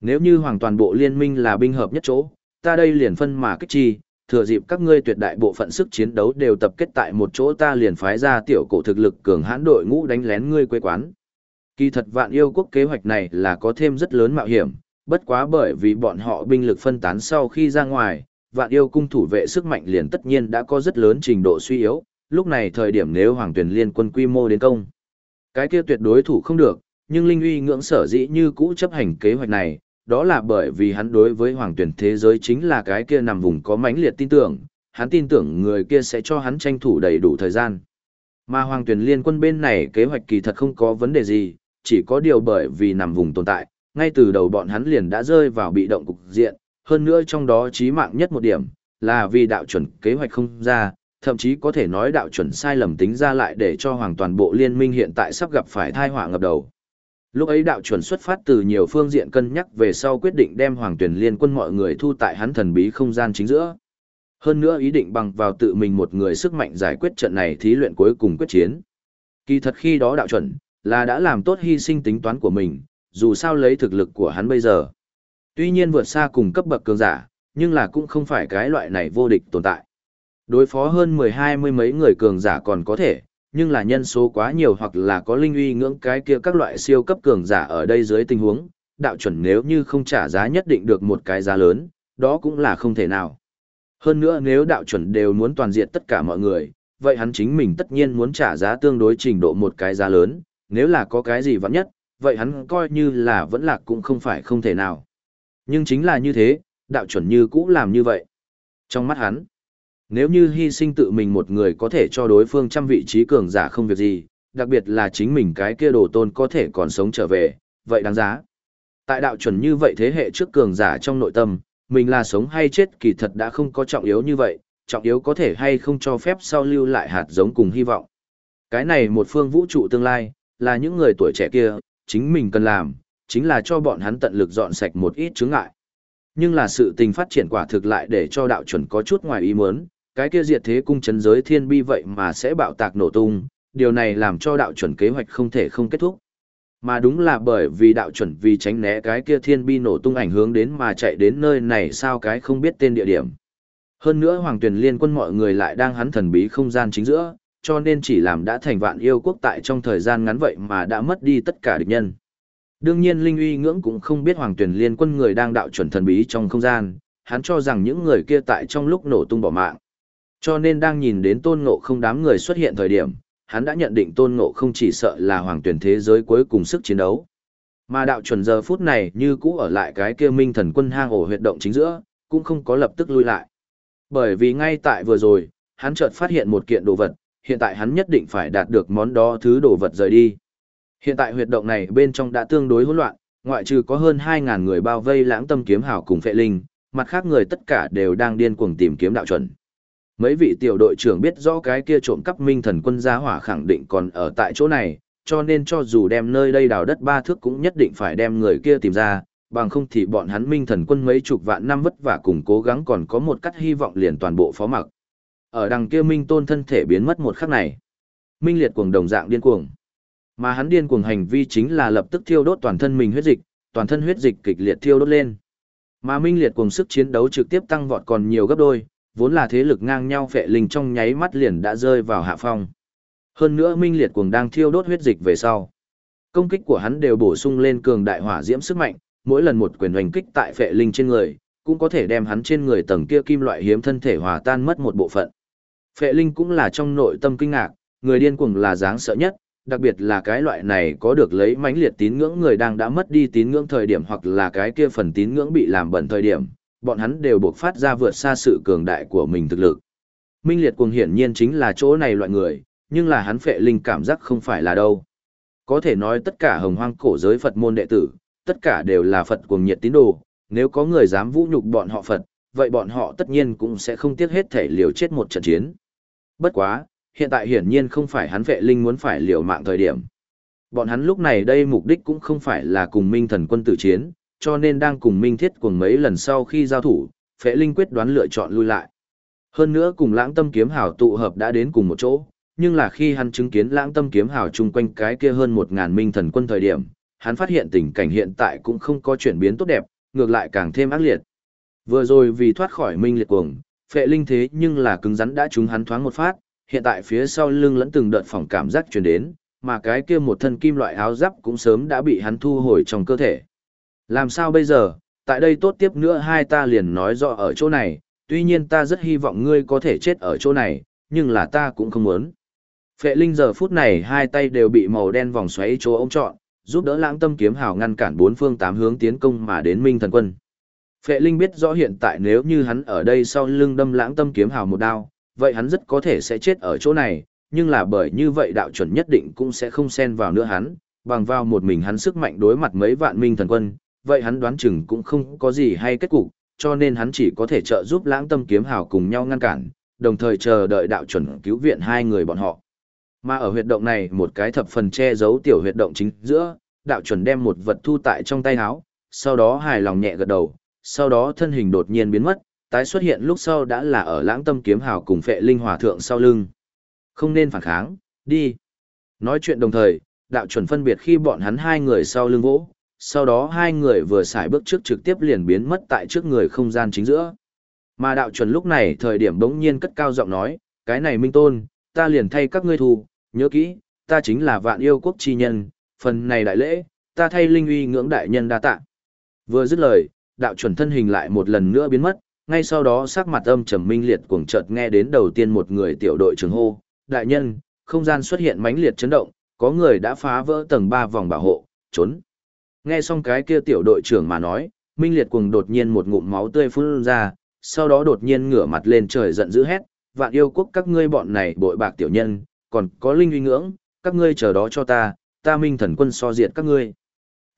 Nếu như hoàng toàn bộ liên minh là binh hợp nhất chỗ, ta đây liền phân mà kích chi, thừa dịp các ngươi tuyệt đại bộ phận sức chiến đấu đều tập kết tại một chỗ ta liền phái ra tiểu cổ thực lực cường hãn đội ngũ đánh lén ngươi quê quán. Kỳ thật vạn yêu quốc kế hoạch này là có thêm rất lớn mạo hiểm, bất quá bởi vì bọn họ binh lực phân tán sau khi ra ngoài, vạn yêu cung thủ vệ sức mạnh liền tất nhiên đã có rất lớn trình độ suy yếu, lúc này thời điểm nếu hoàng tuyển liên quân quy mô đến công. Cái kia tuyệt đối thủ không được, nhưng Linh uy ngưỡng sở dĩ như cũ chấp hành kế hoạch này, đó là bởi vì hắn đối với hoàng tuyển thế giới chính là cái kia nằm vùng có mãnh liệt tin tưởng, hắn tin tưởng người kia sẽ cho hắn tranh thủ đầy đủ thời gian. Mà hoàng tuyển liên quân bên này kế hoạch kỳ thật không có vấn đề gì, chỉ có điều bởi vì nằm vùng tồn tại, ngay từ đầu bọn hắn liền đã rơi vào bị động cục diện, hơn nữa trong đó chí mạng nhất một điểm, là vì đạo chuẩn kế hoạch không ra, thậm chí có thể nói đạo chuẩn sai lầm tính ra lại để cho hoàng toàn bộ liên minh hiện tại sắp gặp phải thai họa ngập đầu. Lúc ấy đạo chuẩn xuất phát từ nhiều phương diện cân nhắc về sau quyết định đem hoàng tuyển liên quân mọi người thu tại hắn thần bí không gian chính giữa. Hơn nữa ý định bằng vào tự mình một người sức mạnh giải quyết trận này thí luyện cuối cùng quyết chiến. Kỳ thật khi đó đạo chuẩn, là đã làm tốt hy sinh tính toán của mình, dù sao lấy thực lực của hắn bây giờ. Tuy nhiên vượt xa cùng cấp bậc cường giả, nhưng là cũng không phải cái loại này vô địch tồn tại. Đối phó hơn mười hai mươi mấy người cường giả còn có thể, nhưng là nhân số quá nhiều hoặc là có linh uy ngưỡng cái kia các loại siêu cấp cường giả ở đây dưới tình huống, đạo chuẩn nếu như không trả giá nhất định được một cái giá lớn, đó cũng là không thể nào. Hơn nữa nếu đạo chuẩn đều muốn toàn diện tất cả mọi người, vậy hắn chính mình tất nhiên muốn trả giá tương đối trình độ một cái giá lớn, nếu là có cái gì vẫn nhất, vậy hắn coi như là vẫn lạc cũng không phải không thể nào. Nhưng chính là như thế, đạo chuẩn như cũ làm như vậy. Trong mắt hắn, nếu như hy sinh tự mình một người có thể cho đối phương trăm vị trí cường giả không việc gì, đặc biệt là chính mình cái kia đồ tôn có thể còn sống trở về, vậy đáng giá. Tại đạo chuẩn như vậy thế hệ trước cường giả trong nội tâm, mình là sống hay chết kỳ thật đã không có trọng yếu như vậy, trọng yếu có thể hay không cho phép sau lưu lại hạt giống cùng hy vọng. Cái này một phương vũ trụ tương lai, là những người tuổi trẻ kia, chính mình cần làm, chính là cho bọn hắn tận lực dọn sạch một ít chướng ngại. Nhưng là sự tình phát triển quả thực lại để cho đạo chuẩn có chút ngoài ý muốn, cái kia diệt thế cung chấn giới thiên bi vậy mà sẽ bạo tạc nổ tung, điều này làm cho đạo chuẩn kế hoạch không thể không kết thúc. Mà đúng là bởi vì đạo chuẩn vì tránh né cái kia thiên bi nổ tung ảnh hướng đến mà chạy đến nơi này sao cái không biết tên địa điểm. Hơn nữa Hoàng tuyển Liên quân mọi người lại đang hắn thần bí không gian chính giữa, cho nên chỉ làm đã thành vạn yêu quốc tại trong thời gian ngắn vậy mà đã mất đi tất cả địch nhân. Đương nhiên Linh uy ngưỡng cũng không biết Hoàng tuyển Liên quân người đang đạo chuẩn thần bí trong không gian, hắn cho rằng những người kia tại trong lúc nổ tung bỏ mạng. Cho nên đang nhìn đến tôn ngộ không đám người xuất hiện thời điểm, hắn đã nhận định tôn ngộ không chỉ sợ là hoàng tuyển thế giới cuối cùng sức chiến đấu. Mà đạo chuẩn giờ phút này như cũ ở lại cái kia minh thần quân hang ổ huyệt động chính giữa, cũng không có lập tức lui lại. Bởi vì ngay tại vừa rồi, hắn chợt phát hiện một kiện đồ vật, hiện tại hắn nhất định phải đạt được món đó thứ đồ vật rời đi. Hiện tại huyệt động này bên trong đã tương đối hỗn loạn, ngoại trừ có hơn 2.000 người bao vây lãng tâm kiếm hào cùng phệ linh, mặt khác người tất cả đều đang điên cuồng tìm kiếm đạo chuẩn. Mấy vị tiểu đội trưởng biết rõ cái kia trộm cắp minh thần quân gia hỏa khẳng định còn ở tại chỗ này, cho nên cho dù đem nơi đây đào đất ba thước cũng nhất định phải đem người kia tìm ra, bằng không thì bọn hắn minh thần quân mấy chục vạn năm vất vả cùng cố gắng còn có một cắt hy vọng liền toàn bộ phó mặc. Ở đằng kia minh tôn thân thể biến mất một khắc này. Minh liệt cuồng đồng dạng điên cuồng. Mà hắn điên cuồng hành vi chính là lập tức thiêu đốt toàn thân mình huyết dịch, toàn thân huyết dịch kịch liệt thiêu đốt lên. Mà minh liệt cuồng sức chiến đấu trực tiếp tăng vọt còn nhiều gấp đôi, vốn là thế lực ngang nhau phệ linh trong nháy mắt liền đã rơi vào hạ phong. Hơn nữa Minh Liệt cuồng đang thiêu đốt huyết dịch về sau. Công kích của hắn đều bổ sung lên cường đại hỏa diễm sức mạnh, mỗi lần một quyền hoành kích tại phệ linh trên người, cũng có thể đem hắn trên người tầng kia kim loại hiếm thân thể hòa tan mất một bộ phận. Phệ linh cũng là trong nội tâm kinh ngạc, người điên cuồng là dáng sợ nhất, đặc biệt là cái loại này có được lấy mãnh liệt tín ngưỡng người đang đã mất đi tín ngưỡng thời điểm hoặc là cái kia phần tín ngưỡng bị làm bẩn thời điểm, bọn hắn đều buộc phát ra vượt xa sự cường đại của mình thực lực. Minh liệt cuồng hiển nhiên chính là chỗ này loại người, nhưng là hắn phệ linh cảm giác không phải là đâu. Có thể nói tất cả hồng hoang cổ giới Phật môn đệ tử, tất cả đều là Phật cuồng nhiệt tín đồ, nếu có người dám vũ nhục bọn họ Phật, vậy bọn họ tất nhiên cũng sẽ không tiếc hết thể liều chết một trận chiến. Bất quá, hiện tại hiển nhiên không phải hắn phệ linh muốn phải liều mạng thời điểm. Bọn hắn lúc này đây mục đích cũng không phải là cùng Minh thần quân tử chiến, cho nên đang cùng Minh Thiết cùng mấy lần sau khi giao thủ, Phệ Linh quyết đoán lựa chọn lui lại. Hơn nữa cùng Lãng Tâm Kiếm Hào tụ hợp đã đến cùng một chỗ, nhưng là khi hắn chứng kiến Lãng Tâm Kiếm Hào chung quanh cái kia hơn một ngàn minh thần quân thời điểm, hắn phát hiện tình cảnh hiện tại cũng không có chuyển biến tốt đẹp, ngược lại càng thêm ác liệt. Vừa rồi vì thoát khỏi minh liệt cuồng, phệ linh thế nhưng là cứng rắn đã trúng hắn thoáng một phát, hiện tại phía sau lưng lẫn từng đợt phòng cảm giác truyền đến, mà cái kia một thân kim loại áo giáp cũng sớm đã bị hắn thu hồi trong cơ thể. Làm sao bây giờ, tại đây tốt tiếp nữa hai ta liền nói rõ ở chỗ này, tuy nhiên ta rất hy vọng ngươi có thể chết ở chỗ này, nhưng là ta cũng không muốn. Phệ Linh giờ phút này hai tay đều bị màu đen vòng xoáy chỗ ông trọn, giúp đỡ lãng tâm kiếm hào ngăn cản bốn phương tám hướng tiến công mà đến Minh thần quân. Phệ Linh biết rõ hiện tại nếu như hắn ở đây sau lưng đâm lãng tâm kiếm hào một đao, vậy hắn rất có thể sẽ chết ở chỗ này, nhưng là bởi như vậy đạo chuẩn nhất định cũng sẽ không xen vào nữa hắn, bằng vào một mình hắn sức mạnh đối mặt mấy vạn Minh thần quân, vậy hắn đoán chừng cũng không có gì hay kết cục, cho nên hắn chỉ có thể trợ giúp lãng tâm kiếm hào cùng nhau ngăn cản, đồng thời chờ đợi đạo chuẩn cứu viện hai người bọn họ. Mà ở huyệt động này một cái thập phần che giấu tiểu huyệt động chính giữa, đạo chuẩn đem một vật thu tại trong tay áo, sau đó hài lòng nhẹ gật đầu, sau đó thân hình đột nhiên biến mất, tái xuất hiện lúc sau đã là ở lãng tâm kiếm hào cùng phệ linh hòa thượng sau lưng. Không nên phản kháng, đi. Nói chuyện đồng thời, đạo chuẩn phân biệt khi bọn hắn hai người sau lưng vỗ, sau đó hai người vừa xài bước trước trực tiếp liền biến mất tại trước người không gian chính giữa. Mà đạo chuẩn lúc này thời điểm bỗng nhiên cất cao giọng nói, cái này minh tôn, ta liền thay các ngươi thù, nhớ kỹ, ta chính là vạn yêu quốc chi nhân, phần này đại lễ, ta thay linh uy ngưỡng đại nhân đa tạ. Vừa dứt lời, đạo chuẩn thân hình lại một lần nữa biến mất, ngay sau đó sắc mặt âm trầm minh liệt cuồng chợt nghe đến đầu tiên một người tiểu đội trưởng hô, đại nhân, không gian xuất hiện mãnh liệt chấn động, có người đã phá vỡ tầng 3 vòng bảo hộ, trốn. Nghe xong cái kia tiểu đội trưởng mà nói, minh liệt cuồng đột nhiên một ngụm máu tươi phun ra, sau đó đột nhiên ngửa mặt lên trời giận dữ hét, vạn yêu quốc các ngươi bọn này bội bạc tiểu nhân, còn có linh uy ngưỡng, các ngươi chờ đó cho ta, ta minh thần quân so diệt các ngươi.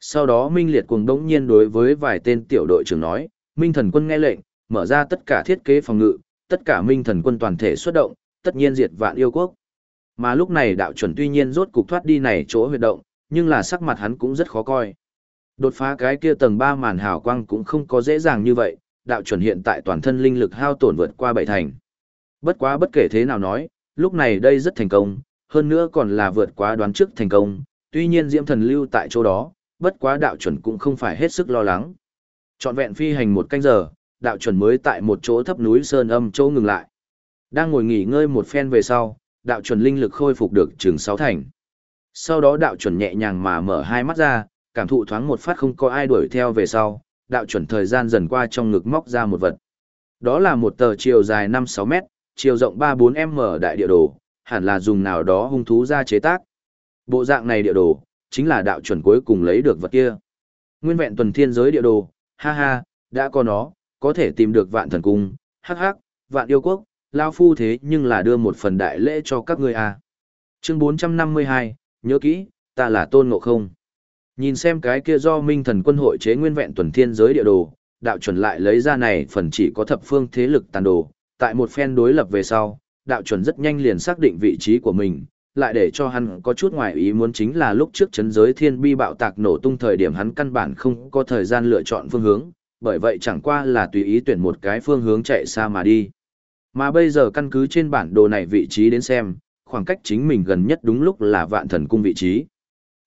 Sau đó Minh Liệt cuồng đống nhiên đối với vài tên tiểu đội trưởng nói, Minh thần quân nghe lệnh, mở ra tất cả thiết kế phòng ngự, tất cả Minh thần quân toàn thể xuất động, tất nhiên diệt vạn yêu quốc. Mà lúc này đạo chuẩn tuy nhiên rốt cục thoát đi này chỗ huyệt động, nhưng là sắc mặt hắn cũng rất khó coi. Đột phá cái kia tầng 3 màn hào quang cũng không có dễ dàng như vậy, đạo chuẩn hiện tại toàn thân linh lực hao tổn vượt qua bảy thành. Bất quá bất kể thế nào nói, lúc này đây rất thành công, hơn nữa còn là vượt quá đoán trước thành công, tuy nhiên Diễm Thần lưu tại chỗ đó, bất quá đạo chuẩn cũng không phải hết sức lo lắng. Chọn vẹn phi hành một canh giờ, đạo chuẩn mới tại một chỗ thấp núi sơn âm chỗ ngừng lại. Đang ngồi nghỉ ngơi một phen về sau, đạo chuẩn linh lực khôi phục được chừng sáu thành. Sau đó đạo chuẩn nhẹ nhàng mà mở hai mắt ra, cảm thụ thoáng một phát không có ai đuổi theo về sau, đạo chuẩn thời gian dần qua trong ngực móc ra một vật. Đó là một tờ chiều dài 5-6 mét, chiều rộng 3-4 m đại địa đồ, hẳn là dùng nào đó hung thú ra chế tác. Bộ dạng này địa đồ, chính là đạo chuẩn cuối cùng lấy được vật kia. Nguyên vẹn tuần thiên giới địa đồ, ha ha, đã có nó, có thể tìm được vạn thần cung, hắc hắc, vạn yêu quốc, lao phu thế nhưng là đưa một phần đại lễ cho các ngươi à. Chương 452, nhớ kỹ, ta là tôn ngộ không. Nhìn xem cái kia do minh thần quân hội chế nguyên vẹn tuần thiên giới địa đồ, đạo chuẩn lại lấy ra này phần chỉ có thập phương thế lực tàn đồ, tại một phen đối lập về sau, đạo chuẩn rất nhanh liền xác định vị trí của mình, lại để cho hắn có chút ngoài ý muốn chính là lúc trước chấn giới thiên bi bạo tạc nổ tung thời điểm hắn căn bản không có thời gian lựa chọn phương hướng, bởi vậy chẳng qua là tùy ý tuyển một cái phương hướng chạy xa mà đi. Mà bây giờ căn cứ trên bản đồ này vị trí đến xem, khoảng cách chính mình gần nhất đúng lúc là vạn thần cung vị trí.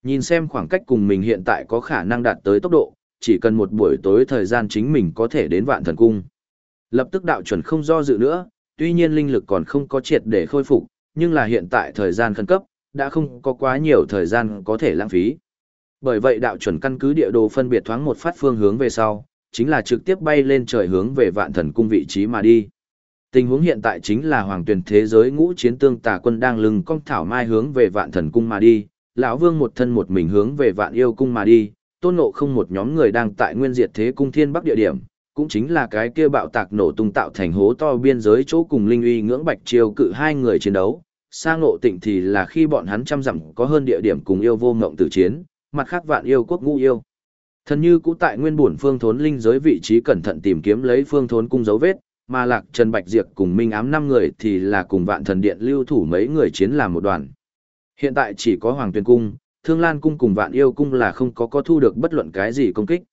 Nhìn xem khoảng cách cùng mình hiện tại có khả năng đạt tới tốc độ, chỉ cần một buổi tối thời gian chính mình có thể đến vạn thần cung. Lập tức đạo chuẩn không do dự nữa, tuy nhiên linh lực còn không có triệt để khôi phục, nhưng là hiện tại thời gian khẩn cấp, đã không có quá nhiều thời gian có thể lãng phí. Bởi vậy đạo chuẩn căn cứ địa đồ phân biệt thoáng một phát phương hướng về sau, chính là trực tiếp bay lên trời hướng về vạn thần cung vị trí mà đi. Tình huống hiện tại chính là hoàng tuyển thế giới ngũ chiến tương tà quân đang lưng cong thảo mai hướng về vạn thần cung mà đi, lão vương một thân một mình hướng về vạn yêu cung mà đi, tôn ngộ không một nhóm người đang tại nguyên diệt thế cung thiên bắc địa điểm, cũng chính là cái kia bạo tạc nổ tung tạo thành hố to biên giới chỗ cùng linh uy ngưỡng bạch chiêu cự hai người chiến đấu. Sang ngộ tịnh thì là khi bọn hắn trăm dặm có hơn địa điểm cùng yêu vô ngộng tử chiến, mặt khác vạn yêu quốc ngũ yêu. Thần như cũ tại nguyên bổn phương thốn linh giới vị trí cẩn thận tìm kiếm lấy phương thốn cung dấu vết, mà lạc Trần Bạch Diệp cùng Minh ám năm người thì là cùng vạn thần điện lưu thủ mấy người chiến làm một đoàn. Hiện tại chỉ có Hoàng Tuyền Cung, Thương Lan Cung cùng Vạn Yêu Cung là không có có thu được bất luận cái gì công kích.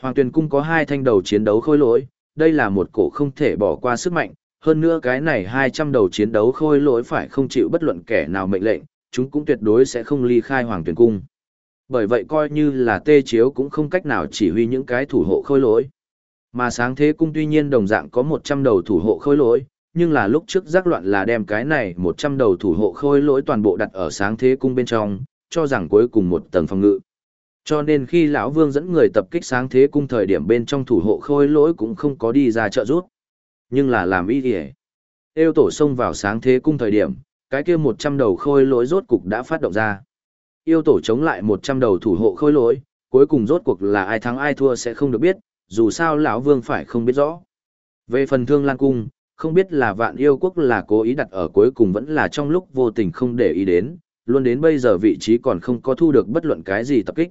Hoàng Tuyền Cung có hai thanh đầu chiến đấu khôi lỗi, đây là một cổ không thể bỏ qua sức mạnh, hơn nữa cái này 200 đầu chiến đấu khôi lỗi phải không chịu bất luận kẻ nào mệnh lệnh, chúng cũng tuyệt đối sẽ không ly khai Hoàng Tuyền Cung. Bởi vậy coi như là tê chiếu cũng không cách nào chỉ huy những cái thủ hộ khôi lỗi. Mà sáng thế cung tuy nhiên đồng dạng có 100 đầu thủ hộ khôi lỗi, nhưng là lúc trước giác loạn là đem cái này 100 đầu thủ hộ khôi lỗi toàn bộ đặt ở sáng thế cung bên trong, cho rằng cuối cùng một tầng phòng ngự. Cho nên khi lão Vương dẫn người tập kích sáng thế cung thời điểm bên trong thủ hộ khôi lỗi cũng không có đi ra trợ giúp. Nhưng là làm ý gì? yêu tổ xông vào sáng thế cung thời điểm, cái kia 100 đầu khôi lỗi rốt cục đã phát động ra. Yêu tổ chống lại 100 đầu thủ hộ khôi lỗi, cuối cùng rốt cuộc là ai thắng ai thua sẽ không được biết, dù sao lão Vương phải không biết rõ. Về phần thương lan cung, không biết là vạn yêu quốc là cố ý đặt ở cuối cùng vẫn là trong lúc vô tình không để ý đến, luôn đến bây giờ vị trí còn không có thu được bất luận cái gì tập kích.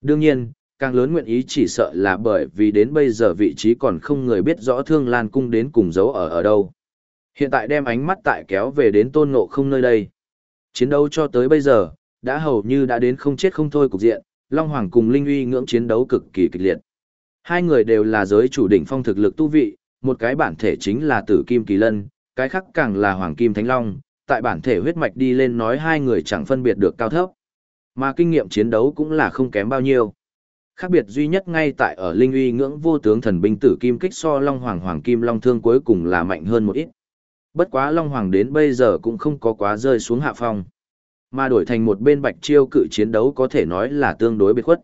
Đương nhiên, càng lớn nguyện ý chỉ sợ là bởi vì đến bây giờ vị trí còn không người biết rõ thương lan cung đến cùng giấu ở ở đâu. Hiện tại đem ánh mắt tại kéo về đến tôn ngộ không nơi đây. Chiến đấu cho tới bây giờ, đã hầu như đã đến không chết không thôi cục diện, Long Hoàng cùng Linh uy ngưỡng chiến đấu cực kỳ kịch liệt. Hai người đều là giới chủ đỉnh phong thực lực tu vị, một cái bản thể chính là tử kim kỳ lân, cái khác càng là hoàng kim thánh long, tại bản thể huyết mạch đi lên nói hai người chẳng phân biệt được cao thấp. Mà kinh nghiệm chiến đấu cũng là không kém bao nhiêu. Khác biệt duy nhất ngay tại ở linh uy ngưỡng vô tướng thần binh tử kim kích so long hoàng hoàng kim long thương cuối cùng là mạnh hơn một ít. Bất quá long hoàng đến bây giờ cũng không có quá rơi xuống hạ phong. Mà đổi thành một bên bạch chiêu cự chiến đấu có thể nói là tương đối biệt khuất.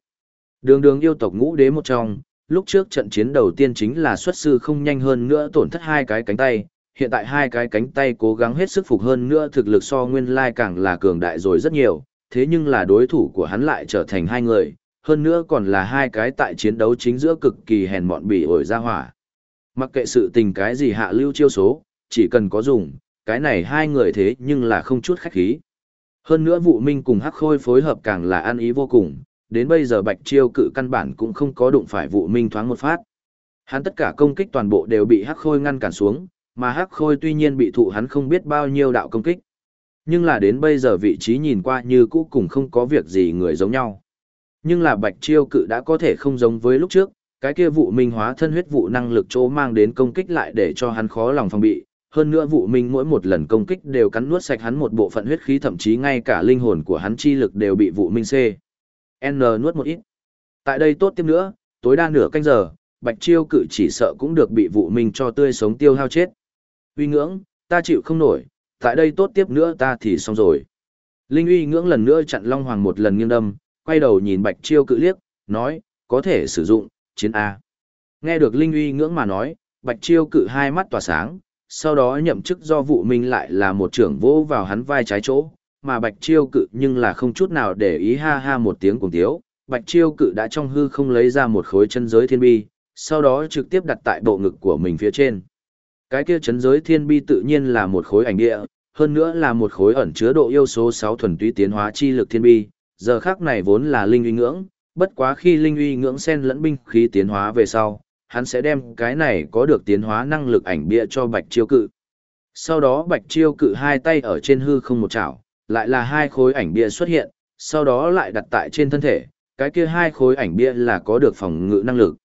Đường đường yêu tộc ngũ đế một trong, lúc trước trận chiến đầu tiên chính là xuất sư không nhanh hơn nữa tổn thất hai cái cánh tay, hiện tại hai cái cánh tay cố gắng hết sức phục hơn nữa thực lực so nguyên lai càng là cường đại rồi rất nhiều, thế nhưng là đối thủ của hắn lại trở thành hai người, hơn nữa còn là hai cái tại chiến đấu chính giữa cực kỳ hèn mọn bị ổi ra hỏa. Mặc kệ sự tình cái gì hạ lưu chiêu số, chỉ cần có dùng, cái này hai người thế nhưng là không chút khách khí. Hơn nữa vụ minh cùng hắc khôi phối hợp càng là ăn ý vô cùng, đến bây giờ bạch chiêu cự căn bản cũng không có đụng phải vụ minh thoáng một phát. Hắn tất cả công kích toàn bộ đều bị hắc khôi ngăn cản xuống, mà hắc khôi tuy nhiên bị thụ hắn không biết bao nhiêu đạo công kích. Nhưng là đến bây giờ vị trí nhìn qua như cũ cùng không có việc gì người giống nhau. Nhưng là bạch chiêu cự đã có thể không giống với lúc trước, cái kia vụ minh hóa thân huyết vụ năng lực chỗ mang đến công kích lại để cho hắn khó lòng phòng bị. Hơn nữa vụ minh mỗi một lần công kích đều cắn nuốt sạch hắn một bộ phận huyết khí thậm chí ngay cả linh hồn của hắn chi lực đều bị vụ minh xê. N nuốt một ít. Tại đây tốt tiếp nữa, tối đa nửa canh giờ, bạch chiêu cự chỉ sợ cũng được bị vụ minh cho tươi sống tiêu hao chết. Uy ngưỡng, ta chịu không nổi, tại đây tốt tiếp nữa ta thì xong rồi. Linh uy ngưỡng lần nữa chặn Long Hoàng một lần nghiêng đâm, quay đầu nhìn Bạch Chiêu cự liếc, nói, có thể sử dụng, chiến A. Nghe được Linh uy ngưỡng mà nói, Bạch Chiêu cự hai mắt tỏa sáng, sau đó nhậm chức do vụ minh lại là một trưởng vô vào hắn vai trái chỗ, mà Bạch Chiêu cự nhưng là không chút nào để ý ha ha một tiếng cùng tiếu. Bạch Chiêu cự đã trong hư không lấy ra một khối chân giới thiên bi, sau đó trực tiếp đặt tại bộ ngực của mình phía trên. Cái kia chấn giới thiên bi tự nhiên là một khối ảnh địa, hơn nữa là một khối ẩn chứa độ yêu số 6 thuần túy tiến hóa chi lực thiên bi, giờ khác này vốn là linh uy ngưỡng, bất quá khi linh uy ngưỡng xen lẫn binh khí tiến hóa về sau, hắn sẽ đem cái này có được tiến hóa năng lực ảnh bia cho Bạch Chiêu Cự. Sau đó Bạch Chiêu Cự hai tay ở trên hư không một chảo, lại là hai khối ảnh bia xuất hiện, sau đó lại đặt tại trên thân thể, cái kia hai khối ảnh bia là có được phòng ngự năng lực.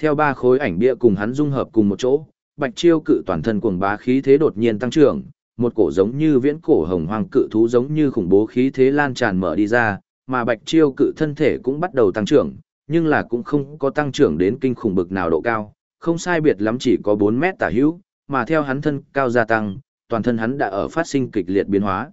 Theo ba khối ảnh bia cùng hắn dung hợp cùng một chỗ, Bạch Chiêu Cự toàn thân cuồng bá khí thế đột nhiên tăng trưởng, một cổ giống như viễn cổ hồng hoàng cự thú giống như khủng bố khí thế lan tràn mở đi ra, mà bạch chiêu cự thân thể cũng bắt đầu tăng trưởng, nhưng là cũng không có tăng trưởng đến kinh khủng bực nào độ cao, không sai biệt lắm chỉ có 4 mét tả hữu, mà theo hắn thân cao gia tăng, toàn thân hắn đã ở phát sinh kịch liệt biến hóa.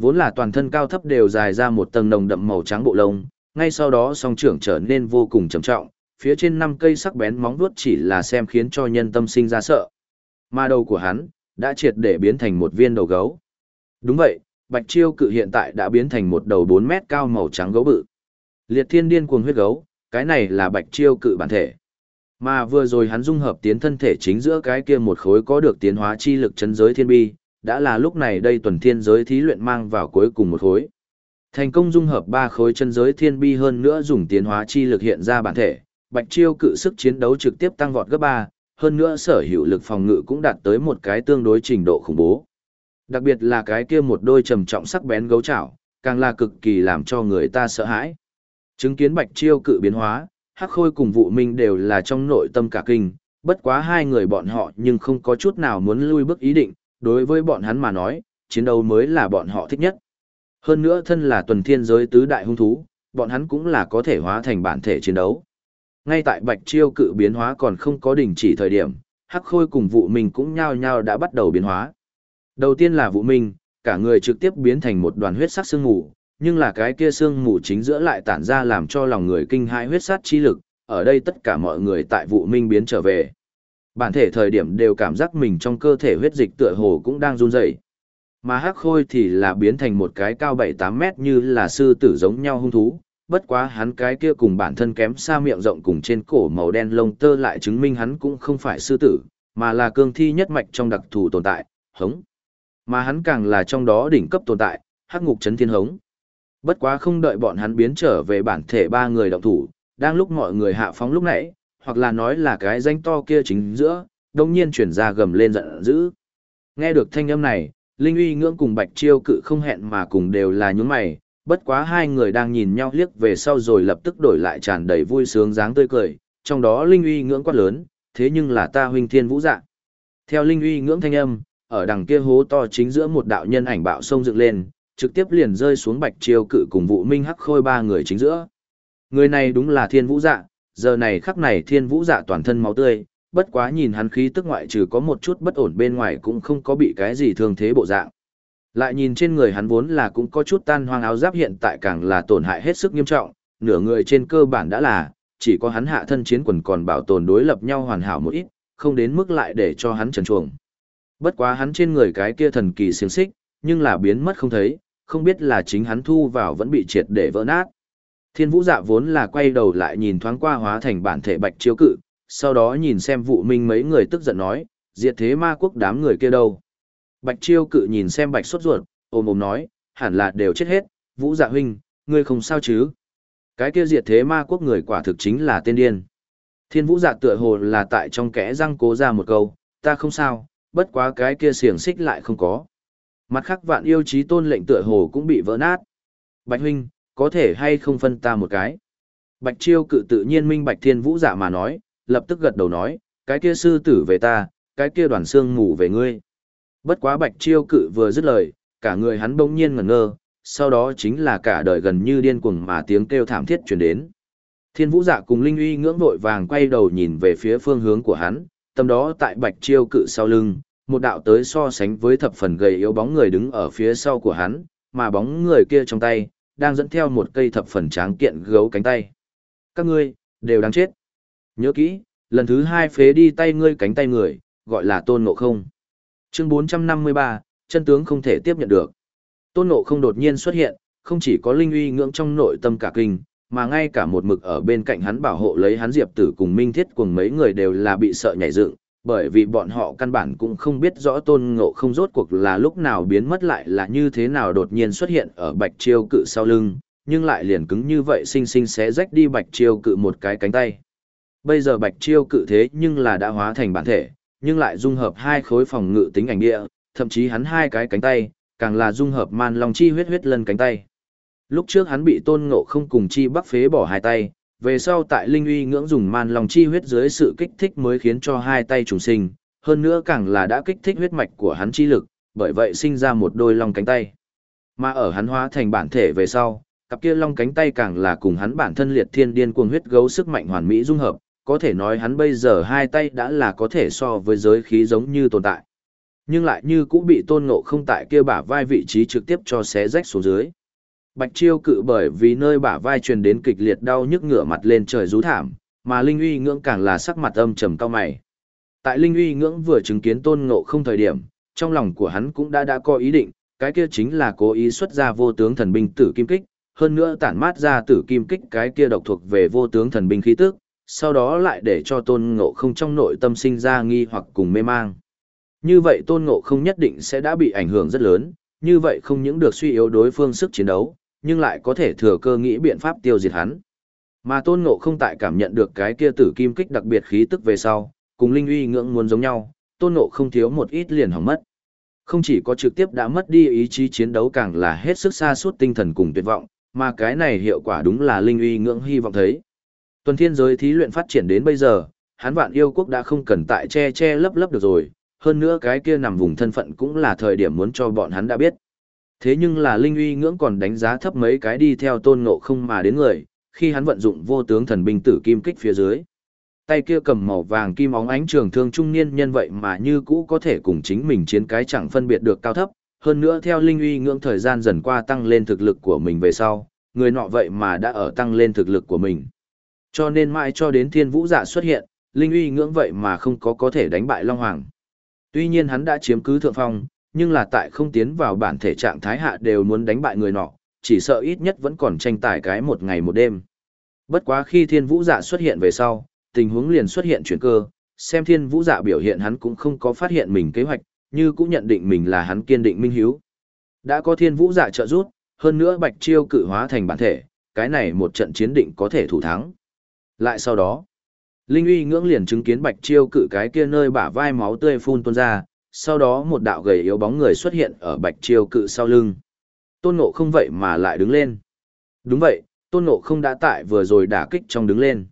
Vốn là toàn thân cao thấp đều dài ra một tầng nồng đậm màu trắng bộ lông, ngay sau đó song trưởng trở nên vô cùng trầm trọng, phía trên năm cây sắc bén móng vuốt chỉ là xem khiến cho nhân tâm sinh ra sợ. Mà đầu của hắn, đã triệt để biến thành một viên đầu gấu. Đúng vậy, Bạch Chiêu cự hiện tại đã biến thành một đầu 4 mét cao màu trắng gấu bự. Liệt thiên điên cuồng huyết gấu, cái này là Bạch Chiêu cự bản thể. Mà vừa rồi hắn dung hợp tiến thân thể chính giữa cái kia một khối có được tiến hóa chi lực chân giới thiên bi, đã là lúc này đây tuần thiên giới thí luyện mang vào cuối cùng một khối. Thành công dung hợp ba khối chân giới thiên bi hơn nữa dùng tiến hóa chi lực hiện ra bản thể, Bạch Chiêu cự sức chiến đấu trực tiếp tăng vọt gấp 3, hơn nữa sở hữu lực phòng ngự cũng đạt tới một cái tương đối trình độ khủng bố. Đặc biệt là cái kia một đôi trầm trọng sắc bén gấu chảo, càng là cực kỳ làm cho người ta sợ hãi. Chứng kiến bạch chiêu cự biến hóa, hắc khôi cùng vũ minh đều là trong nội tâm cả kinh, bất quá hai người bọn họ nhưng không có chút nào muốn lui bước ý định, đối với bọn hắn mà nói, chiến đấu mới là bọn họ thích nhất. Hơn nữa thân là tuần thiên giới tứ đại hung thú, bọn hắn cũng là có thể hóa thành bản thể chiến đấu. Ngay tại Bạch Chiêu cự biến hóa còn không có đình chỉ thời điểm, Hắc Khôi cùng Vụ Minh cũng nhao nhao đã bắt đầu biến hóa. Đầu tiên là Vụ Minh, cả người trực tiếp biến thành một đoàn huyết sắc sương mù, nhưng là cái kia sương mù chính giữa lại tản ra làm cho lòng người kinh hãi huyết sát chi lực, ở đây tất cả mọi người tại Vụ Minh biến trở về. Bản thể thời điểm đều cảm giác mình trong cơ thể huyết dịch tựa hồ cũng đang run rẩy. Mà Hắc Khôi thì là biến thành một cái cao 7-8 mét như là sư tử giống nhau hung thú, bất quá hắn cái kia cùng bản thân kém xa miệng rộng cùng trên cổ màu đen lông tơ lại chứng minh hắn cũng không phải sư tử, mà là cương thi nhất mạch trong đặc thù tồn tại, hống. Mà hắn càng là trong đó đỉnh cấp tồn tại, hắc ngục chấn thiên hống. Bất quá không đợi bọn hắn biến trở về bản thể ba người động thủ, đang lúc mọi người hạ phóng lúc nãy, hoặc là nói là cái danh to kia chính giữa, đông nhiên chuyển ra gầm lên giận dữ. Nghe được thanh âm này, Linh uy ngưỡng cùng Bạch Chiêu cự không hẹn mà cùng đều là nhún mày, bất quá hai người đang nhìn nhau liếc về sau rồi lập tức đổi lại tràn đầy vui sướng dáng tươi cười, trong đó Linh uy ngưỡng quát lớn, thế nhưng là ta huynh thiên vũ dạ. Theo Linh uy ngưỡng thanh âm, ở đằng kia hố to chính giữa một đạo nhân ảnh bạo sông dựng lên, trực tiếp liền rơi xuống Bạch Chiêu cự cùng Vũ Minh Hắc Khôi ba người chính giữa. Người này đúng là thiên vũ dạ, giờ này khắc này thiên vũ dạ toàn thân máu tươi, bất quá nhìn hắn khí tức ngoại trừ có một chút bất ổn bên ngoài cũng không có bị cái gì thương thế bộ dạng. Lại nhìn trên người hắn vốn là cũng có chút tan hoang áo giáp hiện tại càng là tổn hại hết sức nghiêm trọng, nửa người trên cơ bản đã là, chỉ có hắn hạ thân chiến quần còn bảo tồn đối lập nhau hoàn hảo một ít, không đến mức lại để cho hắn trần chuồng. Bất quá hắn trên người cái kia thần kỳ xiềng xích, nhưng là biến mất không thấy, không biết là chính hắn thu vào vẫn bị triệt để vỡ nát. Thiên vũ dạ vốn là quay đầu lại nhìn thoáng qua hóa thành bản thể bạch chiếu cự, sau đó nhìn xem vụ minh mấy người tức giận nói, diệt thế ma quốc đám người kia đâu. Bạch chiêu cự nhìn xem bạch sốt ruột, ôm ôm nói, hẳn là đều chết hết, vũ dạ huynh, ngươi không sao chứ. Cái kia diệt thế ma quốc người quả thực chính là tên điên. Thiên vũ dạ tựa hồ là tại trong kẽ răng cố ra một câu, ta không sao, bất quá cái kia xiềng xích lại không có. Mặt khác vạn yêu chí tôn lệnh tựa hồ cũng bị vỡ nát. Bạch huynh, có thể hay không phân ta một cái. Bạch chiêu cự tự nhiên minh bạch thiên vũ giả mà nói, lập tức gật đầu nói, cái kia sư tử về ta, cái kia đoàn xương ngủ về ngươi. Bất quá bạch chiêu cự vừa dứt lời, cả người hắn bỗng nhiên ngẩn ngơ, sau đó chính là cả đời gần như điên cuồng mà tiếng kêu thảm thiết truyền đến. Thiên vũ dạ cùng Linh uy ngưỡng vội vàng quay đầu nhìn về phía phương hướng của hắn, tâm đó tại bạch chiêu cự sau lưng, một đạo tới so sánh với thập phần gầy yếu bóng người đứng ở phía sau của hắn, mà bóng người kia trong tay, đang dẫn theo một cây thập phần tráng kiện gấu cánh tay. Các ngươi, đều đáng chết. Nhớ kỹ, lần thứ hai phế đi tay ngươi cánh tay người, gọi là tôn ngộ không. Chương 453, chân tướng không thể tiếp nhận được. Tôn ngộ không đột nhiên xuất hiện, không chỉ có linh uy ngưỡng trong nội tâm cả kinh, mà ngay cả một mực ở bên cạnh hắn bảo hộ lấy hắn diệp tử cùng minh thiết cùng mấy người đều là bị sợ nhảy dựng bởi vì bọn họ căn bản cũng không biết rõ tôn ngộ không rốt cuộc là lúc nào biến mất lại là như thế nào đột nhiên xuất hiện ở bạch chiêu cự sau lưng, nhưng lại liền cứng như vậy xinh xinh xé rách đi bạch chiêu cự một cái cánh tay. Bây giờ bạch chiêu cự thế nhưng là đã hóa thành bản thể, nhưng lại dung hợp hai khối phòng ngự tính ảnh địa, thậm chí hắn hai cái cánh tay, càng là dung hợp man long chi huyết huyết lân cánh tay. Lúc trước hắn bị tôn ngộ không cùng chi bắc phế bỏ hai tay, về sau tại linh uy ngưỡng dùng man lòng chi huyết dưới sự kích thích mới khiến cho hai tay trùng sinh, hơn nữa càng là đã kích thích huyết mạch của hắn chi lực, bởi vậy sinh ra một đôi long cánh tay. Mà ở hắn hóa thành bản thể về sau, cặp kia long cánh tay càng là cùng hắn bản thân liệt thiên điên cuồng huyết gấu sức mạnh hoàn mỹ dung hợp, có thể nói hắn bây giờ hai tay đã là có thể so với giới khí giống như tồn tại. Nhưng lại như cũng bị tôn ngộ không tại kia bả vai vị trí trực tiếp cho xé rách xuống dưới. Bạch chiêu cự bởi vì nơi bả vai truyền đến kịch liệt đau nhức ngửa mặt lên trời rú thảm, mà Linh uy ngưỡng càng là sắc mặt âm trầm cao mày. Tại Linh uy ngưỡng vừa chứng kiến tôn ngộ không thời điểm, trong lòng của hắn cũng đã đã có ý định, cái kia chính là cố ý xuất ra vô tướng thần binh tử kim kích, hơn nữa tản mát ra tử kim kích cái kia độc thuộc về vô tướng thần binh khí tức, sau đó lại để cho tôn ngộ không trong nội tâm sinh ra nghi hoặc cùng mê mang. Như vậy tôn ngộ không nhất định sẽ đã bị ảnh hưởng rất lớn, như vậy không những được suy yếu đối phương sức chiến đấu, nhưng lại có thể thừa cơ nghĩ biện pháp tiêu diệt hắn. Mà tôn ngộ không tại cảm nhận được cái kia tử kim kích đặc biệt khí tức về sau, cùng linh uy ngưỡng muốn giống nhau, tôn ngộ không thiếu một ít liền hỏng mất. Không chỉ có trực tiếp đã mất đi ý chí chiến đấu càng là hết sức xa suốt tinh thần cùng tuyệt vọng, mà cái này hiệu quả đúng là linh uy ngưỡng hy vọng thấy. Tuần thiên giới thí luyện phát triển đến bây giờ, hắn vạn yêu quốc đã không cần tại che che lấp lấp được rồi, hơn nữa cái kia nằm vùng thân phận cũng là thời điểm muốn cho bọn hắn đã biết. Thế nhưng là Linh uy ngưỡng còn đánh giá thấp mấy cái đi theo tôn ngộ không mà đến người, khi hắn vận dụng vô tướng thần binh tử kim kích phía dưới. Tay kia cầm màu vàng kim óng ánh trường thương trung niên nhân vậy mà như cũ có thể cùng chính mình chiến cái chẳng phân biệt được cao thấp, hơn nữa theo Linh uy ngưỡng thời gian dần qua tăng lên thực lực của mình về sau, người nọ vậy mà đã ở tăng lên thực lực của mình. Cho nên mãi cho đến thiên vũ dạ xuất hiện, Linh uy ngưỡng vậy mà không có có thể đánh bại Long Hoàng. Tuy nhiên hắn đã chiếm cứ thượng phong, nhưng là tại không tiến vào bản thể trạng thái hạ đều muốn đánh bại người nọ, chỉ sợ ít nhất vẫn còn tranh tài cái một ngày một đêm. Bất quá khi thiên vũ dạ xuất hiện về sau, tình huống liền xuất hiện chuyển cơ, xem thiên vũ dạ biểu hiện hắn cũng không có phát hiện mình kế hoạch, như cũng nhận định mình là hắn kiên định minh hiếu. Đã có thiên vũ dạ trợ giúp, hơn nữa bạch chiêu cự hóa thành bản thể, cái này một trận chiến định có thể thủ thắng. Lại sau đó, Linh uy ngưỡng liền chứng kiến bạch chiêu cự cái kia nơi bả vai máu tươi phun tuôn ra, sau đó một đạo gầy yếu bóng người xuất hiện ở bạch chiêu cự sau lưng. Tôn ngộ không vậy mà lại đứng lên. Đúng vậy, tôn ngộ không đã tại vừa rồi đả kích trong đứng lên.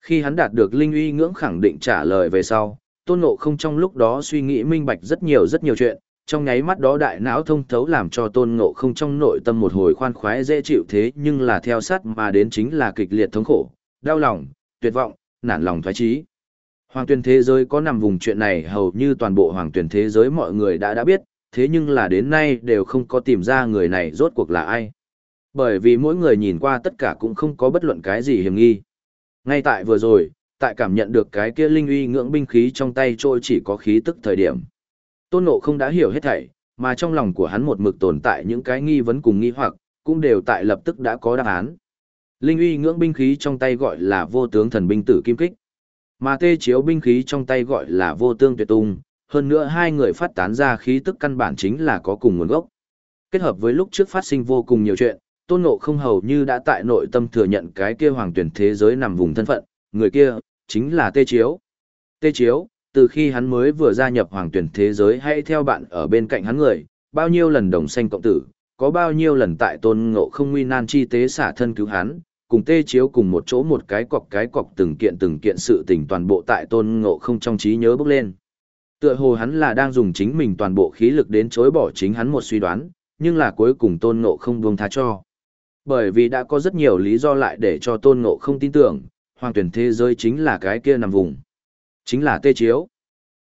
Khi hắn đạt được linh uy ngưỡng khẳng định trả lời về sau, tôn ngộ không trong lúc đó suy nghĩ minh bạch rất nhiều rất nhiều chuyện, trong nháy mắt đó đại não thông thấu làm cho tôn ngộ không trong nội tâm một hồi khoan khoái dễ chịu thế nhưng là theo sát mà đến chính là kịch liệt thống khổ, đau lòng, tuyệt vọng, nản lòng thoái trí. Hoàng tuyển thế giới có nằm vùng chuyện này hầu như toàn bộ hoàng tuyển thế giới mọi người đã đã biết, thế nhưng là đến nay đều không có tìm ra người này rốt cuộc là ai. Bởi vì mỗi người nhìn qua tất cả cũng không có bất luận cái gì hiểm nghi. Ngay tại vừa rồi, tại cảm nhận được cái kia linh uy ngưỡng binh khí trong tay trôi chỉ có khí tức thời điểm. Tôn Ngộ không đã hiểu hết thảy, mà trong lòng của hắn một mực tồn tại những cái nghi vấn cùng nghi hoặc, cũng đều tại lập tức đã có đáp án. Linh uy ngưỡng binh khí trong tay gọi là vô tướng thần binh tử kim kích. Mà tê chiếu binh khí trong tay gọi là vô tương tuyệt tung, hơn nữa hai người phát tán ra khí tức căn bản chính là có cùng nguồn gốc. Kết hợp với lúc trước phát sinh vô cùng nhiều chuyện, tôn ngộ không hầu như đã tại nội tâm thừa nhận cái kia hoàng tuyển thế giới nằm vùng thân phận, người kia, chính là tê chiếu. Tê chiếu, từ khi hắn mới vừa gia nhập hoàng tuyển thế giới hay theo bạn ở bên cạnh hắn người, bao nhiêu lần đồng sanh cộng tử, có bao nhiêu lần tại tôn ngộ không nguy nan chi tế xả thân cứu hắn, cùng tê chiếu cùng một chỗ một cái cọc cái cọc từng kiện từng kiện sự tình toàn bộ tại tôn ngộ không trong trí nhớ bước lên. Tựa hồ hắn là đang dùng chính mình toàn bộ khí lực đến chối bỏ chính hắn một suy đoán, nhưng là cuối cùng tôn ngộ không buông tha cho. Bởi vì đã có rất nhiều lý do lại để cho tôn ngộ không tin tưởng, hoàng tuyển thế giới chính là cái kia nằm vùng. Chính là tê chiếu.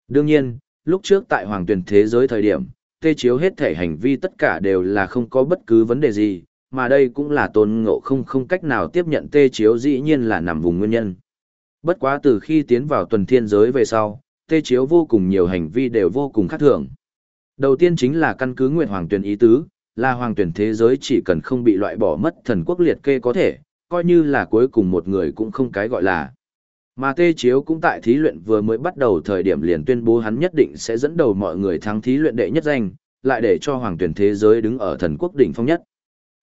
Đương nhiên, lúc trước tại hoàng tuyển thế giới thời điểm, tê chiếu hết thể hành vi tất cả đều là không có bất cứ vấn đề gì, mà đây cũng là tôn ngộ không không cách nào tiếp nhận tê chiếu dĩ nhiên là nằm vùng nguyên nhân. Bất quá từ khi tiến vào tuần thiên giới về sau, tê chiếu vô cùng nhiều hành vi đều vô cùng khác thường. Đầu tiên chính là căn cứ nguyện hoàng tuyển ý tứ, là hoàng tuyển thế giới chỉ cần không bị loại bỏ mất thần quốc liệt kê có thể, coi như là cuối cùng một người cũng không cái gọi là. Mà Tê Chiếu cũng tại thí luyện vừa mới bắt đầu thời điểm liền tuyên bố hắn nhất định sẽ dẫn đầu mọi người thắng thí luyện đệ nhất danh, lại để cho hoàng tuyển thế giới đứng ở thần quốc đỉnh phong nhất.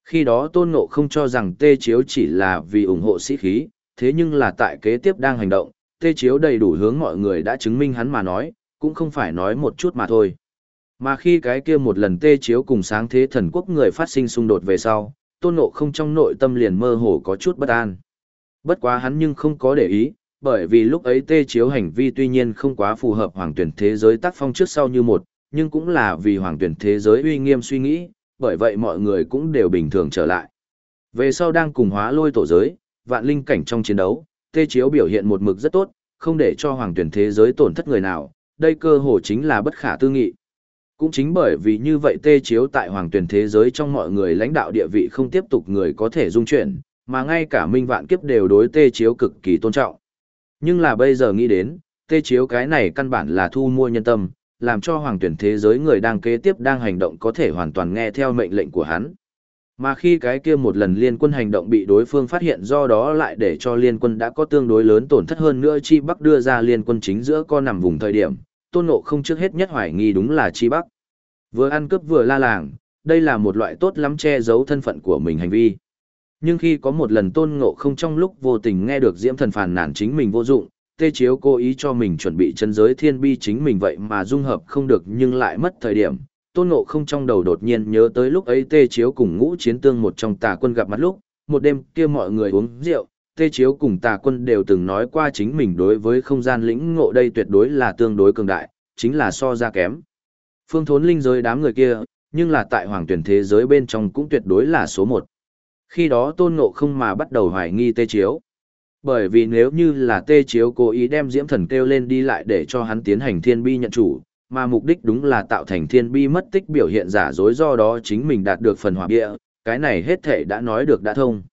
Khi đó Tôn Ngộ không cho rằng Tê Chiếu chỉ là vì ủng hộ sĩ khí, thế nhưng là tại kế tiếp đang hành động, Tê Chiếu đầy đủ hướng mọi người đã chứng minh hắn mà nói, cũng không phải nói một chút mà thôi. Mà khi cái kia một lần Tê Chiếu cùng sáng thế thần quốc người phát sinh xung đột về sau, Tôn Ngộ không trong nội tâm liền mơ hồ có chút bất an. Bất quá hắn nhưng không có để ý, bởi vì lúc ấy Tê Chiếu hành vi tuy nhiên không quá phù hợp hoàng tuyển thế giới tác phong trước sau như một, nhưng cũng là vì hoàng tuyển thế giới uy nghiêm suy nghĩ, bởi vậy mọi người cũng đều bình thường trở lại. Về sau đang cùng hóa lôi tổ giới, vạn linh cảnh trong chiến đấu, tê chiếu biểu hiện một mực rất tốt, không để cho hoàng tuyển thế giới tổn thất người nào, đây cơ hồ chính là bất khả tư nghị. Cũng chính bởi vì như vậy tê chiếu tại hoàng tuyển thế giới trong mọi người lãnh đạo địa vị không tiếp tục người có thể dung chuyển, mà ngay cả minh vạn kiếp đều đối tê chiếu cực kỳ tôn trọng. Nhưng là bây giờ nghĩ đến, tê chiếu cái này căn bản là thu mua nhân tâm, làm cho hoàng tuyển thế giới người đang kế tiếp đang hành động có thể hoàn toàn nghe theo mệnh lệnh của hắn. Mà khi cái kia một lần liên quân hành động bị đối phương phát hiện do đó lại để cho liên quân đã có tương đối lớn tổn thất hơn nữa Chi Bắc đưa ra liên quân chính giữa con nằm vùng thời điểm, tôn ngộ không trước hết nhất hoài nghi đúng là Chi Bắc. Vừa ăn cướp vừa la làng, đây là một loại tốt lắm che giấu thân phận của mình hành vi. Nhưng khi có một lần tôn ngộ không trong lúc vô tình nghe được diễm thần phàn nàn chính mình vô dụng, tê chiếu cố ý cho mình chuẩn bị chân giới thiên bi chính mình vậy mà dung hợp không được nhưng lại mất thời điểm. Tôn Ngộ không trong đầu đột nhiên nhớ tới lúc ấy Tê Chiếu cùng ngũ chiến tương một trong tà quân gặp mặt lúc, một đêm kia mọi người uống rượu, Tê Chiếu cùng tà quân đều từng nói qua chính mình đối với không gian lĩnh ngộ đây tuyệt đối là tương đối cường đại, chính là so ra kém. Phương thốn linh giới đám người kia, nhưng là tại hoàng tuyển thế giới bên trong cũng tuyệt đối là số một. Khi đó tôn ngộ không mà bắt đầu hoài nghi tê chiếu. Bởi vì nếu như là tê chiếu cố ý đem diễm thần kêu lên đi lại để cho hắn tiến hành thiên bi nhận chủ, mà mục đích đúng là tạo thành thiên bi mất tích biểu hiện giả dối do đó chính mình đạt được phần hỏa địa, cái này hết thể đã nói được đã thông.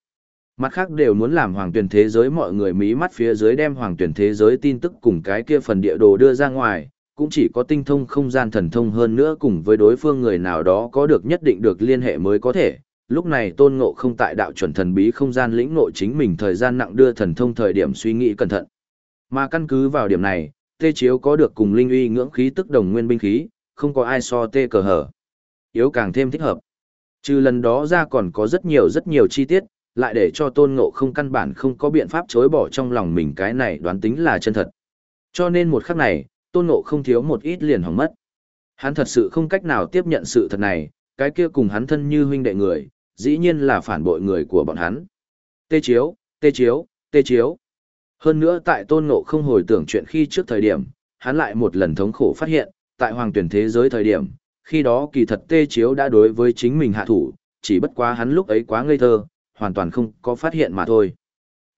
Mặt khác đều muốn làm hoàng tuyển thế giới mọi người mí mắt phía dưới đem hoàng tuyển thế giới tin tức cùng cái kia phần địa đồ đưa ra ngoài, cũng chỉ có tinh thông không gian thần thông hơn nữa cùng với đối phương người nào đó có được nhất định được liên hệ mới có thể. Lúc này tôn ngộ không tại đạo chuẩn thần bí không gian lĩnh ngộ chính mình thời gian nặng đưa thần thông thời điểm suy nghĩ cẩn thận. Mà căn cứ vào điểm này, tê chiếu có được cùng linh uy ngưỡng khí tức đồng nguyên binh khí, không có ai so tê cờ hở. Yếu càng thêm thích hợp. Trừ lần đó ra còn có rất nhiều rất nhiều chi tiết, lại để cho tôn ngộ không căn bản không có biện pháp chối bỏ trong lòng mình cái này đoán tính là chân thật. Cho nên một khắc này, tôn ngộ không thiếu một ít liền hỏng mất. Hắn thật sự không cách nào tiếp nhận sự thật này, cái kia cùng hắn thân như huynh đệ người, dĩ nhiên là phản bội người của bọn hắn. Tê chiếu, tê chiếu, tê chiếu. Hơn nữa tại tôn ngộ không hồi tưởng chuyện khi trước thời điểm, hắn lại một lần thống khổ phát hiện, tại hoàng tuyển thế giới thời điểm, khi đó kỳ thật tê chiếu đã đối với chính mình hạ thủ, chỉ bất quá hắn lúc ấy quá ngây thơ, hoàn toàn không có phát hiện mà thôi.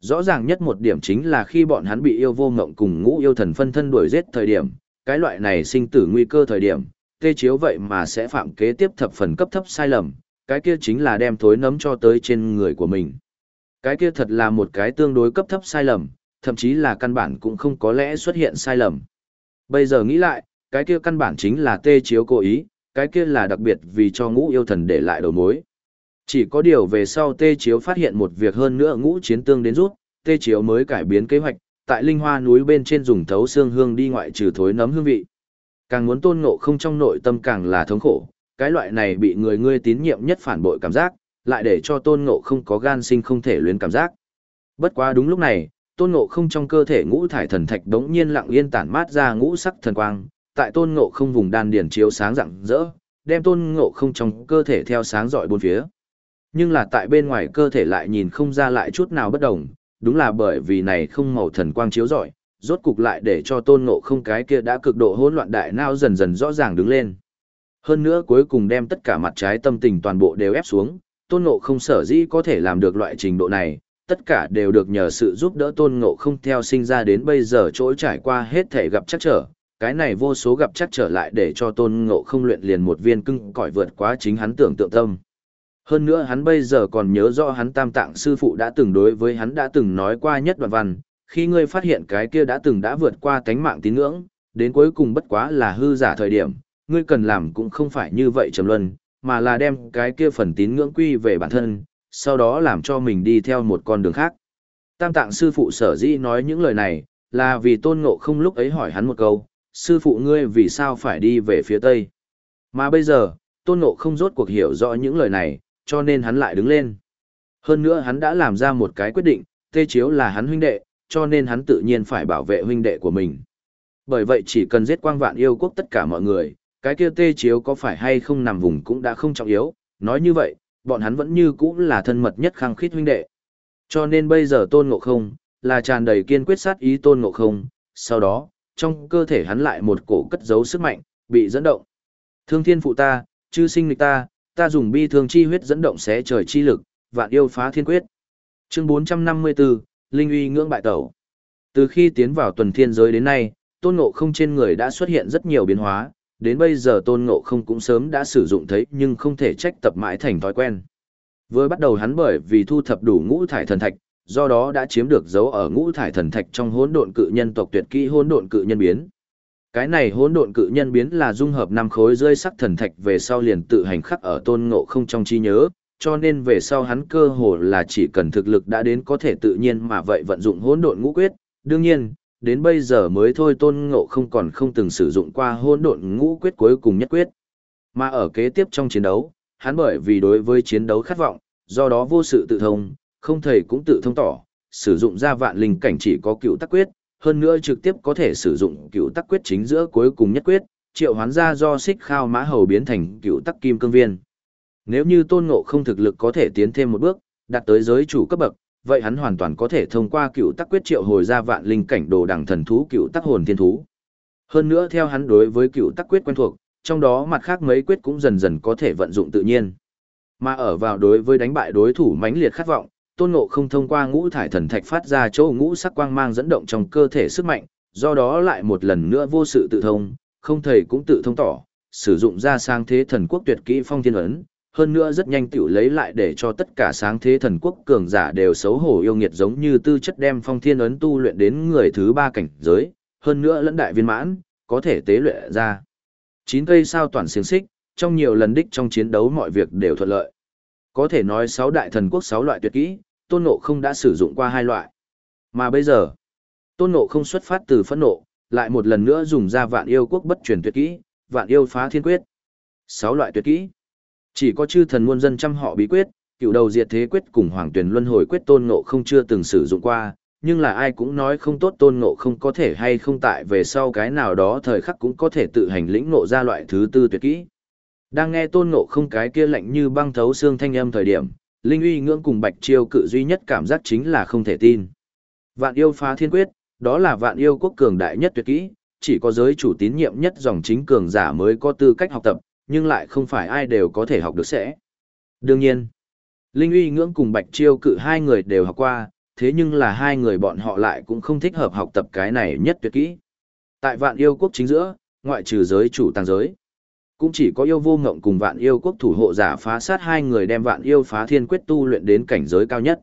Rõ ràng nhất một điểm chính là khi bọn hắn bị yêu vô ngộng cùng ngũ yêu thần phân thân đuổi giết thời điểm, cái loại này sinh tử nguy cơ thời điểm, tê chiếu vậy mà sẽ phạm kế tiếp thập phần cấp thấp sai lầm, cái kia chính là đem thối nấm cho tới trên người của mình. Cái kia thật là một cái tương đối cấp thấp sai lầm, thậm chí là căn bản cũng không có lẽ xuất hiện sai lầm. Bây giờ nghĩ lại, cái kia căn bản chính là tê chiếu cố ý, cái kia là đặc biệt vì cho ngũ yêu thần để lại đầu mối. Chỉ có điều về sau tê chiếu phát hiện một việc hơn nữa ngũ chiến tương đến rút, tê chiếu mới cải biến kế hoạch, tại linh hoa núi bên trên dùng thấu xương hương đi ngoại trừ thối nấm hương vị. Càng muốn tôn ngộ không trong nội tâm càng là thống khổ, cái loại này bị người ngươi tín nhiệm nhất phản bội cảm giác, lại để cho tôn ngộ không có gan sinh không thể luyến cảm giác. Bất quá đúng lúc này, tôn ngộ không trong cơ thể ngũ thải thần thạch đống nhiên lặng yên tản mát ra ngũ sắc thần quang, tại tôn ngộ không vùng đan điển chiếu sáng rạng rỡ, đem tôn ngộ không trong cơ thể theo sáng rọi bốn phía. Nhưng là tại bên ngoài cơ thể lại nhìn không ra lại chút nào bất đồng, đúng là bởi vì này không màu thần quang chiếu rọi, rốt cục lại để cho tôn ngộ không cái kia đã cực độ hỗn loạn đại nao dần dần rõ ràng đứng lên. Hơn nữa cuối cùng đem tất cả mặt trái tâm tình toàn bộ đều ép xuống, tôn ngộ không sở dĩ có thể làm được loại trình độ này, tất cả đều được nhờ sự giúp đỡ tôn ngộ không theo sinh ra đến bây giờ trỗi trải qua hết thể gặp chắc trở. Cái này vô số gặp chắc trở lại để cho tôn ngộ không luyện liền một viên cưng cõi vượt quá chính hắn tưởng tượng tâm. Hơn nữa hắn bây giờ còn nhớ rõ hắn tam tạng sư phụ đã từng đối với hắn đã từng nói qua nhất đoạn văn, khi ngươi phát hiện cái kia đã từng đã vượt qua tánh mạng tín ngưỡng, đến cuối cùng bất quá là hư giả thời điểm, ngươi cần làm cũng không phải như vậy trầm luân, mà là đem cái kia phần tín ngưỡng quy về bản thân, sau đó làm cho mình đi theo một con đường khác. Tam tạng sư phụ sở dĩ nói những lời này, là vì tôn ngộ không lúc ấy hỏi hắn một câu, sư phụ ngươi vì sao phải đi về phía tây. Mà bây giờ, tôn ngộ không rốt cuộc hiểu rõ những lời này, cho nên hắn lại đứng lên. Hơn nữa hắn đã làm ra một cái quyết định, tê chiếu là hắn huynh đệ, cho nên hắn tự nhiên phải bảo vệ huynh đệ của mình. Bởi vậy chỉ cần giết quang vạn yêu quốc tất cả mọi người, cái kia tê chiếu có phải hay không nằm vùng cũng đã không trọng yếu, nói như vậy, bọn hắn vẫn như cũ là thân mật nhất khăng khít huynh đệ. Cho nên bây giờ tôn ngộ không, là tràn đầy kiên quyết sát ý tôn ngộ không, sau đó, trong cơ thể hắn lại một cổ cất giấu sức mạnh, bị dẫn động. Thương thiên phụ ta, chư sinh lịch ta, ta dùng bi thương chi huyết dẫn động xé trời chi lực, vạn yêu phá thiên quyết. Chương 454, Linh uy ngưỡng bại tẩu. Từ khi tiến vào tuần thiên giới đến nay, tôn ngộ không trên người đã xuất hiện rất nhiều biến hóa, đến bây giờ tôn ngộ không cũng sớm đã sử dụng thấy nhưng không thể trách tập mãi thành thói quen. Với bắt đầu hắn bởi vì thu thập đủ ngũ thải thần thạch, do đó đã chiếm được dấu ở ngũ thải thần thạch trong hỗn độn cự nhân tộc tuyệt kỹ hỗn độn cự nhân biến. Cái này hỗn độn cự nhân biến là dung hợp năm khối rơi sắc thần thạch về sau liền tự hành khắc ở tôn ngộ không trong trí nhớ, cho nên về sau hắn cơ hồ là chỉ cần thực lực đã đến có thể tự nhiên mà vậy vận dụng hỗn độn ngũ quyết. Đương nhiên, đến bây giờ mới thôi tôn ngộ không còn không từng sử dụng qua hôn độn ngũ quyết cuối cùng nhất quyết. Mà ở kế tiếp trong chiến đấu, hắn bởi vì đối với chiến đấu khát vọng, do đó vô sự tự thông, không thầy cũng tự thông tỏ, sử dụng ra vạn linh cảnh chỉ có cựu tắc quyết, hơn nữa trực tiếp có thể sử dụng cựu tắc quyết chính giữa cuối cùng nhất quyết, triệu hoán ra do xích khao mã hầu biến thành cựu tắc kim cương viên. Nếu như tôn ngộ không thực lực có thể tiến thêm một bước, đạt tới giới chủ cấp bậc, vậy hắn hoàn toàn có thể thông qua cựu tắc quyết triệu hồi ra vạn linh cảnh đồ đẳng thần thú cựu tắc hồn thiên thú. Hơn nữa theo hắn đối với cựu tắc quyết quen thuộc, trong đó mặt khác mấy quyết cũng dần dần có thể vận dụng tự nhiên. Mà ở vào đối với đánh bại đối thủ mãnh liệt khát vọng, Tôn Ngộ không thông qua ngũ thải thần thạch phát ra chỗ ngũ sắc quang mang dẫn động trong cơ thể sức mạnh, do đó lại một lần nữa vô sự tự thông, không thầy cũng tự thông tỏ, sử dụng ra sang thế thần quốc tuyệt kỹ phong thiên ấn, hơn nữa rất nhanh tiểu lấy lại để cho tất cả sáng thế thần quốc cường giả đều xấu hổ yêu nghiệt giống như tư chất đem phong thiên ấn tu luyện đến người thứ ba cảnh giới, hơn nữa lẫn đại viên mãn, có thể tế luyện ra. Chín cây sao toàn xiềng xích, trong nhiều lần đích trong chiến đấu mọi việc đều thuận lợi. Có thể nói sáu đại thần quốc sáu loại tuyệt kỹ, tôn ngộ không đã sử dụng qua hai loại. Mà bây giờ, tôn ngộ không xuất phát từ phẫn nộ, lại một lần nữa dùng ra vạn yêu quốc bất truyền tuyệt kỹ, vạn yêu phá thiên quyết. Sáu loại tuyệt kỹ. Chỉ có chư thần muôn dân trăm họ bí quyết, cựu đầu diệt thế quyết cùng hoàng tuyển luân hồi quyết tôn ngộ không chưa từng sử dụng qua, nhưng là ai cũng nói không tốt tôn ngộ không có thể hay không tại về sau cái nào đó thời khắc cũng có thể tự hành lĩnh ngộ ra loại thứ tư tuyệt kỹ. Đang nghe tôn ngộ không cái kia lạnh như băng thấu xương thanh âm thời điểm, Linh uy ngưỡng cùng bạch chiêu cự duy nhất cảm giác chính là không thể tin. Vạn yêu phá thiên quyết, đó là vạn yêu quốc cường đại nhất tuyệt kỹ, chỉ có giới chủ tín nhiệm nhất dòng chính cường giả mới có tư cách học tập, nhưng lại không phải ai đều có thể học được sẽ. Đương nhiên, Linh uy ngưỡng cùng bạch chiêu cự hai người đều học qua, thế nhưng là hai người bọn họ lại cũng không thích hợp học tập cái này nhất tuyệt kỹ. Tại vạn yêu quốc chính giữa, ngoại trừ giới chủ tăng giới, cũng chỉ có yêu vô ngộng cùng vạn yêu quốc thủ hộ giả phá sát hai người đem vạn yêu phá thiên quyết tu luyện đến cảnh giới cao nhất.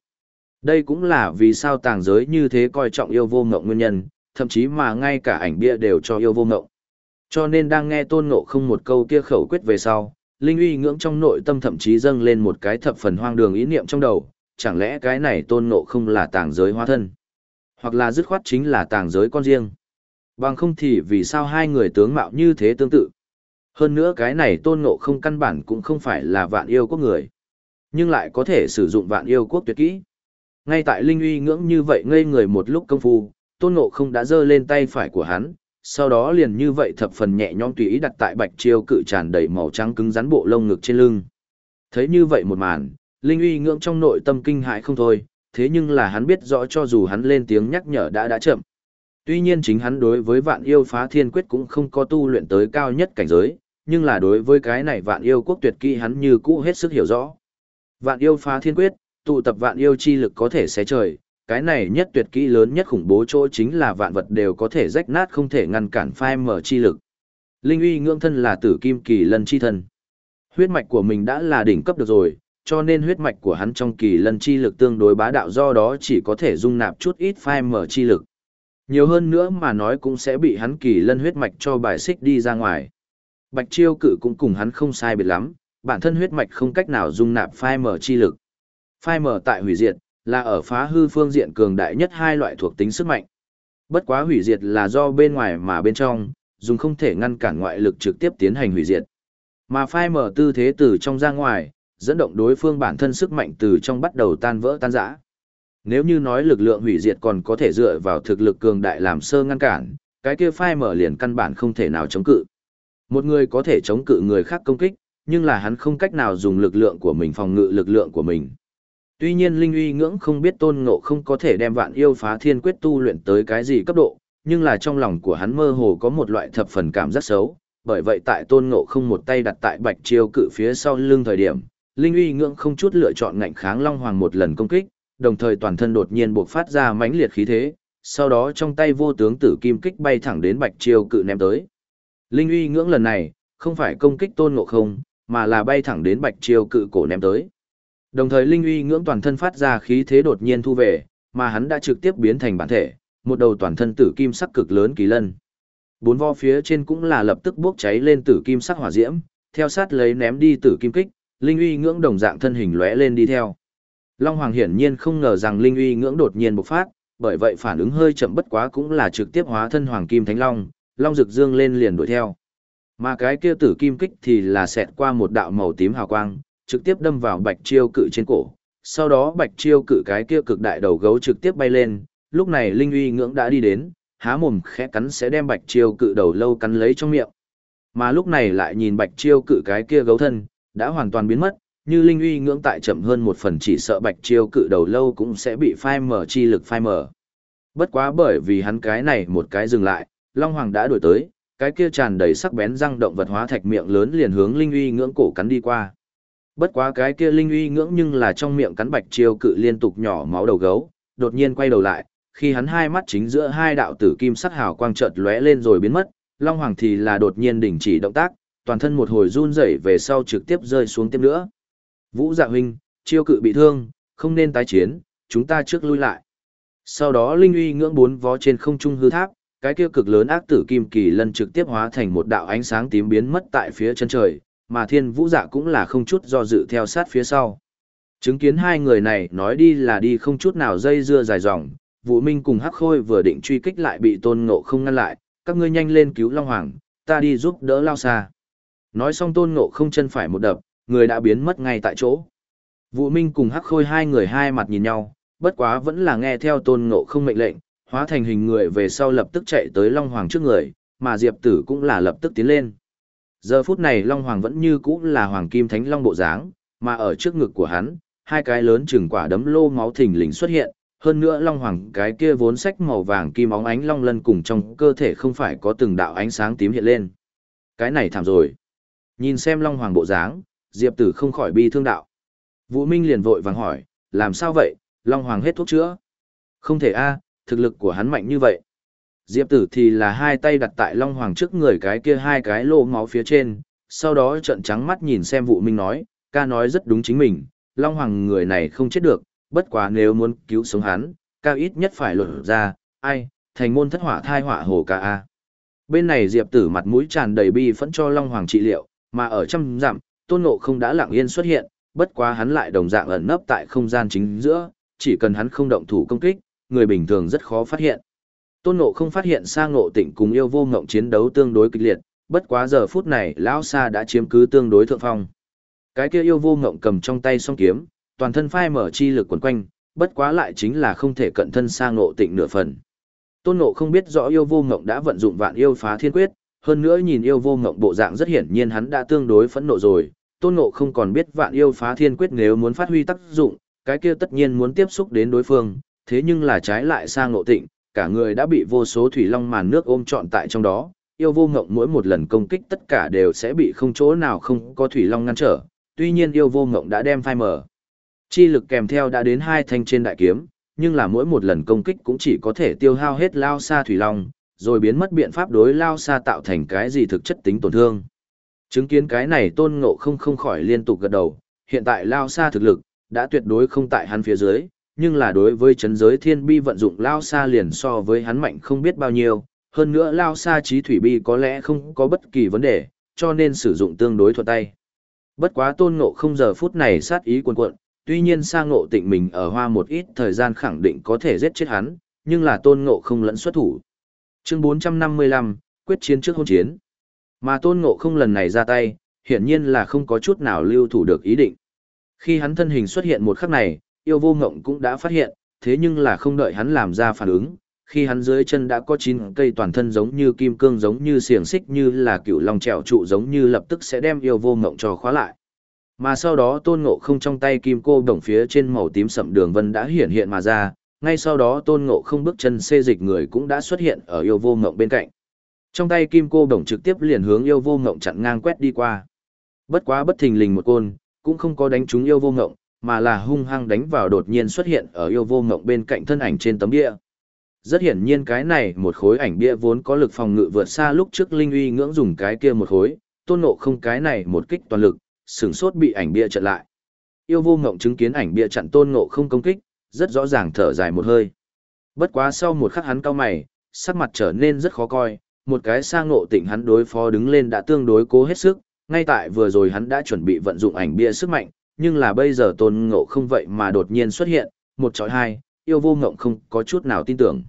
Đây cũng là vì sao tàng giới như thế coi trọng yêu vô ngộng nguyên nhân, thậm chí mà ngay cả ảnh bia đều cho yêu vô ngộng. Cho nên đang nghe tôn ngộ không một câu kia khẩu quyết về sau, Linh uy ngưỡng trong nội tâm thậm chí dâng lên một cái thập phần hoang đường ý niệm trong đầu, chẳng lẽ cái này tôn ngộ không là tàng giới hóa thân? Hoặc là dứt khoát chính là tàng giới con riêng? Bằng không thì vì sao hai người tướng mạo như thế tương tự? Hơn nữa cái này tôn ngộ không căn bản cũng không phải là vạn yêu quốc người. Nhưng lại có thể sử dụng vạn yêu quốc tuyệt kỹ. Ngay tại Linh uy ngưỡng như vậy ngây người một lúc công phu, tôn ngộ không đã giơ lên tay phải của hắn, sau đó liền như vậy thập phần nhẹ nhõm tùy ý đặt tại bạch chiêu cự tràn đầy màu trắng cứng rắn bộ lông ngực trên lưng. Thấy như vậy một màn, Linh uy ngưỡng trong nội tâm kinh hãi không thôi, thế nhưng là hắn biết rõ cho dù hắn lên tiếng nhắc nhở đã đã chậm. Tuy nhiên chính hắn đối với vạn yêu phá thiên quyết cũng không có tu luyện tới cao nhất cảnh giới, nhưng là đối với cái này vạn yêu quốc tuyệt kỹ hắn như cũ hết sức hiểu rõ. Vạn yêu phá thiên quyết, tụ tập vạn yêu chi lực có thể xé trời, cái này nhất tuyệt kỹ lớn nhất khủng bố chỗ chính là vạn vật đều có thể rách nát không thể ngăn cản phai mở chi lực. Linh uy ngưỡng thân là tử kim kỳ lân chi thân. Huyết mạch của mình đã là đỉnh cấp được rồi, cho nên huyết mạch của hắn trong kỳ lân chi lực tương đối bá đạo do đó chỉ có thể dung nạp chút ít phai mở chi lực. Nhiều hơn nữa mà nói cũng sẽ bị hắn kỳ lân huyết mạch cho bài xích đi ra ngoài. Bạch chiêu cự cũng cùng hắn không sai biệt lắm, bản thân huyết mạch không cách nào dung nạp phai mở chi lực. Phai mở tại hủy diệt, là ở phá hư phương diện cường đại nhất hai loại thuộc tính sức mạnh. Bất quá hủy diệt là do bên ngoài mà bên trong, dùng không thể ngăn cản ngoại lực trực tiếp tiến hành hủy diệt. Mà phai mở tư thế từ trong ra ngoài, dẫn động đối phương bản thân sức mạnh từ trong bắt đầu tan vỡ tan rã. Nếu như nói lực lượng hủy diệt còn có thể dựa vào thực lực cường đại làm sơ ngăn cản, cái kia phai mở liền căn bản không thể nào chống cự. Một người có thể chống cự người khác công kích, nhưng là hắn không cách nào dùng lực lượng của mình phòng ngự lực lượng của mình. Tuy nhiên Linh uy ngưỡng không biết tôn ngộ không có thể đem vạn yêu phá thiên quyết tu luyện tới cái gì cấp độ, nhưng là trong lòng của hắn mơ hồ có một loại thập phần cảm giác xấu, bởi vậy tại tôn ngộ không một tay đặt tại bạch chiêu cự phía sau lưng thời điểm, Linh uy ngưỡng không chút lựa chọn ngạnh kháng Long Hoàng một lần công kích, đồng thời toàn thân đột nhiên bộc phát ra mãnh liệt khí thế, sau đó trong tay vô tướng tử kim kích bay thẳng đến bạch chiêu cự ném tới. Linh uy ngưỡng lần này, không phải công kích tôn ngộ không, mà là bay thẳng đến bạch chiêu cự cổ ném tới. Đồng thời Linh uy ngưỡng toàn thân phát ra khí thế đột nhiên thu về, mà hắn đã trực tiếp biến thành bản thể, một đầu toàn thân tử kim sắc cực lớn kỳ lân. Bốn vo phía trên cũng là lập tức bốc cháy lên tử kim sắc hỏa diễm, theo sát lấy ném đi tử kim kích, Linh uy ngưỡng đồng dạng thân hình lóe lên đi theo. Long Hoàng hiển nhiên không ngờ rằng Linh uy ngưỡng đột nhiên bộc phát, bởi vậy phản ứng hơi chậm bất quá cũng là trực tiếp hóa thân Hoàng Kim Thánh Long, Long rực dương lên liền đuổi theo. Mà cái kia tử kim kích thì là xẹt qua một đạo màu tím hào quang, trực tiếp đâm vào bạch chiêu cự trên cổ. Sau đó bạch chiêu cự cái kia cực đại đầu gấu trực tiếp bay lên, lúc này Linh uy ngưỡng đã đi đến, há mồm khẽ cắn sẽ đem bạch chiêu cự đầu lâu cắn lấy trong miệng. Mà lúc này lại nhìn bạch chiêu cự cái kia gấu thân, đã hoàn toàn biến mất, như Linh uy ngưỡng tại chậm hơn một phần chỉ sợ bạch chiêu cự đầu lâu cũng sẽ bị phai mở chi lực phai mở. Bất quá bởi vì hắn cái này một cái dừng lại, Long Hoàng đã đuổi tới, cái kia tràn đầy sắc bén răng động vật hóa thạch miệng lớn liền hướng linh uy ngưỡng cổ cắn đi qua. Bất quá cái kia linh uy ngưỡng nhưng là trong miệng cắn bạch chiêu cự liên tục nhỏ máu đầu gấu, đột nhiên quay đầu lại, khi hắn hai mắt chính giữa hai đạo tử kim sắc hào quang chợt lóe lên rồi biến mất, Long Hoàng thì là đột nhiên đình chỉ động tác, toàn thân một hồi run rẩy về sau trực tiếp rơi xuống tiếp nữa. Vũ Dạ huynh, chiêu cự bị thương, không nên tái chiến, chúng ta trước lui lại. Sau đó linh uy ngưỡng bốn vó trên không trung hư tháp, cái kia cực lớn ác tử kim kỳ lân trực tiếp hóa thành một đạo ánh sáng tím biến mất tại phía chân trời, mà thiên vũ dạ cũng là không chút do dự theo sát phía sau. Chứng kiến hai người này nói đi là đi không chút nào dây dưa dài dòng, Vũ Minh cùng Hắc Khôi vừa định truy kích lại bị Tôn Ngộ không ngăn lại, các ngươi nhanh lên cứu Long Hoàng, ta đi giúp đỡ lao xa. Nói xong Tôn Ngộ không chân phải một đập, người đã biến mất ngay tại chỗ. Vũ Minh cùng Hắc Khôi hai người hai mặt nhìn nhau, bất quá vẫn là nghe theo Tôn Ngộ không mệnh lệnh, hóa thành hình người về sau lập tức chạy tới Long Hoàng trước người, mà Diệp Tử cũng là lập tức tiến lên. Giờ phút này Long Hoàng vẫn như cũ là Hoàng Kim Thánh Long bộ dáng, mà ở trước ngực của hắn, hai cái lớn chừng quả đấm lô máu thình lình xuất hiện, hơn nữa Long Hoàng cái kia vốn sách màu vàng kim óng ánh long lân cùng trong cơ thể không phải có từng đạo ánh sáng tím hiện lên. Cái này thảm rồi. Nhìn xem Long Hoàng bộ dáng, Diệp Tử không khỏi bi thương đạo. Vũ Minh liền vội vàng hỏi, làm sao vậy, Long Hoàng hết thuốc chữa? Không thể a, thực lực của hắn mạnh như vậy. Diệp Tử thì là hai tay đặt tại Long Hoàng trước người cái kia hai cái lô máu phía trên, sau đó trợn trắng mắt nhìn xem vụ Minh nói, ca nói rất đúng chính mình, Long Hoàng người này không chết được, bất quá nếu muốn cứu sống hắn, ca ít nhất phải lột ra, ai, thành môn thất hỏa thai hỏa hồ ca a. Bên này Diệp Tử mặt mũi tràn đầy bi phẫn cho Long Hoàng trị liệu, mà ở trăm dặm, Tôn Ngộ không đã lặng yên xuất hiện, bất quá hắn lại đồng dạng ẩn nấp tại không gian chính giữa, chỉ cần hắn không động thủ công kích, người bình thường rất khó phát hiện. Tôn Ngộ không phát hiện Sa Ngộ Tịnh cùng yêu vô ngộng chiến đấu tương đối kịch liệt, bất quá giờ phút này lão Sa đã chiếm cứ tương đối thượng phong. Cái kia yêu vô ngộng cầm trong tay song kiếm, toàn thân phai mở chi lực quần quanh, bất quá lại chính là không thể cận thân Sa Ngộ Tịnh nửa phần. Tôn Ngộ không biết rõ yêu vô ngộng đã vận dụng vạn yêu phá thiên quyết, hơn nữa nhìn yêu vô ngộng bộ dạng rất hiển nhiên hắn đã tương đối phẫn nộ rồi, tôn ngộ không còn biết vạn yêu phá thiên quyết nếu muốn phát huy tác dụng, cái kia tất nhiên muốn tiếp xúc đến đối phương, thế nhưng là trái lại sang ngộ tịnh, cả người đã bị vô số thủy long màn nước ôm trọn tại trong đó, yêu vô ngộng mỗi một lần công kích tất cả đều sẽ bị không chỗ nào không có thủy long ngăn trở, tuy nhiên yêu vô ngộng đã đem phai mở. Chi lực kèm theo đã đến hai thanh trên đại kiếm, nhưng là mỗi một lần công kích cũng chỉ có thể tiêu hao hết lao xa thủy long, rồi biến mất biện pháp đối lao xa tạo thành cái gì thực chất tính tổn thương. Chứng kiến cái này tôn ngộ không không khỏi liên tục gật đầu, hiện tại lao xa thực lực, đã tuyệt đối không tại hắn phía dưới, nhưng là đối với chấn giới thiên bi vận dụng lao xa liền so với hắn mạnh không biết bao nhiêu, hơn nữa lao xa trí thủy bi có lẽ không có bất kỳ vấn đề, cho nên sử dụng tương đối thuận tay. Bất quá tôn ngộ không giờ phút này sát ý cuồn cuộn, tuy nhiên sa ngộ tịnh mình ở hoa một ít thời gian khẳng định có thể giết chết hắn, nhưng là tôn ngộ không lẫn xuất thủ. Chương 455, quyết chiến trước hôn chiến. Mà tôn ngộ không lần này ra tay, hiển nhiên là không có chút nào lưu thủ được ý định. Khi hắn thân hình xuất hiện một khắc này, yêu vô ngộng cũng đã phát hiện, thế nhưng là không đợi hắn làm ra phản ứng, khi hắn dưới chân đã có chín cây toàn thân giống như kim cương giống như xiềng xích như là cựu long trèo trụ giống như lập tức sẽ đem yêu vô ngộng cho khóa lại. Mà sau đó tôn ngộ không trong tay kim cô đồng phía trên màu tím sậm đường vân đã hiển hiện mà ra, ngay sau đó tôn ngộ không bước chân xê dịch người cũng đã xuất hiện ở yêu vô ngộng bên cạnh. Trong tay kim cô đồng trực tiếp liền hướng yêu vô ngộng chặn ngang quét đi qua. Bất quá bất thình lình một côn, cũng không có đánh trúng yêu vô ngộng, mà là hung hăng đánh vào đột nhiên xuất hiện ở yêu vô ngộng bên cạnh thân ảnh trên tấm bia. Rất hiển nhiên cái này một khối ảnh bia vốn có lực phòng ngự vượt xa lúc trước Linh uy ngưỡng dùng cái kia một khối, tôn nộ không cái này một kích toàn lực, sửng sốt bị ảnh bia chặn lại. Yêu vô ngộng chứng kiến ảnh bia chặn tôn nộ không công kích, rất rõ ràng thở dài một hơi. Bất quá sau một khắc hắn cao mày, sắc mặt trở nên rất khó coi, một cái sang ngộ tỉnh hắn đối phó đứng lên đã tương đối cố hết sức, ngay tại vừa rồi hắn đã chuẩn bị vận dụng ảnh bia sức mạnh, nhưng là bây giờ tôn ngộ không vậy mà đột nhiên xuất hiện, một chọi hai, yêu vô ngộng không có chút nào tin tưởng.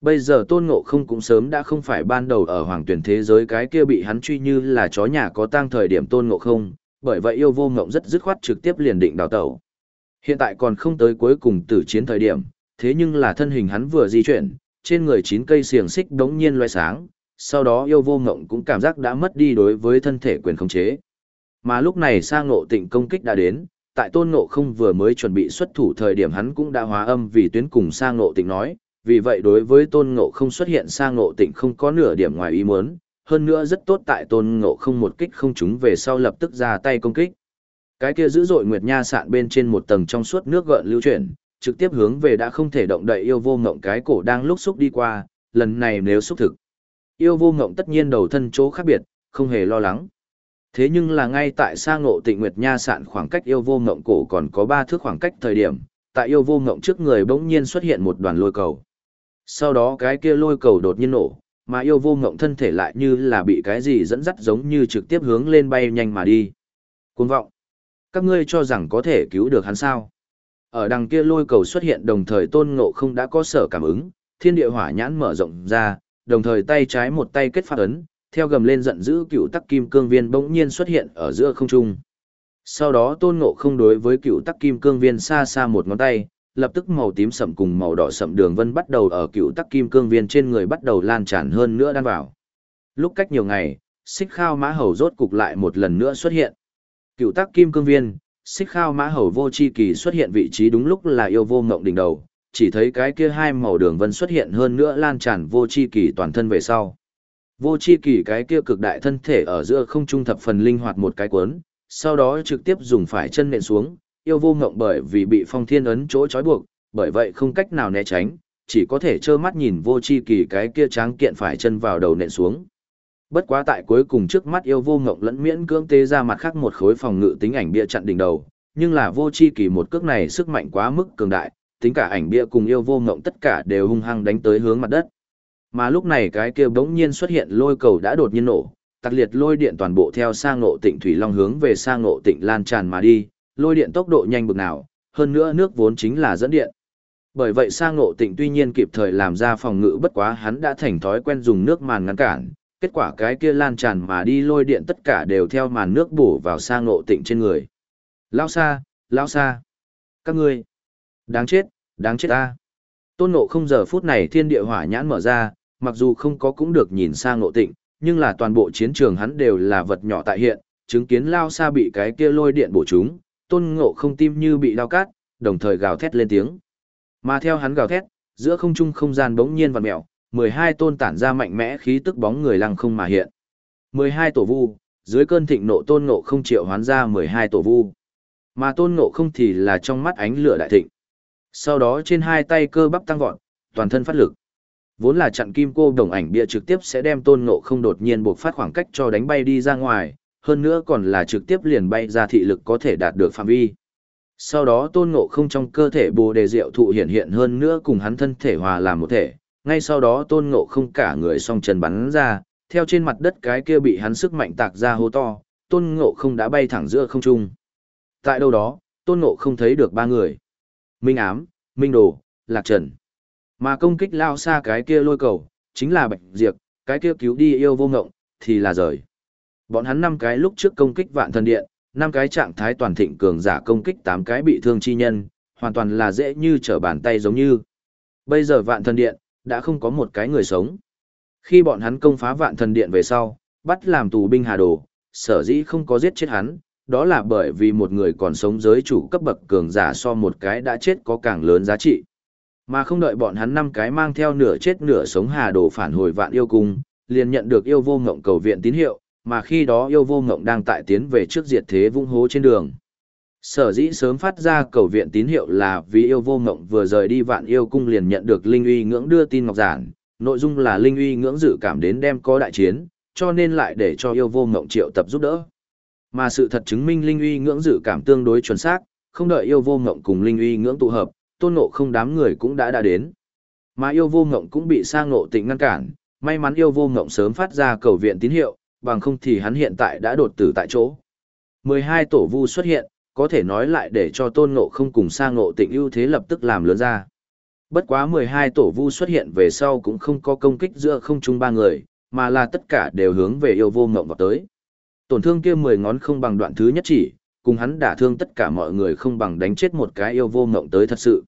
Bây giờ tôn ngộ không cũng sớm đã không phải ban đầu ở hoàng tuyển thế giới cái kia bị hắn truy như là chó nhà có tang thời điểm tôn ngộ không, bởi vậy yêu vô ngộng rất dứt khoát trực tiếp liền định đào tẩu. Hiện tại còn không tới cuối cùng tử chiến thời điểm, thế nhưng là thân hình hắn vừa di chuyển, trên người chín cây xiềng xích đống nhiên loe sáng, sau đó yêu vô ngộng cũng cảm giác đã mất đi đối với thân thể quyền khống chế. Mà lúc này sang ngộ tịnh công kích đã đến, tại tôn ngộ không vừa mới chuẩn bị xuất thủ thời điểm hắn cũng đã hóa âm vì tuyến cùng sang ngộ tịnh nói, vì vậy đối với tôn ngộ không xuất hiện sang ngộ tịnh không có nửa điểm ngoài ý muốn, hơn nữa rất tốt tại tôn ngộ không một kích không chúng về sau lập tức ra tay công kích. Cái kia dữ dội nguyệt nha sạn bên trên một tầng trong suốt nước gợn lưu chuyển, trực tiếp hướng về đã không thể động đậy yêu vô ngộng cái cổ đang lúc xúc đi qua, lần này nếu xúc thực. Yêu vô ngộng tất nhiên đầu thân chỗ khác biệt, không hề lo lắng. Thế nhưng là ngay tại sa ngộ tịnh nguyệt nha sạn khoảng cách yêu vô ngộng cổ còn có ba thước khoảng cách thời điểm, tại yêu vô ngộng trước người bỗng nhiên xuất hiện một đoàn lôi cầu. Sau đó cái kia lôi cầu đột nhiên nổ, mà yêu vô ngộng thân thể lại như là bị cái gì dẫn dắt giống như trực tiếp hướng lên bay nhanh mà đi. Cuồng vọng. Các ngươi cho rằng có thể cứu được hắn sao? Ở đằng kia lôi cầu xuất hiện đồng thời tôn ngộ không đã có sở cảm ứng, thiên địa hỏa nhãn mở rộng ra, đồng thời tay trái một tay kết phát ấn, theo gầm lên giận dữ cựu tắc kim cương viên bỗng nhiên xuất hiện ở giữa không trung. Sau đó tôn ngộ không đối với cựu tắc kim cương viên xa xa một ngón tay, lập tức màu tím sậm cùng màu đỏ sậm đường vân bắt đầu ở cựu tắc kim cương viên trên người bắt đầu lan tràn hơn nữa đan vào. Lúc cách nhiều ngày, xích khao mã hầu rốt cục lại một lần nữa xuất hiện. Cựu tắc kim cương viên, xích khao mã hầu vô chi kỳ xuất hiện vị trí đúng lúc là yêu vô ngộng đỉnh đầu, chỉ thấy cái kia hai màu đường vân xuất hiện hơn nữa lan tràn vô chi kỳ toàn thân về sau. Vô chi kỳ cái kia cực đại thân thể ở giữa không trung thập phần linh hoạt một cái cuốn, sau đó trực tiếp dùng phải chân nện xuống, yêu vô ngộng bởi vì bị phong thiên ấn chỗ trói buộc, bởi vậy không cách nào né tránh, chỉ có thể trơ mắt nhìn vô chi kỳ cái kia tráng kiện phải chân vào đầu nện xuống. Bất quá tại cuối cùng trước mắt yêu vô ngộng lẫn miễn cưỡng tế ra mặt khác một khối phòng ngự tính ảnh bia chặn đỉnh đầu, nhưng là vô chi kỳ một cước này sức mạnh quá mức cường đại, tính cả ảnh bia cùng yêu vô ngộng tất cả đều hung hăng đánh tới hướng mặt đất. Mà lúc này cái kia bỗng nhiên xuất hiện lôi cầu đã đột nhiên nổ, tạc liệt lôi điện toàn bộ theo sang ngộ tịnh thủy long hướng về sang ngộ tịnh lan tràn mà đi, lôi điện tốc độ nhanh bực nào, hơn nữa nước vốn chính là dẫn điện. Bởi vậy sang ngộ tịnh tuy nhiên kịp thời làm ra phòng ngự bất quá hắn đã thành thói quen dùng nước màn ngăn cản, kết quả cái kia lan tràn mà đi lôi điện tất cả đều theo màn nước bổ vào sang ngộ tịnh trên người. Lao xa, lao xa. Các ngươi. Đáng chết, đáng chết ta. Tôn ngộ không giờ phút này thiên địa hỏa nhãn mở ra, mặc dù không có cũng được nhìn sang ngộ tịnh, nhưng là toàn bộ chiến trường hắn đều là vật nhỏ tại hiện, chứng kiến lao xa bị cái kia lôi điện bổ chúng, tôn ngộ không tim như bị đau cát, đồng thời gào thét lên tiếng. Mà theo hắn gào thét, giữa không trung không gian bỗng nhiên vặn mèo, 12 tôn tản ra mạnh mẽ khí tức bóng người lăng không mà hiện. 12 tổ vu, dưới cơn thịnh nộ tôn ngộ không triệu hoán ra 12 tổ vu. Mà tôn ngộ không thì là trong mắt ánh lửa đại thịnh. Sau đó trên hai tay cơ bắp tăng vọt, toàn thân phát lực. Vốn là chặn kim cô đồng ảnh bia trực tiếp sẽ đem tôn ngộ không đột nhiên buộc phát khoảng cách cho đánh bay đi ra ngoài, hơn nữa còn là trực tiếp liền bay ra thị lực có thể đạt được phạm vi. Sau đó tôn ngộ không trong cơ thể bồ đề diệu thụ hiện hiện hơn nữa cùng hắn thân thể hòa làm một thể, ngay sau đó tôn ngộ không cả người song chân bắn ra, theo trên mặt đất cái kia bị hắn sức mạnh tạc ra hô to, tôn ngộ không đã bay thẳng giữa không trung. Tại đâu đó, tôn ngộ không thấy được ba người. Minh ám, Minh đồ, Lạc Trần. Mà công kích lao xa cái kia lôi cầu, chính là bạch diệt, cái kia cứu đi yêu vô ngộng, thì là rời. Bọn hắn năm cái lúc trước công kích vạn thần điện, năm cái trạng thái toàn thịnh cường giả công kích tám cái bị thương chi nhân, hoàn toàn là dễ như trở bàn tay giống như. Bây giờ vạn thần điện, đã không có một cái người sống. Khi bọn hắn công phá vạn thần điện về sau, bắt làm tù binh hà đồ, sở dĩ không có giết chết hắn, đó là bởi vì một người còn sống giới chủ cấp bậc cường giả so một cái đã chết có càng lớn giá trị. Mà không đợi bọn hắn năm cái mang theo nửa chết nửa sống hà đồ phản hồi vạn yêu cung, liền nhận được yêu vô ngộng cầu viện tín hiệu, mà khi đó yêu vô ngộng đang tại tiến về trước diệt thế vung hố trên đường. Sở dĩ sớm phát ra cầu viện tín hiệu là vì yêu vô ngộng vừa rời đi vạn yêu cung liền nhận được Linh uy ngưỡng đưa tin ngọc giản, nội dung là Linh uy ngưỡng dự cảm đến đem có đại chiến, cho nên lại để cho yêu vô ngộng triệu tập giúp đỡ. Mà sự thật chứng minh Linh uy ngưỡng dự cảm tương đối chuẩn xác, không đợi yêu vô ngộng cùng Linh uy ngưỡng tụ hợp, tôn ngộ không đám người cũng đã đã đến. Mà yêu vô ngộng cũng bị sang ngộ tịnh ngăn cản, may mắn yêu vô ngộng sớm phát ra cầu viện tín hiệu, bằng không thì hắn hiện tại đã đột tử tại chỗ. 12 tổ vu xuất hiện, có thể nói lại để cho tôn ngộ không cùng sang ngộ tịnh ưu thế lập tức làm lớn ra. Bất quá 12 tổ vu xuất hiện về sau cũng không có công kích giữa không chung ba người, mà là tất cả đều hướng về yêu vô ngộng vào tới. Tổn thương kia 10 ngón không bằng đoạn thứ nhất chỉ, cùng hắn đả thương tất cả mọi người không bằng đánh chết một cái yêu vô ngộng tới thật sự.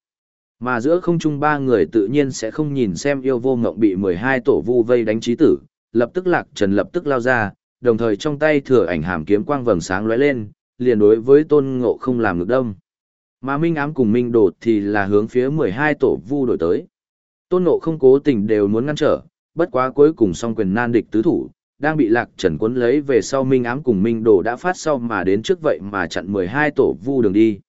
Mà giữa không trung ba người tự nhiên sẽ không nhìn xem yêu vô ngộng bị 12 tổ vu vây đánh trí tử, lập tức lạc trần lập tức lao ra, đồng thời trong tay thừa ảnh hàm kiếm quang vầng sáng lóe lên, liền đối với tôn ngộ không làm ngược đông. Mà Minh ám cùng Minh đột thì là hướng phía 12 tổ vu đổi tới. Tôn ngộ không cố tình đều muốn ngăn trở, bất quá cuối cùng song quyền nan địch tứ thủ, đang bị lạc trần cuốn lấy về sau minh ám cùng minh đồ đã phát sau mà đến trước vậy mà chặn 12 tổ vu đường đi.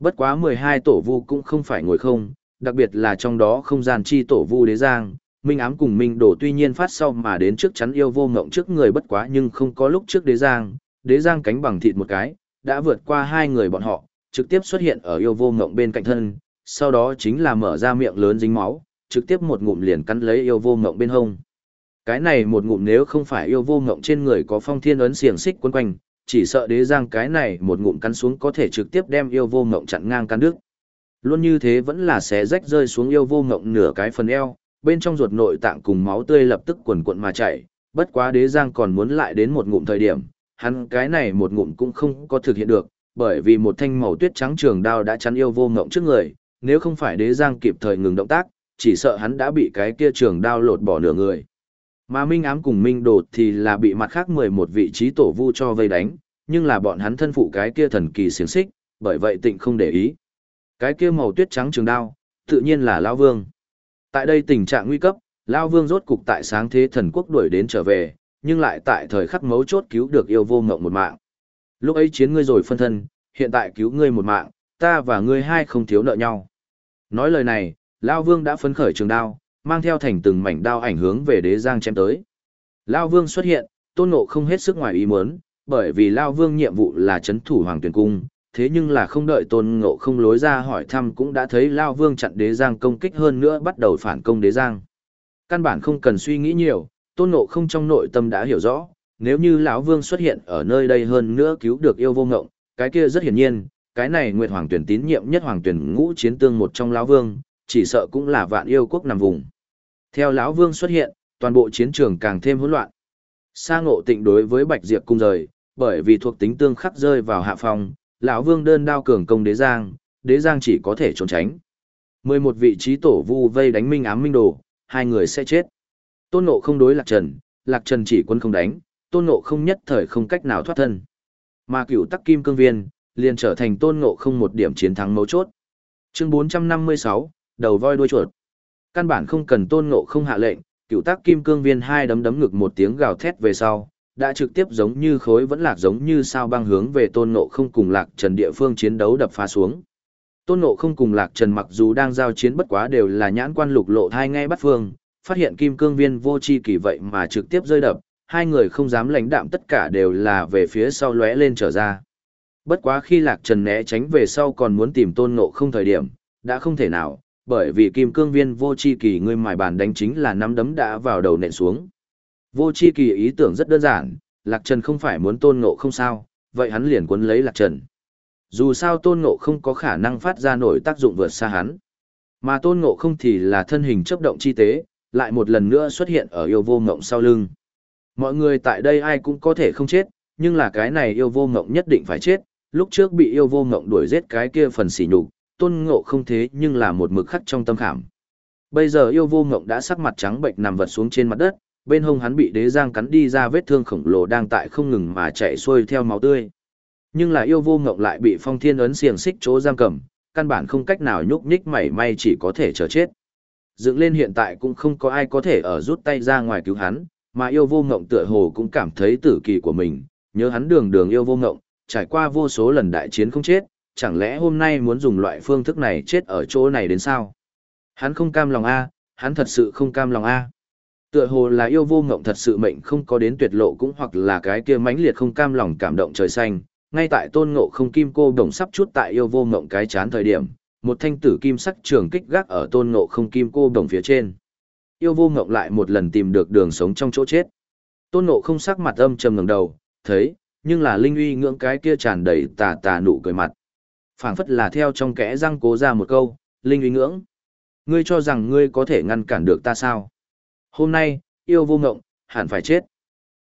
Bất quá 12 tổ vu cũng không phải ngồi không, đặc biệt là trong đó không gian chi tổ vu đế giang, minh ám cùng minh đồ tuy nhiên phát sau mà đến trước chắn yêu vô ngộng trước người bất quá nhưng không có lúc trước đế giang, đế giang cánh bằng thịt một cái, đã vượt qua hai người bọn họ, trực tiếp xuất hiện ở yêu vô ngộng bên cạnh thân, sau đó chính là mở ra miệng lớn dính máu, trực tiếp một ngụm liền cắn lấy yêu vô ngộng bên hông. Cái này một ngụm nếu không phải yêu vô ngộng trên người có phong thiên ấn xiềng xích quấn quanh, chỉ sợ đế giang cái này một ngụm cắn xuống có thể trực tiếp đem yêu vô ngộng chặn ngang cắn đứt. Luôn như thế vẫn là xé rách rơi xuống yêu vô ngộng nửa cái phần eo, bên trong ruột nội tạng cùng máu tươi lập tức quần cuộn mà chảy, bất quá đế giang còn muốn lại đến một ngụm thời điểm, hắn cái này một ngụm cũng không có thực hiện được, bởi vì một thanh màu tuyết trắng trường đao đã chắn yêu vô ngộng trước người, nếu không phải đế giang kịp thời ngừng động tác, chỉ sợ hắn đã bị cái kia trường đao lột bỏ nửa người. Mà Minh Ám cùng Minh Đột thì là bị mặt khác 11 vị trí tổ vu cho vây đánh, nhưng là bọn hắn thân phụ cái kia thần kỳ xiềng xích, bởi vậy tịnh không để ý. Cái kia màu tuyết trắng trường đao, tự nhiên là lão Vương. Tại đây tình trạng nguy cấp, lão Vương rốt cục tại sáng thế thần quốc đuổi đến trở về, nhưng lại tại thời khắc mấu chốt cứu được yêu vô ngộng một mạng. Lúc ấy chiến ngươi rồi phân thân, hiện tại cứu ngươi một mạng, ta và ngươi hai không thiếu nợ nhau. Nói lời này, lão Vương đã phấn khởi trường đao, mang theo thành từng mảnh đao ảnh hướng về đế giang chém tới. Lao Vương xuất hiện, tôn ngộ không hết sức ngoài ý muốn, bởi vì Lao Vương nhiệm vụ là chấn thủ hoàng Tuyền cung, thế nhưng là không đợi tôn ngộ không lối ra hỏi thăm cũng đã thấy Lao Vương chặn đế giang công kích hơn nữa bắt đầu phản công đế giang. Căn bản không cần suy nghĩ nhiều, tôn ngộ không trong nội tâm đã hiểu rõ, nếu như lão Vương xuất hiện ở nơi đây hơn nữa cứu được yêu vô ngộng, cái kia rất hiển nhiên, cái này Nguyệt Hoàng tuyển tín nhiệm nhất Hoàng tuyển ngũ chiến tương một trong lão Vương, chỉ sợ cũng là vạn yêu quốc nằm vùng. Theo lão Vương xuất hiện, toàn bộ chiến trường càng thêm hỗn loạn. Sa Ngộ Tịnh đối với Bạch Diệp cung rời, bởi vì thuộc tính tương khắc rơi vào hạ phòng, lão Vương đơn đao cường công Đế Giang, Đế Giang chỉ có thể trốn tránh. 11 vị trí tổ vu vây đánh Minh Ám Minh Đồ, hai người sẽ chết. Tôn Ngộ không đối Lạc Trần, Lạc Trần chỉ quân không đánh, Tôn Ngộ không nhất thời không cách nào thoát thân. Mà cửu Tắc Kim Cương Viên liền trở thành Tôn Ngộ không một điểm chiến thắng mấu chốt. Chương 456, đầu voi đuôi chuột. Căn bản không cần tôn ngộ không hạ lệnh, cựu tác kim cương viên hai đấm đấm ngực một tiếng gào thét về sau, đã trực tiếp giống như khối vẫn lạc giống như sao băng hướng về tôn ngộ không cùng lạc trần địa phương chiến đấu đập phá xuống. Tôn ngộ không cùng lạc trần mặc dù đang giao chiến bất quá đều là nhãn quan lục lộ thai ngay bắt phương, phát hiện kim cương viên vô chi kỳ vậy mà trực tiếp rơi đập, hai người không dám lãnh đạm tất cả đều là về phía sau lóe lên trở ra. Bất quá khi lạc trần né tránh về sau còn muốn tìm tôn ngộ không thời điểm, đã không thể nào, bởi vì kim cương viên vô chi kỳ ngươi mài bàn đánh chính là nắm đấm đã vào đầu nện xuống. Vô chi kỳ ý tưởng rất đơn giản, Lạc Trần không phải muốn tôn ngộ không sao, vậy hắn liền cuốn lấy Lạc Trần. Dù sao tôn ngộ không có khả năng phát ra nổi tác dụng vượt xa hắn. Mà tôn ngộ không thì là thân hình chấp động chi tế, lại một lần nữa xuất hiện ở yêu vô ngộng sau lưng. Mọi người tại đây ai cũng có thể không chết, nhưng là cái này yêu vô ngộng nhất định phải chết, lúc trước bị yêu vô ngộng đuổi giết cái kia phần xỉ nhục tôn ngộ không thế nhưng là một mực khắc trong tâm khảm. Bây giờ yêu vô ngộng đã sắc mặt trắng bệnh nằm vật xuống trên mặt đất, bên hông hắn bị đế giang cắn đi ra vết thương khổng lồ đang tại không ngừng mà chạy xuôi theo máu tươi. Nhưng là yêu vô ngộng lại bị phong thiên ấn xiềng xích chỗ giam cầm, căn bản không cách nào nhúc nhích mảy may chỉ có thể chờ chết. Dựng lên hiện tại cũng không có ai có thể ở rút tay ra ngoài cứu hắn, mà yêu vô ngộng tựa hồ cũng cảm thấy tử kỳ của mình, nhớ hắn đường đường yêu vô ngộng, trải qua vô số lần đại chiến không chết, chẳng lẽ hôm nay muốn dùng loại phương thức này chết ở chỗ này đến sao? Hắn không cam lòng A, hắn thật sự không cam lòng A. Tựa hồ là yêu vô ngộng thật sự mệnh không có đến tuyệt lộ cũng hoặc là cái kia mãnh liệt không cam lòng cảm động trời xanh, ngay tại tôn ngộ không kim cô đồng sắp chút tại yêu vô ngộng cái chán thời điểm, một thanh tử kim sắc trường kích gác ở tôn ngộ không kim cô đồng phía trên. Yêu vô ngộng lại một lần tìm được đường sống trong chỗ chết. Tôn ngộ không sắc mặt âm trầm ngẩng đầu, thấy, nhưng là linh uy ngưỡng cái kia tràn đầy tà tà nụ cười mặt phảng phất là theo trong kẽ răng cố ra một câu, Linh uy ngưỡng. Ngươi cho rằng ngươi có thể ngăn cản được ta sao? Hôm nay, yêu vô ngộng, hẳn phải chết.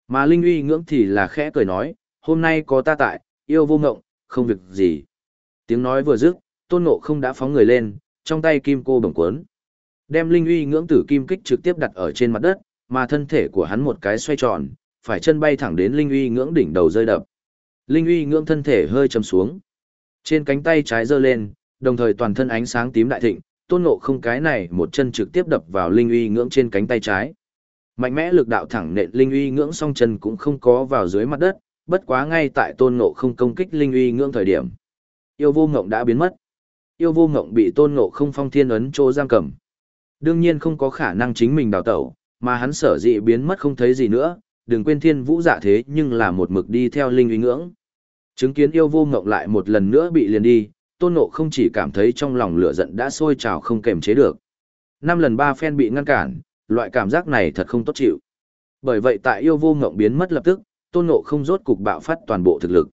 Mà Linh uy ngưỡng thì là khẽ cười nói, hôm nay có ta tại, yêu vô ngộng, không việc gì. Tiếng nói vừa dứt, tôn ngộ không đã phóng người lên, trong tay kim cô bổng cuốn. Đem Linh uy ngưỡng tử kim kích trực tiếp đặt ở trên mặt đất, mà thân thể của hắn một cái xoay tròn, phải chân bay thẳng đến Linh uy ngưỡng đỉnh đầu rơi đập. Linh uy ngưỡng thân thể hơi chầm xuống. Trên cánh tay trái giơ lên, đồng thời toàn thân ánh sáng tím đại thịnh, tôn ngộ không cái này một chân trực tiếp đập vào linh uy ngưỡng trên cánh tay trái. Mạnh mẽ lực đạo thẳng nện linh uy ngưỡng song chân cũng không có vào dưới mặt đất, bất quá ngay tại tôn ngộ không công kích linh uy ngưỡng thời điểm. Yêu vô ngộng đã biến mất. Yêu vô ngộng bị tôn ngộ không phong thiên ấn chỗ giam cầm. Đương nhiên không có khả năng chính mình đào tẩu, mà hắn sở dị biến mất không thấy gì nữa, đừng quên thiên vũ dạ thế nhưng là một mực đi theo linh uy ngưỡng. Chứng kiến yêu vô ngộng lại một lần nữa bị liền đi, tôn ngộ không chỉ cảm thấy trong lòng lửa giận đã sôi trào không kềm chế được. Năm lần ba phen bị ngăn cản, loại cảm giác này thật không tốt chịu. Bởi vậy tại yêu vô ngộng biến mất lập tức, tôn ngộ không rốt cục bạo phát toàn bộ thực lực.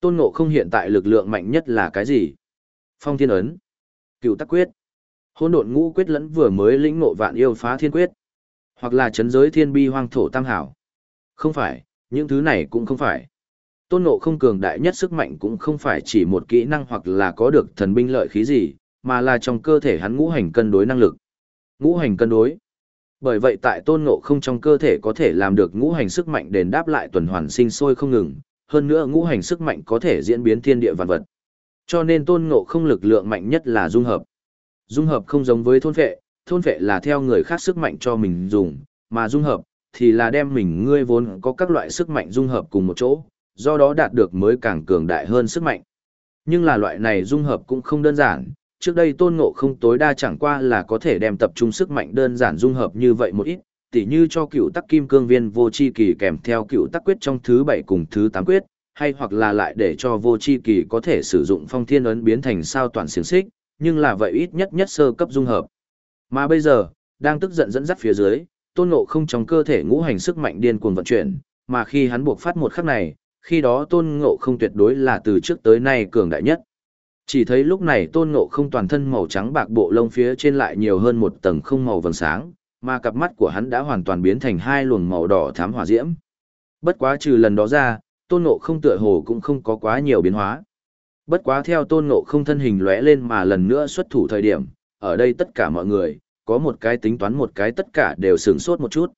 Tôn ngộ không hiện tại lực lượng mạnh nhất là cái gì? Phong thiên ấn, cựu tắc quyết, hôn độn ngũ quyết lẫn vừa mới lĩnh ngộ vạn yêu phá thiên quyết, hoặc là chấn giới thiên bi hoang thổ tam hảo. Không phải, những thứ này cũng không phải. Tôn ngộ không cường đại nhất sức mạnh cũng không phải chỉ một kỹ năng hoặc là có được thần binh lợi khí gì, mà là trong cơ thể hắn ngũ hành cân đối năng lực. Ngũ hành cân đối. Bởi vậy tại tôn ngộ không trong cơ thể có thể làm được ngũ hành sức mạnh đền đáp lại tuần hoàn sinh sôi không ngừng, hơn nữa ngũ hành sức mạnh có thể diễn biến thiên địa vạn vật. Cho nên tôn ngộ không lực lượng mạnh nhất là dung hợp. Dung hợp không giống với thôn vệ, thôn vệ là theo người khác sức mạnh cho mình dùng, mà dung hợp thì là đem mình ngươi vốn có các loại sức mạnh dung hợp cùng một chỗ, do đó đạt được mới càng cường đại hơn sức mạnh. Nhưng là loại này dung hợp cũng không đơn giản, trước đây tôn ngộ không tối đa chẳng qua là có thể đem tập trung sức mạnh đơn giản dung hợp như vậy một ít, tỉ như cho cựu tắc kim cương viên vô chi kỳ kèm theo cựu tắc quyết trong thứ bảy cùng thứ tám quyết, hay hoặc là lại để cho vô chi kỳ có thể sử dụng phong thiên ấn biến thành sao toàn xiềng xích, nhưng là vậy ít nhất nhất sơ cấp dung hợp. Mà bây giờ, đang tức giận dẫn dắt phía dưới, tôn ngộ không trong cơ thể ngũ hành sức mạnh điên cuồng vận chuyển, mà khi hắn buộc phát một khắc này, khi đó tôn ngộ không tuyệt đối là từ trước tới nay cường đại nhất. Chỉ thấy lúc này tôn ngộ không toàn thân màu trắng bạc bộ lông phía trên lại nhiều hơn một tầng không màu vầng sáng, mà cặp mắt của hắn đã hoàn toàn biến thành hai luồng màu đỏ thám hỏa diễm. Bất quá trừ lần đó ra, tôn ngộ không tựa hồ cũng không có quá nhiều biến hóa. Bất quá theo tôn ngộ không thân hình lóe lên mà lần nữa xuất thủ thời điểm, ở đây tất cả mọi người, có một cái tính toán một cái tất cả đều sửng sốt một chút.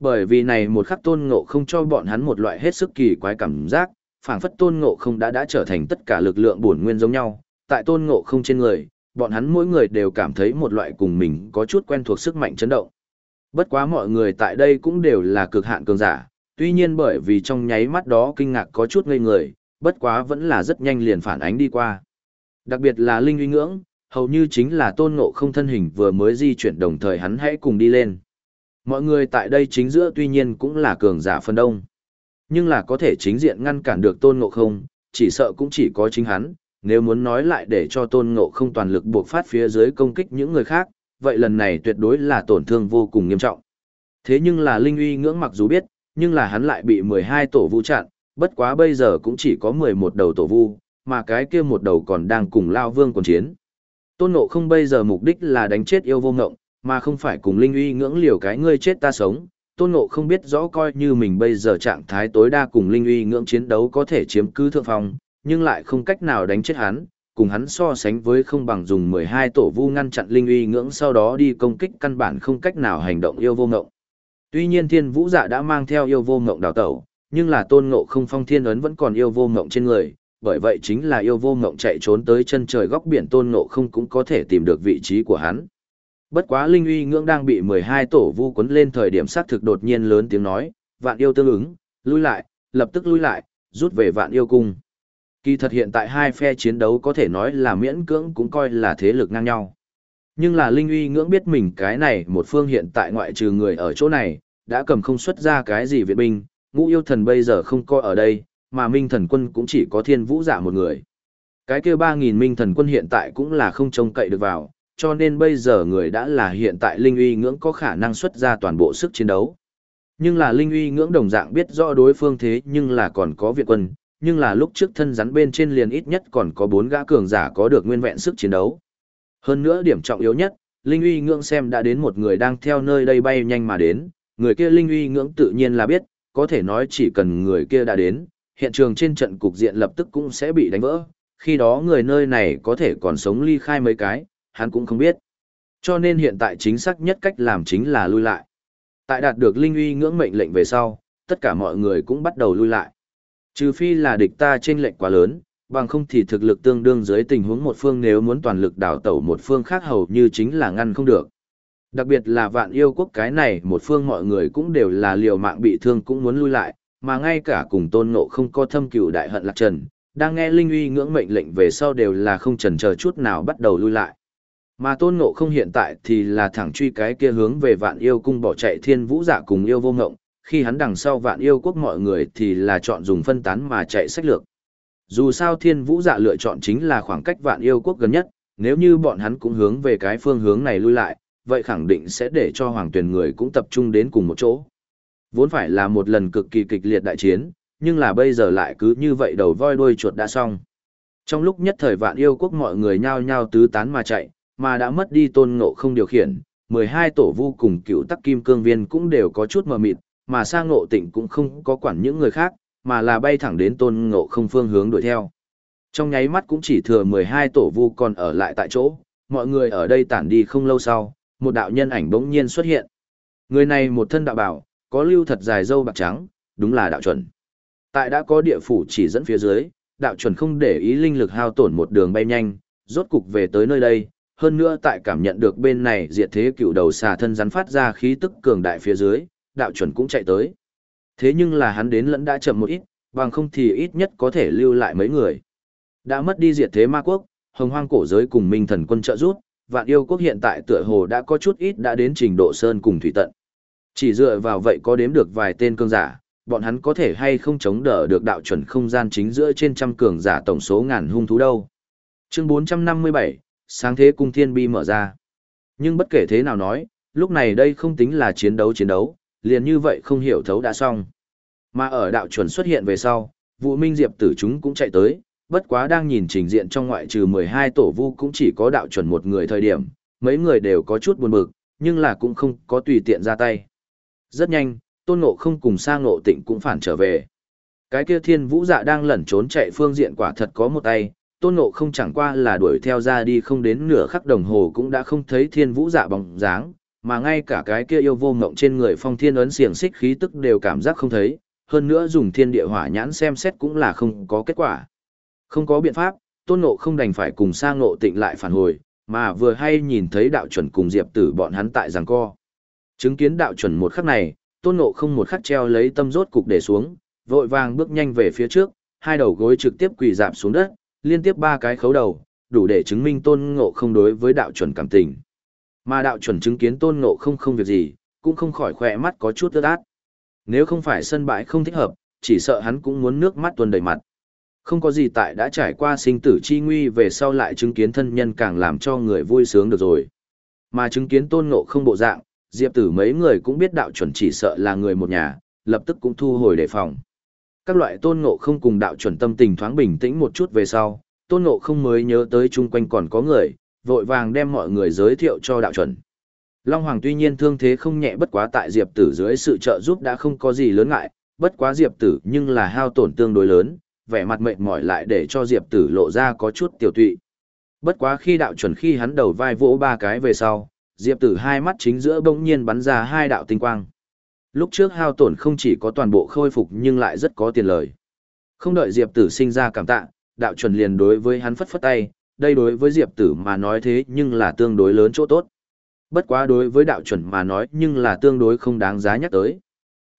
Bởi vì này một khắc tôn ngộ không cho bọn hắn một loại hết sức kỳ quái cảm giác, phảng phất tôn ngộ không đã đã trở thành tất cả lực lượng bổn nguyên giống nhau, tại tôn ngộ không trên người, bọn hắn mỗi người đều cảm thấy một loại cùng mình có chút quen thuộc sức mạnh chấn động. Bất quá mọi người tại đây cũng đều là cực hạn cường giả, tuy nhiên bởi vì trong nháy mắt đó kinh ngạc có chút ngây người, bất quá vẫn là rất nhanh liền phản ánh đi qua. Đặc biệt là Linh uy ngưỡng, hầu như chính là tôn ngộ không thân hình vừa mới di chuyển đồng thời hắn hãy cùng đi lên. Mọi người tại đây chính giữa tuy nhiên cũng là cường giả phân đông. Nhưng là có thể chính diện ngăn cản được tôn ngộ không, chỉ sợ cũng chỉ có chính hắn, nếu muốn nói lại để cho tôn ngộ không toàn lực buộc phát phía dưới công kích những người khác, vậy lần này tuyệt đối là tổn thương vô cùng nghiêm trọng. Thế nhưng là Linh uy ngưỡng mặc dù biết, nhưng là hắn lại bị 12 tổ vu chặn, bất quá bây giờ cũng chỉ có 11 đầu tổ vu, mà cái kia một đầu còn đang cùng Lao Vương còn chiến. Tôn ngộ không bây giờ mục đích là đánh chết yêu vô ngộng, mà không phải cùng Linh uy ngưỡng liều cái ngươi chết ta sống, tôn ngộ không biết rõ coi như mình bây giờ trạng thái tối đa cùng linh uy ngưỡng chiến đấu có thể chiếm cứ thượng phong, nhưng lại không cách nào đánh chết hắn, cùng hắn so sánh với không bằng dùng 12 tổ vu ngăn chặn linh uy ngưỡng sau đó đi công kích căn bản không cách nào hành động yêu vô ngộng. Tuy nhiên thiên vũ dạ đã mang theo yêu vô ngộng đào tẩu, nhưng là tôn ngộ không phong thiên ấn vẫn còn yêu vô ngộng trên người, bởi vậy chính là yêu vô ngộng chạy trốn tới chân trời góc biển tôn ngộ không cũng có thể tìm được vị trí của hắn. Bất quá Linh uy ngưỡng đang bị 12 tổ vu cuốn lên thời điểm sát thực đột nhiên lớn tiếng nói, vạn yêu tương ứng, lui lại, lập tức lui lại, rút về vạn yêu cung. Kỳ thật hiện tại hai phe chiến đấu có thể nói là miễn cưỡng cũng coi là thế lực ngang nhau. Nhưng là Linh uy ngưỡng biết mình cái này một phương hiện tại ngoại trừ người ở chỗ này, đã cầm không xuất ra cái gì viện binh, ngũ yêu thần bây giờ không coi ở đây, mà minh thần quân cũng chỉ có thiên vũ giả một người. Cái kia 3.000 minh thần quân hiện tại cũng là không trông cậy được vào, cho nên bây giờ người đã là hiện tại Linh uy ngưỡng có khả năng xuất ra toàn bộ sức chiến đấu. Nhưng là Linh uy ngưỡng đồng dạng biết rõ đối phương thế nhưng là còn có viện quân, nhưng là lúc trước thân rắn bên trên liền ít nhất còn có bốn gã cường giả có được nguyên vẹn sức chiến đấu. Hơn nữa điểm trọng yếu nhất, Linh uy ngưỡng xem đã đến một người đang theo nơi đây bay nhanh mà đến, người kia Linh uy ngưỡng tự nhiên là biết, có thể nói chỉ cần người kia đã đến, hiện trường trên trận cục diện lập tức cũng sẽ bị đánh vỡ, khi đó người nơi này có thể còn sống ly khai mấy cái, hắn cũng không biết. Cho nên hiện tại chính xác nhất cách làm chính là lui lại. Tại đạt được linh uy ngưỡng mệnh lệnh về sau, tất cả mọi người cũng bắt đầu lui lại. Trừ phi là địch ta trên lệnh quá lớn, bằng không thì thực lực tương đương dưới tình huống một phương nếu muốn toàn lực đảo tẩu một phương khác hầu như chính là ngăn không được. Đặc biệt là vạn yêu quốc cái này một phương mọi người cũng đều là liều mạng bị thương cũng muốn lui lại, mà ngay cả cùng tôn ngộ không có thâm cựu đại hận lạc trần, đang nghe Linh uy ngưỡng mệnh lệnh về sau đều là không chần chờ chút nào bắt đầu lui lại. Mà tôn ngộ không hiện tại thì là thẳng truy cái kia hướng về vạn yêu cung bỏ chạy thiên vũ giả cùng yêu vô ngộng, khi hắn đằng sau vạn yêu quốc mọi người thì là chọn dùng phân tán mà chạy sách lược. Dù sao thiên vũ giả lựa chọn chính là khoảng cách vạn yêu quốc gần nhất, nếu như bọn hắn cũng hướng về cái phương hướng này lui lại, vậy khẳng định sẽ để cho hoàng tuyển người cũng tập trung đến cùng một chỗ. Vốn phải là một lần cực kỳ kịch liệt đại chiến, nhưng là bây giờ lại cứ như vậy đầu voi đuôi chuột đã xong. Trong lúc nhất thời vạn yêu quốc mọi người nhao nhao tứ tán mà chạy, mà đã mất đi tôn ngộ không điều khiển, 12 tổ vu cùng cựu tắc kim cương viên cũng đều có chút mờ mịt, mà sang ngộ tịnh cũng không có quản những người khác, mà là bay thẳng đến tôn ngộ không phương hướng đuổi theo. Trong nháy mắt cũng chỉ thừa 12 tổ vu còn ở lại tại chỗ, mọi người ở đây tản đi không lâu sau, một đạo nhân ảnh bỗng nhiên xuất hiện. Người này một thân đạo bảo, có lưu thật dài dâu bạc trắng, đúng là đạo chuẩn. Tại đã có địa phủ chỉ dẫn phía dưới, đạo chuẩn không để ý linh lực hao tổn một đường bay nhanh, rốt cục về tới nơi đây, hơn nữa tại cảm nhận được bên này diệt thế cựu đầu xà thân rắn phát ra khí tức cường đại phía dưới, đạo chuẩn cũng chạy tới. Thế nhưng là hắn đến lẫn đã chậm một ít, bằng không thì ít nhất có thể lưu lại mấy người. Đã mất đi diệt thế ma quốc, hồng hoang cổ giới cùng minh thần quân trợ rút, vạn yêu quốc hiện tại tựa hồ đã có chút ít đã đến trình độ sơn cùng thủy tận. Chỉ dựa vào vậy có đếm được vài tên cương giả, bọn hắn có thể hay không chống đỡ được đạo chuẩn không gian chính giữa trên trăm cường giả tổng số ngàn hung thú đâu. Chương 457, sáng thế cung thiên bi mở ra. Nhưng bất kể thế nào nói, lúc này đây không tính là chiến đấu chiến đấu, liền như vậy không hiểu thấu đã xong. Mà ở đạo chuẩn xuất hiện về sau, vụ minh diệp tử chúng cũng chạy tới, bất quá đang nhìn trình diện trong ngoại trừ 12 tổ vu cũng chỉ có đạo chuẩn một người thời điểm, mấy người đều có chút buồn bực, nhưng là cũng không có tùy tiện ra tay. Rất nhanh, tôn ngộ không cùng sang ngộ tịnh cũng phản trở về. Cái kia thiên vũ dạ đang lẩn trốn chạy phương diện quả thật có một tay, tôn ngộ không chẳng qua là đuổi theo ra đi không đến nửa khắc đồng hồ cũng đã không thấy thiên vũ dạ bóng dáng, mà ngay cả cái kia yêu vô ngộng trên người phong thiên ấn xiềng xích khí tức đều cảm giác không thấy, hơn nữa dùng thiên địa hỏa nhãn xem xét cũng là không có kết quả. Không có biện pháp, tôn ngộ không đành phải cùng sang ngộ tịnh lại phản hồi, mà vừa hay nhìn thấy đạo chuẩn cùng diệp tử bọn hắn tại giằng co. Chứng kiến đạo chuẩn một khắc này, tôn ngộ không một khắc treo lấy tâm rốt cục để xuống, vội vàng bước nhanh về phía trước, hai đầu gối trực tiếp quỳ dạp xuống đất, liên tiếp ba cái khấu đầu, đủ để chứng minh tôn ngộ không đối với đạo chuẩn cảm tình. Mà đạo chuẩn chứng kiến tôn ngộ không không việc gì, cũng không khỏi khỏe mắt có chút ướt át. Nếu không phải sân bãi không thích hợp, chỉ sợ hắn cũng muốn nước mắt tuôn đầy mặt. Không có gì tại đã trải qua sinh tử chi nguy về sau lại chứng kiến thân nhân càng làm cho người vui sướng được rồi. Mà chứng kiến tôn ngộ không bộ dạng, diệp tử mấy người cũng biết đạo chuẩn chỉ sợ là người một nhà, lập tức cũng thu hồi đề phòng. Các loại tôn ngộ không cùng đạo chuẩn tâm tình thoáng bình tĩnh một chút về sau, tôn ngộ không mới nhớ tới chung quanh còn có người, vội vàng đem mọi người giới thiệu cho đạo chuẩn. Long Hoàng tuy nhiên thương thế không nhẹ bất quá tại Diệp Tử dưới sự trợ giúp đã không có gì lớn ngại, bất quá Diệp Tử nhưng là hao tổn tương đối lớn, vẻ mặt mệt mỏi lại để cho Diệp Tử lộ ra có chút tiểu tụy. Bất quá khi đạo chuẩn khi hắn đầu vai vỗ ba cái về sau, Diệp Tử hai mắt chính giữa bỗng nhiên bắn ra hai đạo tinh quang. Lúc trước hao tổn không chỉ có toàn bộ khôi phục nhưng lại rất có tiền lời. Không đợi Diệp Tử sinh ra cảm tạ, đạo chuẩn liền đối với hắn phất phất tay, đây đối với Diệp Tử mà nói thế nhưng là tương đối lớn chỗ tốt. Bất quá đối với đạo chuẩn mà nói nhưng là tương đối không đáng giá nhắc tới.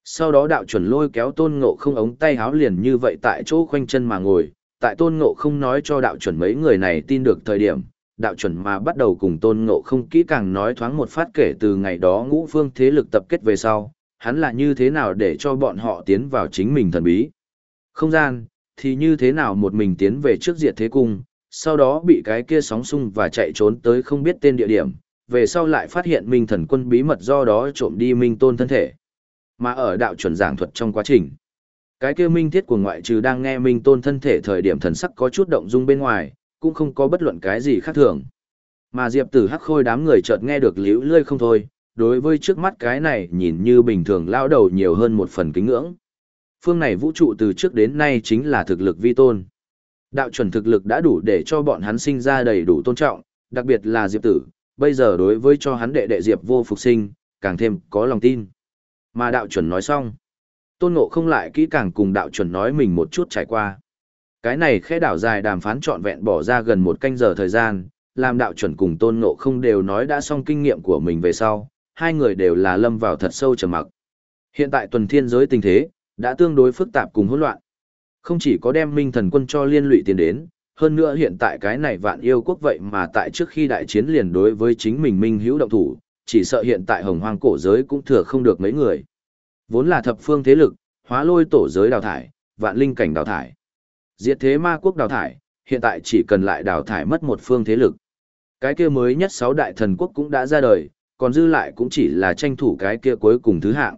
Sau đó đạo chuẩn lôi kéo tôn ngộ không ống tay háo liền như vậy tại chỗ khoanh chân mà ngồi, tại tôn ngộ không nói cho đạo chuẩn mấy người này tin được thời điểm, đạo chuẩn mà bắt đầu cùng tôn ngộ không kỹ càng nói thoáng một phát kể từ ngày đó ngũ phương thế lực tập kết về sau, hắn là như thế nào để cho bọn họ tiến vào chính mình thần bí. Không gian, thì như thế nào một mình tiến về trước diệt thế cung, sau đó bị cái kia sóng sung và chạy trốn tới không biết tên địa điểm, về sau lại phát hiện minh thần quân bí mật do đó trộm đi minh tôn thân thể. Mà ở đạo chuẩn giảng thuật trong quá trình, cái kia minh thiết của ngoại trừ đang nghe minh tôn thân thể thời điểm thần sắc có chút động dung bên ngoài, cũng không có bất luận cái gì khác thường. Mà Diệp Tử Hắc Khôi đám người chợt nghe được liễu lơi không thôi, đối với trước mắt cái này nhìn như bình thường lao đầu nhiều hơn một phần kính ngưỡng. Phương này vũ trụ từ trước đến nay chính là thực lực vi tôn. Đạo chuẩn thực lực đã đủ để cho bọn hắn sinh ra đầy đủ tôn trọng, đặc biệt là Diệp Tử, bây giờ đối với cho hắn đệ đệ Diệp vô phục sinh, càng thêm có lòng tin. Mà đạo chuẩn nói xong. Tôn Ngộ không lại kỹ càng cùng đạo chuẩn nói mình một chút trải qua. Cái này khẽ đảo dài đàm phán trọn vẹn bỏ ra gần một canh giờ thời gian, làm đạo chuẩn cùng tôn ngộ không đều nói đã xong kinh nghiệm của mình về sau, hai người đều là lâm vào thật sâu trầm mặc. Hiện tại tuần thiên giới tình thế, đã tương đối phức tạp cùng hỗn loạn. Không chỉ có đem minh thần quân cho liên lụy tiền đến, hơn nữa hiện tại cái này vạn yêu quốc vậy mà tại trước khi đại chiến liền đối với chính mình minh hữu động thủ, chỉ sợ hiện tại hồng hoang cổ giới cũng thừa không được mấy người. Vốn là thập phương thế lực, hóa lôi tổ giới đào thải, vạn linh cảnh đào thải. Diệt thế ma quốc đào thải, hiện tại chỉ cần lại đào thải mất một phương thế lực. Cái kia mới nhất sáu đại thần quốc cũng đã ra đời, còn dư lại cũng chỉ là tranh thủ cái kia cuối cùng thứ hạng.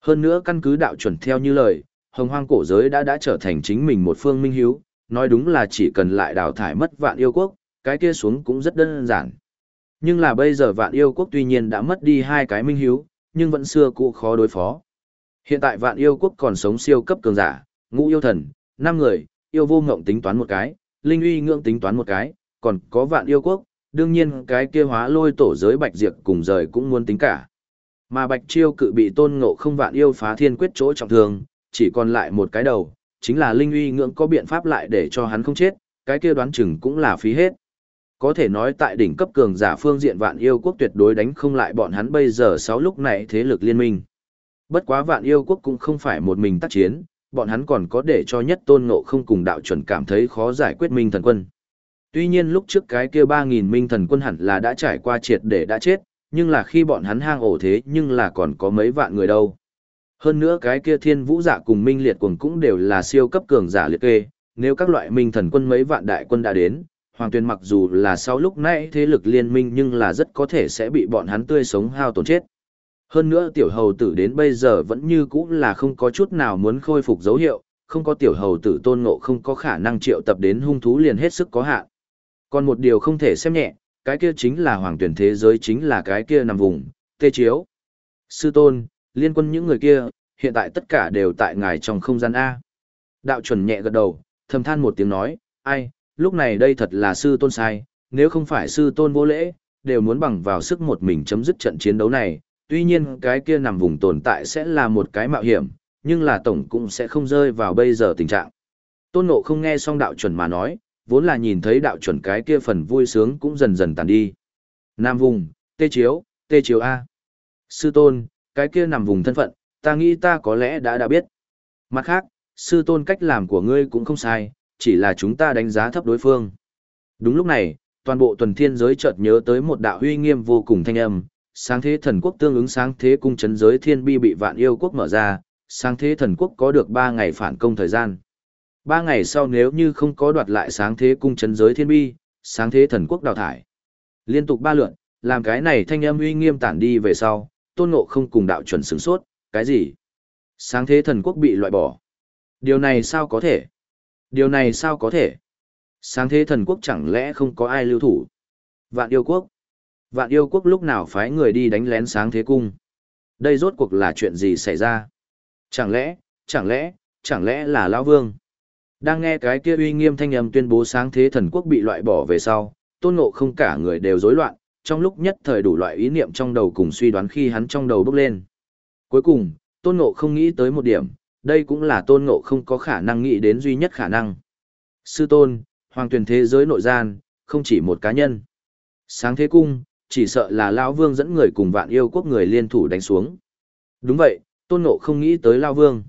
Hơn nữa căn cứ đạo chuẩn theo như lời, hồng hoang cổ giới đã đã trở thành chính mình một phương minh hiếu, nói đúng là chỉ cần lại đào thải mất vạn yêu quốc, cái kia xuống cũng rất đơn giản. Nhưng là bây giờ vạn yêu quốc tuy nhiên đã mất đi hai cái minh hiếu, nhưng vẫn xưa cũ khó đối phó. Hiện tại vạn yêu quốc còn sống siêu cấp cường giả, ngũ yêu thần, năm người, yêu vô ngộng tính toán một cái, linh uy ngưỡng tính toán một cái, còn có vạn yêu quốc, đương nhiên cái kia hóa lôi tổ giới bạch diệt cùng rời cũng muốn tính cả. Mà bạch chiêu cự bị tôn ngộ không vạn yêu phá thiên quyết chỗ trọng thương, chỉ còn lại một cái đầu, chính là linh uy ngưỡng có biện pháp lại để cho hắn không chết, cái kia đoán chừng cũng là phí hết. Có thể nói tại đỉnh cấp cường giả phương diện vạn yêu quốc tuyệt đối đánh không lại bọn hắn bây giờ sáu lúc này thế lực liên minh. Bất quá vạn yêu quốc cũng không phải một mình tác chiến, bọn hắn còn có để cho nhất tôn ngộ không cùng đạo chuẩn cảm thấy khó giải quyết minh thần quân. Tuy nhiên lúc trước cái kia 3.000 minh thần quân hẳn là đã trải qua triệt để đã chết, nhưng là khi bọn hắn hang ổ thế nhưng là còn có mấy vạn người đâu. Hơn nữa cái kia thiên vũ giả cùng minh liệt quần cũng đều là siêu cấp cường giả liệt kê, nếu các loại minh thần quân mấy vạn đại quân đã đến, Hoàng Tuyền mặc dù là sau lúc nãy thế lực liên minh nhưng là rất có thể sẽ bị bọn hắn tươi sống hao tổn chết. Hơn nữa tiểu hầu tử đến bây giờ vẫn như cũ là không có chút nào muốn khôi phục dấu hiệu, không có tiểu hầu tử tôn ngộ không có khả năng triệu tập đến hung thú liền hết sức có hạn. Còn một điều không thể xem nhẹ, cái kia chính là hoàng tuyển thế giới chính là cái kia nằm vùng, tê chiếu. Sư tôn, liên quân những người kia, hiện tại tất cả đều tại ngài trong không gian A. Đạo chuẩn nhẹ gật đầu, thầm than một tiếng nói, ai, lúc này đây thật là sư tôn sai, nếu không phải sư tôn vô lễ, đều muốn bằng vào sức một mình chấm dứt trận chiến đấu này, tuy nhiên cái kia nằm vùng tồn tại sẽ là một cái mạo hiểm, nhưng là tổng cũng sẽ không rơi vào bây giờ tình trạng. Tôn Ngộ không nghe xong đạo chuẩn mà nói, vốn là nhìn thấy đạo chuẩn cái kia phần vui sướng cũng dần dần tàn đi. Nam vùng, tê chiếu, tê chiếu A. Sư tôn, cái kia nằm vùng thân phận, ta nghĩ ta có lẽ đã đã biết. Mặt khác, sư tôn cách làm của ngươi cũng không sai, chỉ là chúng ta đánh giá thấp đối phương. Đúng lúc này, toàn bộ tuần thiên giới chợt nhớ tới một đạo huy nghiêm vô cùng thanh âm, sáng thế thần quốc tương ứng sáng thế cung chấn giới thiên bi bị vạn yêu quốc mở ra, sáng thế thần quốc có được 3 ngày phản công thời gian. Ba ngày sau nếu như không có đoạt lại sáng thế cung chấn giới thiên bi, sáng thế thần quốc đào thải. Liên tục ba lượn, làm cái này thanh âm uy nghiêm tản đi về sau, tôn ngộ không cùng đạo chuẩn sửng sốt, cái gì? Sáng thế thần quốc bị loại bỏ. Điều này sao có thể? Điều này sao có thể? Sáng thế thần quốc chẳng lẽ không có ai lưu thủ? Vạn yêu quốc. Vạn yêu quốc lúc nào phái người đi đánh lén sáng thế cung? Đây rốt cuộc là chuyện gì xảy ra? Chẳng lẽ, chẳng lẽ, chẳng lẽ là Lão Vương? Đang nghe cái kia uy nghiêm thanh âm tuyên bố sáng thế thần quốc bị loại bỏ về sau, tôn ngộ không cả người đều rối loạn, trong lúc nhất thời đủ loại ý niệm trong đầu cùng suy đoán khi hắn trong đầu bốc lên. Cuối cùng, tôn ngộ không nghĩ tới một điểm, đây cũng là tôn ngộ không có khả năng nghĩ đến duy nhất khả năng. Sư tôn, hoàng tuyển thế giới nội gian, không chỉ một cá nhân. Sáng thế cung, chỉ sợ là Lao Vương dẫn người cùng vạn yêu quốc người liên thủ đánh xuống. Đúng vậy, tôn ngộ không nghĩ tới Lao Vương.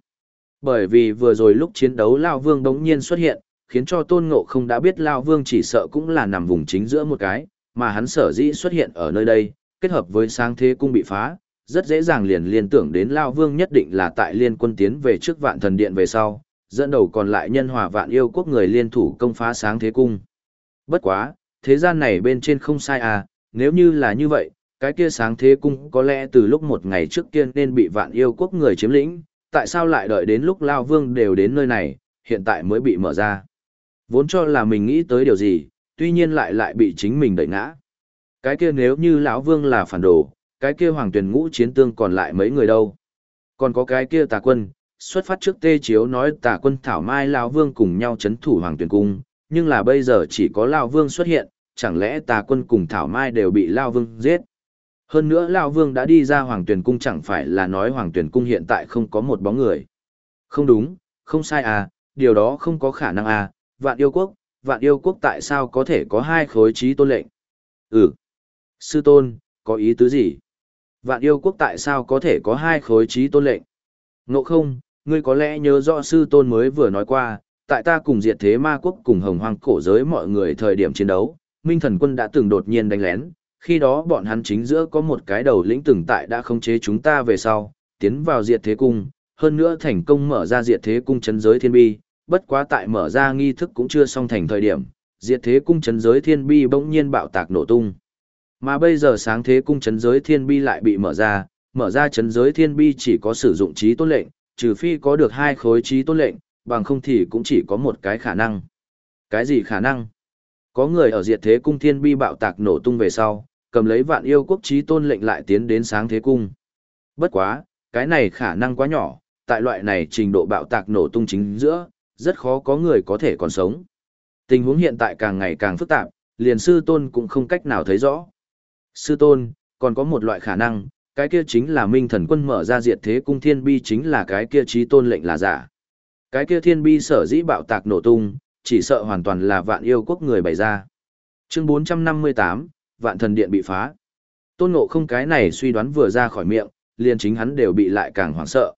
Bởi vì vừa rồi lúc chiến đấu Lao Vương đống nhiên xuất hiện, khiến cho tôn ngộ không đã biết Lao Vương chỉ sợ cũng là nằm vùng chính giữa một cái, mà hắn sở dĩ xuất hiện ở nơi đây, kết hợp với sáng thế cung bị phá, rất dễ dàng liền liên tưởng đến Lao Vương nhất định là tại liên quân tiến về trước vạn thần điện về sau, dẫn đầu còn lại nhân hòa vạn yêu quốc người liên thủ công phá sáng thế cung. Bất quá, thế gian này bên trên không sai à, nếu như là như vậy, cái kia sáng thế cung có lẽ từ lúc một ngày trước kia nên bị vạn yêu quốc người chiếm lĩnh, tại sao lại đợi đến lúc Lao Vương đều đến nơi này, hiện tại mới bị mở ra. Vốn cho là mình nghĩ tới điều gì, tuy nhiên lại lại bị chính mình đẩy ngã. Cái kia nếu như lão Vương là phản đồ, cái kia hoàng tuyển ngũ chiến tương còn lại mấy người đâu. Còn có cái kia tà quân, xuất phát trước tê chiếu nói tà quân thảo mai lão Vương cùng nhau chấn thủ hoàng tuyển cung, nhưng là bây giờ chỉ có lão Vương xuất hiện, chẳng lẽ tà quân cùng thảo mai đều bị lão Vương giết. Hơn nữa lão Vương đã đi ra hoàng tuyển cung chẳng phải là nói hoàng tuyển cung hiện tại không có một bóng người. Không đúng, không sai à, điều đó không có khả năng à, vạn yêu quốc, vạn yêu quốc tại sao có thể có hai khối trí tôn lệnh. Ừ. Sư tôn, có ý tứ gì? Vạn yêu quốc tại sao có thể có hai khối trí tôn lệnh? Ngộ không, ngươi có lẽ nhớ rõ sư tôn mới vừa nói qua, tại ta cùng diệt thế ma quốc cùng hồng hoang cổ giới mọi người thời điểm chiến đấu, Minh thần quân đã từng đột nhiên đánh lén, khi đó bọn hắn chính giữa có một cái đầu lĩnh từng tại đã khống chế chúng ta về sau, tiến vào diệt thế cung, hơn nữa thành công mở ra diệt thế cung chấn giới thiên bi, bất quá tại mở ra nghi thức cũng chưa xong thành thời điểm, diệt thế cung chấn giới thiên bi bỗng nhiên bạo tạc nổ tung. Mà bây giờ sáng thế cung chấn giới thiên bi lại bị mở ra, mở ra chấn giới thiên bi chỉ có sử dụng trí tôn lệnh, trừ phi có được hai khối trí tôn lệnh, bằng không thì cũng chỉ có một cái khả năng. Cái gì khả năng? Có người ở diệt thế cung thiên bi bạo tạc nổ tung về sau, cầm lấy vạn yêu quốc trí tôn lệnh lại tiến đến sáng thế cung. Bất quá, cái này khả năng quá nhỏ, tại loại này trình độ bạo tạc nổ tung chính giữa, rất khó có người có thể còn sống. Tình huống hiện tại càng ngày càng phức tạp, liền sư tôn cũng không cách nào thấy rõ. Sư tôn, còn có một loại khả năng, cái kia chính là minh thần quân mở ra diệt thế cung thiên bi chính là cái kia trí tôn lệnh là giả. Cái kia thiên bi sở dĩ bạo tạc nổ tung, chỉ sợ hoàn toàn là vạn yêu quốc người bày ra. Chương 458, vạn thần điện bị phá. Tôn ngộ không cái này suy đoán vừa ra khỏi miệng, liền chính hắn đều bị lại càng hoảng sợ.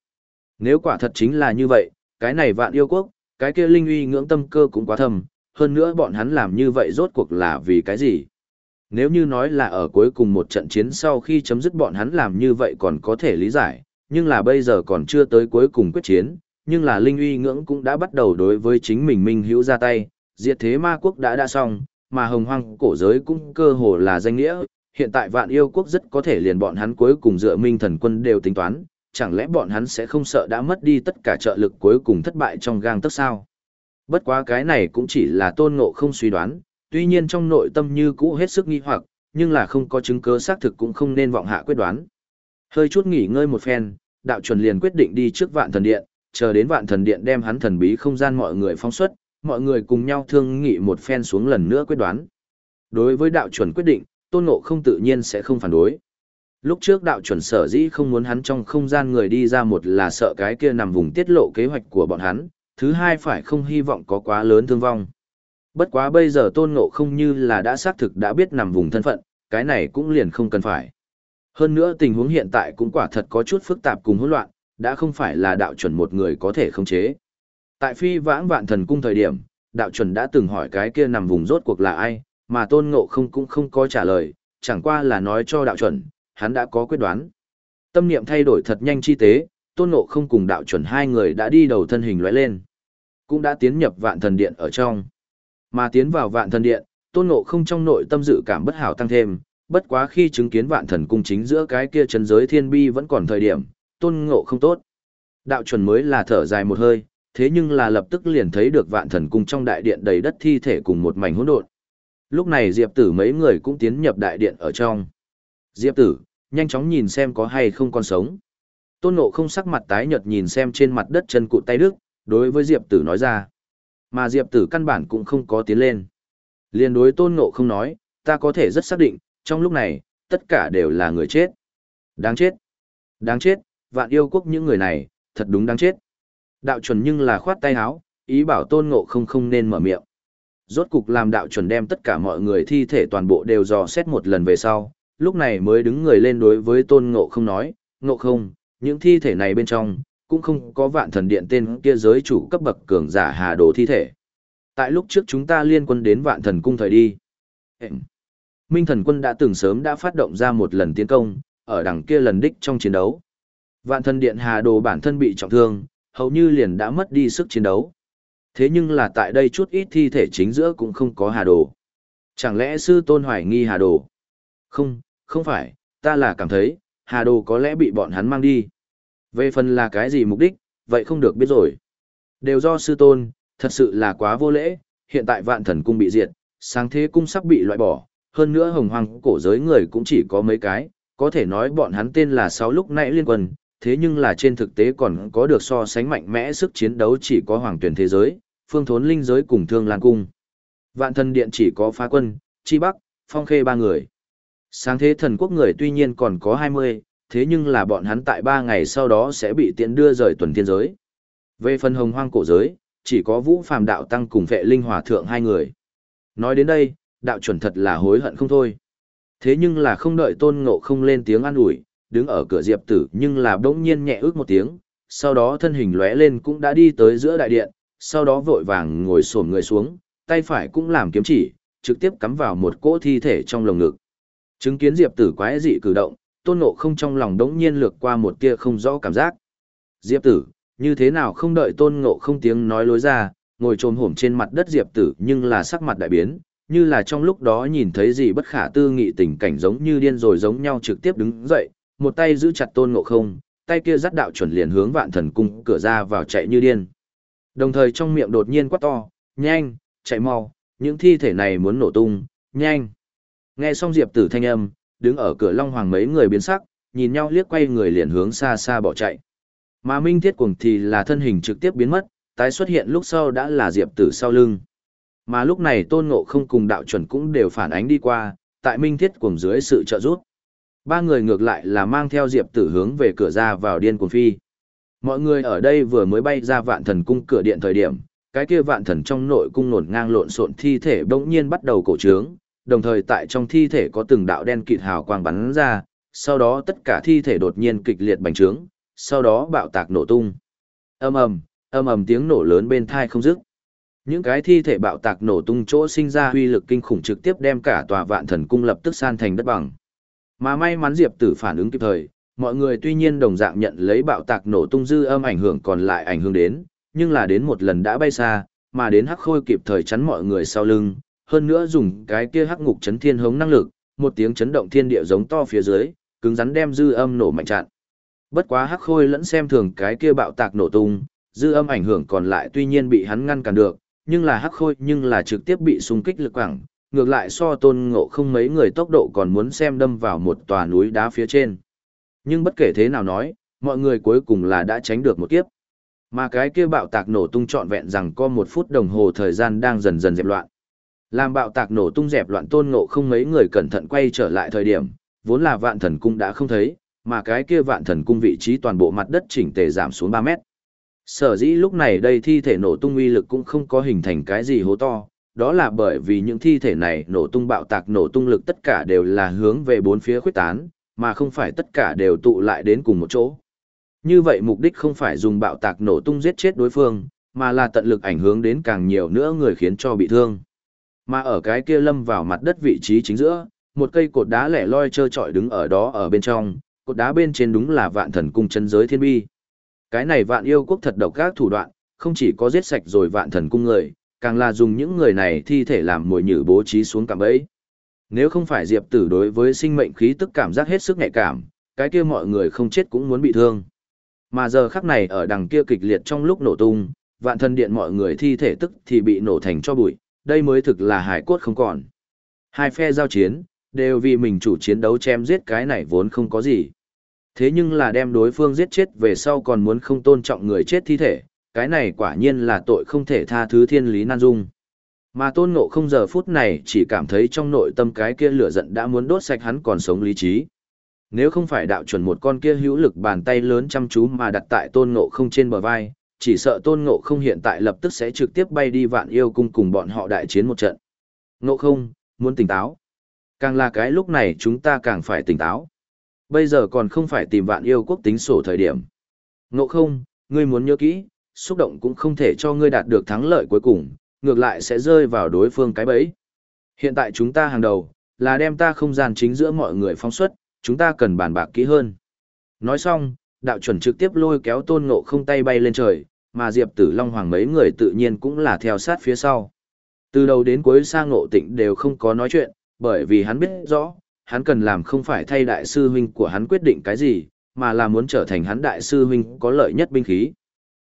Nếu quả thật chính là như vậy, cái này vạn yêu quốc, cái kia linh uy ngưỡng tâm cơ cũng quá thầm, hơn nữa bọn hắn làm như vậy rốt cuộc là vì cái gì? Nếu như nói là ở cuối cùng một trận chiến sau khi chấm dứt bọn hắn làm như vậy còn có thể lý giải, nhưng là bây giờ còn chưa tới cuối cùng quyết chiến, nhưng là linh uy ngưỡng cũng đã bắt đầu đối với chính mình minh hữu ra tay, diệt thế ma quốc đã đã xong, mà hồng hoang cổ giới cũng cơ hồ là danh nghĩa, hiện tại vạn yêu quốc rất có thể liền bọn hắn cuối cùng dựa minh thần quân đều tính toán, chẳng lẽ bọn hắn sẽ không sợ đã mất đi tất cả trợ lực cuối cùng thất bại trong gang tấc sao? Bất quá cái này cũng chỉ là tôn ngộ không suy đoán, tuy nhiên trong nội tâm như cũ hết sức nghi hoặc, nhưng là không có chứng cứ xác thực cũng không nên vọng hạ quyết đoán. Hơi chút nghỉ ngơi một phen, đạo chuẩn liền quyết định đi trước vạn thần điện, chờ đến vạn thần điện đem hắn thần bí không gian mọi người phóng xuất, mọi người cùng nhau thương nghị một phen xuống lần nữa quyết đoán. Đối với đạo chuẩn quyết định, tôn ngộ không tự nhiên sẽ không phản đối. Lúc trước đạo chuẩn sở dĩ không muốn hắn trong không gian người đi ra một là sợ cái kia nằm vùng tiết lộ kế hoạch của bọn hắn, thứ hai phải không hy vọng có quá lớn thương vong. Bất quá bây giờ tôn ngộ không như là đã xác thực đã biết nằm vùng thân phận, cái này cũng liền không cần phải. Hơn nữa tình huống hiện tại cũng quả thật có chút phức tạp cùng hỗn loạn, đã không phải là đạo chuẩn một người có thể khống chế. Tại phi vãng vạn thần cung thời điểm, đạo chuẩn đã từng hỏi cái kia nằm vùng rốt cuộc là ai, mà tôn ngộ không cũng không có trả lời, chẳng qua là nói cho đạo chuẩn, hắn đã có quyết đoán. Tâm niệm thay đổi thật nhanh chi tế, tôn ngộ không cùng đạo chuẩn hai người đã đi đầu thân hình lóe lên. Cũng đã tiến nhập vạn thần điện ở trong. Mà tiến vào vạn thần điện, tôn ngộ không trong nội tâm dự cảm bất hảo tăng thêm, bất quá khi chứng kiến vạn thần cung chính giữa cái kia chân giới thiên bi vẫn còn thời điểm, tôn ngộ không tốt. Đạo chuẩn mới là thở dài một hơi, thế nhưng là lập tức liền thấy được vạn thần cung trong đại điện đầy đất thi thể cùng một mảnh hỗn độn. Lúc này Diệp Tử mấy người cũng tiến nhập đại điện ở trong. Diệp Tử, nhanh chóng nhìn xem có hay không còn sống. Tôn Ngộ không sắc mặt tái nhợt nhìn xem trên mặt đất chân cụt tay đức, đối với Diệp Tử nói ra. Mà Diệp Tử căn bản cũng không có tiến lên. Liên đối Tôn Ngộ không nói, ta có thể rất xác định, trong lúc này, tất cả đều là người chết. Đáng chết. Đáng chết, vạn yêu quốc những người này, thật đúng đáng chết. Đạo chuẩn nhưng là khoát tay áo, ý bảo tôn ngộ không không nên mở miệng. Rốt cục làm đạo chuẩn đem tất cả mọi người thi thể toàn bộ đều dò xét một lần về sau, lúc này mới đứng người lên đối với tôn ngộ không nói, ngộ không, những thi thể này bên trong, cũng không có vạn thần điện tên kia giới chủ cấp bậc cường giả hà đồ thi thể. Tại lúc trước chúng ta liên quân đến vạn thần cung thời đi. Minh thần quân đã từng sớm đã phát động ra một lần tiến công, ở đằng kia lần đích trong chiến đấu. Vạn thần điện hà đồ bản thân bị trọng thương, hầu như liền đã mất đi sức chiến đấu. Thế nhưng là tại đây chút ít thi thể chính giữa cũng không có hà đồ. Chẳng lẽ sư tôn hoài nghi hà đồ? Không, không phải, ta là cảm thấy, hà đồ có lẽ bị bọn hắn mang đi. Về phần là cái gì mục đích, vậy không được biết rồi. Đều do sư tôn, thật sự là quá vô lễ, hiện tại vạn thần cung bị diệt, sáng thế cung sắp bị loại bỏ, hơn nữa hồng hoàng cổ giới người cũng chỉ có mấy cái, có thể nói bọn hắn tên là sáu lúc nãy liên quân, thế nhưng là trên thực tế còn có được so sánh mạnh mẽ sức chiến đấu chỉ có hoàng tuyển thế giới, phương thốn linh giới cùng thương lan cung. Vạn thần điện chỉ có phá quân, chi bắc, phong khê ba người. Sáng thế thần quốc người tuy nhiên còn có 20, thế nhưng là bọn hắn tại ba ngày sau đó sẽ bị tiện đưa rời tuần thiên giới. Về phần hồng hoang cổ giới, chỉ có vũ phàm đạo tăng cùng vệ linh hòa thượng hai người. Nói đến đây, đạo chuẩn thật là hối hận không thôi. Thế nhưng là không đợi tôn ngộ không lên tiếng an ủi, đứng ở cửa diệp tử nhưng là bỗng nhiên nhẹ ước một tiếng, sau đó thân hình lóe lên cũng đã đi tới giữa đại điện, sau đó vội vàng ngồi xổm người xuống, tay phải cũng làm kiếm chỉ, trực tiếp cắm vào một cỗ thi thể trong lồng ngực. Chứng kiến diệp tử quái dị cử động, tôn ngộ không trong lòng đống nhiên lược qua một tia không rõ cảm giác. Diệp tử, như thế nào không đợi tôn ngộ không tiếng nói lối ra, ngồi trồm hổm trên mặt đất diệp tử nhưng là sắc mặt đại biến, như là trong lúc đó nhìn thấy gì bất khả tư nghị tình cảnh giống như điên rồi giống nhau trực tiếp đứng dậy, một tay giữ chặt tôn ngộ không, tay kia dắt đạo chuẩn liền hướng vạn thần cung cửa ra vào chạy như điên. Đồng thời trong miệng đột nhiên quát to, nhanh, chạy mau, những thi thể này muốn nổ tung, nhanh. Nghe xong diệp tử thanh âm, đứng ở cửa Long Hoàng mấy người biến sắc, nhìn nhau liếc quay người liền hướng xa xa bỏ chạy. Mà Minh Thiết Cuồng thì là thân hình trực tiếp biến mất, tái xuất hiện lúc sau đã là Diệp Tử sau lưng. Mà lúc này Tôn Ngộ không cùng đạo chuẩn cũng đều phản ánh đi qua, tại Minh Thiết Cuồng dưới sự trợ giúp. Ba người ngược lại là mang theo Diệp Tử hướng về cửa ra vào điên cuồng phi. Mọi người ở đây vừa mới bay ra vạn thần cung cửa điện thời điểm, cái kia vạn thần trong nội cung nổn ngang lộn xộn thi thể bỗng nhiên bắt đầu cổ trướng, đồng thời tại trong thi thể có từng đạo đen kịt hào quang bắn ra, sau đó tất cả thi thể đột nhiên kịch liệt bành trướng, sau đó bạo tạc nổ tung. Ầm ầm, ầm ầm tiếng nổ lớn bên thai không dứt. Những cái thi thể bạo tạc nổ tung chỗ sinh ra uy lực kinh khủng trực tiếp đem cả tòa vạn thần cung lập tức san thành đất bằng. Mà may mắn Diệp Tử phản ứng kịp thời, mọi người tuy nhiên đồng dạng nhận lấy bạo tạc nổ tung dư âm ảnh hưởng còn lại ảnh hưởng đến, nhưng là đến một lần đã bay xa, mà đến hắc khôi kịp thời chắn mọi người sau lưng, hơn nữa dùng cái kia hắc ngục chấn thiên hống năng lực, một tiếng chấn động thiên địa giống to phía dưới, cứng rắn đem dư âm nổ mạnh chặn. Bất quá hắc khôi lẫn xem thường cái kia bạo tạc nổ tung, dư âm ảnh hưởng còn lại tuy nhiên bị hắn ngăn cản được, nhưng là hắc khôi nhưng là trực tiếp bị xung kích lực quảng, ngược lại so tôn ngộ không mấy người tốc độ còn muốn xem đâm vào một tòa núi đá phía trên. Nhưng bất kể thế nào nói, mọi người cuối cùng là đã tránh được một kiếp. Mà cái kia bạo tạc nổ tung trọn vẹn rằng có một phút đồng hồ thời gian đang dần dần dẹp loạn. Làm bạo tạc nổ tung dẹp loạn tôn ngộ không mấy người cẩn thận quay trở lại thời điểm, vốn là vạn thần cung đã không thấy, mà cái kia vạn thần cung vị trí toàn bộ mặt đất chỉnh tề giảm xuống 3 mét. Sở dĩ lúc này đây thi thể nổ tung uy lực cũng không có hình thành cái gì hố to, đó là bởi vì những thi thể này nổ tung bạo tạc nổ tung lực tất cả đều là hướng về bốn phía khuyết tán, mà không phải tất cả đều tụ lại đến cùng một chỗ. Như vậy mục đích không phải dùng bạo tạc nổ tung giết chết đối phương, mà là tận lực ảnh hưởng đến càng nhiều nữa người khiến cho bị thương. Mà ở cái kia lâm vào mặt đất vị trí chính giữa, một cây cột đá lẻ loi trơ trọi đứng ở đó ở bên trong, cột đá bên trên đúng là vạn thần cung chân giới thiên bi. Cái này vạn yêu quốc thật độc các thủ đoạn, không chỉ có giết sạch rồi vạn thần cung người, càng là dùng những người này thi thể làm mồi nhử bố trí xuống cạm bẫy. Nếu không phải Diệp Tử đối với sinh mệnh khí tức cảm giác hết sức nhạy cảm, cái kia mọi người không chết cũng muốn bị thương. Mà giờ khắc này ở đằng kia kịch liệt trong lúc nổ tung, vạn thần điện mọi người thi thể tức thì bị nổ thành cho bụi, đây mới thực là hải cốt không còn. Hai phe giao chiến, đều vì mình chủ chiến đấu chém giết cái này vốn không có gì. Thế nhưng là đem đối phương giết chết về sau còn muốn không tôn trọng người chết thi thể, cái này quả nhiên là tội không thể tha thứ thiên lý nan dung. Mà tôn ngộ không giờ phút này chỉ cảm thấy trong nội tâm cái kia lửa giận đã muốn đốt sạch hắn còn sống lý trí. Nếu không phải đạo chuẩn một con kia hữu lực bàn tay lớn chăm chú mà đặt tại tôn ngộ không trên bờ vai, chỉ sợ tôn ngộ không hiện tại lập tức sẽ trực tiếp bay đi vạn yêu cung cùng bọn họ đại chiến một trận. Ngộ không, muốn tỉnh táo. Càng là cái lúc này chúng ta càng phải tỉnh táo. Bây giờ còn không phải tìm vạn yêu quốc tính sổ thời điểm. Ngộ không, ngươi muốn nhớ kỹ, xúc động cũng không thể cho ngươi đạt được thắng lợi cuối cùng, ngược lại sẽ rơi vào đối phương cái bẫy. Hiện tại chúng ta hàng đầu, là đem ta không gian chính giữa mọi người phóng xuất, chúng ta cần bàn bạc kỹ hơn. Nói xong, đạo chuẩn trực tiếp lôi kéo tôn ngộ không tay bay lên trời, mà Diệp Tử Long Hoàng mấy người tự nhiên cũng là theo sát phía sau. Từ đầu đến cuối sang ngộ tịnh đều không có nói chuyện, bởi vì hắn biết rõ, hắn cần làm không phải thay đại sư huynh của hắn quyết định cái gì, mà là muốn trở thành hắn đại sư huynh có lợi nhất binh khí.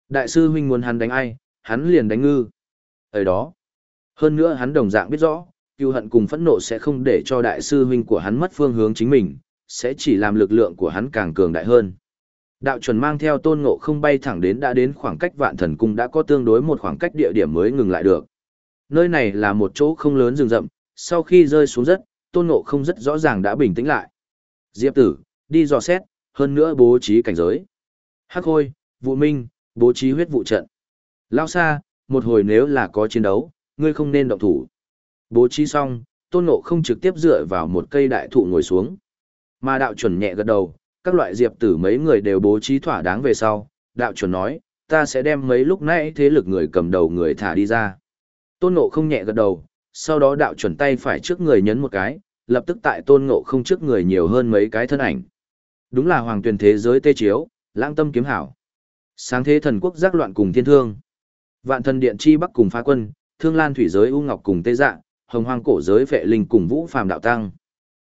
Đại sư huynh muốn hắn đánh ai, hắn liền đánh ngư. Ở đó, hơn nữa hắn đồng dạng biết rõ, cựu hận cùng phẫn nộ sẽ không để cho đại sư huynh của hắn mất phương hướng chính mình, sẽ chỉ làm lực lượng của hắn càng cường đại hơn. Đạo chuẩn mang theo tôn ngộ không bay thẳng đến đã đến khoảng cách vạn thần cung đã có tương đối một khoảng cách địa điểm mới ngừng lại được. Nơi này là một chỗ không lớn rừng rậm, sau khi rơi xuống rất, tôn ngộ không rất rõ ràng đã bình tĩnh lại. Diệp tử, đi dò xét, hơn nữa bố trí cảnh giới. Hắc hôi, vụ minh, bố trí huyết vụ trận. Lao xa, một hồi nếu là có chiến đấu, ngươi không nên động thủ. Bố trí xong, tôn ngộ không trực tiếp dựa vào một cây đại thụ ngồi xuống. Mà đạo chuẩn nhẹ gật đầu, các loại diệp tử mấy người đều bố trí thỏa đáng về sau, đạo chuẩn nói, ta sẽ đem mấy lúc nãy thế lực người cầm đầu người thả đi ra. Tôn ngộ không nhẹ gật đầu, sau đó đạo chuẩn tay phải trước người nhấn một cái, lập tức tại tôn ngộ không trước người nhiều hơn mấy cái thân ảnh. Đúng là hoàng tuyển thế giới tê chiếu, lãng tâm kiếm hảo. Sáng thế thần quốc giác loạn cùng thiên thương. Vạn thần điện chi bắc cùng phá quân, thương lan thủy giới u ngọc cùng tê dạ, hồng hoang cổ giới vệ linh cùng vũ phàm đạo tăng.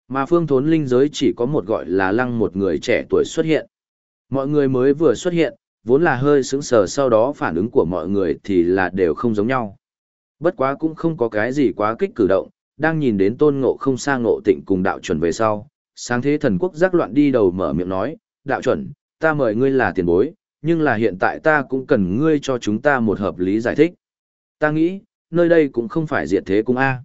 Mà phương thốn linh giới chỉ có một gọi là lăng một người trẻ tuổi xuất hiện. Mọi người mới vừa xuất hiện, vốn là hơi sững sờ sau đó phản ứng của mọi người thì là đều không giống nhau. Bất quá cũng không có cái gì quá kích cử động, đang nhìn đến tôn ngộ không sang ngộ tịnh cùng đạo chuẩn về sau. Sáng thế thần quốc giác loạn đi đầu mở miệng nói, đạo chuẩn, ta mời ngươi là tiền bối, nhưng là hiện tại ta cũng cần ngươi cho chúng ta một hợp lý giải thích. Ta nghĩ, nơi đây cũng không phải diệt thế cung A.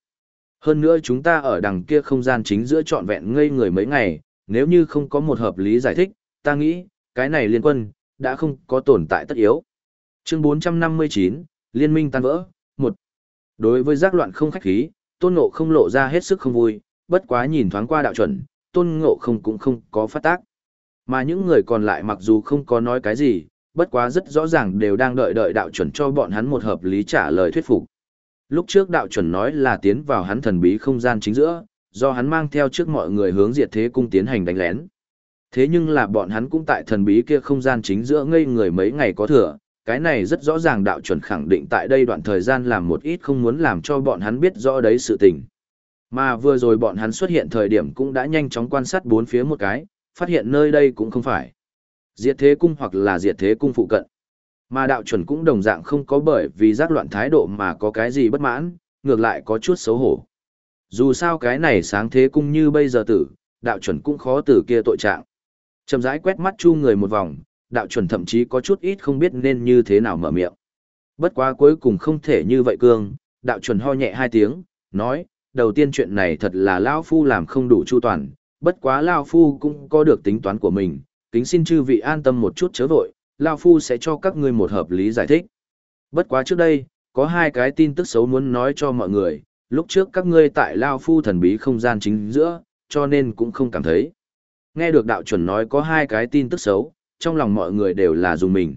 Hơn nữa chúng ta ở đằng kia không gian chính giữa trọn vẹn ngây người mấy ngày, nếu như không có một hợp lý giải thích, ta nghĩ, cái này liên quân, đã không có tồn tại tất yếu. Chương 459, Liên minh tan vỡ, 1. Đối với giác loạn không khách khí, tôn ngộ không lộ ra hết sức không vui, bất quá nhìn thoáng qua đạo chuẩn, tôn ngộ không cũng không có phát tác. Mà những người còn lại mặc dù không có nói cái gì, bất quá rất rõ ràng đều đang đợi đợi đạo chuẩn cho bọn hắn một hợp lý trả lời thuyết phục. Lúc trước đạo chuẩn nói là tiến vào hắn thần bí không gian chính giữa, do hắn mang theo trước mọi người hướng diệt thế cung tiến hành đánh lén. Thế nhưng là bọn hắn cũng tại thần bí kia không gian chính giữa ngây người mấy ngày có thừa, cái này rất rõ ràng đạo chuẩn khẳng định tại đây đoạn thời gian làm một ít không muốn làm cho bọn hắn biết rõ đấy sự tình. Mà vừa rồi bọn hắn xuất hiện thời điểm cũng đã nhanh chóng quan sát bốn phía một cái, phát hiện nơi đây cũng không phải. Diệt thế cung hoặc là diệt thế cung phụ cận. Mà đạo chuẩn cũng đồng dạng không có bởi vì giác loạn thái độ mà có cái gì bất mãn, ngược lại có chút xấu hổ. Dù sao cái này sáng thế cung như bây giờ tử, đạo chuẩn cũng khó tử kia tội trạng. Chầm rãi quét mắt chu người một vòng, đạo chuẩn thậm chí có chút ít không biết nên như thế nào mở miệng. Bất quá cuối cùng không thể như vậy cương, đạo chuẩn ho nhẹ hai tiếng, nói, đầu tiên chuyện này thật là Lao Phu làm không đủ chu toàn, bất quá Lao Phu cũng có được tính toán của mình, kính xin chư vị an tâm một chút chớ vội, Lao Phu sẽ cho các ngươi một hợp lý giải thích. Bất quá trước đây, có hai cái tin tức xấu muốn nói cho mọi người, lúc trước các ngươi tại Lao Phu thần bí không gian chính giữa, cho nên cũng không cảm thấy. Nghe được đạo chuẩn nói có hai cái tin tức xấu, trong lòng mọi người đều là dùng mình.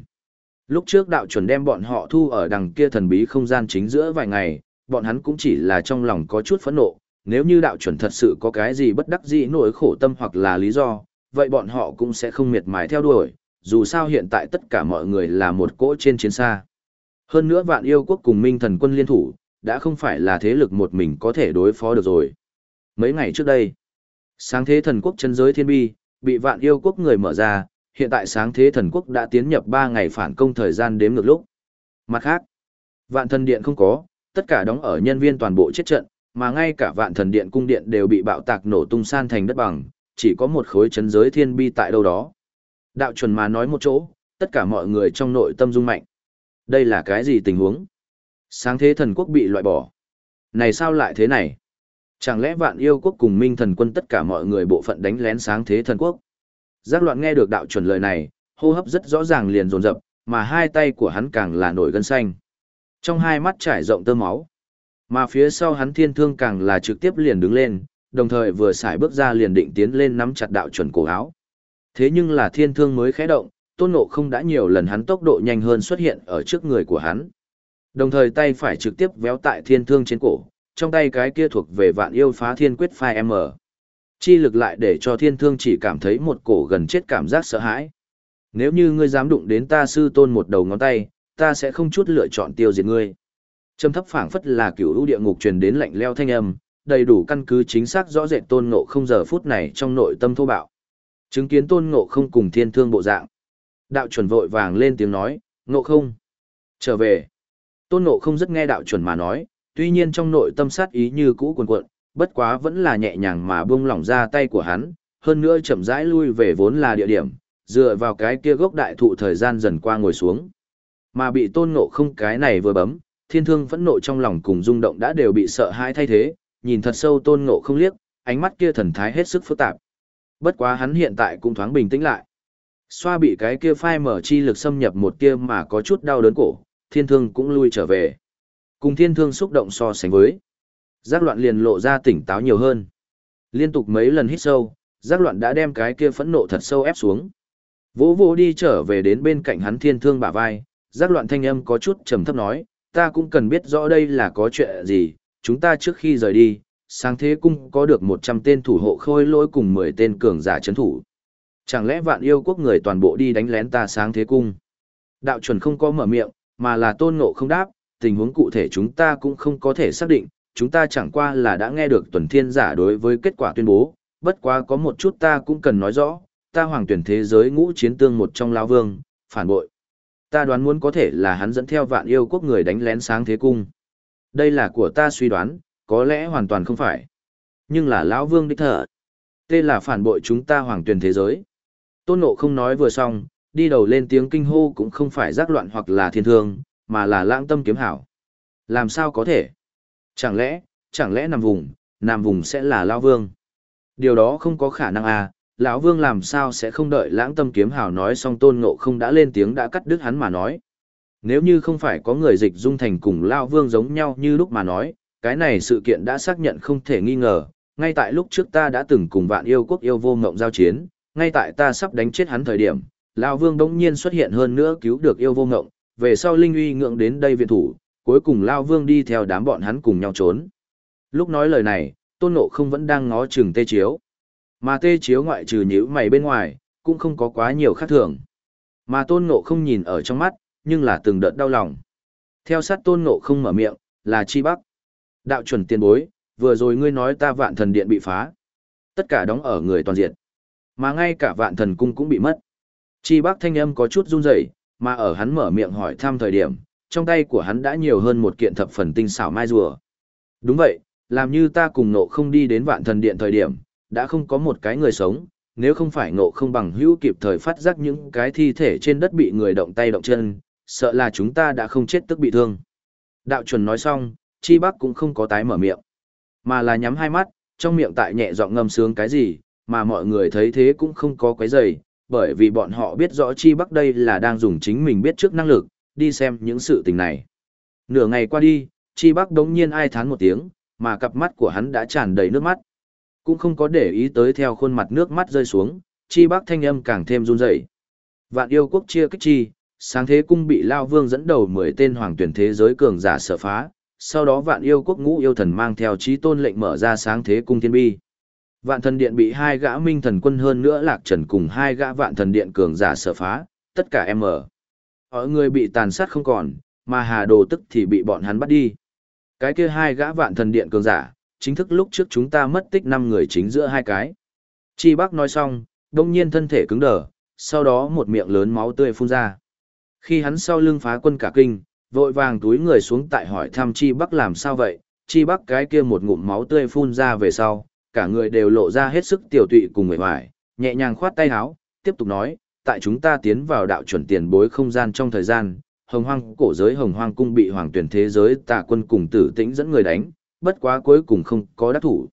Lúc trước đạo chuẩn đem bọn họ thu ở đằng kia thần bí không gian chính giữa vài ngày, bọn hắn cũng chỉ là trong lòng có chút phẫn nộ, nếu như đạo chuẩn thật sự có cái gì bất đắc dĩ nỗi khổ tâm hoặc là lý do, vậy bọn họ cũng sẽ không miệt mài theo đuổi, dù sao hiện tại tất cả mọi người là một cỗ trên chiến xa. Hơn nữa vạn yêu quốc cùng minh thần quân liên thủ, đã không phải là thế lực một mình có thể đối phó được rồi. Mấy ngày trước đây, sáng thế thần quốc chân giới thiên bi, bị vạn yêu quốc người mở ra, hiện tại sáng thế thần quốc đã tiến nhập 3 ngày phản công thời gian đếm ngược lúc. Mặt khác, vạn thần điện không có, tất cả đóng ở nhân viên toàn bộ chết trận, mà ngay cả vạn thần điện cung điện đều bị bạo tạc nổ tung san thành đất bằng, chỉ có một khối chấn giới thiên bi tại đâu đó. Đạo chuẩn mà nói một chỗ, tất cả mọi người trong nội tâm rung mạnh. Đây là cái gì tình huống? Sáng thế thần quốc bị loại bỏ. Này sao lại thế này? Chẳng lẽ vạn yêu quốc cùng minh thần quân tất cả mọi người bộ phận đánh lén sáng thế thần quốc? Giác loạn nghe được đạo chuẩn lời này, hô hấp rất rõ ràng liền dồn dập, mà hai tay của hắn càng là nổi gân xanh. Trong hai mắt trải rộng tơ máu. Mà phía sau hắn thiên thương càng là trực tiếp liền đứng lên, đồng thời vừa xài bước ra liền định tiến lên nắm chặt đạo chuẩn cổ áo. Thế nhưng là thiên thương mới khẽ động, tôn ngộ không đã nhiều lần hắn tốc độ nhanh hơn xuất hiện ở trước người của hắn. Đồng thời tay phải trực tiếp véo tại thiên thương trên cổ, trong tay cái kia thuộc về vạn yêu phá thiên quyết phai M. Chi lực lại để cho thiên thương chỉ cảm thấy một cổ gần chết cảm giác sợ hãi. Nếu như ngươi dám đụng đến ta sư tôn một đầu ngón tay, ta sẽ không chút lựa chọn tiêu diệt ngươi. Trầm thấp phảng phất là cửu lũ địa ngục truyền đến lạnh leo thanh âm, đầy đủ căn cứ chính xác rõ rệt tôn ngộ không giờ phút này trong nội tâm thô bạo. Chứng kiến tôn ngộ không cùng thiên thương bộ dạng. Đạo chuẩn vội vàng lên tiếng nói, ngộ không. Trở về. Tôn ngộ không rất nghe đạo chuẩn mà nói, tuy nhiên trong nội tâm sát ý như cũ cuồn cuộn, bất quá vẫn là nhẹ nhàng mà buông lỏng ra tay của hắn, hơn nữa chậm rãi lui về vốn là địa điểm, dựa vào cái kia gốc đại thụ thời gian dần qua ngồi xuống. Mà bị tôn ngộ không cái này vừa bấm, thiên thương phẫn nộ trong lòng cùng rung động đã đều bị sợ hãi thay thế, nhìn thật sâu tôn ngộ không liếc, ánh mắt kia thần thái hết sức phức tạp. Bất quá hắn hiện tại cũng thoáng bình tĩnh lại. Xoa bị cái kia phai mở chi lực xâm nhập một kia mà có chút đau đớn cổ, thiên thương cũng lui trở về. Cùng thiên thương xúc động so sánh với. Giác loạn liền lộ ra tỉnh táo nhiều hơn. Liên tục mấy lần hít sâu, giác loạn đã đem cái kia phẫn nộ thật sâu ép xuống. Vỗ vỗ đi trở về đến bên cạnh hắn thiên thương bả vai, giác loạn thanh âm có chút trầm thấp nói, ta cũng cần biết rõ đây là có chuyện gì, chúng ta trước khi rời đi, sáng thế cung có được 100 tên thủ hộ khôi lỗi cùng 10 tên cường giả chấn thủ. Chẳng lẽ vạn yêu quốc người toàn bộ đi đánh lén ta sáng thế cung? Đạo chuẩn không có mở miệng, mà là tôn ngộ không đáp, tình huống cụ thể chúng ta cũng không có thể xác định, chúng ta chẳng qua là đã nghe được tuần thiên giả đối với kết quả tuyên bố, bất quá có một chút ta cũng cần nói rõ, ta hoàng tuyển thế giới ngũ chiến tương một trong lão vương, phản bội. Ta đoán muốn có thể là hắn dẫn theo vạn yêu quốc người đánh lén sáng thế cung. Đây là của ta suy đoán, có lẽ hoàn toàn không phải. Nhưng là lão vương đích thở. Tê là phản bội chúng ta hoàng tuyển thế giới. Tôn nộ không nói vừa xong, đi đầu lên tiếng kinh hô cũng không phải giác loạn hoặc là thiên thương, mà là lãng tâm kiếm hảo. Làm sao có thể? Chẳng lẽ, chẳng lẽ nằm vùng, nằm vùng sẽ là Lão Vương? Điều đó không có khả năng à, lão Vương làm sao sẽ không đợi lãng tâm kiếm hảo nói xong tôn ngộ không đã lên tiếng đã cắt đứt hắn mà nói. Nếu như không phải có người dịch dung thành cùng Lão Vương giống nhau như lúc mà nói, cái này sự kiện đã xác nhận không thể nghi ngờ, ngay tại lúc trước ta đã từng cùng vạn yêu quốc yêu vô ngộng giao chiến, ngay tại ta sắp đánh chết hắn thời điểm, Lão Vương đống nhiên xuất hiện hơn nữa cứu được yêu vô ngộng, về sau Linh uy ngưỡng đến đây viện thủ, cuối cùng Lao Vương đi theo đám bọn hắn cùng nhau trốn. Lúc nói lời này, Tôn Ngộ không vẫn đang ngó chừng tê chiếu. Mà tê chiếu ngoại trừ nhữ mày bên ngoài, cũng không có quá nhiều khác thường. Mà Tôn Ngộ không nhìn ở trong mắt, nhưng là từng đợt đau lòng. Theo sát Tôn Ngộ không mở miệng, là Chi Bắc. Đạo chuẩn tiền bối, vừa rồi ngươi nói ta vạn thần điện bị phá. Tất cả đóng ở người toàn diện. Mà ngay cả vạn thần cung cũng bị mất. Chi Bắc thanh âm có chút run rẩy, mà ở hắn mở miệng hỏi thăm thời điểm, trong tay của hắn đã nhiều hơn một kiện thập phần tinh xảo mai rùa. Đúng vậy, làm như ta cùng nộ không đi đến vạn thần điện thời điểm, đã không có một cái người sống, nếu không phải nộ không bằng hữu kịp thời phát giác những cái thi thể trên đất bị người động tay động chân, sợ là chúng ta đã không chết tức bị thương. Đạo chuẩn nói xong, chi bắc cũng không có tái mở miệng, mà là nhắm hai mắt, trong miệng tại nhẹ giọng ngâm sướng cái gì, mà mọi người thấy thế cũng không có quấy rầy, bởi vì bọn họ biết rõ chi bắc đây là đang dùng chính mình biết trước năng lực, đi xem những sự tình này. Nửa ngày qua đi, chi bắc đống nhiên ai thán một tiếng, mà cặp mắt của hắn đã tràn đầy nước mắt. Cũng không có để ý tới theo khuôn mặt nước mắt rơi xuống, chi bắc thanh âm càng thêm run rẩy. Vạn yêu quốc chia kích chi, sáng thế cung bị Lao Vương dẫn đầu 10 tên hoàng tuyển thế giới cường giả sở phá, sau đó vạn yêu quốc ngũ yêu thần mang theo trí tôn lệnh mở ra sáng thế cung thiên bi. Vạn thần điện bị hai gã minh thần quân hơn nữa lạc trần cùng hai gã vạn thần điện cường giả sở phá, tất cả em ở. Họ người bị tàn sát không còn, mà hà đồ tức thì bị bọn hắn bắt đi. Cái kia hai gã vạn thần điện cường giả, chính thức lúc trước chúng ta mất tích năm người chính giữa hai cái. Chi bác nói xong, đông nhiên thân thể cứng đờ, sau đó một miệng lớn máu tươi phun ra. Khi hắn sau lưng phá quân cả kinh, vội vàng túi người xuống tại hỏi thăm Chi Bắc làm sao vậy, Chi Bắc cái kia một ngụm máu tươi phun ra về sau, cả người đều lộ ra hết sức tiểu tụy cùng người mỏi, nhẹ nhàng khoát tay áo, tiếp tục nói, tại chúng ta tiến vào đạo chuẩn tiền bối không gian trong thời gian, hồng hoang cổ giới hồng hoang cung bị hoàng tuyển thế giới tạ quân cùng tử tĩnh dẫn người đánh, bất quá cuối cùng không có đắc thủ.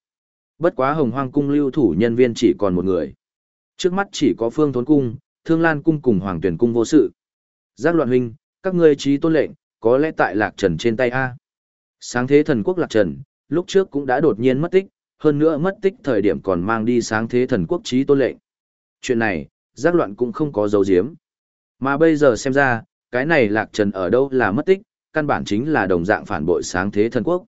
Bất quá hồng hoang cung lưu thủ nhân viên chỉ còn một người. Trước mắt chỉ có phương thốn cung, thương lan cung cùng hoàng tuyển cung vô sự. Giác loạn huynh, các ngươi trí tôn lệnh, có lẽ tại lạc trần trên tay A. Sáng thế thần quốc lạc trần, lúc trước cũng đã đột nhiên mất tích, hơn nữa mất tích thời điểm còn mang đi sáng thế thần quốc trí tôn lệnh. Chuyện này, giác loạn cũng không có dấu diếm. Mà bây giờ xem ra, cái này lạc trần ở đâu là mất tích, căn bản chính là đồng dạng phản bội sáng thế thần quốc.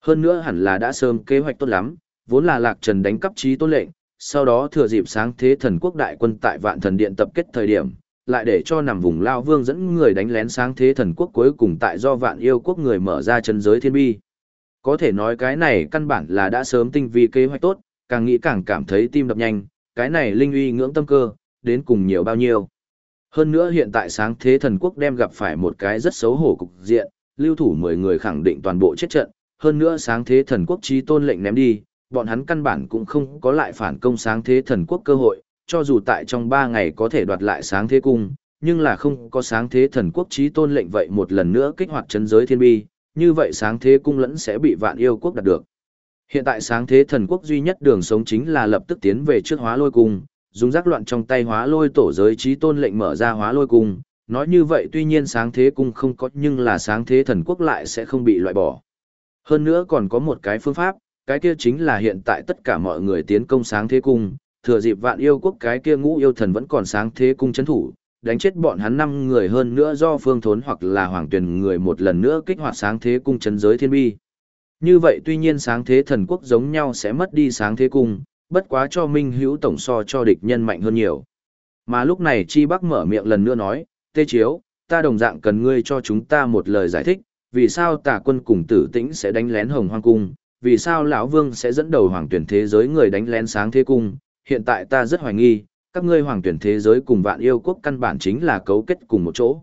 Hơn nữa hẳn là đã sớm kế hoạch tốt lắm, vốn là lạc trần đánh cắp trí tôn lệnh, sau đó thừa dịp sáng thế thần quốc đại quân tại vạn thần điện tập kết thời điểm, lại để cho nằm vùng lao vương dẫn người đánh lén sáng thế thần quốc cuối cùng tại do vạn yêu quốc người mở ra chân giới thiên bi. Có thể nói cái này căn bản là đã sớm tinh vi kế hoạch tốt, càng nghĩ càng cảm thấy tim đập nhanh, cái này linh uy ngưỡng tâm cơ, đến cùng nhiều bao nhiêu. Hơn nữa hiện tại sáng thế thần quốc đem gặp phải một cái rất xấu hổ cục diện, lưu thủ 10 người khẳng định toàn bộ chết trận, hơn nữa sáng thế thần quốc trí tôn lệnh ném đi, bọn hắn căn bản cũng không có lại phản công sáng thế thần quốc cơ hội, cho dù tại trong ba ngày có thể đoạt lại sáng thế cung, nhưng là không có sáng thế thần quốc trí tôn lệnh vậy một lần nữa kích hoạt chân giới thiên bi, như vậy sáng thế cung lẫn sẽ bị vạn yêu quốc đạt được. Hiện tại sáng thế thần quốc duy nhất đường sống chính là lập tức tiến về trước hóa lôi cung, dùng giác loạn trong tay hóa lôi tổ giới trí tôn lệnh mở ra hóa lôi cung. Nói như vậy tuy nhiên sáng thế cung không có nhưng là sáng thế thần quốc lại sẽ không bị loại bỏ. Hơn nữa còn có một cái phương pháp, cái kia chính là hiện tại tất cả mọi người tiến công sáng thế cung, thừa dịp vạn yêu quốc cái kia ngũ yêu thần vẫn còn sáng thế cung chấn thủ, đánh chết bọn hắn năm người hơn nữa do phương thốn hoặc là hoàng tuyển người một lần nữa kích hoạt sáng thế cung chấn giới thiên bi. Như vậy tuy nhiên sáng thế thần quốc giống nhau sẽ mất đi sáng thế cung, bất quá cho minh hữu tổng so cho địch nhân mạnh hơn nhiều. Mà lúc này Chi Bắc mở miệng lần nữa nói, Tê Chiếu, ta đồng dạng cần ngươi cho chúng ta một lời giải thích, vì sao tà quân cùng tử tĩnh sẽ đánh lén hồng hoang cung, vì sao lão vương sẽ dẫn đầu hoàng tuyển thế giới người đánh lén sáng thế cung, hiện tại ta rất hoài nghi, các ngươi hoàng tuyển thế giới cùng vạn yêu quốc căn bản chính là cấu kết cùng một chỗ.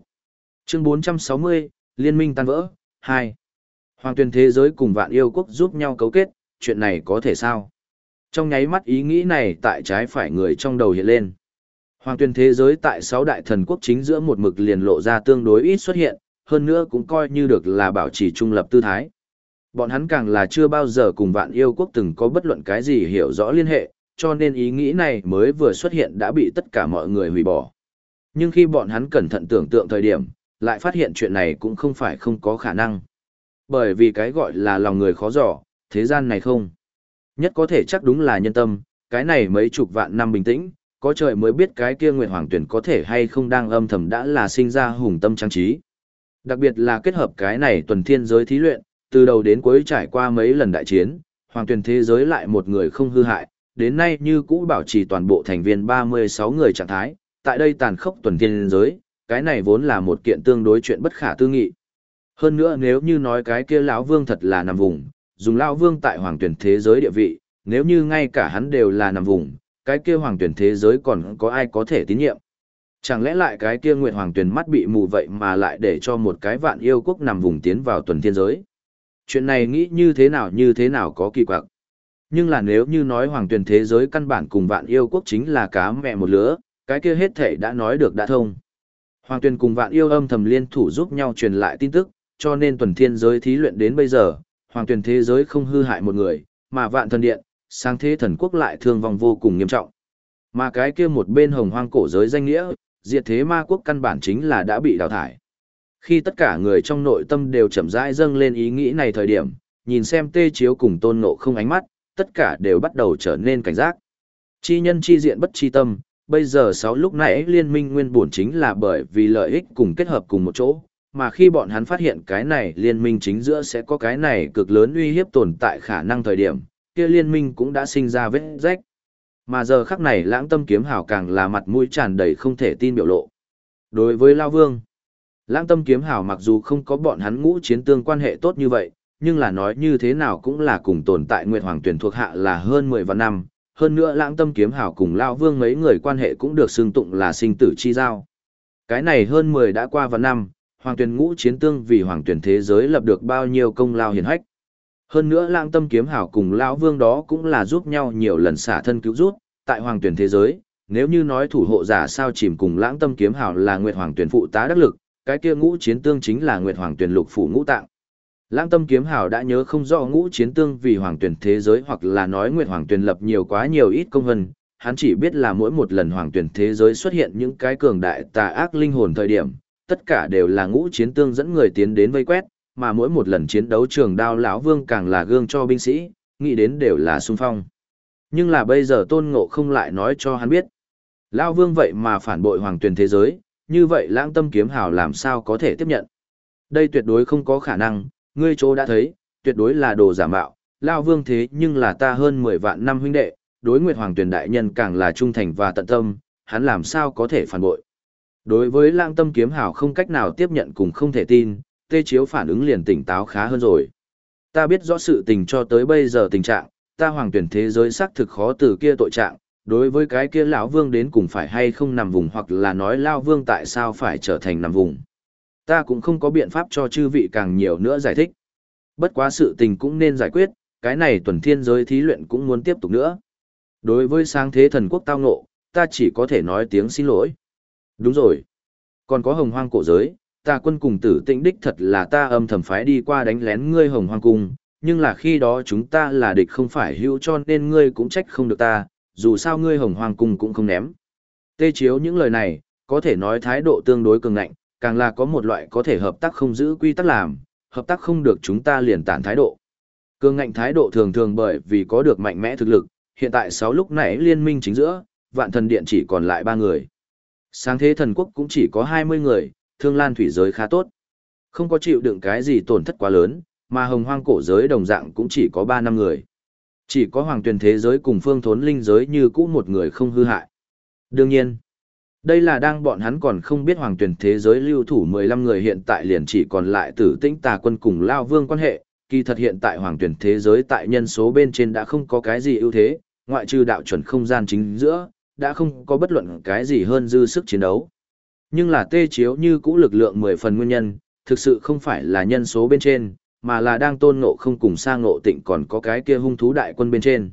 Chương 460, Liên minh tan vỡ, 2. Hoàng tuyển thế giới cùng vạn yêu quốc giúp nhau cấu kết, chuyện này có thể sao? Trong nháy mắt ý nghĩ này tại trái phải người trong đầu hiện lên. Hoàng tuyển thế giới tại sáu đại thần quốc chính giữa một mực liền lộ ra tương đối ít xuất hiện, hơn nữa cũng coi như được là bảo trì trung lập tư thái. Bọn hắn càng là chưa bao giờ cùng vạn yêu quốc từng có bất luận cái gì hiểu rõ liên hệ, cho nên ý nghĩ này mới vừa xuất hiện đã bị tất cả mọi người hủy bỏ. Nhưng khi bọn hắn cẩn thận tưởng tượng thời điểm, lại phát hiện chuyện này cũng không phải không có khả năng. Bởi vì cái gọi là lòng người khó dò, thế gian này không. Nhất có thể chắc đúng là nhân tâm, cái này mấy chục vạn năm bình tĩnh, có trời mới biết cái kia Nguyệt Hoàng Tuyển có thể hay không đang âm thầm đã là sinh ra hùng tâm trang trí. Đặc biệt là kết hợp cái này tuần thiên giới thí luyện, từ đầu đến cuối trải qua mấy lần đại chiến, Hoàng Tuyển thế giới lại một người không hư hại, đến nay như cũ bảo trì toàn bộ thành viên 36 người trạng thái, tại đây tàn khốc tuần thiên giới, cái này vốn là một kiện tương đối chuyện bất khả tư nghị. Hơn nữa nếu như nói cái kia lão vương thật là nằm vùng, dùng lão vương tại hoàng tuyển thế giới địa vị, nếu như ngay cả hắn đều là nằm vùng, cái kia hoàng tuyển thế giới còn có ai có thể tín nhiệm. Chẳng lẽ lại cái kia nguyện hoàng tuyển mắt bị mù vậy mà lại để cho một cái vạn yêu quốc nằm vùng tiến vào tuần thiên giới. Chuyện này nghĩ như thế nào như thế nào có kỳ quặc. Nhưng là nếu như nói hoàng tuyển thế giới căn bản cùng vạn yêu quốc chính là cá mẹ một lứa, cái kia hết thể đã nói được đã thông. Hoàng tuyển cùng vạn yêu âm thầm liên thủ giúp nhau truyền lại tin tức, cho nên tuần thiên giới thí luyện đến bây giờ, hoàng tuyển thế giới không hư hại một người, mà vạn thần điện, sang thế thần quốc lại thương vong vô cùng nghiêm trọng. Mà cái kia một bên hồng hoang cổ giới danh nghĩa, diệt thế ma quốc căn bản chính là đã bị đào thải. Khi tất cả người trong nội tâm đều chậm rãi dâng lên ý nghĩ này thời điểm, nhìn xem tê chiếu cùng tôn ngộ không ánh mắt, tất cả đều bắt đầu trở nên cảnh giác. Chi nhân chi diện bất chi tâm, bây giờ sáu lúc nãy liên minh nguyên bổn chính là bởi vì lợi ích cùng kết hợp cùng một chỗ, mà khi bọn hắn phát hiện cái này liên minh chính giữa sẽ có cái này cực lớn uy hiếp tồn tại khả năng thời điểm, kia liên minh cũng đã sinh ra vết rách. Mà giờ khắc này lãng tâm kiếm hào càng là mặt mũi tràn đầy không thể tin biểu lộ. Đối với Lao Vương, lãng tâm kiếm hào mặc dù không có bọn hắn ngũ chiến tương quan hệ tốt như vậy, nhưng là nói như thế nào cũng là cùng tồn tại Nguyệt Hoàng tuyển thuộc hạ là hơn 10 vạn năm, hơn nữa lãng tâm kiếm hào cùng Lao Vương mấy người quan hệ cũng được xưng tụng là sinh tử chi giao. Cái này hơn 10 đã qua vạn năm, Hoàng tuyển ngũ chiến tương vì Hoàng tuyển thế giới lập được bao nhiêu công lao hiển hách. Hơn nữa lãng tâm kiếm hào cùng Lão Vương đó cũng là giúp nhau nhiều lần xả thân cứu rút, tại Hoàng tuyển thế giới, nếu như nói thủ hộ giả sao chìm cùng lãng tâm kiếm hào là Nguyệt Hoàng tuyển phụ tá đắc lực, cái kia ngũ chiến tương chính là Nguyệt Hoàng tuyển lục phụ ngũ tạng. Lãng tâm kiếm hào đã nhớ không rõ ngũ chiến tương vì hoàng tuyển thế giới hoặc là nói nguyệt hoàng tuyển lập nhiều quá nhiều ít công vân, hắn chỉ biết là mỗi một lần hoàng tuyển thế giới xuất hiện những cái cường đại tà ác linh hồn thời điểm, tất cả đều là ngũ chiến tương dẫn người tiến đến vây quét, mà mỗi một lần chiến đấu trường đao lão vương càng là gương cho binh sĩ, nghĩ đến đều là xung phong. Nhưng là bây giờ tôn ngộ không lại nói cho hắn biết. Lão vương vậy mà phản bội hoàng tuyển thế giới, như vậy lãng tâm kiếm hào làm sao có thể tiếp nhận. Đây tuyệt đối không có khả năng, Ngươi chỗ đã thấy, tuyệt đối là đồ giả mạo, Lao Vương thế nhưng là ta hơn 10 vạn năm huynh đệ, đối Nguyệt Hoàng tuyển đại nhân càng là trung thành và tận tâm, hắn làm sao có thể phản bội. Đối với lãng tâm kiếm Hào không cách nào tiếp nhận cùng không thể tin, tê chiếu phản ứng liền tỉnh táo khá hơn rồi. Ta biết rõ sự tình cho tới bây giờ tình trạng, ta hoàng tuyển thế giới xác thực khó từ kia tội trạng, đối với cái kia lão vương đến cùng phải hay không nằm vùng hoặc là nói lao vương tại sao phải trở thành nằm vùng. Ta cũng không có biện pháp cho chư vị càng nhiều nữa giải thích. Bất quá sự tình cũng nên giải quyết, cái này tuần thiên giới thí luyện cũng muốn tiếp tục nữa. Đối với sáng thế thần quốc tao ngộ, ta chỉ có thể nói tiếng xin lỗi. Đúng rồi. Còn có hồng hoang cổ giới, ta quân cùng tử tĩnh đích thật là ta âm thầm phái đi qua đánh lén ngươi hồng hoang cung, nhưng là khi đó chúng ta là địch không phải hữu cho nên ngươi cũng trách không được ta, dù sao ngươi hồng hoang cung cũng không ném. Tê chiếu những lời này, có thể nói thái độ tương đối cường ngạnh, càng là có một loại có thể hợp tác không giữ quy tắc làm, hợp tác không được chúng ta liền tản thái độ. Cương ngạnh thái độ thường thường bởi vì có được mạnh mẽ thực lực, hiện tại 6 lúc nãy liên minh chính giữa, vạn thần điện chỉ còn lại 3 người. Sáng thế thần quốc cũng chỉ có 20 người, thương lan thủy giới khá tốt. Không có chịu đựng cái gì tổn thất quá lớn, mà hồng hoang cổ giới đồng dạng cũng chỉ có 3 năm người. Chỉ có hoàng tuyển thế giới cùng phương thốn linh giới như cũ một người không hư hại. Đương nhiên, đây là đang bọn hắn còn không biết hoàng tuyển thế giới lưu thủ 15 người hiện tại liền chỉ còn lại tử tĩnh tà quân cùng Lao Vương quan hệ, kỳ thật hiện tại hoàng tuyển thế giới tại nhân số bên trên đã không có cái gì ưu thế, ngoại trừ đạo chuẩn không gian chính giữa, đã không có bất luận cái gì hơn dư sức chiến đấu. Nhưng là tê chiếu như cũ lực lượng 10 phần nguyên nhân, thực sự không phải là nhân số bên trên, mà là đang tôn ngộ không cùng sang ngộ tịnh còn có cái kia hung thú đại quân bên trên.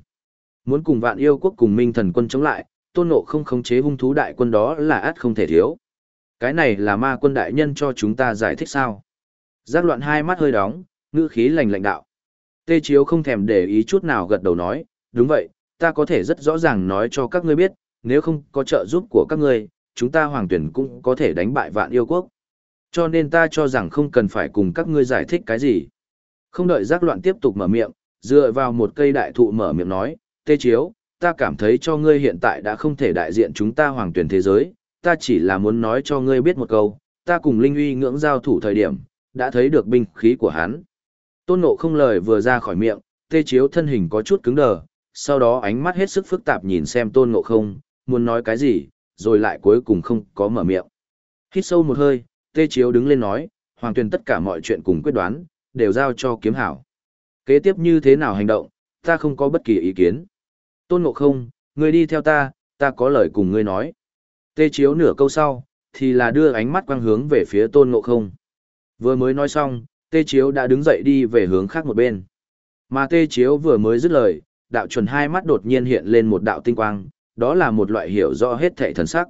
Muốn cùng vạn yêu quốc cùng minh thần quân chống lại, tôn ngộ không khống chế hung thú đại quân đó là át không thể thiếu. Cái này là ma quân đại nhân cho chúng ta giải thích sao? Giác loạn hai mắt hơi đóng, ngữ khí lành lạnh đạo. Tê Chiếu không thèm để ý chút nào gật đầu nói, đúng vậy, ta có thể rất rõ ràng nói cho các ngươi biết, nếu không có trợ giúp của các ngươi, chúng ta hoàng tuyển cũng có thể đánh bại vạn yêu quốc. Cho nên ta cho rằng không cần phải cùng các ngươi giải thích cái gì. Không đợi giác loạn tiếp tục mở miệng, dựa vào một cây đại thụ mở miệng nói, Tê Chiếu, ta cảm thấy cho ngươi hiện tại đã không thể đại diện chúng ta hoàng tuyển thế giới, ta chỉ là muốn nói cho ngươi biết một câu, ta cùng Linh uy ngưỡng giao thủ thời điểm, đã thấy được binh khí của hắn. Tôn nộ không lời vừa ra khỏi miệng, Tê Chiếu thân hình có chút cứng đờ, sau đó ánh mắt hết sức phức tạp nhìn xem tôn nộ không, muốn nói cái gì, rồi lại cuối cùng không có mở miệng. Hít sâu một hơi, Tê Chiếu đứng lên nói, Hoàng Tuyền tất cả mọi chuyện cùng quyết đoán, đều giao cho kiếm hảo. Kế tiếp như thế nào hành động, ta không có bất kỳ ý kiến. Tôn Ngộ Không, ngươi đi theo ta, ta có lời cùng ngươi nói. Tê Chiếu nửa câu sau, thì là đưa ánh mắt quang hướng về phía Tôn Ngộ Không. Vừa mới nói xong, Tê Chiếu đã đứng dậy đi về hướng khác một bên. Mà Tê Chiếu vừa mới dứt lời, đạo chuẩn hai mắt đột nhiên hiện lên một đạo tinh quang, đó là một loại hiểu rõ hết thảy thần sắc.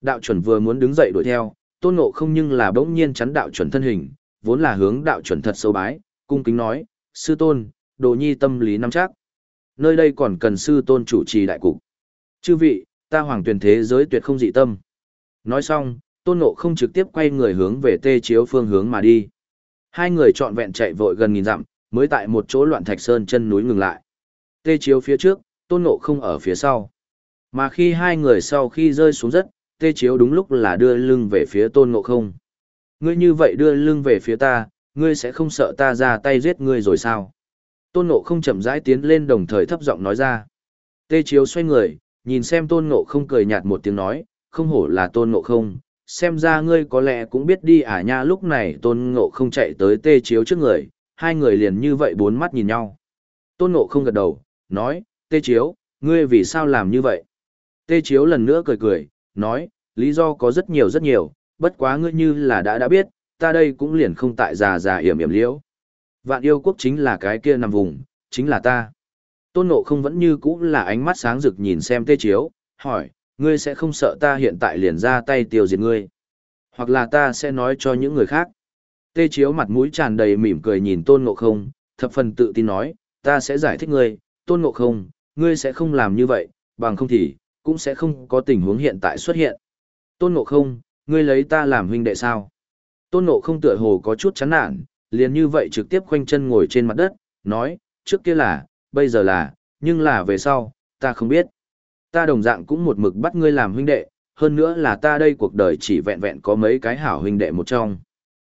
Đạo chuẩn vừa muốn đứng dậy đuổi theo, tôn ngộ không nhưng là bỗng nhiên chắn đạo chuẩn thân hình, vốn là hướng đạo chuẩn thật sâu bái, cung kính nói, sư tôn, đồ nhi tâm lý nắm chắc. Nơi đây còn cần sư tôn chủ trì đại cục. Chư vị, ta hoàng tuyển thế giới tuyệt không dị tâm. Nói xong, tôn ngộ không trực tiếp quay người hướng về tê chiếu phương hướng mà đi. Hai người trọn vẹn chạy vội gần nghìn dặm, mới tại một chỗ loạn thạch sơn chân núi ngừng lại. Tê chiếu phía trước, tôn ngộ không ở phía sau. Mà khi hai người sau khi rơi xuống đất, tê chiếu đúng lúc là đưa lưng về phía tôn ngộ không. Ngươi như vậy đưa lưng về phía ta, ngươi sẽ không sợ ta ra tay giết ngươi rồi sao? Tôn ngộ không chậm rãi tiến lên đồng thời thấp giọng nói ra. Tê chiếu xoay người, nhìn xem tôn ngộ không cười nhạt một tiếng nói, không hổ là tôn ngộ không, xem ra ngươi có lẽ cũng biết đi à nha lúc này tôn ngộ không chạy tới tê chiếu trước người, hai người liền như vậy bốn mắt nhìn nhau. Tôn ngộ không gật đầu, nói, tê chiếu, ngươi vì sao làm như vậy? Tê chiếu lần nữa cười cười, nói, lý do có rất nhiều rất nhiều, bất quá ngươi như là đã đã biết, ta đây cũng liền không tại già già hiểm hiểm liễu. Vạn yêu quốc chính là cái kia nằm vùng, chính là ta. Tôn nộ không vẫn như cũ là ánh mắt sáng rực nhìn xem tê chiếu, hỏi, ngươi sẽ không sợ ta hiện tại liền ra tay tiêu diệt ngươi. Hoặc là ta sẽ nói cho những người khác. Tê chiếu mặt mũi tràn đầy mỉm cười nhìn tôn ngộ không, thập phần tự tin nói, ta sẽ giải thích ngươi, tôn ngộ không, ngươi sẽ không làm như vậy, bằng không thì, cũng sẽ không có tình huống hiện tại xuất hiện. Tôn ngộ không, ngươi lấy ta làm huynh đệ sao? Tôn ngộ không tựa hồ có chút chán nản, liền như vậy trực tiếp khoanh chân ngồi trên mặt đất, nói, trước kia là, bây giờ là, nhưng là về sau, ta không biết. Ta đồng dạng cũng một mực bắt ngươi làm huynh đệ, hơn nữa là ta đây cuộc đời chỉ vẹn vẹn có mấy cái hảo huynh đệ một trong.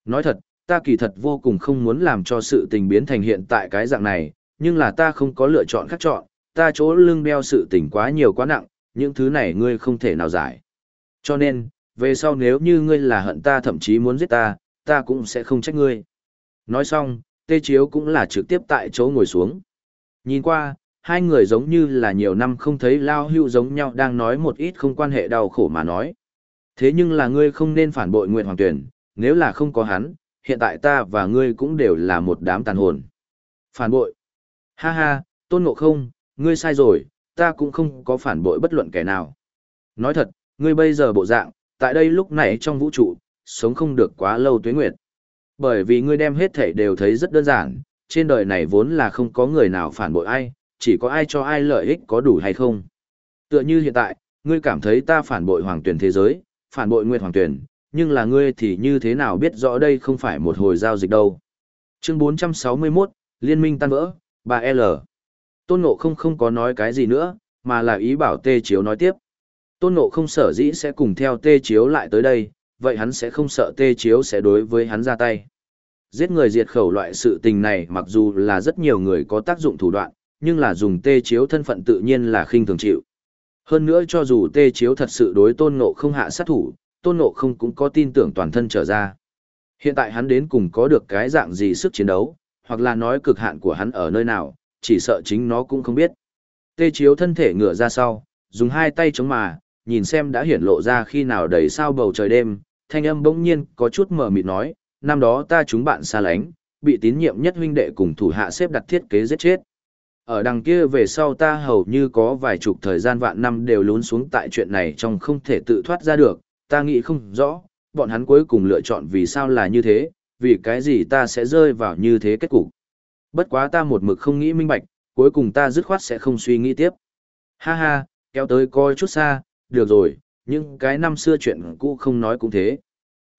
Nói thật, ta kỳ thật vô cùng không muốn làm cho sự tình biến thành hiện tại cái dạng này, nhưng là ta không có lựa chọn khác chọn, ta chỗ lưng đeo sự tình quá nhiều quá nặng, những thứ này ngươi không thể nào giải. Cho nên, về sau nếu như ngươi là hận ta thậm chí muốn giết ta, ta cũng sẽ không trách ngươi. Nói xong, tê chiếu cũng là trực tiếp tại chỗ ngồi xuống. Nhìn qua, hai người giống như là nhiều năm không thấy lao hưu giống nhau đang nói một ít không quan hệ đau khổ mà nói. Thế nhưng là ngươi không nên phản bội Nguyện Hoàng Tuyển, nếu là không có hắn, hiện tại ta và ngươi cũng đều là một đám tàn hồn. Phản bội. Ha ha, tôn ngộ không, ngươi sai rồi, ta cũng không có phản bội bất luận kẻ nào. Nói thật, ngươi bây giờ bộ dạng, tại đây lúc này trong vũ trụ, sống không được quá lâu tuế nguyệt. Bởi vì ngươi đem hết thể đều thấy rất đơn giản, trên đời này vốn là không có người nào phản bội ai, chỉ có ai cho ai lợi ích có đủ hay không. Tựa như hiện tại, ngươi cảm thấy ta phản bội hoàng tuyển thế giới, phản bội nguyệt hoàng tuyển, nhưng là ngươi thì như thế nào biết rõ đây không phải một hồi giao dịch đâu. Chương 461, Liên minh tan vỡ, 3L. Tôn Ngộ không không có nói cái gì nữa, mà là ý bảo Tê Chiếu nói tiếp. Tôn Ngộ không sở dĩ sẽ cùng theo Tê Chiếu lại tới đây, vậy hắn sẽ không sợ Tê Chiếu sẽ đối với hắn ra tay. Giết người diệt khẩu loại sự tình này mặc dù là rất nhiều người có tác dụng thủ đoạn, nhưng là dùng Tê Chiếu thân phận tự nhiên là khinh thường chịu. Hơn nữa cho dù Tê Chiếu thật sự đối Tôn Ngộ không hạ sát thủ, Tôn Ngộ không cũng có tin tưởng toàn thân trở ra. Hiện tại hắn đến cùng có được cái dạng gì sức chiến đấu, hoặc là nói cực hạn của hắn ở nơi nào, chỉ sợ chính nó cũng không biết. Tê chiếu thân thể ngửa ra sau, dùng hai tay chống mà, nhìn xem đã hiển lộ ra khi nào đầy sao bầu trời đêm, thanh âm bỗng nhiên có chút mờ mịt nói, năm đó ta chúng bạn xa lánh, bị tín nhiệm nhất huynh đệ cùng thủ hạ xếp đặt thiết kế giết chết. Ở đằng kia về sau ta hầu như có vài chục thời gian vạn năm đều lún xuống tại chuyện này trong không thể tự thoát ra được, ta nghĩ không rõ, bọn hắn cuối cùng lựa chọn vì sao là như thế, vì cái gì ta sẽ rơi vào như thế kết cục. Bất quá ta một mực không nghĩ minh bạch, cuối cùng ta dứt khoát sẽ không suy nghĩ tiếp. Ha ha, kéo tới coi chút xa, được rồi, nhưng cái năm xưa chuyện cũ không nói cũng thế.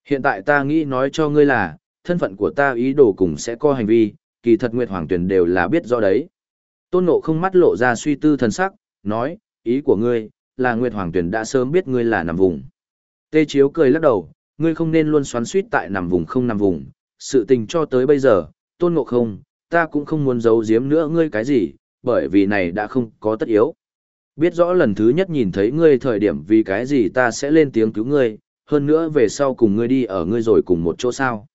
Hiện tại ta nghĩ nói cho ngươi là, thân phận của ta ý đồ cùng sẽ có hành vi, kỳ thật Nguyệt Hoàng Tuyền đều là biết do đấy. Tôn Ngộ không mắt lộ ra suy tư thần sắc, nói, ý của ngươi, là Nguyệt Hoàng Tuyền đã sớm biết ngươi là nằm vùng. Tê Chiếu cười lắc đầu, ngươi không nên luôn xoắn suýt tại nằm vùng không nằm vùng, sự tình cho tới bây giờ, Tôn Ngộ không, ta cũng không muốn giấu giếm nữa ngươi cái gì, bởi vì này đã không có tất yếu. Biết rõ lần thứ nhất nhìn thấy ngươi thời điểm vì cái gì ta sẽ lên tiếng cứu ngươi, hơn nữa về sau cùng ngươi đi ở ngươi rồi cùng một chỗ sao.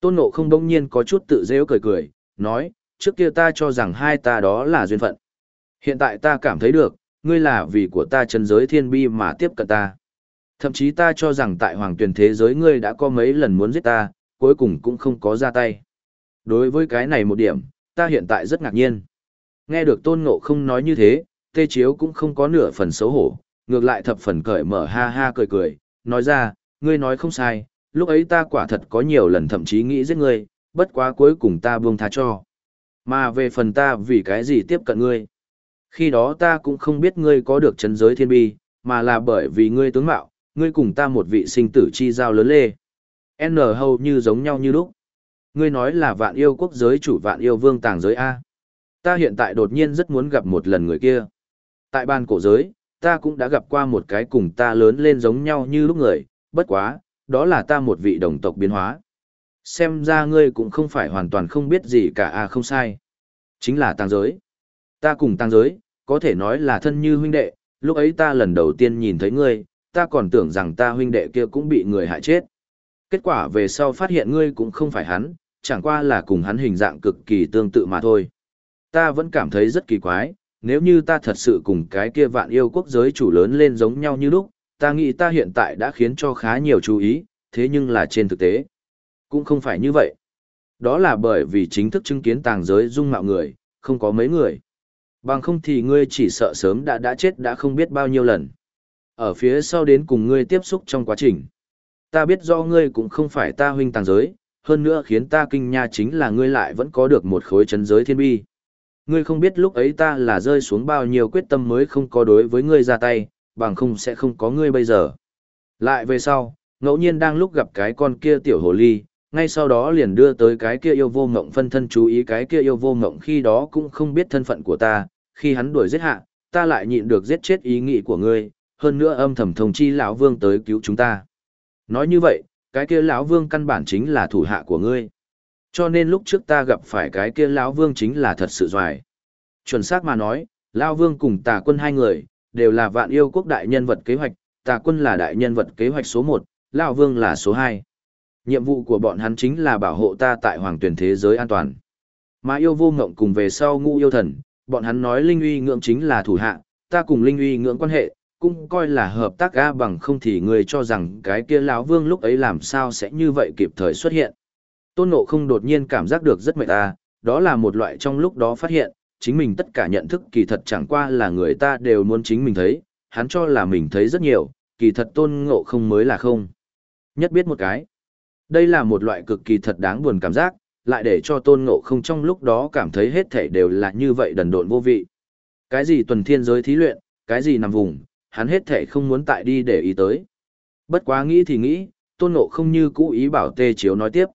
Tôn Ngộ không đông nhiên có chút tự dễ cười cười, nói, trước kia ta cho rằng hai ta đó là duyên phận. Hiện tại ta cảm thấy được, ngươi là vì của ta chân giới thiên bi mà tiếp cận ta. Thậm chí ta cho rằng tại hoàng tuyển thế giới ngươi đã có mấy lần muốn giết ta, cuối cùng cũng không có ra tay. Đối với cái này một điểm, ta hiện tại rất ngạc nhiên. Nghe được tôn ngộ không nói như thế, tê chiếu cũng không có nửa phần xấu hổ, ngược lại thập phần cởi mở ha ha cười cười, nói ra, ngươi nói không sai, lúc ấy ta quả thật có nhiều lần thậm chí nghĩ giết ngươi, bất quá cuối cùng ta buông tha cho. Mà về phần ta vì cái gì tiếp cận ngươi. Khi đó ta cũng không biết ngươi có được chân giới thiên bi, mà là bởi vì ngươi tướng mạo, ngươi cùng ta một vị sinh tử chi giao lớn lê. N hầu như giống nhau như lúc. Ngươi nói là vạn yêu quốc giới chủ vạn yêu vương tàng giới A. Ta hiện tại đột nhiên rất muốn gặp một lần người kia. Tại ban cổ giới, ta cũng đã gặp qua một cái cùng ta lớn lên giống nhau như lúc người, bất quá, đó là ta một vị đồng tộc biến hóa. Xem ra ngươi cũng không phải hoàn toàn không biết gì cả à không sai. Chính là tàng giới. Ta cùng tàng giới, có thể nói là thân như huynh đệ, lúc ấy ta lần đầu tiên nhìn thấy ngươi, ta còn tưởng rằng ta huynh đệ kia cũng bị người hại chết. Kết quả về sau phát hiện ngươi cũng không phải hắn, chẳng qua là cùng hắn hình dạng cực kỳ tương tự mà thôi. Ta vẫn cảm thấy rất kỳ quái, nếu như ta thật sự cùng cái kia vạn yêu quốc giới chủ lớn lên giống nhau như lúc, ta nghĩ ta hiện tại đã khiến cho khá nhiều chú ý, thế nhưng là trên thực tế, cũng không phải như vậy. Đó là bởi vì chính thức chứng kiến tàng giới dung mạo người, không có mấy người. Bằng không thì ngươi chỉ sợ sớm đã đã chết đã không biết bao nhiêu lần. Ở phía sau đến cùng ngươi tiếp xúc trong quá trình. Ta biết do ngươi cũng không phải ta huynh tàng giới, hơn nữa khiến ta kinh nha chính là ngươi lại vẫn có được một khối chấn giới thiên bi. Ngươi không biết lúc ấy ta là rơi xuống bao nhiêu quyết tâm mới không có đối với ngươi ra tay, bằng không sẽ không có ngươi bây giờ. Lại về sau, ngẫu nhiên đang lúc gặp cái con kia tiểu hồ ly, ngay sau đó liền đưa tới cái kia yêu vô ngộng phân thân chú ý cái kia yêu vô ngộng khi đó cũng không biết thân phận của ta, khi hắn đuổi giết hạ, ta lại nhịn được giết chết ý nghĩ của ngươi, hơn nữa âm thầm thông chi lão vương tới cứu chúng ta. Nói như vậy, cái kia lão vương căn bản chính là thủ hạ của ngươi. Cho nên lúc trước ta gặp phải cái kia lão vương chính là thật sự doài. Chuẩn xác mà nói, lão vương cùng tà quân hai người, đều là vạn yêu quốc đại nhân vật kế hoạch, tà quân là đại nhân vật kế hoạch số 1, lão vương là số 2. Nhiệm vụ của bọn hắn chính là bảo hộ ta tại hoàng tuyển thế giới an toàn. Mà yêu vô ngộng cùng về sau ngũ yêu thần, bọn hắn nói linh uy ngưỡng chính là thủ hạ, ta cùng linh uy ngưỡng quan hệ, cũng coi là hợp tác ga bằng không thì người cho rằng cái kia lão vương lúc ấy làm sao sẽ như vậy kịp thời xuất hiện. Tôn Ngộ không đột nhiên cảm giác được rất mệt ta, đó là một loại trong lúc đó phát hiện, chính mình tất cả nhận thức kỳ thật chẳng qua là người ta đều muốn chính mình thấy, hắn cho là mình thấy rất nhiều, kỳ thật Tôn Ngộ không mới là không. Nhất biết một cái. Đây là một loại cực kỳ thật đáng buồn cảm giác, lại để cho Tôn Ngộ không trong lúc đó cảm thấy hết thể đều là như vậy đần độn vô vị. Cái gì tuần thiên giới thí luyện, cái gì nằm vùng, hắn hết thể không muốn tại đi để ý tới. Bất quá nghĩ thì nghĩ, tôn ngộ không như cũ ý bảo tê chiếu nói tiếp.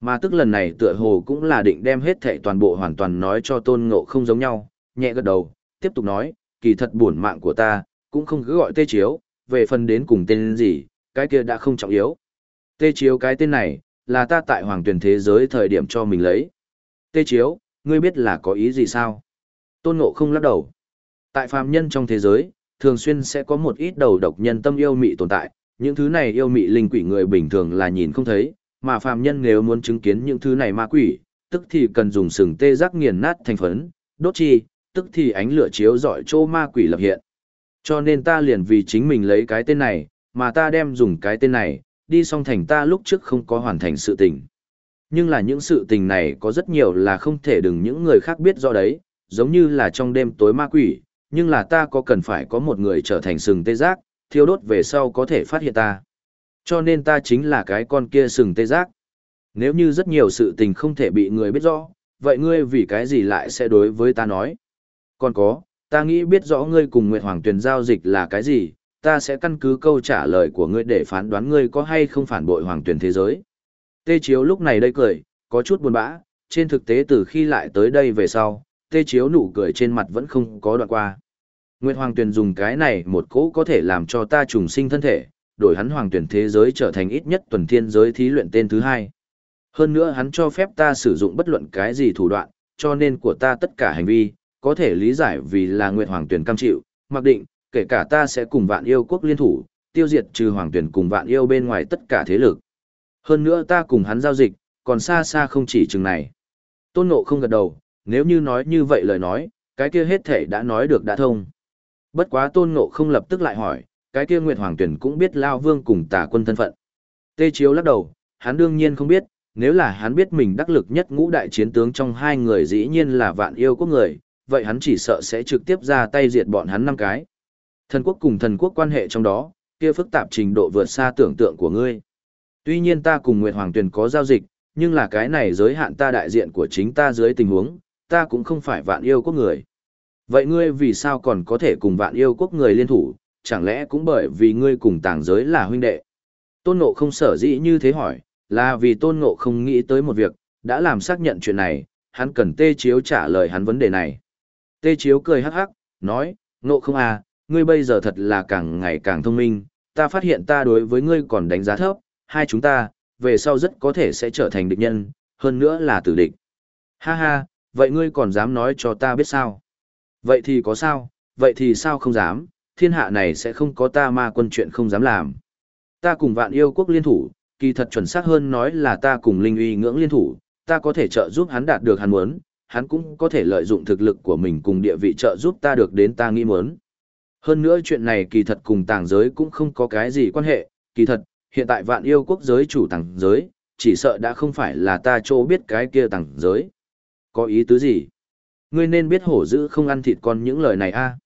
Mà tức lần này tựa hồ cũng là định đem hết thệ toàn bộ hoàn toàn nói cho tôn ngộ không giống nhau, nhẹ gật đầu, tiếp tục nói, kỳ thật buồn mạng của ta, cũng không cứ gọi tê chiếu, về phần đến cùng tên gì, cái kia đã không trọng yếu. Tê chiếu cái tên này, là ta tại hoàng tuyển thế giới thời điểm cho mình lấy. Tê chiếu, ngươi biết là có ý gì sao? Tôn ngộ không lắc đầu. Tại phàm nhân trong thế giới, thường xuyên sẽ có một ít đầu độc nhân tâm yêu mị tồn tại, những thứ này yêu mị linh quỷ người bình thường là nhìn không thấy, mà phàm nhân nếu muốn chứng kiến những thứ này ma quỷ, tức thì cần dùng sừng tê giác nghiền nát thành phấn, đốt chi, tức thì ánh lửa chiếu dọi chỗ ma quỷ lập hiện. Cho nên ta liền vì chính mình lấy cái tên này, mà ta đem dùng cái tên này, đi song thành ta lúc trước không có hoàn thành sự tình. Nhưng là những sự tình này có rất nhiều là không thể đừng những người khác biết rõ đấy, giống như là trong đêm tối ma quỷ, nhưng là ta có cần phải có một người trở thành sừng tê giác, thiêu đốt về sau có thể phát hiện ta. Cho nên ta chính là cái con kia sừng tê giác. Nếu như rất nhiều sự tình không thể bị người biết rõ, vậy ngươi vì cái gì lại sẽ đối với ta nói? Còn có, ta nghĩ biết rõ ngươi cùng Nguyệt Hoàng Tuyền giao dịch là cái gì, ta sẽ căn cứ câu trả lời của ngươi để phán đoán ngươi có hay không phản bội Hoàng Tuyền thế giới. Tê Chiếu lúc này đây cười, có chút buồn bã, trên thực tế từ khi lại tới đây về sau, Tê Chiếu nụ cười trên mặt vẫn không có đoạn qua. Nguyệt Hoàng Tuyền dùng cái này một cỗ có thể làm cho ta trùng sinh thân thể, đổi hắn Hoàng Tuyền thế giới trở thành ít nhất tuần thiên giới thí luyện tên thứ hai. Hơn nữa hắn cho phép ta sử dụng bất luận cái gì thủ đoạn, cho nên của ta tất cả hành vi, có thể lý giải vì là nguyện Hoàng Tuyền cam chịu, mặc định, kể cả ta sẽ cùng vạn yêu quốc liên thủ, tiêu diệt trừ Hoàng Tuyền cùng vạn yêu bên ngoài tất cả thế lực. Hơn nữa ta cùng hắn giao dịch, còn xa xa không chỉ chừng này. Tôn Ngộ không gật đầu, nếu như nói như vậy lời nói, cái kia hết thể đã nói được đã thông. Bất quá Tôn Ngộ không lập tức lại hỏi, cái kia Nguyệt Hoàng Tuyển cũng biết Lao Vương cùng tà quân thân phận. Tê Chiếu lắc đầu, hắn đương nhiên không biết, nếu là hắn biết mình đắc lực nhất ngũ đại chiến tướng trong hai người dĩ nhiên là vạn yêu quốc người, vậy hắn chỉ sợ sẽ trực tiếp ra tay diệt bọn hắn năm cái. Thần quốc cùng thần quốc quan hệ trong đó, kia phức tạp trình độ vượt xa tưởng tượng của ngươi. Tuy nhiên ta cùng Nguyệt Hoàng Tuyền có giao dịch, nhưng là cái này giới hạn ta đại diện của chính ta dưới tình huống, ta cũng không phải vạn yêu quốc người. Vậy ngươi vì sao còn có thể cùng vạn yêu quốc người liên thủ, chẳng lẽ cũng bởi vì ngươi cùng tàng giới là huynh đệ? Tôn Ngộ không sở dĩ như thế hỏi, là vì Tôn Ngộ không nghĩ tới một việc, đã làm xác nhận chuyện này, hắn cần Tê Chiếu trả lời hắn vấn đề này. Tê Chiếu cười hắc hắc, nói, Ngộ không à, ngươi bây giờ thật là càng ngày càng thông minh, ta phát hiện ta đối với ngươi còn đánh giá thấp, hai chúng ta, về sau rất có thể sẽ trở thành địch nhân, hơn nữa là tử địch. Ha ha, vậy ngươi còn dám nói cho ta biết sao? Vậy thì có sao, vậy thì sao không dám, thiên hạ này sẽ không có ta ma quân chuyện không dám làm. Ta cùng vạn yêu quốc liên thủ, kỳ thật chuẩn xác hơn nói là ta cùng linh uy ngưỡng liên thủ, ta có thể trợ giúp hắn đạt được hắn muốn, hắn cũng có thể lợi dụng thực lực của mình cùng địa vị trợ giúp ta được đến ta nghĩ muốn. Hơn nữa chuyện này kỳ thật cùng tàng giới cũng không có cái gì quan hệ, kỳ thật, hiện tại vạn yêu quốc giới chủ tàng giới, chỉ sợ đã không phải là ta chỗ biết cái kia tàng giới. Có ý tứ gì? Ngươi nên biết hổ dữ không ăn thịt con những lời này a.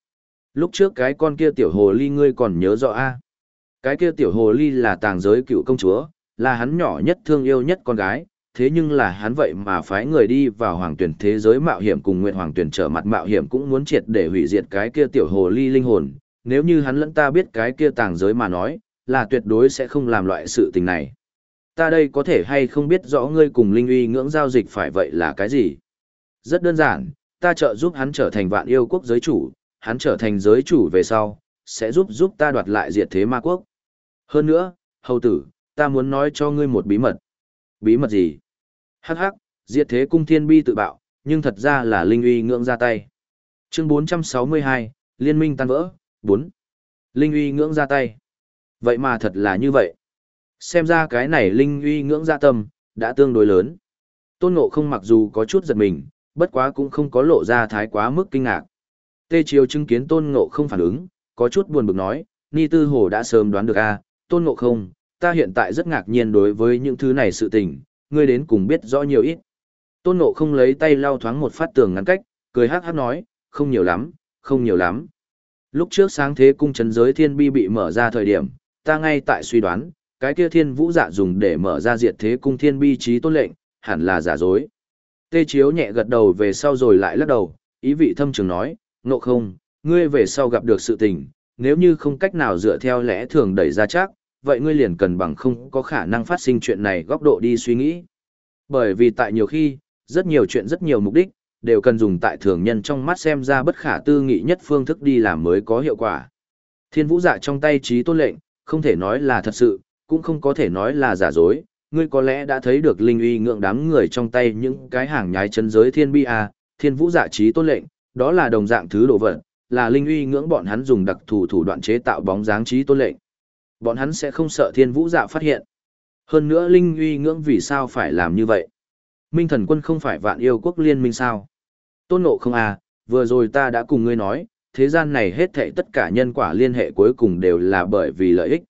Lúc trước cái con kia tiểu hồ ly ngươi còn nhớ rõ a. Cái kia tiểu hồ ly là tàng giới cựu công chúa, là hắn nhỏ nhất thương yêu nhất con gái, thế nhưng là hắn vậy mà phái người đi vào hoàng tuyển thế giới mạo hiểm cùng nguyện hoàng tuyển trở mặt mạo hiểm cũng muốn triệt để hủy diệt cái kia tiểu hồ ly linh hồn. Nếu như hắn lẫn ta biết cái kia tàng giới mà nói, là tuyệt đối sẽ không làm loại sự tình này. Ta đây có thể hay không biết rõ ngươi cùng linh uy ngưỡng giao dịch phải vậy là cái gì? Rất đơn giản, ta trợ giúp hắn trở thành vạn yêu quốc giới chủ, hắn trở thành giới chủ về sau, sẽ giúp giúp ta đoạt lại diệt thế ma quốc. Hơn nữa, hầu tử, ta muốn nói cho ngươi một bí mật. Bí mật gì? Hắc hắc, diệt thế cung thiên bi tự bạo, nhưng thật ra là linh uy ngưỡng ra tay. Chương 462, Liên minh tan vỡ, 4. Linh uy ngưỡng ra tay. Vậy mà thật là như vậy. Xem ra cái này linh uy ngưỡng ra tâm, đã tương đối lớn. Tôn ngộ không mặc dù có chút giật mình, bất quá cũng không có lộ ra thái quá mức kinh ngạc. Tê Chiếu chứng kiến Tôn Ngộ không phản ứng, có chút buồn bực nói, Ni Tư Hồ đã sớm đoán được a, Tôn Ngộ không, ta hiện tại rất ngạc nhiên đối với những thứ này sự tình, ngươi đến cùng biết rõ nhiều ít. Tôn Ngộ không lấy tay lau thoáng một phát tường ngăn cách, cười hát hát nói, không nhiều lắm, không nhiều lắm. Lúc trước sáng thế cung chấn giới thiên bi bị mở ra thời điểm, ta ngay tại suy đoán, cái kia thiên vũ dạ dùng để mở ra diệt thế cung thiên bi trí tôn lệnh, hẳn là giả dối. Tê Chiếu nhẹ gật đầu về sau rồi lại lắc đầu, ý vị thâm trường nói, nộ không, ngươi về sau gặp được sự tình, nếu như không cách nào dựa theo lẽ thường đẩy ra chắc, vậy ngươi liền cần bằng không có khả năng phát sinh chuyện này góc độ đi suy nghĩ. Bởi vì tại nhiều khi, rất nhiều chuyện rất nhiều mục đích, đều cần dùng tại thường nhân trong mắt xem ra bất khả tư nghị nhất phương thức đi làm mới có hiệu quả. Thiên vũ dạ trong tay trí tôn lệnh, không thể nói là thật sự, cũng không có thể nói là giả dối. Ngươi có lẽ đã thấy được linh uy ngượng đám người trong tay những cái hàng nhái chân giới thiên bi à, thiên vũ dạ trí tôn lệnh, đó là đồng dạng thứ đồ vật, là linh uy ngưỡng bọn hắn dùng đặc thù thủ đoạn chế tạo bóng dáng trí tôn lệnh. Bọn hắn sẽ không sợ thiên vũ dạ phát hiện. Hơn nữa linh uy ngưỡng vì sao phải làm như vậy? Minh thần quân không phải vạn yêu quốc liên minh sao? Tôn nộ không à, vừa rồi ta đã cùng ngươi nói, thế gian này hết thảy tất cả nhân quả liên hệ cuối cùng đều là bởi vì lợi ích.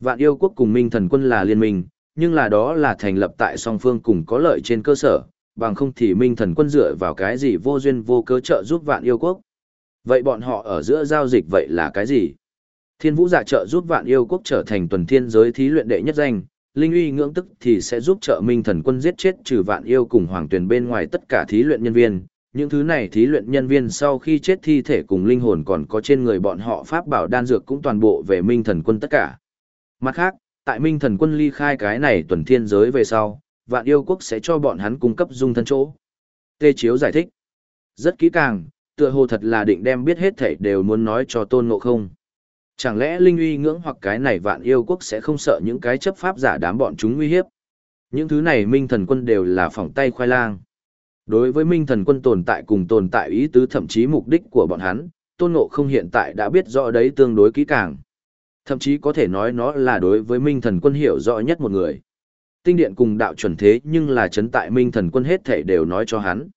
Vạn yêu quốc cùng Minh thần quân là liên minh, nhưng là đó là thành lập tại song phương cùng có lợi trên cơ sở, bằng không thì Minh thần quân dựa vào cái gì vô duyên vô cớ trợ giúp vạn yêu quốc. Vậy bọn họ ở giữa giao dịch vậy là cái gì? Thiên vũ giả trợ giúp vạn yêu quốc trở thành tuần thiên giới thí luyện đệ nhất danh, linh uy ngưỡng tức thì sẽ giúp trợ minh thần quân giết chết trừ vạn yêu cùng hoàng tuyền bên ngoài tất cả thí luyện nhân viên. Những thứ này thí luyện nhân viên sau khi chết thi thể cùng linh hồn còn có trên người bọn họ pháp bảo đan dược cũng toàn bộ về minh thần quân tất cả. Mặt khác, tại minh thần quân ly khai cái này tuần thiên giới về sau, vạn yêu quốc sẽ cho bọn hắn cung cấp dung thân chỗ. Tê Chiếu giải thích. Rất kỹ càng, tựa hồ thật là định đem biết hết thảy đều muốn nói cho tôn ngộ không. Chẳng lẽ linh uy ngưỡng hoặc cái này vạn yêu quốc sẽ không sợ những cái chấp pháp giả đám bọn chúng nguy hiếp. Những thứ này minh thần quân đều là phỏng tay khoai lang. Đối với minh thần quân tồn tại cùng tồn tại ý tứ thậm chí mục đích của bọn hắn, tôn ngộ không hiện tại đã biết rõ đấy tương đối kỹ càng. Thậm chí có thể nói nó là đối với minh thần quân hiểu rõ nhất một người. Tinh điện cùng đạo chuẩn thế nhưng là chấn tại minh thần quân hết thể đều nói cho hắn.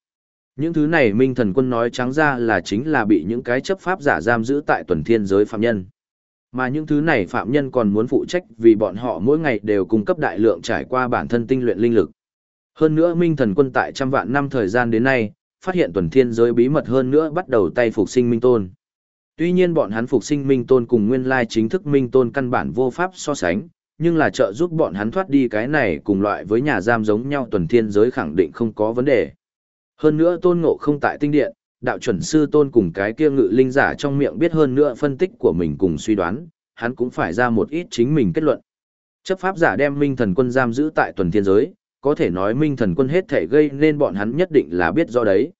Những thứ này minh thần quân nói trắng ra là chính là bị những cái chấp pháp giả giam giữ tại tuần thiên giới phạm nhân. Mà những thứ này phạm nhân còn muốn phụ trách vì bọn họ mỗi ngày đều cung cấp đại lượng trải qua bản thân tinh luyện linh lực. Hơn nữa minh thần quân tại trăm vạn năm thời gian đến nay, phát hiện tuần thiên giới bí mật hơn nữa bắt đầu tay phục sinh minh tôn. Tuy nhiên bọn hắn phục sinh minh tôn cùng nguyên lai chính thức minh tôn căn bản vô pháp so sánh, nhưng là trợ giúp bọn hắn thoát đi cái này cùng loại với nhà giam giống nhau tuần thiên giới khẳng định không có vấn đề. Hơn nữa tôn ngộ không tại tinh điện, đạo chuẩn sư tôn cùng cái kia ngự linh giả trong miệng biết hơn nữa phân tích của mình cùng suy đoán, hắn cũng phải ra một ít chính mình kết luận. Chấp pháp giả đem minh thần quân giam giữ tại tuần thiên giới, có thể nói minh thần quân hết thể gây nên bọn hắn nhất định là biết do đấy.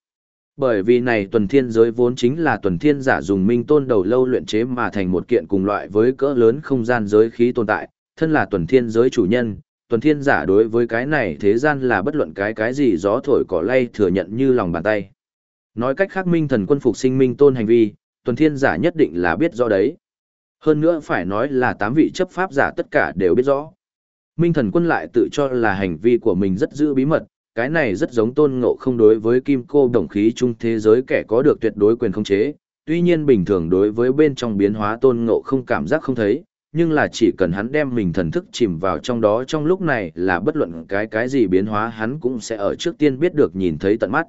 Bởi vì này tuần thiên giới vốn chính là tuần thiên giả dùng minh tôn đầu lâu luyện chế mà thành một kiện cùng loại với cỡ lớn không gian giới khí tồn tại, thân là tuần thiên giới chủ nhân, tuần thiên giả đối với cái này thế gian là bất luận cái cái gì gió thổi cỏ lay thừa nhận như lòng bàn tay. Nói cách khác minh thần quân phục sinh minh tôn hành vi, tuần thiên giả nhất định là biết rõ đấy. Hơn nữa phải nói là tám vị chấp pháp giả tất cả đều biết rõ. Minh thần quân lại tự cho là hành vi của mình rất giữ bí mật, cái này rất giống tôn ngộ không đối với kim cô đồng khí chung thế giới kẻ có được tuyệt đối quyền khống chế. Tuy nhiên bình thường đối với bên trong biến hóa tôn ngộ không cảm giác không thấy, nhưng là chỉ cần hắn đem mình thần thức chìm vào trong đó trong lúc này là bất luận cái cái gì biến hóa hắn cũng sẽ ở trước tiên biết được nhìn thấy tận mắt.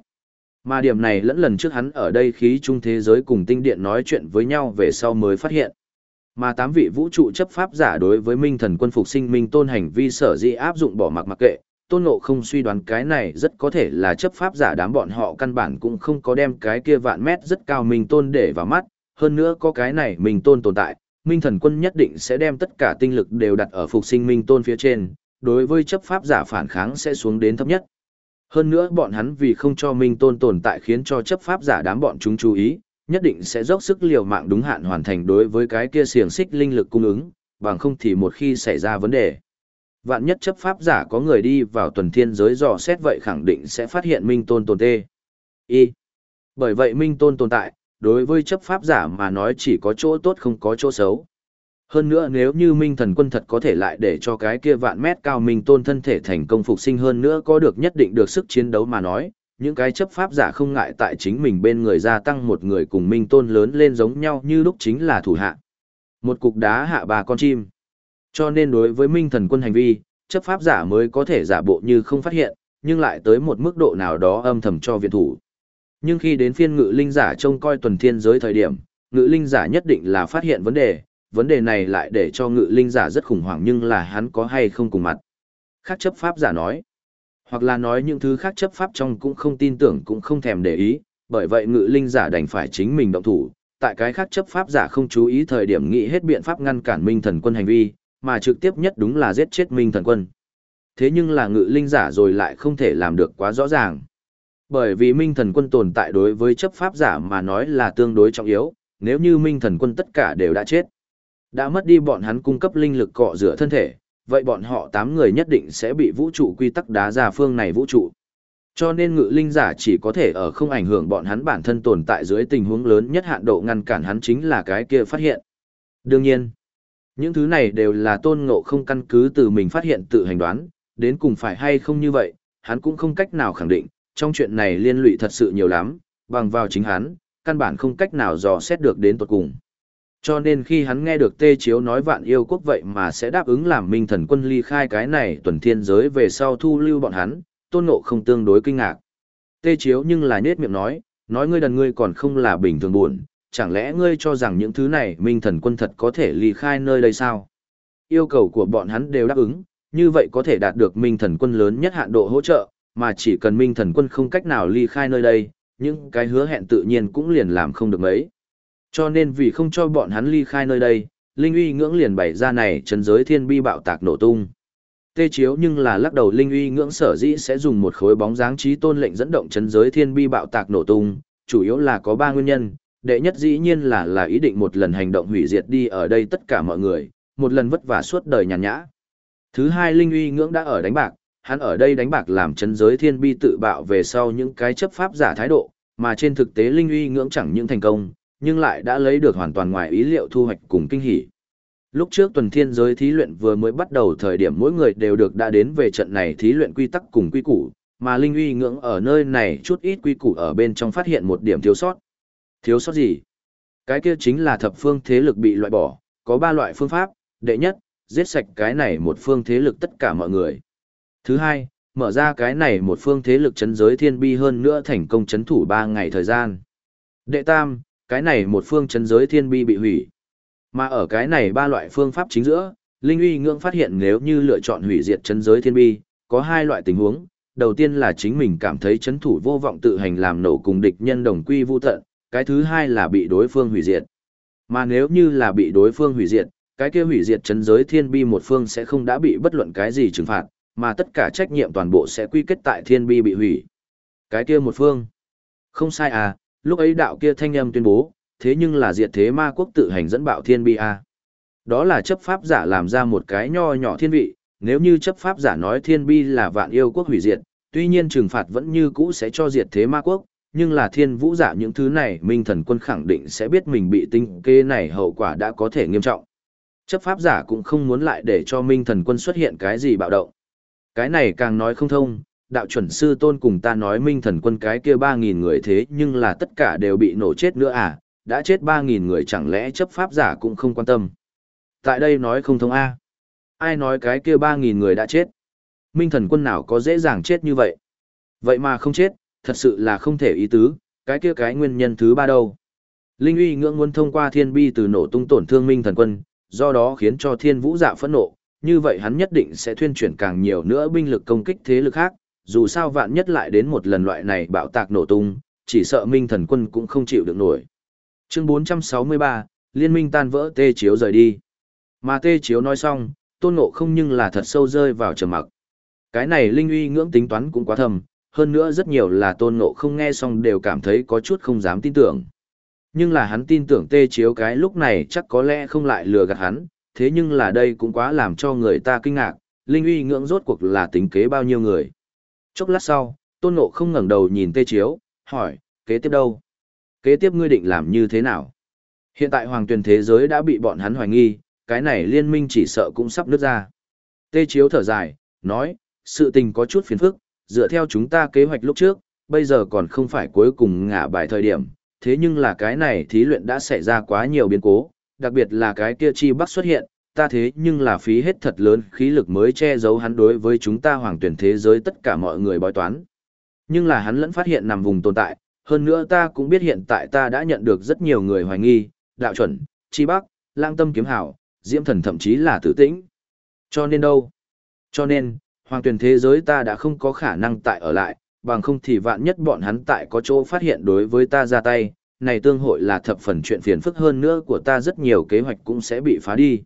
Mà điểm này lẫn lần trước hắn ở đây khí trung thế giới cùng tinh điện nói chuyện với nhau về sau mới phát hiện. Mà tám vị vũ trụ chấp pháp giả đối với minh thần quân phục sinh minh tôn hành vi sở dĩ áp dụng bỏ mặc mặc kệ, tôn ngộ không suy đoán cái này rất có thể là chấp pháp giả đám bọn họ căn bản cũng không có đem cái kia vạn mét rất cao minh tôn để vào mắt, hơn nữa có cái này minh tôn tồn tại, minh thần quân nhất định sẽ đem tất cả tinh lực đều đặt ở phục sinh minh tôn phía trên, đối với chấp pháp giả phản kháng sẽ xuống đến thấp nhất. Hơn nữa bọn hắn vì không cho minh tôn tồn tại khiến cho chấp pháp giả đám bọn chúng chú ý, nhất định sẽ dốc sức liều mạng đúng hạn hoàn thành đối với cái kia xiềng xích linh lực cung ứng, bằng không thì một khi xảy ra vấn đề. Vạn nhất chấp pháp giả có người đi vào tuần thiên giới dò xét vậy khẳng định sẽ phát hiện minh tôn tồn tê. Y. Bởi vậy minh tôn tồn tại, đối với chấp pháp giả mà nói chỉ có chỗ tốt không có chỗ xấu. Hơn nữa nếu như minh thần quân thật có thể lại để cho cái kia vạn mét cao minh tôn thân thể thành công phục sinh hơn nữa có được nhất định được sức chiến đấu mà nói, những cái chấp pháp giả không ngại tại chính mình bên người gia tăng một người cùng minh tôn lớn lên giống nhau như lúc chính là thủ hạ. Một cục đá hạ bà con chim. Cho nên đối với minh thần quân hành vi, chấp pháp giả mới có thể giả bộ như không phát hiện, nhưng lại tới một mức độ nào đó âm thầm cho viện thủ. Nhưng khi đến phiên ngự linh giả trông coi tuần thiên giới thời điểm, ngự linh giả nhất định là phát hiện vấn đề, vấn đề này lại để cho ngự linh giả rất khủng hoảng nhưng là hắn có hay không cùng mặt. Khác chấp pháp giả nói, hoặc là nói những thứ khác chấp pháp trong cũng không tin tưởng cũng không thèm để ý, bởi vậy ngự linh giả đành phải chính mình động thủ, tại cái khác chấp pháp giả không chú ý thời điểm nghĩ hết biện pháp ngăn cản minh thần quân hành vi, mà trực tiếp nhất đúng là giết chết minh thần quân. Thế nhưng là ngự linh giả rồi lại không thể làm được quá rõ ràng. Bởi vì minh thần quân tồn tại đối với chấp pháp giả mà nói là tương đối trọng yếu, nếu như minh thần quân tất cả đều đã chết. Đã mất đi bọn hắn cung cấp linh lực cọ rửa thân thể, vậy bọn họ 8 người nhất định sẽ bị vũ trụ quy tắc đá ra phương này vũ trụ. Cho nên ngự linh giả chỉ có thể ở không ảnh hưởng bọn hắn bản thân tồn tại dưới tình huống lớn nhất hạn độ ngăn cản hắn chính là cái kia phát hiện. Đương nhiên, những thứ này đều là tôn ngộ không căn cứ từ mình phát hiện tự hành đoán, đến cùng phải hay không như vậy, hắn cũng không cách nào khẳng định, trong chuyện này liên lụy thật sự nhiều lắm, bằng vào chính hắn, căn bản không cách nào dò xét được đến tuột cùng. Cho nên khi hắn nghe được Tê Chiếu nói vạn yêu quốc vậy mà sẽ đáp ứng làm minh thần quân ly khai cái này tuần thiên giới về sau thu lưu bọn hắn, tôn ngộ không tương đối kinh ngạc. Tê Chiếu nhưng là nết miệng nói, nói ngươi đần ngươi còn không là bình thường buồn, chẳng lẽ ngươi cho rằng những thứ này minh thần quân thật có thể ly khai nơi đây sao? Yêu cầu của bọn hắn đều đáp ứng, như vậy có thể đạt được minh thần quân lớn nhất hạn độ hỗ trợ, mà chỉ cần minh thần quân không cách nào ly khai nơi đây, những cái hứa hẹn tự nhiên cũng liền làm không được mấy. Cho nên vì không cho bọn hắn ly khai nơi đây, Linh uy ngưỡng liền bày ra này chân giới thiên bi bạo tạc nổ tung. Tê chiếu nhưng là lắc đầu Linh uy ngưỡng sở dĩ sẽ dùng một khối bóng dáng trí tôn lệnh dẫn động chân giới thiên bi bạo tạc nổ tung, chủ yếu là có ba nguyên nhân. Đệ nhất dĩ nhiên là là ý định một lần hành động hủy diệt đi ở đây tất cả mọi người, một lần vất vả suốt đời nhàn nhã. Thứ hai Linh uy ngưỡng đã ở đánh bạc, hắn ở đây đánh bạc làm chân giới thiên bi tự bạo về sau những cái chấp pháp giả thái độ, mà trên thực tế Linh uy ngưỡng chẳng những thành công, nhưng lại đã lấy được hoàn toàn ngoài ý liệu thu hoạch cùng kinh hỉ. Lúc trước tuần thiên giới thí luyện vừa mới bắt đầu thời điểm mỗi người đều được đã đến về trận này thí luyện quy tắc cùng quy củ, mà Linh uy ngưỡng ở nơi này chút ít quy củ ở bên trong phát hiện một điểm thiếu sót. Thiếu sót gì? Cái kia chính là thập phương thế lực bị loại bỏ, có ba loại phương pháp, đệ nhất, giết sạch cái này một phương thế lực tất cả mọi người. Thứ hai, mở ra cái này một phương thế lực chấn giới thiên bi hơn nữa thành công chấn thủ 3 ngày thời gian. Đệ tam, cái này một phương chấn giới thiên bi bị hủy. Mà ở cái này ba loại phương pháp chính giữa, Linh uy ngưỡng phát hiện nếu như lựa chọn hủy diệt chấn giới thiên bi, có hai loại tình huống. Đầu tiên là chính mình cảm thấy chấn thủ vô vọng tự hành làm nổ cùng địch nhân đồng quy vu tận, cái thứ hai là bị đối phương hủy diệt. Mà nếu như là bị đối phương hủy diệt, cái kia hủy diệt chấn giới thiên bi một phương sẽ không đã bị bất luận cái gì trừng phạt, mà tất cả trách nhiệm toàn bộ sẽ quy kết tại thiên bi bị hủy. Cái kia một phương. Không sai à, lúc ấy đạo kia thanh âm tuyên bố, thế nhưng là diệt thế ma quốc tự hành dẫn bạo thiên bi à. Đó là chấp pháp giả làm ra một cái nho nhỏ thiên vị, nếu như chấp pháp giả nói thiên bi là vạn yêu quốc hủy diệt, tuy nhiên trừng phạt vẫn như cũ sẽ cho diệt thế ma quốc, nhưng là thiên vũ giả những thứ này minh thần quân khẳng định sẽ biết mình bị tinh kê này hậu quả đã có thể nghiêm trọng. Chấp pháp giả cũng không muốn lại để cho minh thần quân xuất hiện cái gì bạo động. Cái này càng nói không thông, đạo chuẩn sư tôn cùng ta nói minh thần quân cái kia ba nghìn người thế nhưng là tất cả đều bị nổ chết nữa à, đã chết ba nghìn người chẳng lẽ chấp pháp giả cũng không quan tâm. Tại đây nói không thông A. Ai nói cái kia ba nghìn người đã chết? Minh thần quân nào có dễ dàng chết như vậy? Vậy mà không chết, thật sự là không thể ý tứ, cái kia cái nguyên nhân thứ ba đâu. Linh uy ngưỡng muốn thông qua thiên bi từ nổ tung tổn thương minh thần quân, do đó khiến cho thiên vũ dạ phẫn nộ, như vậy hắn nhất định sẽ thuyên chuyển càng nhiều nữa binh lực công kích thế lực khác, dù sao vạn nhất lại đến một lần loại này bạo tạc nổ tung, chỉ sợ minh thần quân cũng không chịu được nổi. Chương 463, Liên minh tan vỡ tê chiếu rời đi. Mà tê chiếu nói xong, tôn ngộ không nhưng là thật sâu rơi vào trầm mặc. Cái này linh uy ngưỡng tính toán cũng quá thầm, hơn nữa rất nhiều là tôn ngộ không nghe xong đều cảm thấy có chút không dám tin tưởng. Nhưng là hắn tin tưởng tê chiếu cái lúc này chắc có lẽ không lại lừa gạt hắn, thế nhưng là đây cũng quá làm cho người ta kinh ngạc, linh uy ngưỡng rốt cuộc là tính kế bao nhiêu người. Chốc lát sau, tôn ngộ không ngẩng đầu nhìn tê chiếu, hỏi, kế tiếp đâu? Kế tiếp ngươi định làm như thế nào? Hiện tại hoàng tuyển thế giới đã bị bọn hắn hoài nghi, cái này liên minh chỉ sợ cũng sắp nứt ra. Tê chiếu thở dài, nói, sự tình có chút phiền phức, dựa theo chúng ta kế hoạch lúc trước, bây giờ còn không phải cuối cùng ngả bài thời điểm, thế nhưng là cái này thí luyện đã xảy ra quá nhiều biến cố, đặc biệt là cái kia chi bắc xuất hiện, ta thế nhưng là phí hết thật lớn khí lực mới che giấu hắn đối với chúng ta hoàng tuyển thế giới tất cả mọi người bói toán. Nhưng là hắn lẫn phát hiện nằm vùng tồn tại, hơn nữa ta cũng biết hiện tại ta đã nhận được rất nhiều người hoài nghi, đạo chuẩn, chi bắc, lang tâm kiếm hảo, diễm thần thậm chí là tử tĩnh. Cho nên đâu? Cho nên, hoàng tuyển thế giới ta đã không có khả năng tại ở lại, bằng không thì vạn nhất bọn hắn tại có chỗ phát hiện đối với ta ra tay, này tương hội là thập phần chuyện phiền phức hơn nữa của ta rất nhiều kế hoạch cũng sẽ bị phá đi.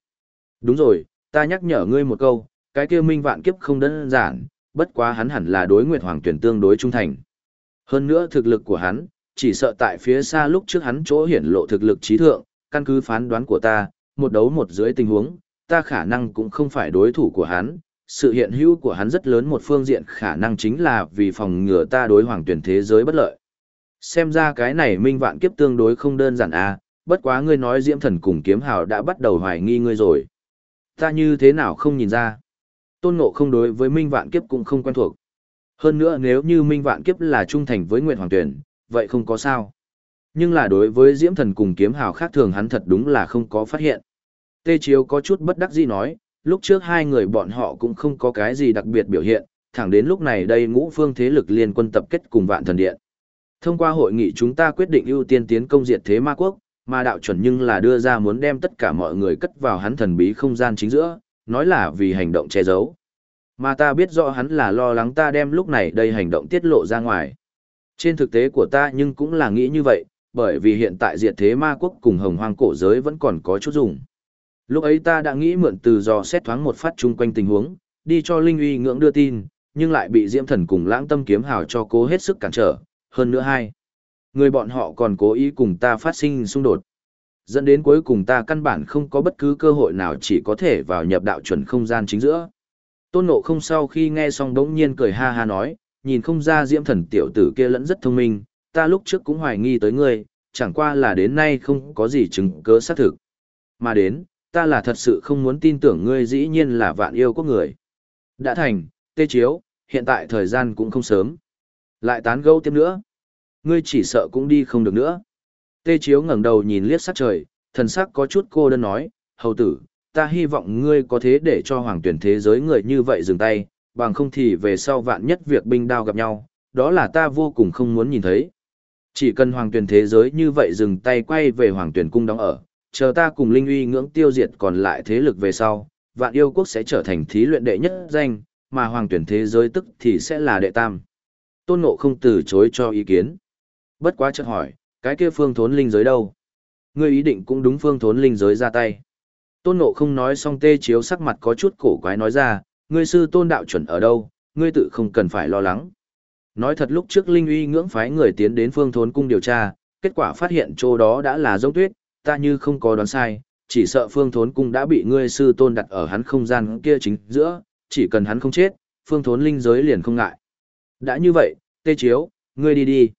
Đúng rồi, ta nhắc nhở ngươi một câu, cái kia minh vạn kiếp không đơn giản, bất quá hắn hẳn là đối Nguyệt Hoàng tuyển tương đối trung thành. Hơn nữa thực lực của hắn, chỉ sợ tại phía xa lúc trước hắn chỗ hiển lộ thực lực trí thượng, căn cứ phán đoán của ta, một đấu một dưới tình huống, ta khả năng cũng không phải đối thủ của hắn. Sự hiện hữu của hắn rất lớn một phương diện khả năng chính là vì phòng ngừa ta đối hoàng tuyển thế giới bất lợi. Xem ra cái này minh vạn kiếp tương đối không đơn giản à, bất quá ngươi nói diễm thần cùng kiếm hào đã bắt đầu hoài nghi ngươi rồi. Ta như thế nào không nhìn ra. Tôn ngộ không đối với minh vạn kiếp cũng không quen thuộc. Hơn nữa nếu như minh vạn kiếp là trung thành với Nguyệt Hoàng Tuyển, vậy không có sao. Nhưng là đối với diễm thần cùng kiếm hào khác thường hắn thật đúng là không có phát hiện. Tê Chiếu có chút bất đắc dĩ nói, lúc trước hai người bọn họ cũng không có cái gì đặc biệt biểu hiện, thẳng đến lúc này đây ngũ phương thế lực liên quân tập kết cùng vạn thần điện. Thông qua hội nghị chúng ta quyết định ưu tiên tiến công diệt thế ma quốc, mà đạo chuẩn nhưng là đưa ra muốn đem tất cả mọi người cất vào hắn thần bí không gian chính giữa, nói là vì hành động che giấu. Mà ta biết rõ hắn là lo lắng ta đem lúc này đây hành động tiết lộ ra ngoài. Trên thực tế của ta nhưng cũng là nghĩ như vậy, bởi vì hiện tại diệt thế ma quốc cùng hồng hoang cổ giới vẫn còn có chút dùng. Lúc ấy ta đã nghĩ mượn từ dò xét thoáng một phát chung quanh tình huống, đi cho Linh uy ngưỡng đưa tin, nhưng lại bị Diễm Thần cùng lãng tâm kiếm hào cho cố hết sức cản trở, hơn nữa hai. Người bọn họ còn cố ý cùng ta phát sinh xung đột. Dẫn đến cuối cùng ta căn bản không có bất cứ cơ hội nào chỉ có thể vào nhập đạo chuẩn không gian chính giữa. Tôn Ngộ không sau khi nghe xong đống nhiên cười ha ha nói, nhìn không ra diễm thần tiểu tử kia lẫn rất thông minh, ta lúc trước cũng hoài nghi tới ngươi, chẳng qua là đến nay không có gì chứng cớ xác thực. Mà đến, ta là thật sự không muốn tin tưởng ngươi dĩ nhiên là vạn yêu quốc người. Đã thành, tê chiếu, hiện tại thời gian cũng không sớm. Lại tán gẫu tiếp nữa. Ngươi chỉ sợ cũng đi không được nữa. Tê chiếu ngẩng đầu nhìn liếc sắc trời, thần sắc có chút cô đơn nói, hầu tử, ta hy vọng ngươi có thế để cho hoàng tuyển thế giới người như vậy dừng tay, bằng không thì về sau vạn nhất việc binh đao gặp nhau, đó là ta vô cùng không muốn nhìn thấy. Chỉ cần hoàng tuyển thế giới như vậy dừng tay quay về hoàng tuyển cung đóng ở, chờ ta cùng linh uy ngưỡng tiêu diệt còn lại thế lực về sau, vạn yêu quốc sẽ trở thành thí luyện đệ nhất danh, mà hoàng tuyển thế giới tức thì sẽ là đệ tam. Tôn Ngộ không từ chối cho ý kiến. Bất quá chợt hỏi, cái kia phương thốn linh giới đâu? Ngươi ý định cũng đúng phương thốn linh giới ra tay. Tôn Ngộ không nói xong tê chiếu sắc mặt có chút cổ quái nói ra, ngươi sư tôn đạo chuẩn ở đâu, ngươi tự không cần phải lo lắng. Nói thật lúc trước Linh uy ngưỡng phái người tiến đến phương thốn cung điều tra, kết quả phát hiện chỗ đó đã là giống tuyết, ta như không có đoán sai, chỉ sợ phương thốn cung đã bị ngươi sư tôn đặt ở hắn không gian kia chính giữa, chỉ cần hắn không chết, phương thốn linh giới liền không ngại. Đã như vậy, tê chiếu, ngươi đi đi.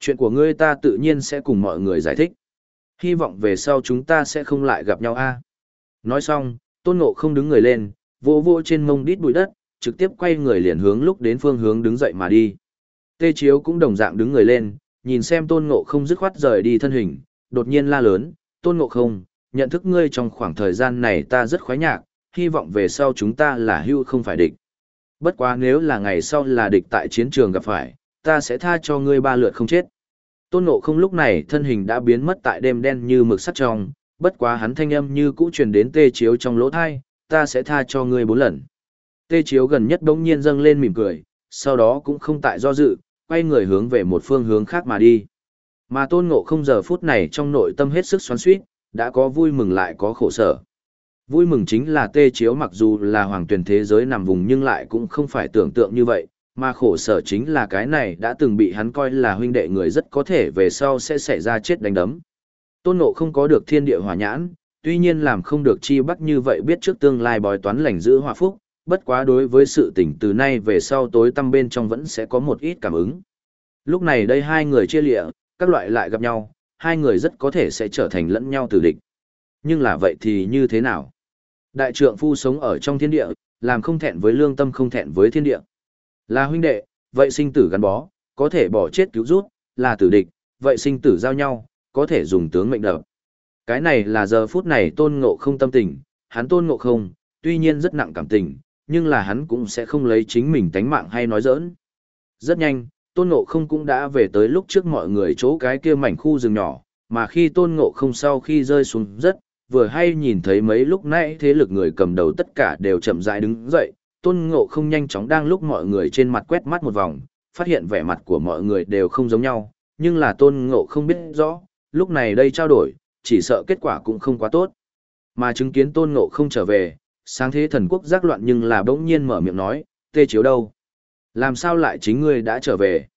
Chuyện của ngươi ta tự nhiên sẽ cùng mọi người giải thích. Hy vọng về sau chúng ta sẽ không lại gặp nhau a. Nói xong, tôn ngộ không đứng người lên, vô vô trên mông đít bụi đất, trực tiếp quay người liền hướng lúc đến phương hướng đứng dậy mà đi. Tê Chiếu cũng đồng dạng đứng người lên, nhìn xem tôn ngộ không dứt khoát rời đi thân hình, đột nhiên la lớn, tôn ngộ không, nhận thức ngươi trong khoảng thời gian này ta rất khoái nhạc, hy vọng về sau chúng ta là hưu không phải địch. Bất quá nếu là ngày sau là địch tại chiến trường gặp phải, ta sẽ tha cho ngươi ba lượt không chết. Tôn ngộ không lúc này thân hình đã biến mất tại đêm đen như mực sắt trong, bất quá hắn thanh âm như cũ truyền đến tê chiếu trong lỗ thai, ta sẽ tha cho ngươi bốn lần. Tê chiếu gần nhất bỗng nhiên dâng lên mỉm cười, sau đó cũng không tại do dự, quay người hướng về một phương hướng khác mà đi. Mà tôn ngộ không giờ phút này trong nội tâm hết sức xoắn suýt, đã có vui mừng lại có khổ sở. Vui mừng chính là tê chiếu mặc dù là hoàng tuyển thế giới nằm vùng nhưng lại cũng không phải tưởng tượng như vậy, mà khổ sở chính là cái này đã từng bị hắn coi là huynh đệ người rất có thể về sau sẽ xảy ra chết đánh đấm. Tôn ngộ không có được thiên địa hỏa nhãn, tuy nhiên làm không được chi bắt như vậy biết trước tương lai bói toán lành giữ hòa phúc, bất quá đối với sự tỉnh từ nay về sau tối tăm bên trong vẫn sẽ có một ít cảm ứng. Lúc này đây hai người chia lịa, các loại lại gặp nhau, hai người rất có thể sẽ trở thành lẫn nhau tử địch. Nhưng là vậy thì như thế nào? Đại trượng phu sống ở trong thiên địa, làm không thẹn với lương tâm không thẹn với thiên địa. Là huynh đệ, vậy sinh tử gắn bó, có thể bỏ chết cứu rút, là tử địch, vậy sinh tử giao nhau, có thể dùng tướng mệnh đập. Cái này là giờ phút này tôn ngộ không tâm tình, hắn tôn ngộ không, tuy nhiên rất nặng cảm tình, nhưng là hắn cũng sẽ không lấy chính mình tánh mạng hay nói giỡn. Rất nhanh, tôn ngộ không cũng đã về tới lúc trước mọi người chỗ cái kia mảnh khu rừng nhỏ, mà khi tôn ngộ không sau khi rơi xuống rất, vừa hay nhìn thấy mấy lúc nãy thế lực người cầm đầu tất cả đều chậm rãi đứng dậy, tôn ngộ không nhanh chóng đang lúc mọi người trên mặt quét mắt một vòng, phát hiện vẻ mặt của mọi người đều không giống nhau, nhưng là tôn ngộ không biết rõ, lúc này đây trao đổi, chỉ sợ kết quả cũng không quá tốt. Mà chứng kiến tôn ngộ không trở về, sáng thế thần quốc giác loạn nhưng là bỗng nhiên mở miệng nói, tê chiếu đâu? Làm sao lại chính ngươi đã trở về?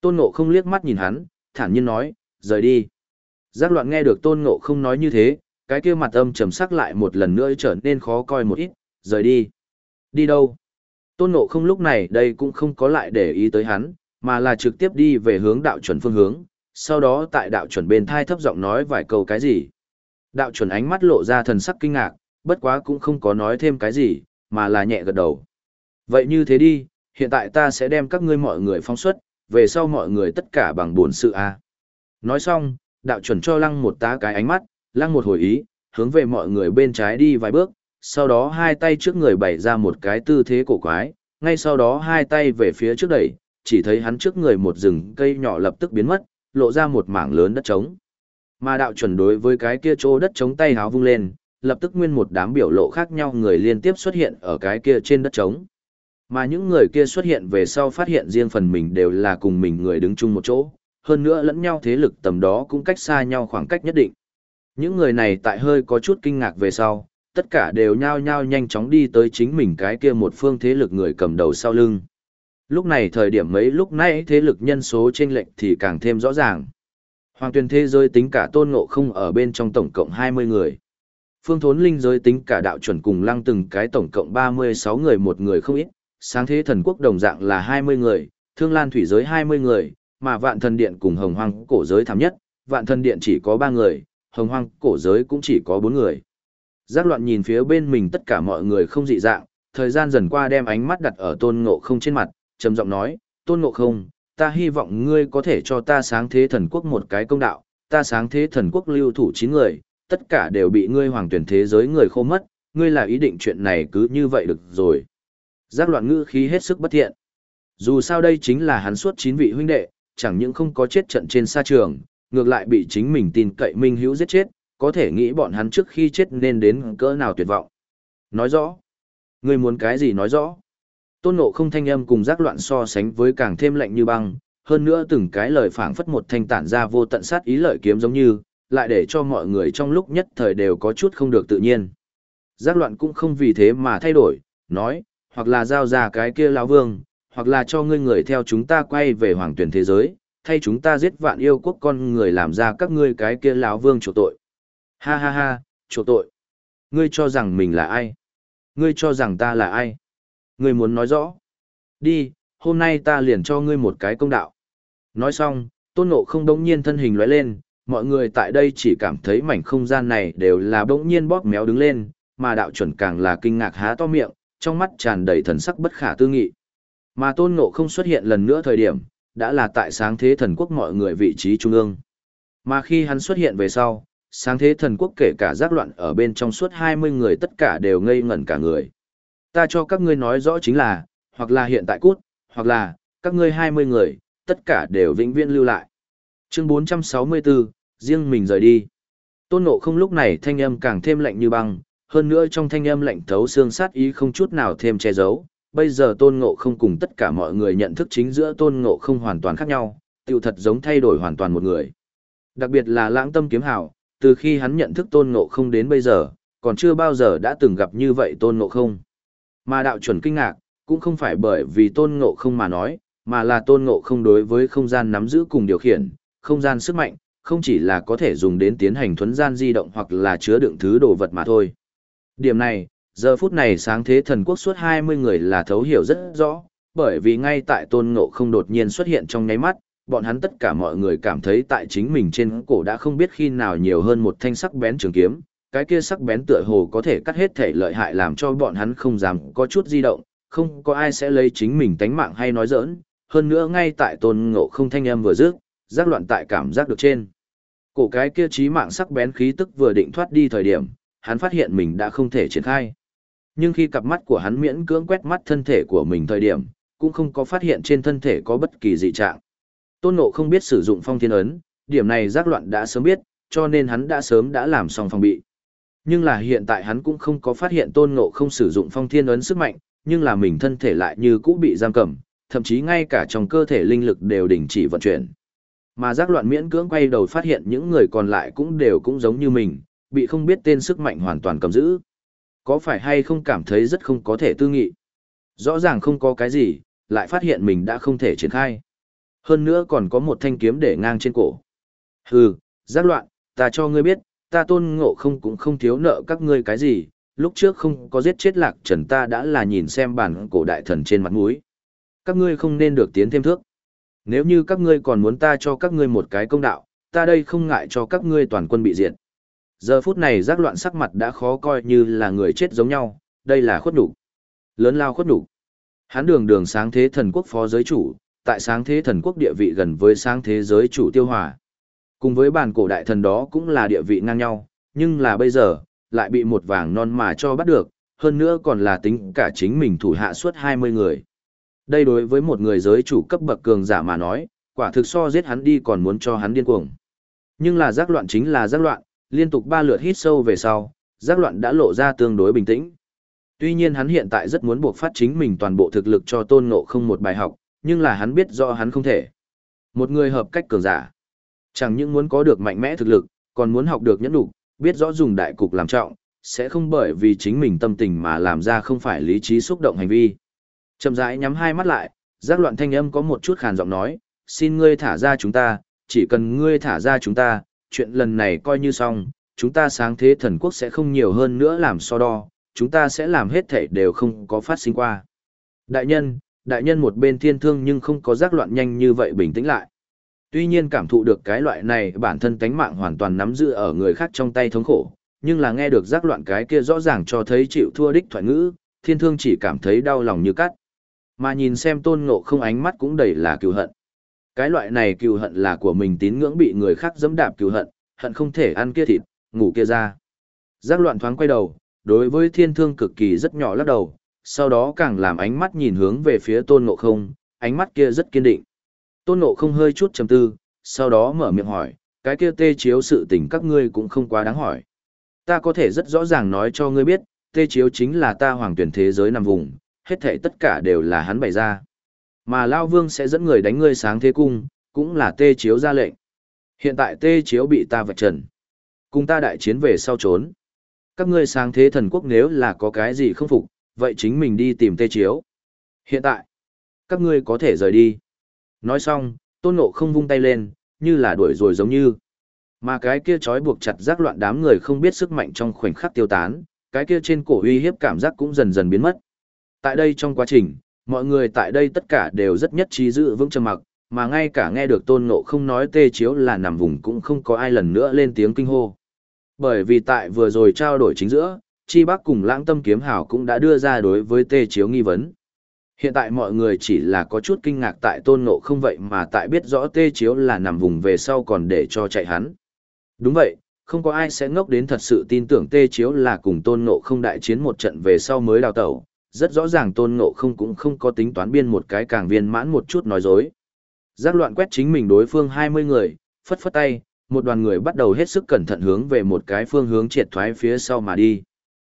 Tôn Ngộ không liếc mắt nhìn hắn, thản nhiên nói, rời đi. Giác loạn nghe được Tôn Ngộ không nói như thế, cái kia mặt âm trầm sắc lại một lần nữa trở nên khó coi một ít, rời đi. Đi đâu? Tôn Ngộ không lúc này đây cũng không có lại để ý tới hắn, mà là trực tiếp đi về hướng đạo chuẩn phương hướng, sau đó tại đạo chuẩn bên thai thấp giọng nói vài câu cái gì. Đạo chuẩn ánh mắt lộ ra thần sắc kinh ngạc, bất quá cũng không có nói thêm cái gì, mà là nhẹ gật đầu. Vậy như thế đi, hiện tại ta sẽ đem các ngươi mọi người phóng xuất, về sau mọi người tất cả bằng buồn sự a. Nói xong, đạo chuẩn cho lăng một tá cái ánh mắt, lăng một hồi ý, hướng về mọi người bên trái đi vài bước, sau đó hai tay trước người bày ra một cái tư thế cổ quái, ngay sau đó hai tay về phía trước đẩy, chỉ thấy hắn trước người một rừng cây nhỏ lập tức biến mất, lộ ra một mảng lớn đất trống. Mà đạo chuẩn đối với cái kia chỗ đất trống tay háo vung lên, lập tức nguyên một đám biểu lộ khác nhau người liên tiếp xuất hiện ở cái kia trên đất trống. Mà những người kia xuất hiện về sau phát hiện riêng phần mình đều là cùng mình người đứng chung một chỗ, hơn nữa lẫn nhau thế lực tầm đó cũng cách xa nhau khoảng cách nhất định. Những người này tại hơi có chút kinh ngạc về sau, tất cả đều nhao nhao nhanh chóng đi tới chính mình cái kia một phương thế lực người cầm đầu sau lưng. Lúc này thời điểm mấy lúc nãy thế lực nhân số trên lệnh thì càng thêm rõ ràng. Hoàng tuyên thế giới tính cả tôn ngộ không ở bên trong tổng cộng 20 người. Phương thốn linh giới tính cả đạo chuẩn cùng lăng từng cái tổng cộng 36 người một người không ít, sáng thế thần quốc đồng dạng là 20 người, thương lan thủy giới 20 người, mà vạn thần điện cùng hồng hoang cổ giới thảm nhất, vạn thần điện chỉ có 3 người, hồng hoang cổ giới cũng chỉ có bốn người. Giác loạn nhìn phía bên mình tất cả mọi người không dị dạng, thời gian dần qua đem ánh mắt đặt ở tôn ngộ không trên mặt, trầm giọng nói, tôn ngộ không, ta hy vọng ngươi có thể cho ta sáng thế thần quốc một cái công đạo, ta sáng thế thần quốc lưu thủ chín người, tất cả đều bị ngươi hoàng tuyển thế giới người khô mất, ngươi là ý định chuyện này cứ như vậy được rồi. Giác loạn ngữ khí hết sức bất thiện. Dù sao đây chính là hắn suốt chín vị huynh đệ, chẳng những không có chết trận trên sa trường, ngược lại bị chính mình tin cậy minh hữu giết chết, có thể nghĩ bọn hắn trước khi chết nên đến cỡ nào tuyệt vọng. Nói rõ. Ngươi muốn cái gì nói rõ. Tôn ngộ không thanh âm cùng giác loạn so sánh với càng thêm lạnh như băng, hơn nữa từng cái lời phảng phất một thanh tản ra vô tận sát ý lợi kiếm giống như, lại để cho mọi người trong lúc nhất thời đều có chút không được tự nhiên. Giác loạn cũng không vì thế mà thay đổi, nói, hoặc là giao ra cái kia lão vương, hoặc là cho ngươi người theo chúng ta quay về hoàng tuyển thế giới, thay chúng ta giết vạn yêu quốc con người làm ra các ngươi cái kia lão vương chủ tội. Ha ha ha, chủ tội. Ngươi cho rằng mình là ai? Ngươi cho rằng ta là ai? Ngươi muốn nói rõ. Đi, hôm nay ta liền cho ngươi một cái công đạo. Nói xong, tôn ngộ không đống nhiên thân hình lóe lên, mọi người tại đây chỉ cảm thấy mảnh không gian này đều là bỗng nhiên bóp méo đứng lên, mà đạo chuẩn càng là kinh ngạc há to miệng, trong mắt tràn đầy thần sắc bất khả tư nghị. Mà tôn ngộ không xuất hiện lần nữa thời điểm, đã là tại sáng thế thần quốc mọi người vị trí trung ương. Mà khi hắn xuất hiện về sau, sáng thế thần quốc kể cả giác loạn ở bên trong suốt 20 người tất cả đều ngây ngẩn cả người. Ta cho các ngươi nói rõ chính là, hoặc là hiện tại cút, hoặc là, các ngươi 20 người, tất cả đều vĩnh viễn lưu lại. Chương 464, riêng mình rời đi. Tôn Ngộ không lúc này thanh âm càng thêm lạnh như băng, hơn nữa trong thanh âm lạnh thấu xương sát ý không chút nào thêm che giấu. Bây giờ Tôn Ngộ không cùng tất cả mọi người nhận thức chính giữa Tôn Ngộ không hoàn toàn khác nhau, tiêu thật giống thay đổi hoàn toàn một người. Đặc biệt là lãng tâm kiếm hảo, từ khi hắn nhận thức Tôn Ngộ không đến bây giờ, còn chưa bao giờ đã từng gặp như vậy Tôn Ngộ không. Mà đạo chuẩn kinh ngạc, cũng không phải bởi vì Tôn Ngộ không mà nói, mà là Tôn Ngộ không đối với không gian nắm giữ cùng điều khiển, không gian sức mạnh, không chỉ là có thể dùng đến tiến hành thuấn gian di động hoặc là chứa đựng thứ đồ vật mà thôi. Điểm này, giờ phút này sáng thế thần quốc suốt 20 người là thấu hiểu rất rõ, bởi vì ngay tại tôn ngộ không đột nhiên xuất hiện trong nháy mắt, bọn hắn tất cả mọi người cảm thấy tại chính mình trên cổ đã không biết khi nào nhiều hơn một thanh sắc bén trường kiếm, cái kia sắc bén tựa hồ có thể cắt hết thể lợi hại làm cho bọn hắn không dám có chút di động, không có ai sẽ lấy chính mình tánh mạng hay nói giỡn, hơn nữa ngay tại tôn ngộ không thanh âm vừa dứt, giác loạn tại cảm giác được trên. Cổ cái kia trí mạng sắc bén khí tức vừa định thoát đi thời điểm, hắn phát hiện mình đã không thể triển khai. Nhưng khi cặp mắt của hắn miễn cưỡng quét mắt thân thể của mình thời điểm, cũng không có phát hiện trên thân thể có bất kỳ dị trạng. Tôn Ngộ không biết sử dụng phong thiên ấn, điểm này giác loạn đã sớm biết, cho nên hắn đã sớm đã làm xong phòng bị. Nhưng là hiện tại hắn cũng không có phát hiện Tôn Ngộ không sử dụng phong thiên ấn sức mạnh, nhưng là mình thân thể lại như cũ bị giam cầm, thậm chí ngay cả trong cơ thể linh lực đều đình chỉ vận chuyển. Mà giác loạn miễn cưỡng quay đầu phát hiện những người còn lại cũng đều cũng giống như mình, bị không biết tên sức mạnh hoàn toàn cầm giữ. Có phải hay không cảm thấy rất không có thể tư nghị? Rõ ràng không có cái gì, lại phát hiện mình đã không thể triển khai. Hơn nữa còn có một thanh kiếm để ngang trên cổ. Hừ, giác loạn, ta cho ngươi biết, ta tôn ngộ không cũng không thiếu nợ các ngươi cái gì, lúc trước không có giết chết lạc trần ta đã là nhìn xem bản cổ đại thần trên mặt mũi. Các ngươi không nên được tiến thêm thước. Nếu như các ngươi còn muốn ta cho các ngươi một cái công đạo, ta đây không ngại cho các ngươi toàn quân bị diệt. Giờ phút này giác loạn sắc mặt đã khó coi như là người chết giống nhau, đây là khuất đủ. Lớn lao khuất đủ. Hắn đường đường sáng thế thần quốc phó giới chủ, tại sáng thế thần quốc địa vị gần với sáng thế giới chủ tiêu hòa. Cùng với bản cổ đại thần đó cũng là địa vị ngang nhau, nhưng là bây giờ, lại bị một vàng non mà cho bắt được, hơn nữa còn là tính cả chính mình thủ hạ suốt 20 người. Đây đối với một người giới chủ cấp bậc cường giả mà nói, quả thực so giết hắn đi còn muốn cho hắn điên cuồng. Nhưng là giác loạn chính là giác loạn, liên tục ba lượt hít sâu về sau, giác loạn đã lộ ra tương đối bình tĩnh. Tuy nhiên hắn hiện tại rất muốn buộc phát chính mình toàn bộ thực lực cho tôn ngộ không một bài học, nhưng là hắn biết rõ hắn không thể. Một người hợp cách cường giả, chẳng những muốn có được mạnh mẽ thực lực, còn muốn học được nhẫn đủ, biết rõ dùng đại cục làm trọng, sẽ không bởi vì chính mình tâm tình mà làm ra không phải lý trí xúc động hành vi. Chậm rãi nhắm hai mắt lại, giác loạn thanh âm có một chút khàn giọng nói, xin ngươi thả ra chúng ta, chỉ cần ngươi thả ra chúng ta, chuyện lần này coi như xong, chúng ta sáng thế thần quốc sẽ không nhiều hơn nữa làm so đo, chúng ta sẽ làm hết thảy đều không có phát sinh qua. Đại nhân, đại nhân một bên thiên thương nhưng không có giác loạn nhanh như vậy bình tĩnh lại. Tuy nhiên cảm thụ được cái loại này bản thân tánh mạng hoàn toàn nắm giữ ở người khác trong tay thống khổ, nhưng là nghe được giác loạn cái kia rõ ràng cho thấy chịu thua đích thoại ngữ, thiên thương chỉ cảm thấy đau lòng như cắt. Mà nhìn xem tôn ngộ không ánh mắt cũng đầy là cựu hận. Cái loại này cựu hận là của mình tín ngưỡng bị người khác dẫm đạp cựu hận, hận không thể ăn kia thịt, ngủ kia ra. Giác loạn thoáng quay đầu, đối với thiên thương cực kỳ rất nhỏ lắc đầu, sau đó càng làm ánh mắt nhìn hướng về phía tôn ngộ không, ánh mắt kia rất kiên định. Tôn ngộ không hơi chút trầm tư, sau đó mở miệng hỏi, cái kia tê chiếu sự tình các ngươi cũng không quá đáng hỏi. Ta có thể rất rõ ràng nói cho ngươi biết, tê chiếu chính là ta hoàng tuyển thế giới nằm vùng, hết thảy tất cả đều là hắn bày ra. Mà Lao Vương sẽ dẫn người đánh ngươi sáng thế cung, cũng là tê chiếu ra lệnh. Hiện tại tê chiếu bị ta vạch trần. Cùng ta đại chiến về sau trốn. Các ngươi sáng thế thần quốc nếu là có cái gì không phục, vậy chính mình đi tìm tê chiếu. Hiện tại, các ngươi có thể rời đi. Nói xong, tôn ngộ không vung tay lên, như là đuổi rồi giống như. Mà cái kia trói buộc chặt rác loạn đám người không biết sức mạnh trong khoảnh khắc tiêu tán, cái kia trên cổ uy hiếp cảm giác cũng dần dần biến mất. Tại đây trong quá trình, mọi người tại đây tất cả đều rất nhất trí giữ vững trầm mặc, mà ngay cả nghe được tôn ngộ không nói tê chiếu là nằm vùng cũng không có ai lần nữa lên tiếng kinh hô. Bởi vì tại vừa rồi trao đổi chính giữa, Chi Bắc cùng lãng tâm kiếm hào cũng đã đưa ra đối với tê chiếu nghi vấn. Hiện tại mọi người chỉ là có chút kinh ngạc tại tôn ngộ không vậy mà tại biết rõ tê chiếu là nằm vùng về sau còn để cho chạy hắn. Đúng vậy, không có ai sẽ ngốc đến thật sự tin tưởng tê chiếu là cùng tôn ngộ không đại chiến một trận về sau mới đào tẩu. Rất rõ ràng tôn ngộ không cũng không có tính toán biên một cái càng viên mãn một chút nói dối. Giác loạn quét chính mình đối phương 20 người, phất phất tay, một đoàn người bắt đầu hết sức cẩn thận hướng về một cái phương hướng triệt thoái phía sau mà đi.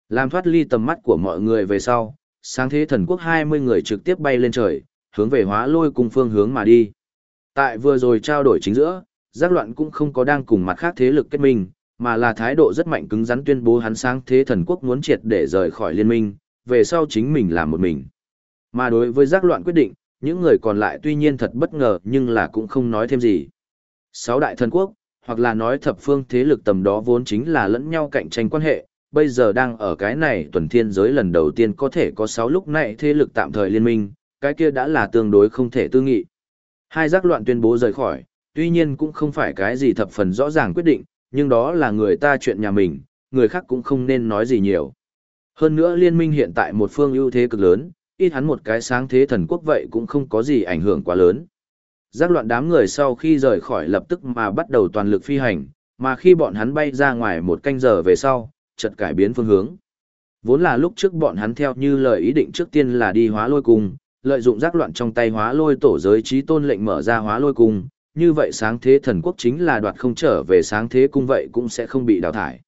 Làm thoát ly tầm mắt của mọi người về sau, sáng thế thần quốc 20 người trực tiếp bay lên trời, hướng về hóa lôi cùng phương hướng mà đi. Tại vừa rồi trao đổi chính giữa, giác loạn cũng không có đang cùng mặt khác thế lực kết minh, mà là thái độ rất mạnh cứng rắn tuyên bố hắn sáng thế thần quốc muốn triệt để rời khỏi liên minh, về sau chính mình làm một mình. Mà đối với giác loạn quyết định, những người còn lại tuy nhiên thật bất ngờ nhưng là cũng không nói thêm gì. Sáu đại thần quốc, hoặc là nói thập phương thế lực tầm đó vốn chính là lẫn nhau cạnh tranh quan hệ, bây giờ đang ở cái này tuần thiên giới lần đầu tiên có thể có sáu lúc này thế lực tạm thời liên minh, cái kia đã là tương đối không thể tư nghị. Hai giác loạn tuyên bố rời khỏi, tuy nhiên cũng không phải cái gì thập phần rõ ràng quyết định, nhưng đó là người ta chuyện nhà mình, người khác cũng không nên nói gì nhiều. Hơn nữa liên minh hiện tại một phương ưu thế cực lớn, ít hắn một cái sáng thế thần quốc vậy cũng không có gì ảnh hưởng quá lớn. Giác loạn đám người sau khi rời khỏi lập tức mà bắt đầu toàn lực phi hành, mà khi bọn hắn bay ra ngoài một canh giờ về sau, chợt cải biến phương hướng. Vốn là lúc trước bọn hắn theo như lời ý định trước tiên là đi hóa lôi cung, lợi dụng giác loạn trong tay hóa lôi tổ giới trí tôn lệnh mở ra hóa lôi cung, như vậy sáng thế thần quốc chính là đoạt không trở về sáng thế cung vậy cũng sẽ không bị đào thải.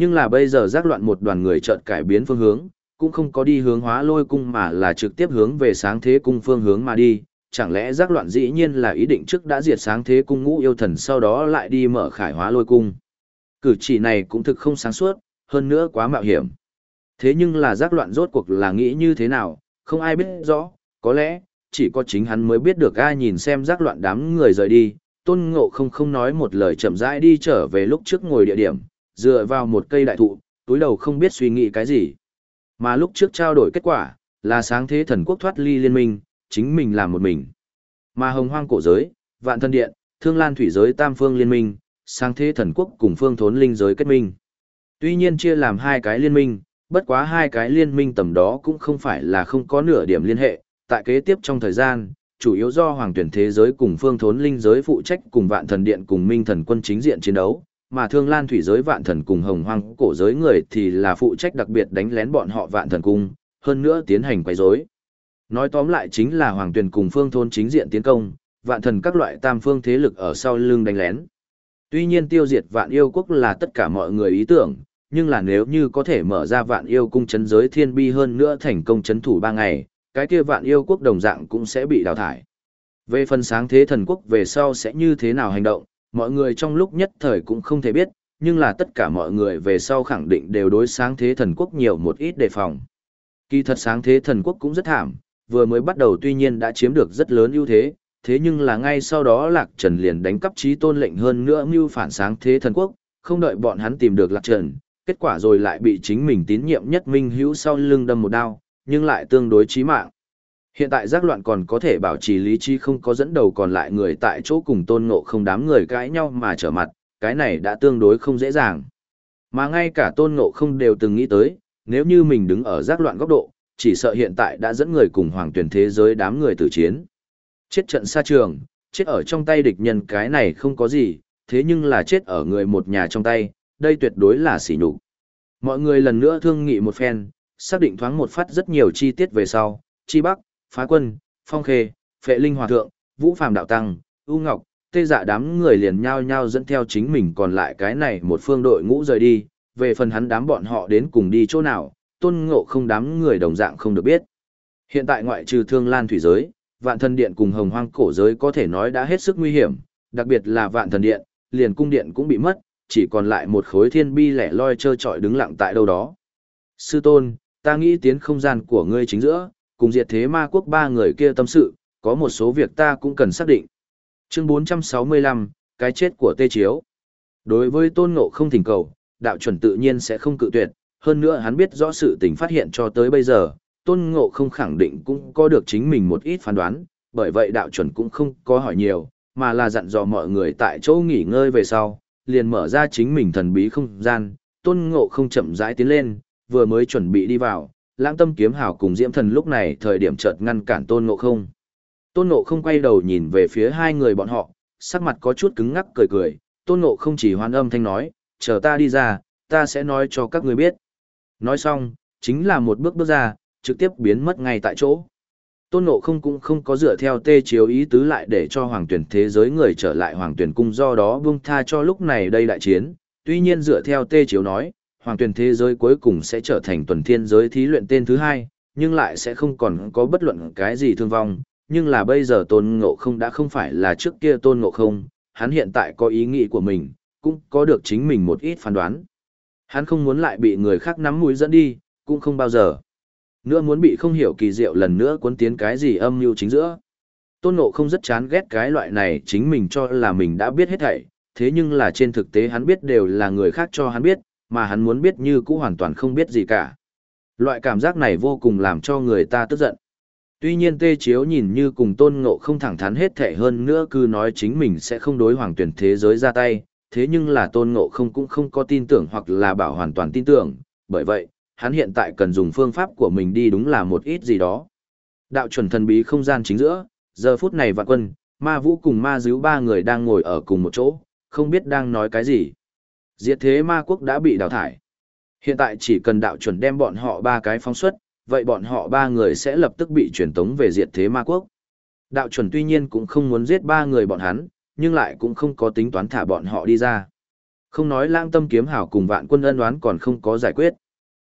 Nhưng là bây giờ giác loạn một đoàn người chợt cải biến phương hướng, cũng không có đi hướng hóa lôi cung mà là trực tiếp hướng về sáng thế cung phương hướng mà đi, chẳng lẽ giác loạn dĩ nhiên là ý định trước đã diệt sáng thế cung ngũ yêu thần sau đó lại đi mở khải hóa lôi cung. Cử chỉ này cũng thực không sáng suốt, hơn nữa quá mạo hiểm. Thế nhưng là giác loạn rốt cuộc là nghĩ như thế nào, không ai biết rõ, có lẽ, chỉ có chính hắn mới biết được ai nhìn xem giác loạn đám người rời đi, tôn ngộ không không nói một lời chậm rãi đi trở về lúc trước ngồi địa điểm, dựa vào một cây đại thụ, túi đầu không biết suy nghĩ cái gì. Mà lúc trước trao đổi kết quả, là sáng thế thần quốc thoát ly liên minh, chính mình làm một mình. Mà hồng hoang cổ giới, vạn thân điện, thương lan thủy giới tam phương liên minh, sáng thế thần quốc cùng phương thốn linh giới kết minh. Tuy nhiên chia làm hai cái liên minh, bất quá hai cái liên minh tầm đó cũng không phải là không có nửa điểm liên hệ, tại kế tiếp trong thời gian, chủ yếu do hoàng tuyển thế giới cùng phương thốn linh giới phụ trách cùng vạn thần điện cùng minh thần quân chính diện chiến đấu, mà thương lan thủy giới vạn thần cùng hồng hoang cổ giới người thì là phụ trách đặc biệt đánh lén bọn họ vạn thần cung, hơn nữa tiến hành quấy rối. Nói tóm lại chính là hoàng tuyển cùng phương thôn chính diện tiến công, vạn thần các loại tam phương thế lực ở sau lưng đánh lén. Tuy nhiên tiêu diệt vạn yêu quốc là tất cả mọi người ý tưởng, nhưng là nếu như có thể mở ra vạn yêu cung chấn giới thiên bi hơn nữa thành công chấn thủ ba ngày, cái kia vạn yêu quốc đồng dạng cũng sẽ bị đào thải. Về phần sáng thế thần quốc về sau sẽ như thế nào hành động, mọi người trong lúc nhất thời cũng không thể biết, nhưng là tất cả mọi người về sau khẳng định đều đối sáng thế thần quốc nhiều một ít đề phòng. Kỳ thật sáng thế thần quốc cũng rất thảm, vừa mới bắt đầu tuy nhiên đã chiếm được rất lớn ưu thế, thế nhưng là ngay sau đó Lạc Trần liền đánh cắp trí tôn lệnh hơn nữa mưu phản sáng thế thần quốc, không đợi bọn hắn tìm được Lạc Trần, kết quả rồi lại bị chính mình tín nhiệm nhất minh hữu sau lưng đâm một đao, nhưng lại tương đối chí mạng. Hiện tại giác loạn còn có thể bảo trì lý trí không có dẫn đầu còn lại người tại chỗ cùng tôn ngộ không đám người cãi nhau mà trở mặt, cái này đã tương đối không dễ dàng. Mà ngay cả tôn ngộ không đều từng nghĩ tới, nếu như mình đứng ở giác loạn góc độ, chỉ sợ hiện tại đã dẫn người cùng hoàng tuyển thế giới đám người tử chiến. Chết trận xa trường, chết ở trong tay địch nhân cái này không có gì, thế nhưng là chết ở người một nhà trong tay, đây tuyệt đối là sỉ nhục. Mọi người lần nữa thương nghị một phen, xác định thoáng một phát rất nhiều chi tiết về sau, Chi Bắc, Phá Quân, Phong Khê, Phệ Linh Hòa Thượng, Vũ Phàm Đạo Tăng, U Ngọc, tê dạ đám người liền nhao nhao dẫn theo chính mình còn lại cái này một phương đội ngũ rời đi, về phần hắn đám bọn họ đến cùng đi chỗ nào, tôn ngộ không đám người đồng dạng không được biết. Hiện tại ngoại trừ thương lan thủy giới, vạn thần điện cùng hồng hoang cổ giới có thể nói đã hết sức nguy hiểm, đặc biệt là vạn thần điện, liền cung điện cũng bị mất, chỉ còn lại một khối thiên bi lẻ loi trơ trọi đứng lặng tại đâu đó. Sư tôn, ta nghĩ tiến không gian của ngươi chính giữa, cùng diệt thế ma quốc ba người kia tâm sự, có một số việc ta cũng cần xác định. Chương 465, cái chết của tê chiếu. Đối với tôn ngộ không thỉnh cầu, đạo chuẩn tự nhiên sẽ không cự tuyệt, hơn nữa hắn biết rõ sự tình phát hiện cho tới bây giờ, tôn ngộ không khẳng định cũng có được chính mình một ít phán đoán, bởi vậy đạo chuẩn cũng không có hỏi nhiều, mà là dặn dò mọi người tại chỗ nghỉ ngơi về sau, liền mở ra chính mình thần bí không gian, tôn ngộ không chậm rãi tiến lên, vừa mới chuẩn bị đi vào, lãng tâm kiếm hào cùng diễm thần lúc này thời điểm chợt ngăn cản tôn ngộ không. Tôn ngộ không quay đầu nhìn về phía hai người bọn họ, sắc mặt có chút cứng ngắc cười cười, tôn ngộ không chỉ hoan âm thanh nói, chờ ta đi ra, ta sẽ nói cho các người biết. Nói xong, chính là một bước bước ra, trực tiếp biến mất ngay tại chỗ. Tôn Ngộ không cũng không có dựa theo tê chiếu ý tứ lại để cho hoàng tuyển thế giới người trở lại hoàng tuyển cung do đó buông tha cho lúc này đây đại chiến. Tuy nhiên dựa theo tê chiếu nói, hoàng tuyển thế giới cuối cùng sẽ trở thành tuần thiên giới thí luyện tên thứ hai, nhưng lại sẽ không còn có bất luận cái gì thương vong. Nhưng là bây giờ tôn ngộ không đã không phải là trước kia tôn ngộ không, hắn hiện tại có ý nghĩ của mình, cũng có được chính mình một ít phán đoán. Hắn không muốn lại bị người khác nắm mũi dẫn đi, cũng không bao giờ. Nữa muốn bị không hiểu kỳ diệu lần nữa cuốn tiến cái gì âm mưu chính giữa. Tôn Ngộ không rất chán ghét cái loại này chính mình cho là mình đã biết hết thảy, thế nhưng là trên thực tế hắn biết đều là người khác cho hắn biết, mà hắn muốn biết như cũ hoàn toàn không biết gì cả. Loại cảm giác này vô cùng làm cho người ta tức giận. Tuy nhiên Tê Chiếu nhìn như cùng Tôn Ngộ không thẳng thắn hết thẻ hơn nữa cứ nói chính mình sẽ không đối hoàng tuyển thế giới ra tay, thế nhưng là Tôn Ngộ không cũng không có tin tưởng hoặc là bảo hoàn toàn tin tưởng, bởi vậy, hắn hiện tại cần dùng phương pháp của mình đi đúng là một ít gì đó. Đạo chuẩn thần bí không gian chính giữa, giờ phút này vạn quân, ma vũ cùng ma díu ba người đang ngồi ở cùng một chỗ, không biết đang nói cái gì. Diệt thế ma quốc đã bị đào thải. Hiện tại chỉ cần đạo chuẩn đem bọn họ ba cái phóng xuất, vậy bọn họ ba người sẽ lập tức bị truyền tống về diệt thế ma quốc. Đạo chuẩn tuy nhiên cũng không muốn giết ba người bọn hắn, nhưng lại cũng không có tính toán thả bọn họ đi ra. Không nói lãng tâm kiếm hảo cùng vạn quân ân oán còn không có giải quyết.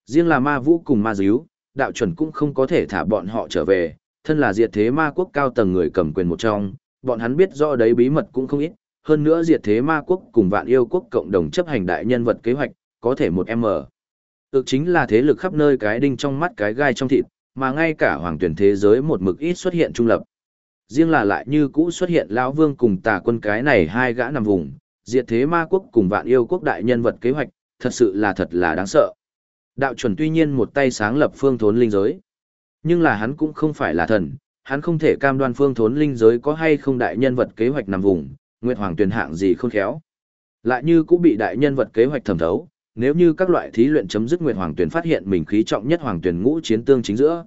Riêng là ma vũ cùng ma díu, đạo chuẩn cũng không có thể thả bọn họ trở về, thân là diệt thế ma quốc cao tầng người cầm quyền một trong, bọn hắn biết rõ đấy bí mật cũng không ít, hơn nữa diệt thế ma quốc cùng vạn yêu quốc cộng đồng chấp hành đại nhân vật kế hoạch, có thể một M. Ước chính là thế lực khắp nơi cái đinh trong mắt cái gai trong thịt, mà ngay cả hoàng tuyển thế giới một mực ít xuất hiện trung lập. Riêng là lại như cũ xuất hiện lão vương cùng tà quân cái này hai gã nằm vùng, diệt thế ma quốc cùng vạn yêu quốc đại nhân vật kế hoạch, thật sự là thật là đáng sợ. Đạo chuẩn tuy nhiên một tay sáng lập phương thốn linh giới, nhưng là hắn cũng không phải là thần, hắn không thể cam đoan phương thốn linh giới có hay không đại nhân vật kế hoạch nằm vùng, Nguyệt Hoàng tuyển hạng gì không khéo. Lại như cũng bị đại nhân vật kế hoạch thẩm thấu, nếu như các loại thí luyện chấm dứt Nguyệt Hoàng tuyển phát hiện mình khí trọng nhất Hoàng tuyển ngũ chiến tương chính giữa.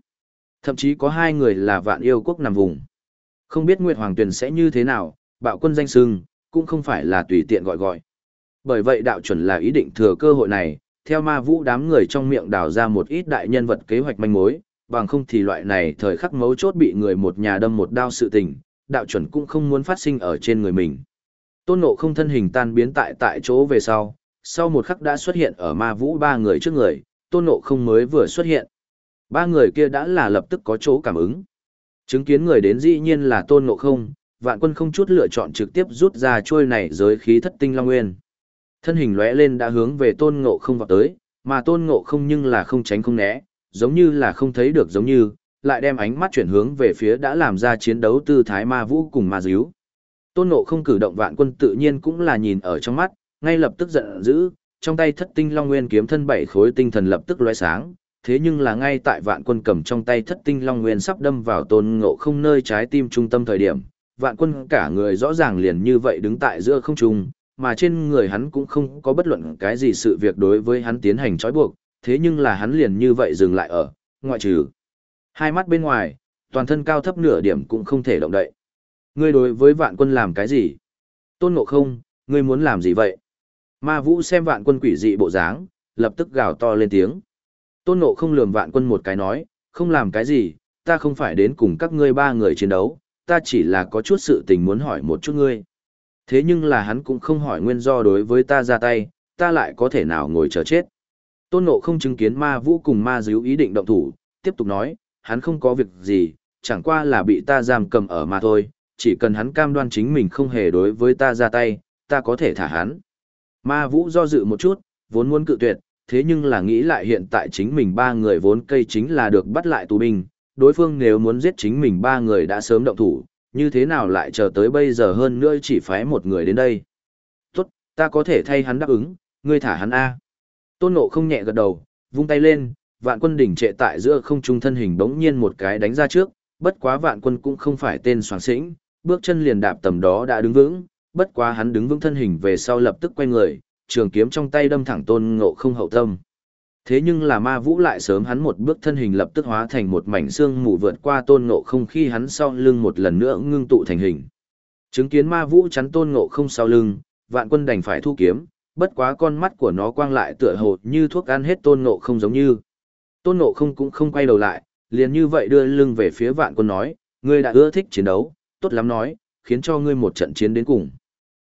Thậm chí có hai người là vạn yêu quốc nằm vùng. Không biết Nguyệt Hoàng tuyển sẽ như thế nào, bạo quân danh sưng, cũng không phải là tùy tiện gọi gọi. Bởi vậy đạo chuẩn là ý định thừa cơ hội này, theo ma vũ đám người trong miệng đào ra một ít đại nhân vật kế hoạch manh mối, bằng không thì loại này thời khắc mấu chốt bị người một nhà đâm một đao sự tình, đạo chuẩn cũng không muốn phát sinh ở trên người mình. Tôn nộ không thân hình tan biến tại tại chỗ về sau, sau một khắc đã xuất hiện ở ma vũ ba người trước người, tôn nộ không mới vừa xuất hiện. Ba người kia đã là lập tức có chỗ cảm ứng. Chứng kiến người đến dĩ nhiên là tôn nộ không, vạn quân không chút lựa chọn trực tiếp rút ra trôi này giới khí thất tinh long nguyên. Thân hình lóe lên đã hướng về tôn ngộ không vào tới, mà tôn ngộ không nhưng là không tránh không né, giống như là không thấy được giống như, lại đem ánh mắt chuyển hướng về phía đã làm ra chiến đấu tư thái ma vũ cùng ma díu. Tôn ngộ không cử động vạn quân tự nhiên cũng là nhìn ở trong mắt, ngay lập tức giận dữ, trong tay thất tinh long nguyên kiếm thân bảy khối tinh thần lập tức lóe sáng, thế nhưng là ngay tại vạn quân cầm trong tay thất tinh long nguyên sắp đâm vào tôn ngộ không nơi trái tim trung tâm thời điểm, vạn quân cả người rõ ràng liền như vậy đứng tại giữa không trung, mà trên người hắn cũng không có bất luận cái gì sự việc đối với hắn tiến hành trói buộc, thế nhưng là hắn liền như vậy dừng lại ở, ngoại trừ. Hai mắt bên ngoài, toàn thân cao thấp nửa điểm cũng không thể động đậy. Ngươi đối với vạn quân làm cái gì? Tôn ngộ không, ngươi muốn làm gì vậy? Ma vũ xem vạn quân quỷ dị bộ dáng, lập tức gào to lên tiếng. Tôn ngộ không lườm vạn quân một cái nói, không làm cái gì, ta không phải đến cùng các ngươi ba người chiến đấu, ta chỉ là có chút sự tình muốn hỏi một chút ngươi. Thế nhưng là hắn cũng không hỏi nguyên do đối với ta ra tay, ta lại có thể nào ngồi chờ chết. Tôn ngộ không chứng kiến ma vũ cùng ma díu ý định động thủ, tiếp tục nói, hắn không có việc gì, chẳng qua là bị ta giam cầm ở mà thôi, chỉ cần hắn cam đoan chính mình không hề đối với ta ra tay, ta có thể thả hắn. Ma vũ do dự một chút, vốn muốn cự tuyệt, thế nhưng là nghĩ lại hiện tại chính mình ba người vốn cây chính là được bắt lại tù binh, đối phương nếu muốn giết chính mình ba người đã sớm động thủ, như thế nào lại chờ tới bây giờ hơn nữa chỉ phái một người đến đây. Tốt, ta có thể thay hắn đáp ứng, ngươi thả hắn A. Tôn nộ không nhẹ gật đầu, vung tay lên, vạn quân đỉnh trệ tại giữa không trung thân hình bỗng nhiên một cái đánh ra trước, bất quá vạn quân cũng không phải tên soàng sĩnh, bước chân liền đạp tầm đó đã đứng vững, bất quá hắn đứng vững thân hình về sau lập tức quay người, trường kiếm trong tay đâm thẳng tôn ngộ không hậu tâm. Thế nhưng là ma vũ lại sớm hắn một bước thân hình lập tức hóa thành một mảnh xương mù vượt qua tôn ngộ không khi hắn sau lưng một lần nữa ngưng tụ thành hình. Chứng kiến ma vũ chắn tôn ngộ không sau lưng, vạn quân đành phải thu kiếm, bất quá con mắt của nó quang lại tựa hồ như thuốc ăn hết tôn ngộ không giống như. Tôn ngộ không cũng không quay đầu lại, liền như vậy đưa lưng về phía vạn quân nói, ngươi đã ưa thích chiến đấu, tốt lắm nói, khiến cho ngươi một trận chiến đến cùng.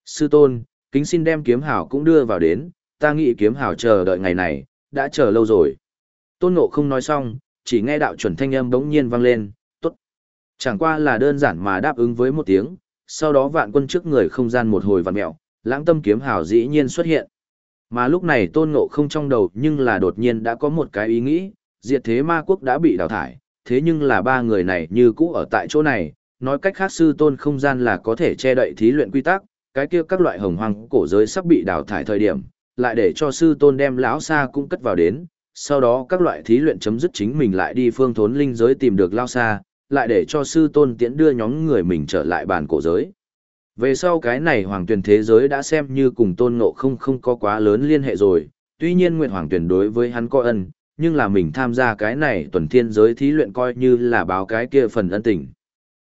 Sư tôn, kính xin đem kiếm hảo cũng đưa vào đến, ta nghĩ kiếm hảo chờ đợi ngày này, đã chờ lâu rồi. Tôn Ngộ không nói xong, chỉ nghe đạo chuẩn thanh âm bỗng nhiên vang lên, tốt. Chẳng qua là đơn giản mà đáp ứng với một tiếng, sau đó vạn quân trước người không gian một hồi vặn mẹo, lãng tâm kiếm hào dĩ nhiên xuất hiện. Mà lúc này Tôn Ngộ không trong đầu nhưng là đột nhiên đã có một cái ý nghĩ, diệt thế ma quốc đã bị đào thải, thế nhưng là ba người này như cũ ở tại chỗ này, nói cách khác sư tôn không gian là có thể che đậy thí luyện quy tắc, cái kia các loại hồng hoang cổ giới sắp bị đào thải thời điểm, lại để cho sư tôn đem lão sa cũng cất vào đến, sau đó các loại thí luyện chấm dứt chính mình lại đi phương thốn linh giới tìm được lao sa lại để cho sư tôn tiễn đưa nhóm người mình trở lại bàn cổ giới. Về sau cái này hoàng tuyển thế giới đã xem như cùng tôn ngộ không không có quá lớn liên hệ rồi, tuy nhiên nguyện hoàng tuyển đối với hắn có ân, nhưng là mình tham gia cái này tuần thiên giới thí luyện coi như là báo cái kia phần ân tình.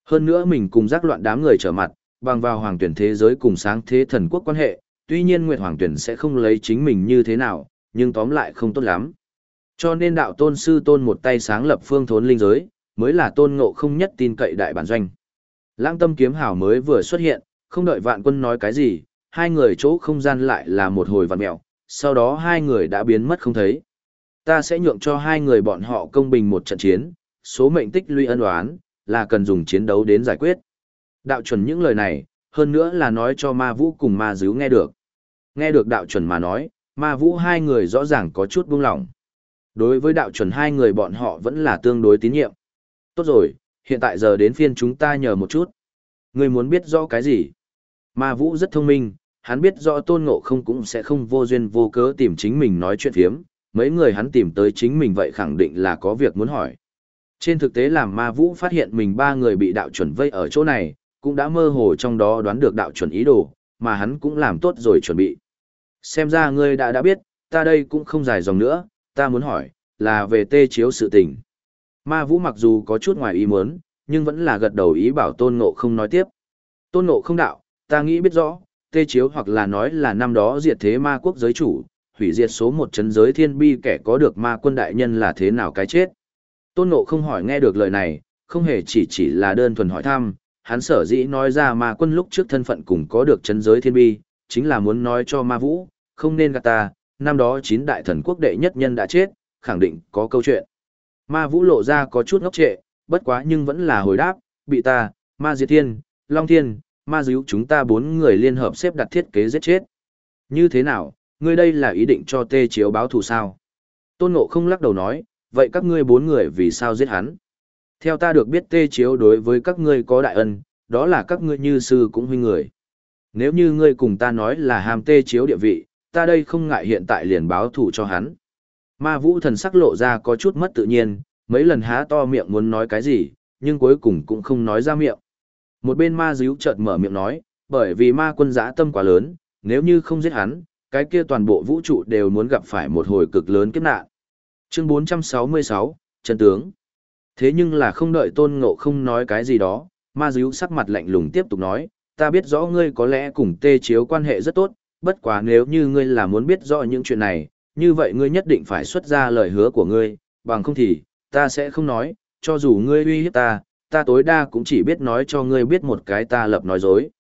Hơn nữa mình cùng giác loạn đám người trở mặt, bằng vào hoàng tuyển thế giới cùng sáng thế thần quốc quan hệ, tuy nhiên Nguyệt Hoàng Tuyển sẽ không lấy chính mình như thế nào, nhưng tóm lại không tốt lắm. Cho nên đạo tôn sư tôn một tay sáng lập phương thốn linh giới, mới là tôn ngộ không nhất tin cậy đại bản doanh. Lãng tâm kiếm hảo mới vừa xuất hiện, không đợi vạn quân nói cái gì, hai người chỗ không gian lại là một hồi vạn mẹo, sau đó hai người đã biến mất không thấy. Ta sẽ nhượng cho hai người bọn họ công bình một trận chiến, số mệnh tích lũy ân oán, là cần dùng chiến đấu đến giải quyết. Đạo chuẩn những lời này, hơn nữa là nói cho ma vũ cùng ma dữ nghe được. Nghe được đạo chuẩn mà nói, ma vũ hai người rõ ràng có chút buông lỏng. Đối với đạo chuẩn hai người bọn họ vẫn là tương đối tín nhiệm. Tốt rồi, hiện tại giờ đến phiên chúng ta nhờ một chút. Ngươi muốn biết rõ cái gì? Ma Vũ rất thông minh, hắn biết rõ tôn ngộ không cũng sẽ không vô duyên vô cớ tìm chính mình nói chuyện phiếm, mấy người hắn tìm tới chính mình vậy khẳng định là có việc muốn hỏi. Trên thực tế làm ma vũ phát hiện mình ba người bị đạo chuẩn vây ở chỗ này, cũng đã mơ hồ trong đó đoán được đạo chuẩn ý đồ, mà hắn cũng làm tốt rồi chuẩn bị. Xem ra ngươi đã đã biết, ta đây cũng không dài dòng nữa, ta muốn hỏi, là về tê chiếu sự tình. Ma vũ mặc dù có chút ngoài ý muốn, nhưng vẫn là gật đầu ý bảo tôn ngộ không nói tiếp. Tôn ngộ không đạo, ta nghĩ biết rõ, tê chiếu hoặc là nói là năm đó diệt thế ma quốc giới chủ, hủy diệt số một chấn giới thiên bi kẻ có được ma quân đại nhân là thế nào cái chết. Tôn Ngộ không hỏi nghe được lời này, không hề chỉ chỉ là đơn thuần hỏi thăm, hắn sở dĩ nói ra ma quân lúc trước thân phận cùng có được chấn giới thiên bi, chính là muốn nói cho ma vũ, không nên gạt ta, năm đó chín đại thần quốc đệ nhất nhân đã chết, khẳng định có câu chuyện. Ma vũ lộ ra có chút ngốc trệ, bất quá nhưng vẫn là hồi đáp, bị ta, ma diệt thiên, long thiên, ma díu chúng ta bốn người liên hợp xếp đặt thiết kế giết chết. Như thế nào, ngươi đây là ý định cho tê chiếu báo thù sao? Tôn Ngộ không lắc đầu nói, vậy các ngươi bốn người vì sao giết hắn? Theo ta được biết tê chiếu đối với các ngươi có đại ân, đó là các ngươi như sư cũng huynh người. Nếu như ngươi cùng ta nói là hàm tê chiếu địa vị, ta đây không ngại hiện tại liền báo thù cho hắn. Ma vũ thần sắc lộ ra có chút mất tự nhiên, mấy lần há to miệng muốn nói cái gì, nhưng cuối cùng cũng không nói ra miệng. Một bên ma díu chợt mở miệng nói, bởi vì ma quân giã tâm quá lớn, nếu như không giết hắn, cái kia toàn bộ vũ trụ đều muốn gặp phải một hồi cực lớn kiếp nạn. Chương 466, Trần Tướng. Thế nhưng là không đợi tôn ngộ không nói cái gì đó, ma díu sắc mặt lạnh lùng tiếp tục nói, ta biết rõ ngươi có lẽ cùng tê chiếu quan hệ rất tốt, bất quá nếu như ngươi là muốn biết rõ những chuyện này, như vậy ngươi nhất định phải xuất ra lời hứa của ngươi, bằng không thì, ta sẽ không nói, cho dù ngươi uy hiếp ta, ta tối đa cũng chỉ biết nói cho ngươi biết một cái ta lập nói dối.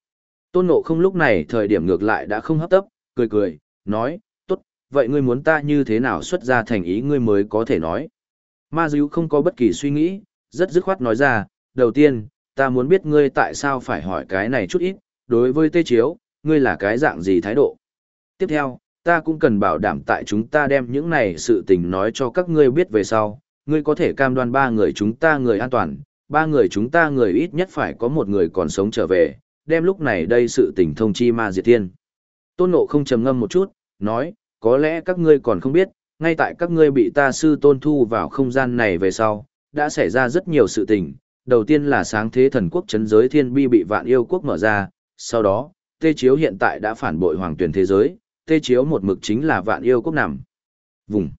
Tôn ngộ không lúc này thời điểm ngược lại đã không hấp tấp, cười cười, nói, vậy ngươi muốn ta như thế nào xuất ra thành ý ngươi mới có thể nói. Ma Diếu không có bất kỳ suy nghĩ, rất dứt khoát nói ra, đầu tiên, ta muốn biết ngươi tại sao phải hỏi cái này chút ít, đối với tê chiếu, ngươi là cái dạng gì thái độ. Tiếp theo, ta cũng cần bảo đảm tại chúng ta đem những này sự tình nói cho các ngươi biết về sau, ngươi có thể cam đoan ba người chúng ta người an toàn, ba người chúng ta người ít nhất phải có một người còn sống trở về, đem lúc này đây sự tình thông chi ma diệt thiên. Tôn Ngộ không trầm ngâm một chút, nói, có lẽ các ngươi còn không biết, ngay tại các ngươi bị ta sư tôn thu vào không gian này về sau, đã xảy ra rất nhiều sự tình. Đầu tiên là sáng thế thần quốc chấn giới thiên bi bị vạn yêu quốc mở ra, sau đó, tê chiếu hiện tại đã phản bội hoàng tuyển thế giới, tê chiếu một mực chính là vạn yêu quốc nằm. Vùng.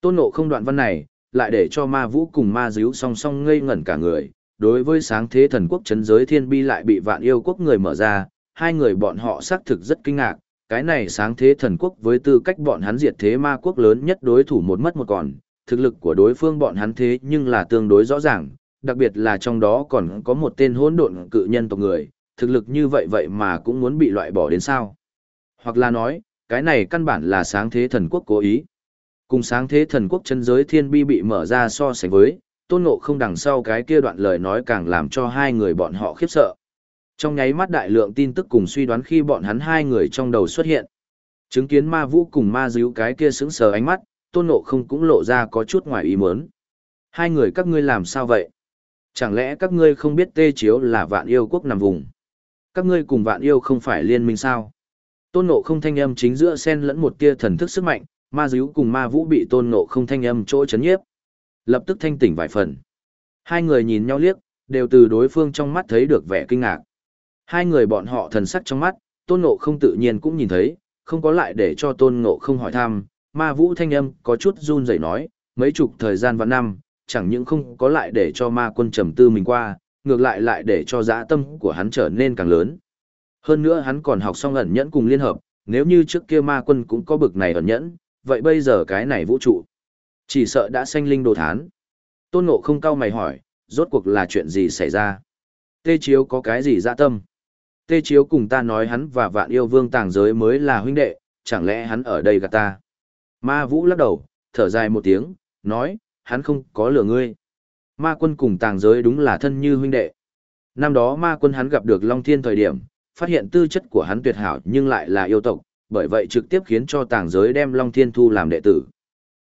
Tôn Ngộ không đoạn văn này, lại để cho ma vũ cùng ma díu song song ngây ngẩn cả người. Đối với sáng thế thần quốc chấn giới thiên bi lại bị vạn yêu quốc người mở ra, hai người bọn họ xác thực rất kinh ngạc, cái này sáng thế thần quốc với tư cách bọn hắn diệt thế ma quốc lớn nhất đối thủ một mất một còn, thực lực của đối phương bọn hắn thế nhưng là tương đối rõ ràng, đặc biệt là trong đó còn có một tên hỗn độn cự nhân tộc người, thực lực như vậy vậy mà cũng muốn bị loại bỏ đến sao. Hoặc là nói, cái này căn bản là sáng thế thần quốc cố ý. Cùng sáng thế thần quốc chân giới thiên bi bị mở ra so sánh với, tôn ngộ không đằng sau cái kia đoạn lời nói càng làm cho hai người bọn họ khiếp sợ. Trong nháy mắt đại lượng tin tức cùng suy đoán khi bọn hắn hai người trong đầu xuất hiện. Chứng kiến ma vũ cùng ma díu cái kia sững sờ ánh mắt, tôn ngộ không cũng lộ ra có chút ngoài ý muốn. Hai người các ngươi làm sao vậy? Chẳng lẽ các ngươi không biết tê chiếu là vạn yêu quốc nằm vùng? Các ngươi cùng vạn yêu không phải liên minh sao? Tôn ngộ không thanh âm chính giữa sen lẫn một tia thần thức sức mạnh, ma díu cùng ma vũ bị tôn ngộ không thanh âm chỗ chấn nhiếp. Lập tức thanh tỉnh vài phần. Hai người nhìn nhau liếc, đều từ đối phương trong mắt thấy được vẻ kinh ngạc. Hai người bọn họ thần sắc trong mắt, tôn ngộ không tự nhiên cũng nhìn thấy, không có lại để cho tôn ngộ không hỏi thăm, ma vũ thanh âm có chút run rẩy nói, mấy chục thời gian và năm, chẳng những không có lại để cho ma quân trầm tư mình qua, ngược lại lại để cho dã tâm của hắn trở nên càng lớn. Hơn nữa hắn còn học xong ẩn nhẫn cùng liên hợp, nếu như trước kia ma quân cũng có bực này ẩn nhẫn, vậy bây giờ cái này vũ trụ, chỉ sợ đã sanh linh đồ thán. Tôn ngộ không cao mày hỏi, rốt cuộc là chuyện gì xảy ra? Tê chiếu có cái gì dã tâm? Tê Chiếu cùng ta nói hắn và vạn yêu vương tàng giới mới là huynh đệ, chẳng lẽ hắn ở đây gạt ta? Ma Vũ lắc đầu, thở dài một tiếng, nói, hắn không có lừa ngươi. Ma quân cùng tàng giới đúng là thân như huynh đệ. Năm đó ma quân hắn gặp được Long Thiên thời điểm, phát hiện tư chất của hắn tuyệt hảo nhưng lại là yêu tộc, bởi vậy trực tiếp khiến cho tàng giới đem Long Thiên thu làm đệ tử.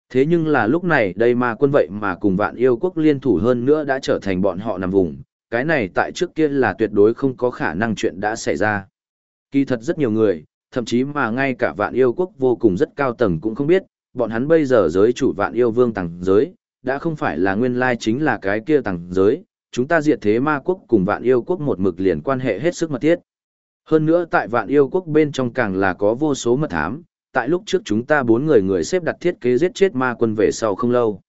Thế nhưng là lúc này đây ma quân vậy mà cùng vạn yêu quốc liên thủ hơn nữa đã trở thành bọn họ nằm vùng, cái này tại trước kia là tuyệt đối không có khả năng chuyện đã xảy ra. Kỳ thật rất nhiều người, thậm chí mà ngay cả vạn yêu quốc vô cùng rất cao tầng cũng không biết, bọn hắn bây giờ giới chủ vạn yêu vương tầng giới, đã không phải là nguyên lai chính là cái kia tầng giới, chúng ta diệt thế ma quốc cùng vạn yêu quốc một mực liền quan hệ hết sức mật thiết. Hơn nữa tại vạn yêu quốc bên trong càng là có vô số mật thám, tại lúc trước chúng ta bốn người người xếp đặt thiết kế giết chết ma quân về sau không lâu.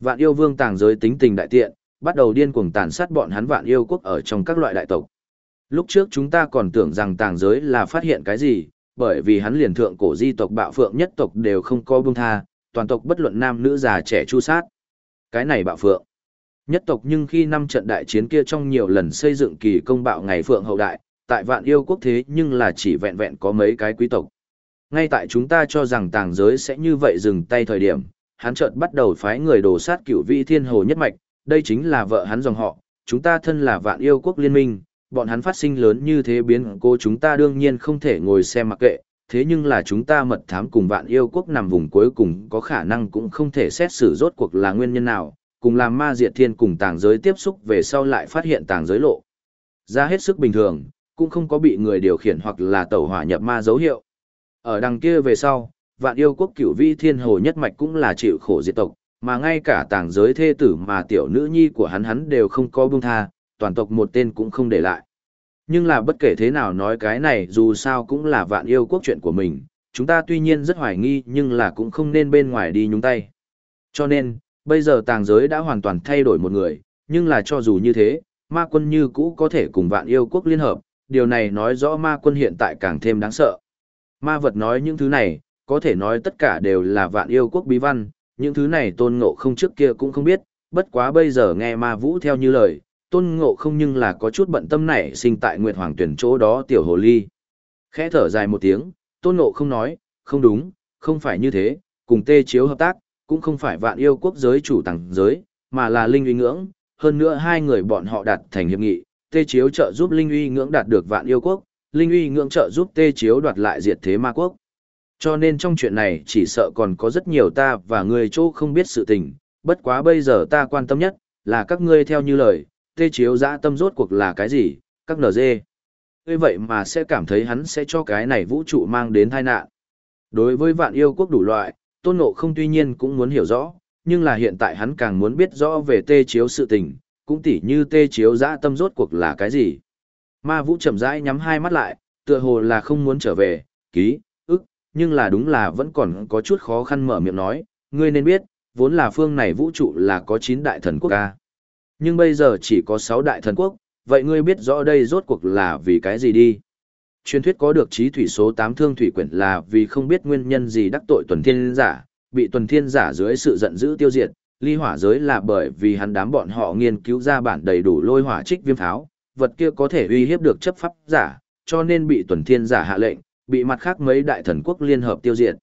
Vạn yêu vương tàng giới tính tình đại tiện, bắt đầu điên cuồng tàn sát bọn hắn vạn yêu quốc ở trong các loại đại tộc. Lúc trước chúng ta còn tưởng rằng tàng giới là phát hiện cái gì, bởi vì hắn liền thượng cổ di tộc bạo phượng nhất tộc đều không có buông tha, toàn tộc bất luận nam nữ già trẻ chu sát. Cái này bạo phượng. Nhất tộc nhưng khi năm trận đại chiến kia trong nhiều lần xây dựng kỳ công bạo ngày phượng hậu đại, tại vạn yêu quốc thế nhưng là chỉ vẹn vẹn có mấy cái quý tộc. Ngay tại chúng ta cho rằng tàng giới sẽ như vậy dừng tay thời điểm, hắn chợt bắt đầu phái người đổ sát cửu vị thiên hồ nhất mạch, đây chính là vợ hắn dòng họ, chúng ta thân là vạn yêu quốc liên minh, bọn hắn phát sinh lớn như thế biến cô chúng ta đương nhiên không thể ngồi xem mặc kệ, thế nhưng là chúng ta mật thám cùng vạn yêu quốc nằm vùng cuối cùng có khả năng cũng không thể xét xử rốt cuộc là nguyên nhân nào, cùng làm ma diệt thiên cùng tàng giới tiếp xúc về sau lại phát hiện tàng giới lộ. Ra hết sức bình thường, cũng không có bị người điều khiển hoặc là tẩu hỏa nhập ma dấu hiệu. Ở đằng kia về sau, vạn yêu quốc cửu vi thiên hồ nhất mạch cũng là chịu khổ diệt tộc, mà ngay cả tàng giới thê tử mà tiểu nữ nhi của hắn hắn đều không có buông tha, toàn tộc một tên cũng không để lại. Nhưng là bất kể thế nào nói cái này dù sao cũng là vạn yêu quốc chuyện của mình, chúng ta tuy nhiên rất hoài nghi nhưng là cũng không nên bên ngoài đi nhúng tay. Cho nên, bây giờ tàng giới đã hoàn toàn thay đổi một người, nhưng là cho dù như thế, ma quân như cũ có thể cùng vạn yêu quốc liên hợp, điều này nói rõ ma quân hiện tại càng thêm đáng sợ. Ma vật nói những thứ này, có thể nói tất cả đều là vạn yêu quốc bí văn, những thứ này tôn ngộ không trước kia cũng không biết, bất quá bây giờ nghe ma vũ theo như lời, tôn ngộ không nhưng là có chút bận tâm nảy sinh tại Nguyệt Hoàng tuyển chỗ đó tiểu hồ ly. Khẽ thở dài một tiếng, tôn ngộ không nói, không đúng, không phải như thế, cùng tê chiếu hợp tác, cũng không phải vạn yêu quốc giới chủ tàng giới, mà là linh uy ngưỡng, hơn nữa hai người bọn họ đạt thành hiệp nghị, tê chiếu trợ giúp linh uy ngưỡng đạt được vạn yêu quốc, linh uy ngưỡng trợ giúp tê chiếu đoạt lại diệt thế ma quốc. Cho nên trong chuyện này chỉ sợ còn có rất nhiều ta và người chỗ không biết sự tình, bất quá bây giờ ta quan tâm nhất, là các ngươi theo như lời, tê chiếu dã tâm rốt cuộc là cái gì, các nở dê. ngươi vậy mà sẽ cảm thấy hắn sẽ cho cái này vũ trụ mang đến tai nạn. Đối với vạn yêu quốc đủ loại, tôn ngộ không tuy nhiên cũng muốn hiểu rõ, nhưng là hiện tại hắn càng muốn biết rõ về tê chiếu sự tình, cũng tỉ như tê chiếu dã tâm rốt cuộc là cái gì. Ma vũ chậm rãi nhắm hai mắt lại, tựa hồ là không muốn trở về, ký, nhưng là đúng là vẫn còn có chút khó khăn mở miệng nói, ngươi nên biết, vốn là phương này vũ trụ là có 9 đại thần quốc ca. Nhưng bây giờ chỉ có 6 đại thần quốc, vậy ngươi biết rõ đây rốt cuộc là vì cái gì đi? Truyền thuyết có được trí thủy số 8 thương thủy quyển là vì không biết nguyên nhân gì đắc tội tuần thiên giả, bị tuần thiên giả dưới sự giận dữ tiêu diệt, ly hỏa giới là bởi vì hắn đám bọn họ nghiên cứu ra bản đầy đủ lôi hỏa trích viêm tháo, vật kia có thể uy hiếp được chấp pháp giả, cho nên bị tuần thiên giả hạ lệnh, bị mặt khác mấy đại thần quốc liên hợp tiêu diệt.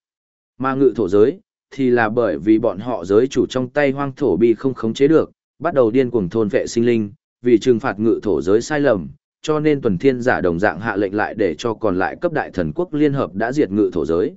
Mà ngự thổ giới, thì là bởi vì bọn họ giới chủ trong tay hoang thổ bị không khống chế được, bắt đầu điên cuồng thôn vệ sinh linh, vì trừng phạt ngự thổ giới sai lầm, cho nên tuần thiên giả đồng dạng hạ lệnh lại để cho còn lại cấp đại thần quốc liên hợp đã diệt ngự thổ giới.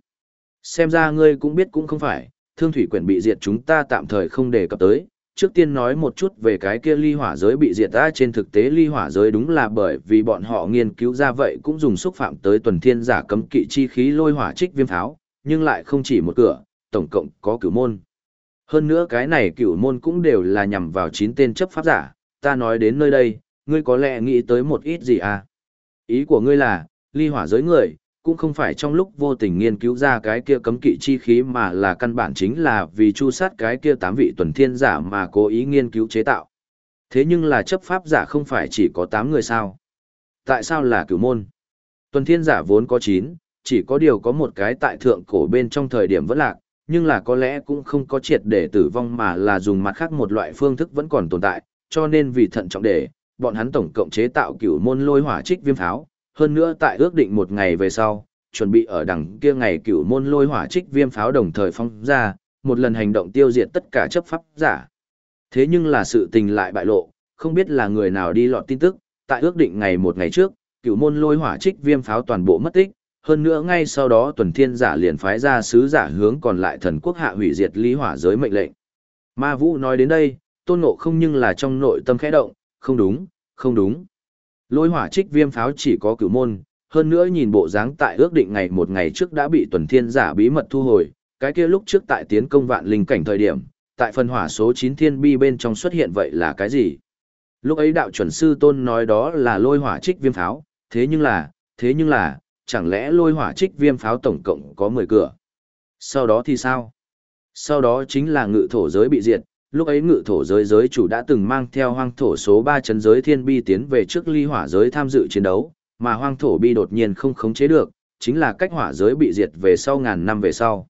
Xem ra ngươi cũng biết cũng không phải, thương thủy quyển bị diệt chúng ta tạm thời không đề cập tới. Trước tiên nói một chút về cái kia ly hỏa giới bị diệt ta trên thực tế ly hỏa giới đúng là bởi vì bọn họ nghiên cứu ra vậy cũng dùng xúc phạm tới tuần thiên giả cấm kỵ chi khí lôi hỏa trích viêm tháo, nhưng lại không chỉ một cửa, tổng cộng có cửu môn. Hơn nữa cái này cửu môn cũng đều là nhằm vào chín tên chấp pháp giả, ta nói đến nơi đây, ngươi có lẽ nghĩ tới một ít gì à? Ý của ngươi là, ly hỏa giới người, cũng không phải trong lúc vô tình nghiên cứu ra cái kia cấm kỵ chi khí mà là căn bản chính là vì chu sát cái kia tám vị tuần thiên giả mà cố ý nghiên cứu chế tạo. Thế nhưng là chấp pháp giả không phải chỉ có tám người sao? Tại sao là cửu môn? Tuần thiên giả vốn có chín, chỉ có điều có một cái tại thượng cổ bên trong thời điểm vẫn lạc, nhưng là có lẽ cũng không có triệt để tử vong mà là dùng mặt khác một loại phương thức vẫn còn tồn tại, cho nên vì thận trọng để, bọn hắn tổng cộng chế tạo cửu môn lôi hỏa trích viêm tháo, hơn nữa tại ước định một ngày về sau, chuẩn bị ở đằng kia ngày cửu môn lôi hỏa trích viêm pháo đồng thời phong ra, một lần hành động tiêu diệt tất cả chấp pháp giả. Thế nhưng là sự tình lại bại lộ, không biết là người nào đi lọt tin tức, tại ước định ngày một ngày trước, cửu môn lôi hỏa trích viêm pháo toàn bộ mất tích, hơn nữa ngay sau đó tuần thiên giả liền phái ra sứ giả hướng còn lại thần quốc hạ hủy diệt lý hỏa giới mệnh lệnh. Ma Vũ nói đến đây, tôn ngộ không nhưng là trong nội tâm khẽ động, không đúng, không đúng. Lôi hỏa trích viêm pháo chỉ có cửu môn, hơn nữa nhìn bộ dáng tại ước định ngày một ngày trước đã bị tuần thiên giả bí mật thu hồi, cái kia lúc trước tại tiến công vạn linh cảnh thời điểm, tại phần hỏa số 9 thiên bi bên trong xuất hiện vậy là cái gì? Lúc ấy đạo chuẩn sư tôn nói đó là lôi hỏa trích viêm pháo, thế nhưng là, thế nhưng là, chẳng lẽ lôi hỏa trích viêm pháo tổng cộng có 10 cửa? Sau đó thì sao? Sau đó chính là ngự thổ giới bị diệt, lúc ấy ngự thổ giới giới chủ đã từng mang theo hoang thổ số 3 chấn giới thiên bi tiến về trước ly hỏa giới tham dự chiến đấu, mà hoang thổ bi đột nhiên không khống chế được, chính là cách hỏa giới bị diệt về sau ngàn năm về sau.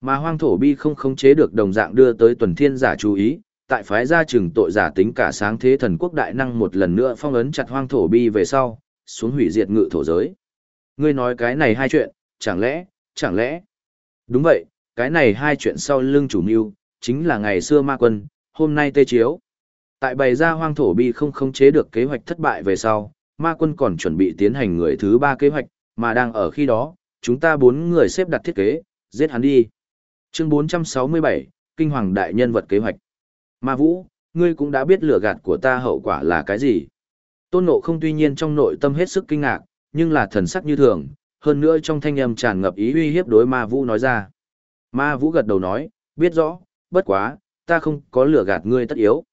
Mà hoang thổ bi không khống chế được đồng dạng đưa tới tuần thiên giả chú ý, tại phái gia trừng tội giả tính cả sáng thế thần quốc đại năng một lần nữa phong ấn chặt hoang thổ bi về sau, xuống hủy diệt ngự thổ giới. Ngươi nói cái này hai chuyện, chẳng lẽ, chẳng lẽ? Đúng vậy, cái này hai chuyện sau lưng chủ mưu, chính là ngày xưa ma quân, hôm nay tê chiếu. Tại bày ra hoang thổ bi không khống chế được kế hoạch thất bại về sau, ma quân còn chuẩn bị tiến hành người thứ ba kế hoạch, mà đang ở khi đó, chúng ta bốn người xếp đặt thiết kế, giết hắn đi. Chương 467, Kinh Hoàng Đại Nhân vật kế hoạch. Ma Vũ, ngươi cũng đã biết lửa gạt của ta hậu quả là cái gì. Tôn Ngộ không tuy nhiên trong nội tâm hết sức kinh ngạc, nhưng là thần sắc như thường, hơn nữa trong thanh âm tràn ngập ý uy hiếp đối Ma Vũ nói ra. Ma Vũ gật đầu nói, biết rõ, bất quá, ta không có lửa gạt ngươi tất yếu.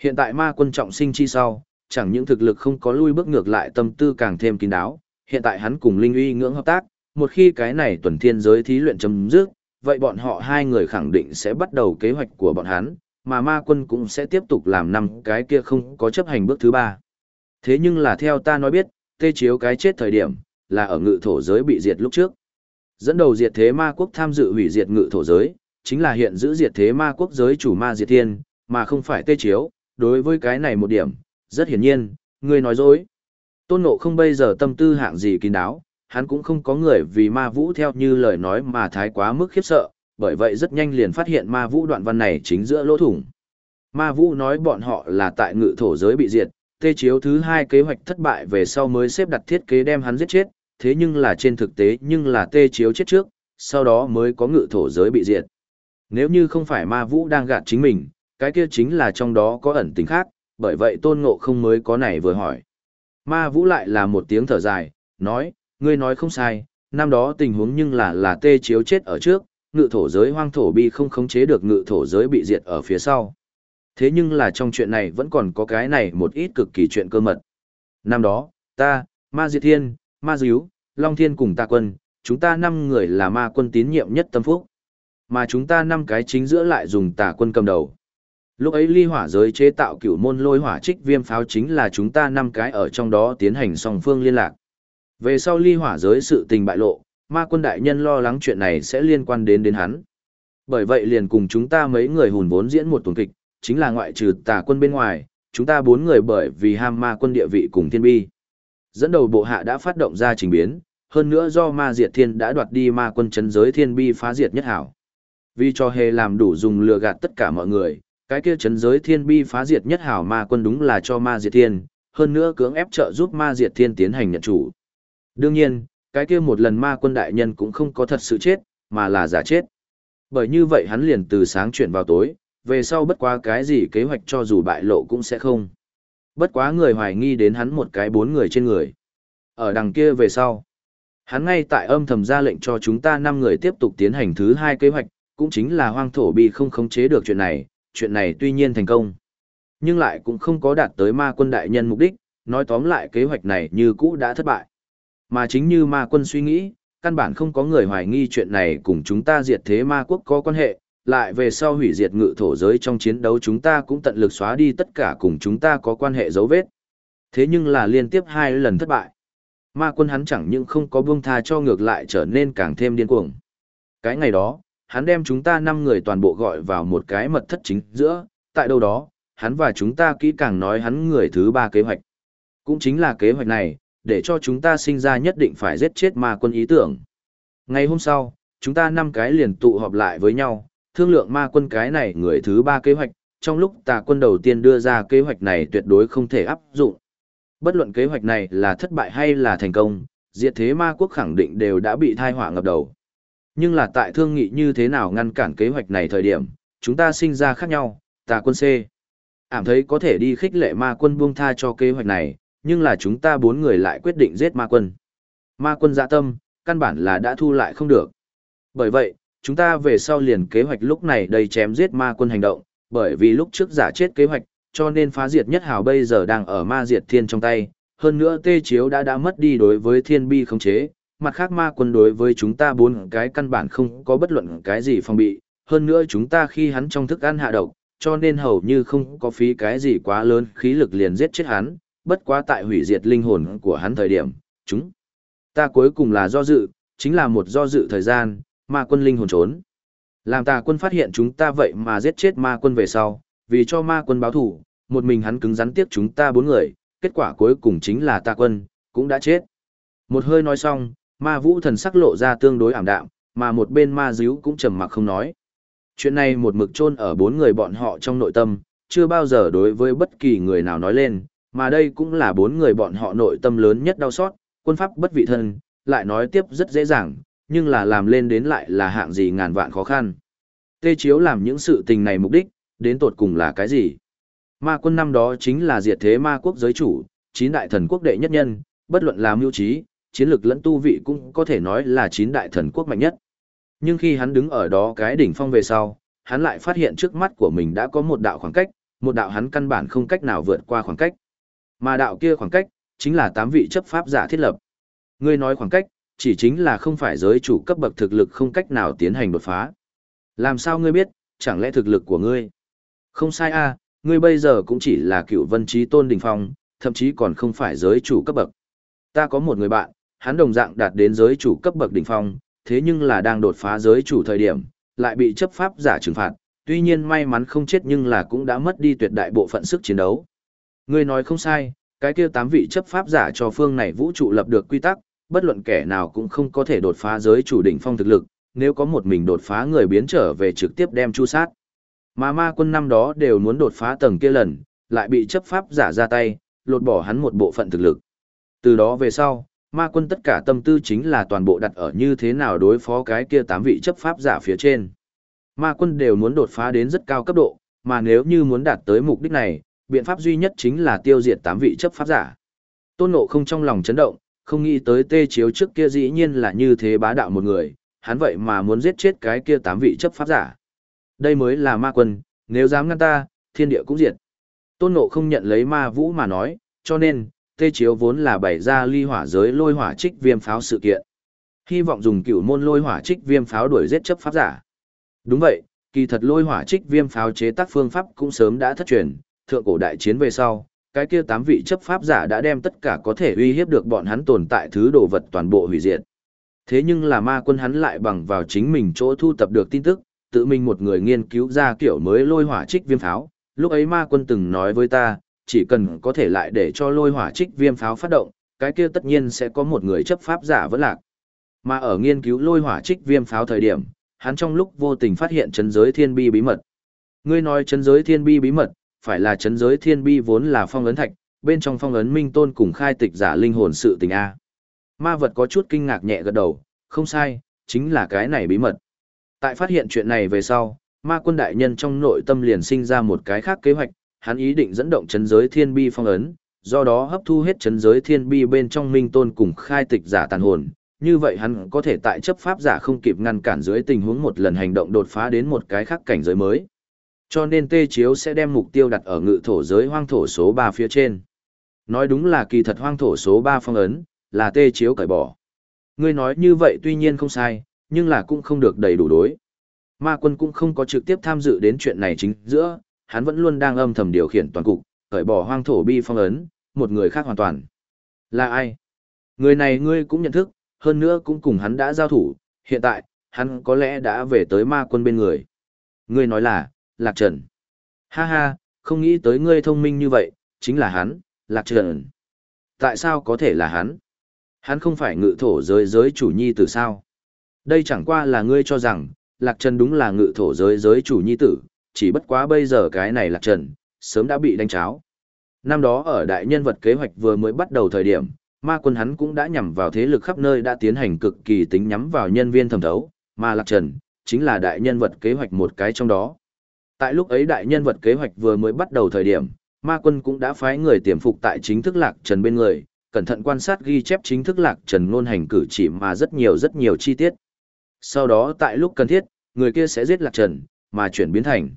Hiện tại ma quân trọng sinh chi sau, chẳng những thực lực không có lui bước ngược lại tâm tư càng thêm kín đáo, hiện tại hắn cùng Linh Uy ngưỡng hợp tác, một khi cái này tuần thiên giới thí luyện chấm dứt, vậy bọn họ hai người khẳng định sẽ bắt đầu kế hoạch của bọn hắn, mà ma quân cũng sẽ tiếp tục làm năm cái kia không có chấp hành bước thứ ba. Thế nhưng là theo ta nói biết, tê chiếu cái chết thời điểm, là ở ngự thổ giới bị diệt lúc trước. Dẫn đầu diệt thế ma quốc tham dự hủy diệt ngự thổ giới, chính là hiện giữ diệt thế ma quốc giới chủ ma diệt thiên, mà không phải tê chiếu, đối với cái này một điểm, rất hiển nhiên, ngươi nói dối. Tôn Ngộ không bây giờ tâm tư hạng gì kín đáo, hắn cũng không có người vì ma vũ theo như lời nói mà thái quá mức khiếp sợ, bởi vậy rất nhanh liền phát hiện ma vũ đoạn văn này chính giữa lỗ thủng. Ma vũ nói bọn họ là tại ngự thổ giới bị diệt, tê chiếu thứ hai kế hoạch thất bại về sau mới xếp đặt thiết kế đem hắn giết chết, thế nhưng là trên thực tế nhưng là tê chiếu chết trước, sau đó mới có ngự thổ giới bị diệt. Nếu như không phải ma vũ đang gạt chính mình, cái kia chính là trong đó có ẩn tình khác, bởi vậy tôn ngộ không mới có này vừa hỏi. Ma vũ lại là một tiếng thở dài, nói, ngươi nói không sai, năm đó tình huống nhưng là là tê chiếu chết ở trước, ngự thổ giới hoang thổ bi không khống chế được ngự thổ giới bị diệt ở phía sau. Thế nhưng là trong chuyện này vẫn còn có cái này một ít cực kỳ chuyện cơ mật. Năm đó, ta, Ma Diệt Thiên, Ma Diếu, Long Thiên cùng ta quân, chúng ta năm người là ma quân tín nhiệm nhất tâm phúc. Mà chúng ta năm cái chính giữa lại dùng tà quân cầm đầu. Lúc ấy ly hỏa giới chế tạo cửu môn lôi hỏa trích viêm pháo chính là chúng ta năm cái ở trong đó tiến hành song phương liên lạc. Về sau ly hỏa giới sự tình bại lộ, ma quân đại nhân lo lắng chuyện này sẽ liên quan đến đến hắn. Bởi vậy liền cùng chúng ta mấy người hùn vốn diễn một tuần kịch, chính là ngoại trừ tà quân bên ngoài, chúng ta bốn người bởi vì ham ma quân địa vị cùng thiên bi. Dẫn đầu bộ hạ đã phát động ra trình biến, hơn nữa do ma diệt thiên đã đoạt đi ma quân chấn giới thiên bi phá diệt nhất hảo. Vì cho hề làm đủ dùng lừa gạt tất cả mọi người, cái kia chấn giới thiên bi phá diệt nhất hảo ma quân đúng là cho ma diệt thiên, hơn nữa cưỡng ép trợ giúp ma diệt thiên tiến hành nhận chủ. Đương nhiên, cái kia một lần ma quân đại nhân cũng không có thật sự chết, mà là giả chết. Bởi như vậy hắn liền từ sáng chuyển vào tối, về sau bất quá cái gì kế hoạch cho dù bại lộ cũng sẽ không. Bất quá người hoài nghi đến hắn một cái bốn người trên người. Ở đằng kia về sau, hắn ngay tại âm thầm ra lệnh cho chúng ta năm người tiếp tục tiến hành thứ hai kế hoạch, cũng chính là hoang thổ bị không khống chế được chuyện này, chuyện này tuy nhiên thành công. Nhưng lại cũng không có đạt tới ma quân đại nhân mục đích, nói tóm lại kế hoạch này như cũ đã thất bại. Mà chính như ma quân suy nghĩ, căn bản không có người hoài nghi chuyện này cùng chúng ta diệt thế ma quốc có quan hệ, lại về sau hủy diệt ngự thổ giới trong chiến đấu chúng ta cũng tận lực xóa đi tất cả cùng chúng ta có quan hệ dấu vết. Thế nhưng là liên tiếp hai lần thất bại. Ma quân hắn chẳng những không có buông tha cho ngược lại trở nên càng thêm điên cuồng. Cái ngày đó, hắn đem chúng ta năm người toàn bộ gọi vào một cái mật thất chính giữa, tại đâu đó, hắn và chúng ta kỹ càng nói hắn người thứ ba kế hoạch. Cũng chính là kế hoạch này, để cho chúng ta sinh ra nhất định phải giết chết ma quân ý tưởng. Ngày hôm sau, chúng ta năm cái liền tụ họp lại với nhau, thương lượng ma quân cái này người thứ ba kế hoạch, trong lúc tà quân đầu tiên đưa ra kế hoạch này tuyệt đối không thể áp dụng. Bất luận kế hoạch này là thất bại hay là thành công, diệt thế ma quốc khẳng định đều đã bị thai họa ngập đầu. Nhưng là tại thương nghị như thế nào ngăn cản kế hoạch này thời điểm, chúng ta sinh ra khác nhau, tà quân C. Ảm thấy có thể đi khích lệ ma quân buông tha cho kế hoạch này, nhưng là chúng ta bốn người lại quyết định giết ma quân. Ma quân dạ tâm, căn bản là đã thu lại không được. Bởi vậy, chúng ta về sau liền kế hoạch lúc này đầy chém giết ma quân hành động, bởi vì lúc trước giả chết kế hoạch, cho nên phá diệt nhất hào bây giờ đang ở ma diệt thiên trong tay, hơn nữa tê chiếu đã đã mất đi đối với thiên bi khống chế, mặt khác ma quân đối với chúng ta bốn cái căn bản không có bất luận cái gì phòng bị, hơn nữa chúng ta khi hắn trong thức ăn hạ độc, cho nên hầu như không có phí cái gì quá lớn khí lực liền giết chết hắn, bất quá tại hủy diệt linh hồn của hắn thời điểm, chúng ta cuối cùng là do dự, chính là một do dự thời gian, ma quân linh hồn trốn. Làm tà quân phát hiện chúng ta vậy mà giết chết ma quân về sau, vì cho ma quân báo thủ, một mình hắn cứng rắn tiếp chúng ta bốn người, kết quả cuối cùng chính là tà quân, cũng đã chết. Một hơi nói xong, ma vũ thần sắc lộ ra tương đối ảm đạm, mà một bên ma díu cũng trầm mặc không nói. Chuyện này một mực chôn ở bốn người bọn họ trong nội tâm, chưa bao giờ đối với bất kỳ người nào nói lên, mà đây cũng là bốn người bọn họ nội tâm lớn nhất đau xót, quân pháp bất vị thân, lại nói tiếp rất dễ dàng, nhưng là làm lên đến lại là hạng gì ngàn vạn khó khăn. Tê Chiếu làm những sự tình này mục đích, đến tột cùng là cái gì? Ma quân năm đó chính là diệt thế ma quốc giới chủ, chín đại thần quốc đệ nhất nhân, bất luận làm mưu trí, chiến lược lẫn tu vị cũng có thể nói là chín đại thần quốc mạnh nhất. Nhưng khi hắn đứng ở đó cái đỉnh phong về sau, hắn lại phát hiện trước mắt của mình đã có một đạo khoảng cách, một đạo hắn căn bản không cách nào vượt qua khoảng cách. Mà đạo kia khoảng cách, chính là tám vị chấp pháp giả thiết lập. Ngươi nói khoảng cách, chỉ chính là không phải giới chủ cấp bậc thực lực không cách nào tiến hành đột phá. Làm sao ngươi biết, chẳng lẽ thực lực của ngươi? Không sai a, ngươi bây giờ cũng chỉ là cựu vân trí tôn đỉnh phong, thậm chí còn không phải giới chủ cấp bậc. Ta có một người bạn, hắn đồng dạng đạt đến giới chủ cấp bậc đỉnh phong, thế nhưng là đang đột phá giới chủ thời điểm, lại bị chấp pháp giả trừng phạt, tuy nhiên may mắn không chết nhưng là cũng đã mất đi tuyệt đại bộ phận sức chiến đấu. Ngươi nói không sai, cái kia tám vị chấp pháp giả cho phương này vũ trụ lập được quy tắc, bất luận kẻ nào cũng không có thể đột phá giới chủ đỉnh phong thực lực, nếu có một mình đột phá người biến trở về trực tiếp đem chu sát. Mà ma quân năm đó đều muốn đột phá tầng kia lần, lại bị chấp pháp giả ra tay, lột bỏ hắn một bộ phận thực lực. Từ đó về sau, ma quân tất cả tâm tư chính là toàn bộ đặt ở như thế nào đối phó cái kia tám vị chấp pháp giả phía trên. Ma quân đều muốn đột phá đến rất cao cấp độ, mà nếu như muốn đạt tới mục đích này, biện pháp duy nhất chính là tiêu diệt tám vị chấp pháp giả. Tôn Ngộ không trong lòng chấn động, không nghĩ tới tê chiếu trước kia dĩ nhiên là như thế bá đạo một người, hắn vậy mà muốn giết chết cái kia tám vị chấp pháp giả. Đây mới là ma quân, nếu dám ngăn ta, thiên địa cũng diệt. Tôn Ngộ không nhận lấy ma vũ mà nói, cho nên, tê chiếu vốn là bày ra ly hỏa giới lôi hỏa trích viêm pháo sự kiện. Hy vọng dùng cựu môn lôi hỏa trích viêm pháo đuổi giết chấp pháp giả. Đúng vậy, kỳ thật lôi hỏa trích viêm pháo chế tác phương pháp cũng sớm đã thất truyền, thượng cổ đại chiến về sau, cái kia tám vị chấp pháp giả đã đem tất cả có thể uy hiếp được bọn hắn tồn tại thứ đồ vật toàn bộ hủy diệt. Thế nhưng là ma quân hắn lại bằng vào chính mình chỗ thu tập được tin tức, tự mình một người nghiên cứu ra kiểu mới lôi hỏa trích viêm pháo. Lúc ấy ma quân từng nói với ta, chỉ cần có thể lại để cho lôi hỏa trích viêm pháo phát động, cái kia tất nhiên sẽ có một người chấp pháp giả vẫn lạc. Mà ở nghiên cứu lôi hỏa trích viêm pháo thời điểm, hắn trong lúc vô tình phát hiện chấn giới thiên bi bí mật. Ngươi nói chấn giới thiên bi bí mật, phải là chấn giới thiên bi vốn là phong ấn thạch, bên trong phong ấn minh tôn cùng khai tịch giả linh hồn sự tình A. Ma vật có chút kinh ngạc nhẹ gật đầu, không sai, chính là cái này bí mật. Tại phát hiện chuyện này về sau, ma quân đại nhân trong nội tâm liền sinh ra một cái khác kế hoạch, hắn ý định dẫn động chấn giới thiên bi phong ấn, do đó hấp thu hết chấn giới thiên bi bên trong minh tôn cùng khai tịch giả tàn hồn. Như vậy hắn có thể tại chấp pháp giả không kịp ngăn cản dưới tình huống một lần hành động đột phá đến một cái khác cảnh giới mới. Cho nên tê chiếu sẽ đem mục tiêu đặt ở ngự thổ giới hoang thổ số 3 phía trên. Nói đúng là kỳ thật hoang thổ số 3 phong ấn, là tê chiếu cởi bỏ. Ngươi nói như vậy tuy nhiên không sai, nhưng là cũng không được đầy đủ đối. Ma quân cũng không có trực tiếp tham dự đến chuyện này chính giữa, hắn vẫn luôn đang âm thầm điều khiển toàn cục, cởi bỏ hoang thổ bi phong ấn, một người khác hoàn toàn. Là ai? Người này ngươi cũng nhận thức, hơn nữa cũng cùng hắn đã giao thủ, hiện tại, hắn có lẽ đã về tới ma quân bên người. Ngươi nói là, Lạc Trần. Ha ha, không nghĩ tới ngươi thông minh như vậy, chính là hắn, Lạc Trần. Tại sao có thể là hắn? Hắn không phải ngự thổ giới giới chủ nhi tử sao? Đây chẳng qua là ngươi cho rằng, Lạc Trần đúng là ngự thổ giới giới chủ nhi tử, chỉ bất quá bây giờ cái này Lạc Trần, sớm đã bị đánh cháo. Năm đó ở đại nhân vật kế hoạch vừa mới bắt đầu thời điểm, Ma quân hắn cũng đã nhằm vào thế lực khắp nơi đã tiến hành cực kỳ tính nhắm vào nhân viên thẩm thấu, mà Lạc Trần, chính là đại nhân vật kế hoạch một cái trong đó. Tại lúc ấy đại nhân vật kế hoạch vừa mới bắt đầu thời điểm, ma quân cũng đã phái người tiềm phục tại chính thức Lạc Trần bên người, cẩn thận quan sát ghi chép chính thức Lạc Trần ngôn hành cử chỉ mà rất nhiều rất nhiều chi tiết. Sau đó tại lúc cần thiết, người kia sẽ giết Lạc Trần, mà chuyển biến thành.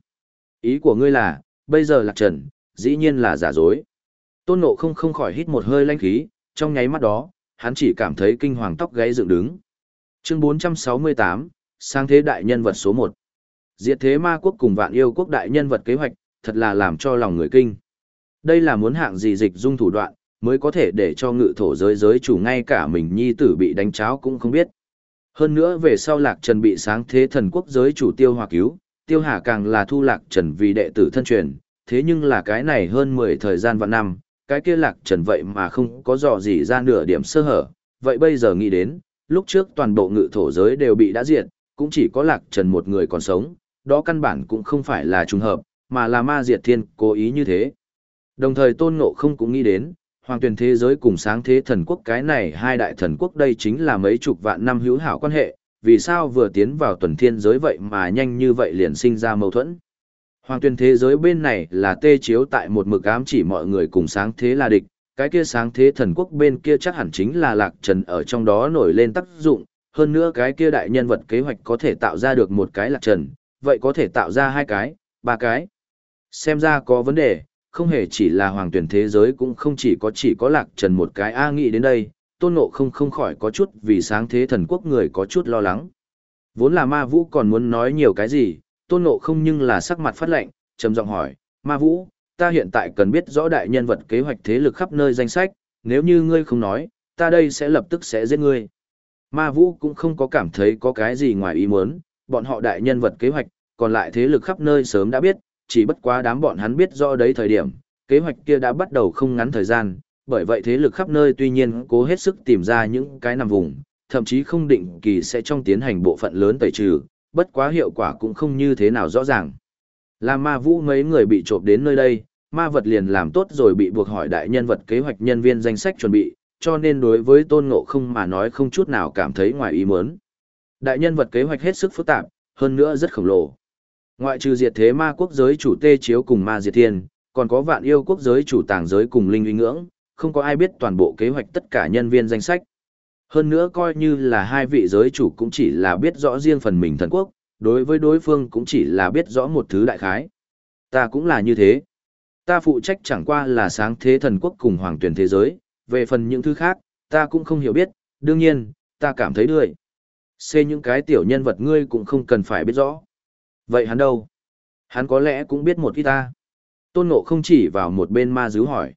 Ý của ngươi là, bây giờ Lạc Trần, dĩ nhiên là giả dối. Tôn Ngộ không không khỏi hít một hơi lanh khí, trong nháy mắt đó, hắn chỉ cảm thấy kinh hoàng tóc gáy dựng đứng. Chương 468, sang thế đại nhân vật số 1. Diệt thế ma quốc cùng vạn yêu quốc đại nhân vật kế hoạch, thật là làm cho lòng người kinh. Đây là muốn hạng gì dịch dung thủ đoạn, mới có thể để cho ngự thổ giới giới chủ ngay cả mình nhi tử bị đánh cháo cũng không biết. Hơn nữa về sau lạc trần bị sáng thế thần quốc giới chủ tiêu hòa cứu, tiêu hà càng là thu lạc trần vì đệ tử thân truyền, thế nhưng là cái này hơn 10 thời gian vạn năm, cái kia lạc trần vậy mà không có dò gì ra nửa điểm sơ hở, vậy bây giờ nghĩ đến, lúc trước toàn bộ ngự thổ giới đều bị đã diệt, cũng chỉ có lạc trần một người còn sống, đó căn bản cũng không phải là trùng hợp, mà là ma diệt thiên cố ý như thế. Đồng thời tôn ngộ không cũng nghĩ đến, hoàng tuyển thế giới cùng sáng thế thần quốc cái này hai đại thần quốc đây chính là mấy chục vạn năm hữu hảo quan hệ, vì sao vừa tiến vào tuần thiên giới vậy mà nhanh như vậy liền sinh ra mâu thuẫn. Hoàng tuyên thế giới bên này là tê chiếu tại một mực ám chỉ mọi người cùng sáng thế là địch, cái kia sáng thế thần quốc bên kia chắc hẳn chính là lạc trần ở trong đó nổi lên tác dụng, hơn nữa cái kia đại nhân vật kế hoạch có thể tạo ra được một cái lạc trần, vậy có thể tạo ra hai cái, ba cái. Xem ra có vấn đề, không hề chỉ là hoàng tuyển thế giới cũng không chỉ có chỉ có lạc trần một cái A nghĩ đến đây, tôn ngộ không không khỏi có chút vì sáng thế thần quốc người có chút lo lắng. Vốn là ma vũ còn muốn nói nhiều cái gì, tôn ngộ không nhưng là sắc mặt phát lệnh, trầm giọng hỏi, ma vũ, ta hiện tại cần biết rõ đại nhân vật kế hoạch thế lực khắp nơi danh sách, nếu như ngươi không nói, ta đây sẽ lập tức sẽ giết ngươi. Ma vũ cũng không có cảm thấy có cái gì ngoài ý muốn, bọn họ đại nhân vật kế hoạch, còn lại thế lực khắp nơi sớm đã biết, chỉ bất quá đám bọn hắn biết rõ đấy thời điểm, kế hoạch kia đã bắt đầu không ngắn thời gian, bởi vậy thế lực khắp nơi tuy nhiên cố hết sức tìm ra những cái nằm vùng, thậm chí không định kỳ sẽ trong tiến hành bộ phận lớn tẩy trừ, bất quá hiệu quả cũng không như thế nào rõ ràng. Là ma vũ mấy người bị trộm đến nơi đây, ma vật liền làm tốt rồi bị buộc hỏi đại nhân vật kế hoạch nhân viên danh sách chuẩn bị, cho nên đối với tôn ngộ không mà nói không chút nào cảm thấy ngoài ý muốn. Đại nhân vật kế hoạch hết sức phức tạp, hơn nữa rất khổng lồ. Ngoại trừ diệt thế ma quốc giới chủ tê chiếu cùng ma diệt thiên, còn có vạn yêu quốc giới chủ tàng giới cùng linh uy ngưỡng, không có ai biết toàn bộ kế hoạch tất cả nhân viên danh sách. Hơn nữa coi như là hai vị giới chủ cũng chỉ là biết rõ riêng phần mình thần quốc, đối với đối phương cũng chỉ là biết rõ một thứ đại khái. Ta cũng là như thế. Ta phụ trách chẳng qua là sáng thế thần quốc cùng hoàng tuyển thế giới, về phần những thứ khác, ta cũng không hiểu biết, đương nhiên, ta cảm thấy đươi. Xê những cái tiểu nhân vật ngươi cũng không cần phải biết rõ. Vậy hắn đâu? Hắn có lẽ cũng biết một ít ta. Tôn Ngộ không chỉ vào một bên ma dứ hỏi.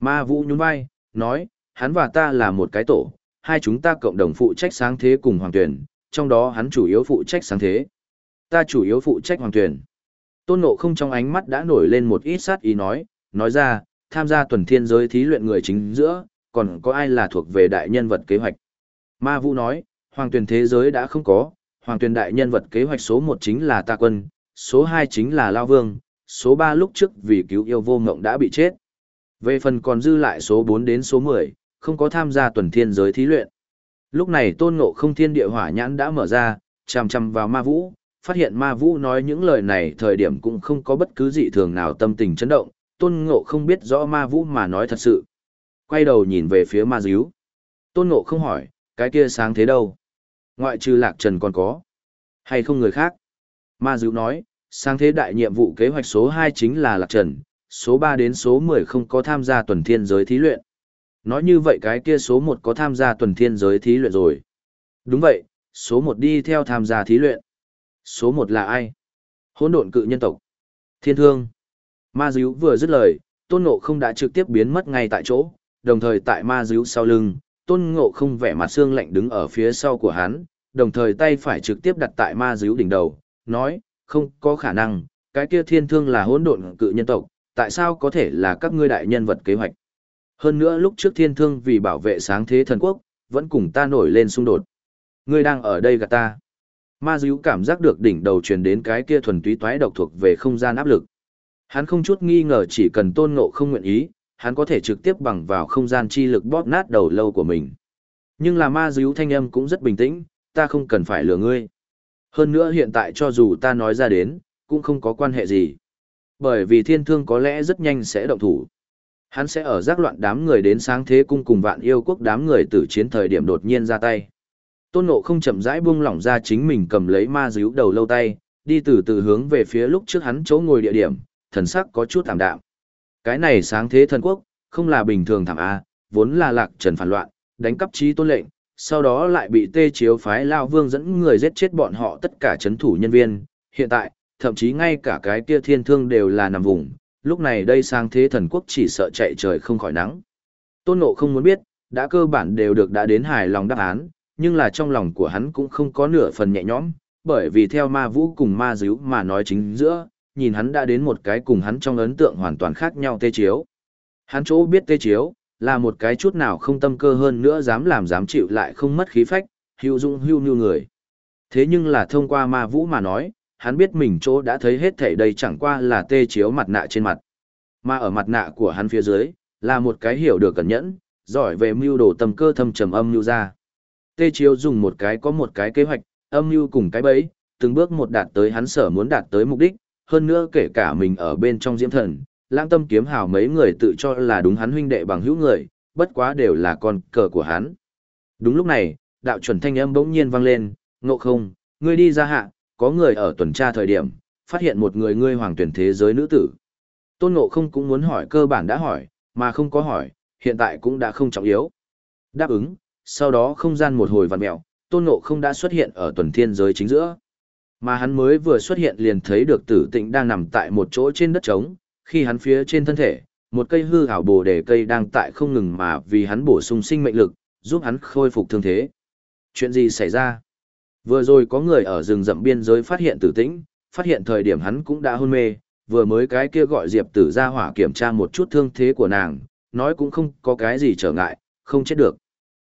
Ma vũ nhún vai, nói, hắn và ta là một cái tổ, hai chúng ta cộng đồng phụ trách sáng thế cùng hoàng tuyển, trong đó hắn chủ yếu phụ trách sáng thế. Ta chủ yếu phụ trách hoàng tuyển. Tôn Nộ không trong ánh mắt đã nổi lên một ít sát ý nói, nói ra, tham gia tuần thiên giới thí luyện người chính giữa, còn có ai là thuộc về đại nhân vật kế hoạch. Ma Vũ nói, hoàng tuyển thế giới đã không có, hoàng tuyển đại nhân vật kế hoạch số 1 chính là ta quân, số 2 chính là Lao Vương, số 3 lúc trước vì cứu yêu vô ngộng đã bị chết. Về phần còn dư lại số 4 đến số 10, không có tham gia tuần thiên giới thí luyện. Lúc này tôn ngộ không thiên địa hỏa nhãn đã mở ra, chằm chằm vào ma vũ, phát hiện ma vũ nói những lời này thời điểm cũng không có bất cứ dị thường nào tâm tình chấn động, tôn ngộ không biết rõ ma vũ mà nói thật sự. Quay đầu nhìn về phía ma díu. Tôn ngộ không hỏi, cái kia sáng thế đâu? Ngoại trừ lạc trần còn có. Hay không người khác? Ma díu nói, sáng thế đại nhiệm vụ kế hoạch số 2 chính là lạc trần, số 3 đến số 10 không có tham gia tuần thiên giới thí luyện. Nói như vậy cái kia số 1 có tham gia tuần thiên giới thí luyện rồi. Đúng vậy, số 1 đi theo tham gia thí luyện. Số 1 là ai? Hỗn độn cự nhân tộc. Thiên thương. Ma diếu vừa dứt lời, tôn ngộ không đã trực tiếp biến mất ngay tại chỗ, đồng thời tại ma diếu sau lưng, tôn ngộ không vẻ mặt xương lạnh đứng ở phía sau của hắn, đồng thời tay phải trực tiếp đặt tại ma diếu đỉnh đầu, nói, không có khả năng, cái kia thiên thương là hỗn độn cự nhân tộc, tại sao có thể là các ngươi đại nhân vật kế hoạch. Hơn nữa lúc trước thiên thương vì bảo vệ sáng thế thần quốc, vẫn cùng ta nổi lên xung đột. Ngươi đang ở đây gạt ta. Ma díu cảm giác được đỉnh đầu truyền đến cái kia thuần túy toái độc thuộc về không gian áp lực. Hắn không chút nghi ngờ chỉ cần tôn ngộ không nguyện ý, hắn có thể trực tiếp bằng vào không gian chi lực bóp nát đầu lâu của mình. Nhưng là ma díu thanh âm cũng rất bình tĩnh, ta không cần phải lừa ngươi. Hơn nữa hiện tại cho dù ta nói ra đến, cũng không có quan hệ gì. Bởi vì thiên thương có lẽ rất nhanh sẽ động thủ. Hắn sẽ ở giác loạn đám người đến sáng thế cung cùng vạn yêu quốc đám người tử chiến thời điểm đột nhiên ra tay. Tôn nộ không chậm rãi buông lỏng ra chính mình cầm lấy ma díu đầu lâu tay, đi từ từ hướng về phía lúc trước hắn chỗ ngồi địa điểm, thần sắc có chút thảm đạm. Cái này sáng thế thần quốc, không là bình thường thảm A, vốn là lạc trần phản loạn, đánh cắp trí tôn lệnh, sau đó lại bị tê chiếu phái Lao Vương dẫn người giết chết bọn họ tất cả chấn thủ nhân viên. Hiện tại, thậm chí ngay cả cái kia thiên thương đều là nằm vùng, lúc này đây sang thế thần quốc chỉ sợ chạy trời không khỏi nắng. Tôn Ngộ không muốn biết, đã cơ bản đều được đã đến hài lòng đáp án, nhưng là trong lòng của hắn cũng không có nửa phần nhẹ nhõm, bởi vì theo ma vũ cùng ma díu mà nói chính giữa, nhìn hắn đã đến một cái cùng hắn trong ấn tượng hoàn toàn khác nhau tê chiếu. Hắn chỗ biết tê chiếu, là một cái chút nào không tâm cơ hơn nữa dám làm dám chịu lại không mất khí phách, hưu dung hưu như người. Thế nhưng là thông qua ma vũ mà nói, hắn biết mình chỗ đã thấy hết thảy đây chẳng qua là tê chiếu mặt nạ trên mặt. Mà ở mặt nạ của hắn phía dưới, là một cái hiểu được cẩn nhẫn, giỏi về mưu đồ tâm cơ thâm trầm âm mưu ra. Tê chiếu dùng một cái có một cái kế hoạch, âm mưu cùng cái bẫy, từng bước một đạt tới hắn sở muốn đạt tới mục đích, hơn nữa kể cả mình ở bên trong diễm thần, lãng tâm kiếm hào mấy người tự cho là đúng hắn huynh đệ bằng hữu người, bất quá đều là con cờ của hắn. Đúng lúc này, đạo chuẩn thanh âm bỗng nhiên vang lên, ngộ không, ngươi đi ra hạ, có người ở tuần tra thời điểm, phát hiện một người ngươi hoàng tuyển thế giới nữ tử. Tôn ngộ không cũng muốn hỏi cơ bản đã hỏi, mà không có hỏi, hiện tại cũng đã không trọng yếu. Đáp ứng, sau đó không gian một hồi vặn mẹo, tôn ngộ không đã xuất hiện ở tuần thiên giới chính giữa. Mà hắn mới vừa xuất hiện liền thấy được tử tịnh đang nằm tại một chỗ trên đất trống, khi hắn phía trên thân thể, một cây hư ảo bồ đề cây đang tại không ngừng mà vì hắn bổ sung sinh mệnh lực, giúp hắn khôi phục thương thế. Chuyện gì xảy ra? Vừa rồi có người ở rừng rậm biên giới phát hiện tử tĩnh, phát hiện thời điểm hắn cũng đã hôn mê, vừa mới cái kia gọi Diệp tử ra hỏa kiểm tra một chút thương thế của nàng, nói cũng không có cái gì trở ngại, không chết được.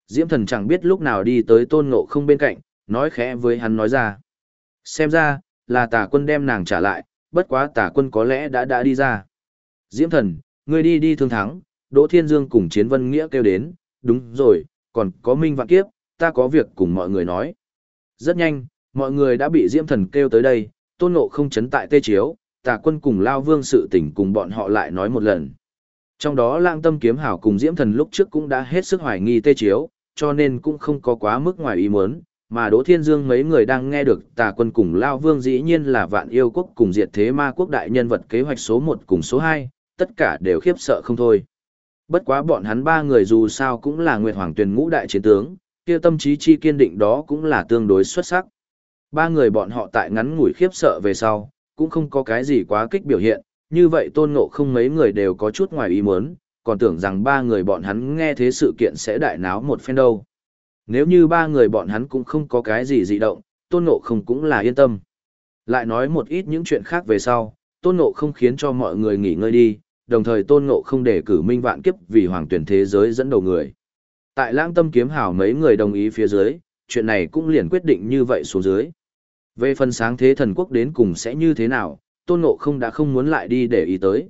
Diễm thần chẳng biết lúc nào đi tới tôn ngộ không bên cạnh, nói khẽ với hắn nói ra. Xem ra, là tà quân đem nàng trả lại, bất quá tà quân có lẽ đã đã đi ra. Diễm thần, ngươi đi đi thương thắng, Đỗ Thiên Dương cùng Chiến Vân Nghĩa kêu đến, đúng rồi, còn có Minh Vạn Kiếp, ta có việc cùng mọi người nói. Rất nhanh, mọi người đã bị Diễm thần kêu tới đây, tôn ngộ không chấn tại tê chiếu, tà quân cùng Lao Vương sự tình cùng bọn họ lại nói một lần. Trong đó lang tâm kiếm hảo cùng Diễm thần lúc trước cũng đã hết sức hoài nghi tê chiếu, cho nên cũng không có quá mức ngoài ý muốn, mà Đỗ Thiên Dương mấy người đang nghe được tà quân cùng Lao Vương dĩ nhiên là vạn yêu quốc cùng diệt thế ma quốc đại nhân vật kế hoạch số 1 cùng số 2, tất cả đều khiếp sợ không thôi. Bất quá bọn hắn ba người dù sao cũng là Nguyệt Hoàng Tuyền ngũ đại chiến tướng, kia tâm trí chi kiên định đó cũng là tương đối xuất sắc. Ba người bọn họ tại ngắn ngủi khiếp sợ về sau, cũng không có cái gì quá kích biểu hiện, như vậy tôn ngộ không mấy người đều có chút ngoài ý muốn, còn tưởng rằng ba người bọn hắn nghe thế sự kiện sẽ đại náo một phen đâu. Nếu như ba người bọn hắn cũng không có cái gì dị động, tôn ngộ không cũng là yên tâm. Lại nói một ít những chuyện khác về sau, tôn ngộ không khiến cho mọi người nghỉ ngơi đi, đồng thời tôn ngộ không để cử minh vạn kiếp vì hoàng tuyển thế giới dẫn đầu người. Tại lãng tâm kiếm hào mấy người đồng ý phía dưới, chuyện này cũng liền quyết định như vậy xuống dưới. Về phần sáng thế thần quốc đến cùng sẽ như thế nào, tôn ngộ không đã không muốn lại đi để ý tới.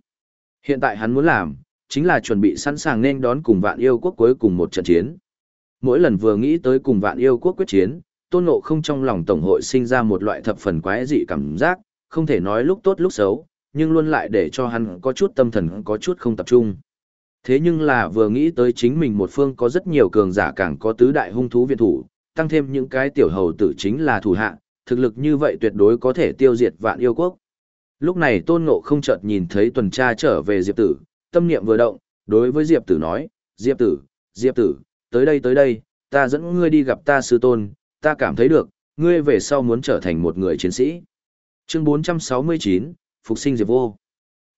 Hiện tại hắn muốn làm, chính là chuẩn bị sẵn sàng nên đón cùng vạn yêu quốc cuối cùng một trận chiến mỗi lần vừa nghĩ tới cùng vạn yêu quốc quyết chiến, tôn ngộ không trong lòng tổng hội sinh ra một loại thập phần quái dị cảm giác, không thể nói lúc tốt lúc xấu, nhưng luôn lại để cho hắn có chút tâm thần có chút không tập trung. Thế nhưng là vừa nghĩ tới chính mình một phương có rất nhiều cường giả càng có tứ đại hung thú viện thủ, tăng thêm những cái tiểu hầu tử chính là thủ hạ, thực lực như vậy tuyệt đối có thể tiêu diệt vạn yêu quốc. Lúc này tôn ngộ không chợt nhìn thấy tuần tra trở về Diệp tử, tâm niệm vừa động, đối với Diệp tử nói, Diệp tử, Diệp tử, tới đây tới đây, ta dẫn ngươi đi gặp ta sư tôn, ta cảm thấy được, ngươi về sau muốn trở thành một người chiến sĩ. Chương 469, Phục sinh Diệp Vô.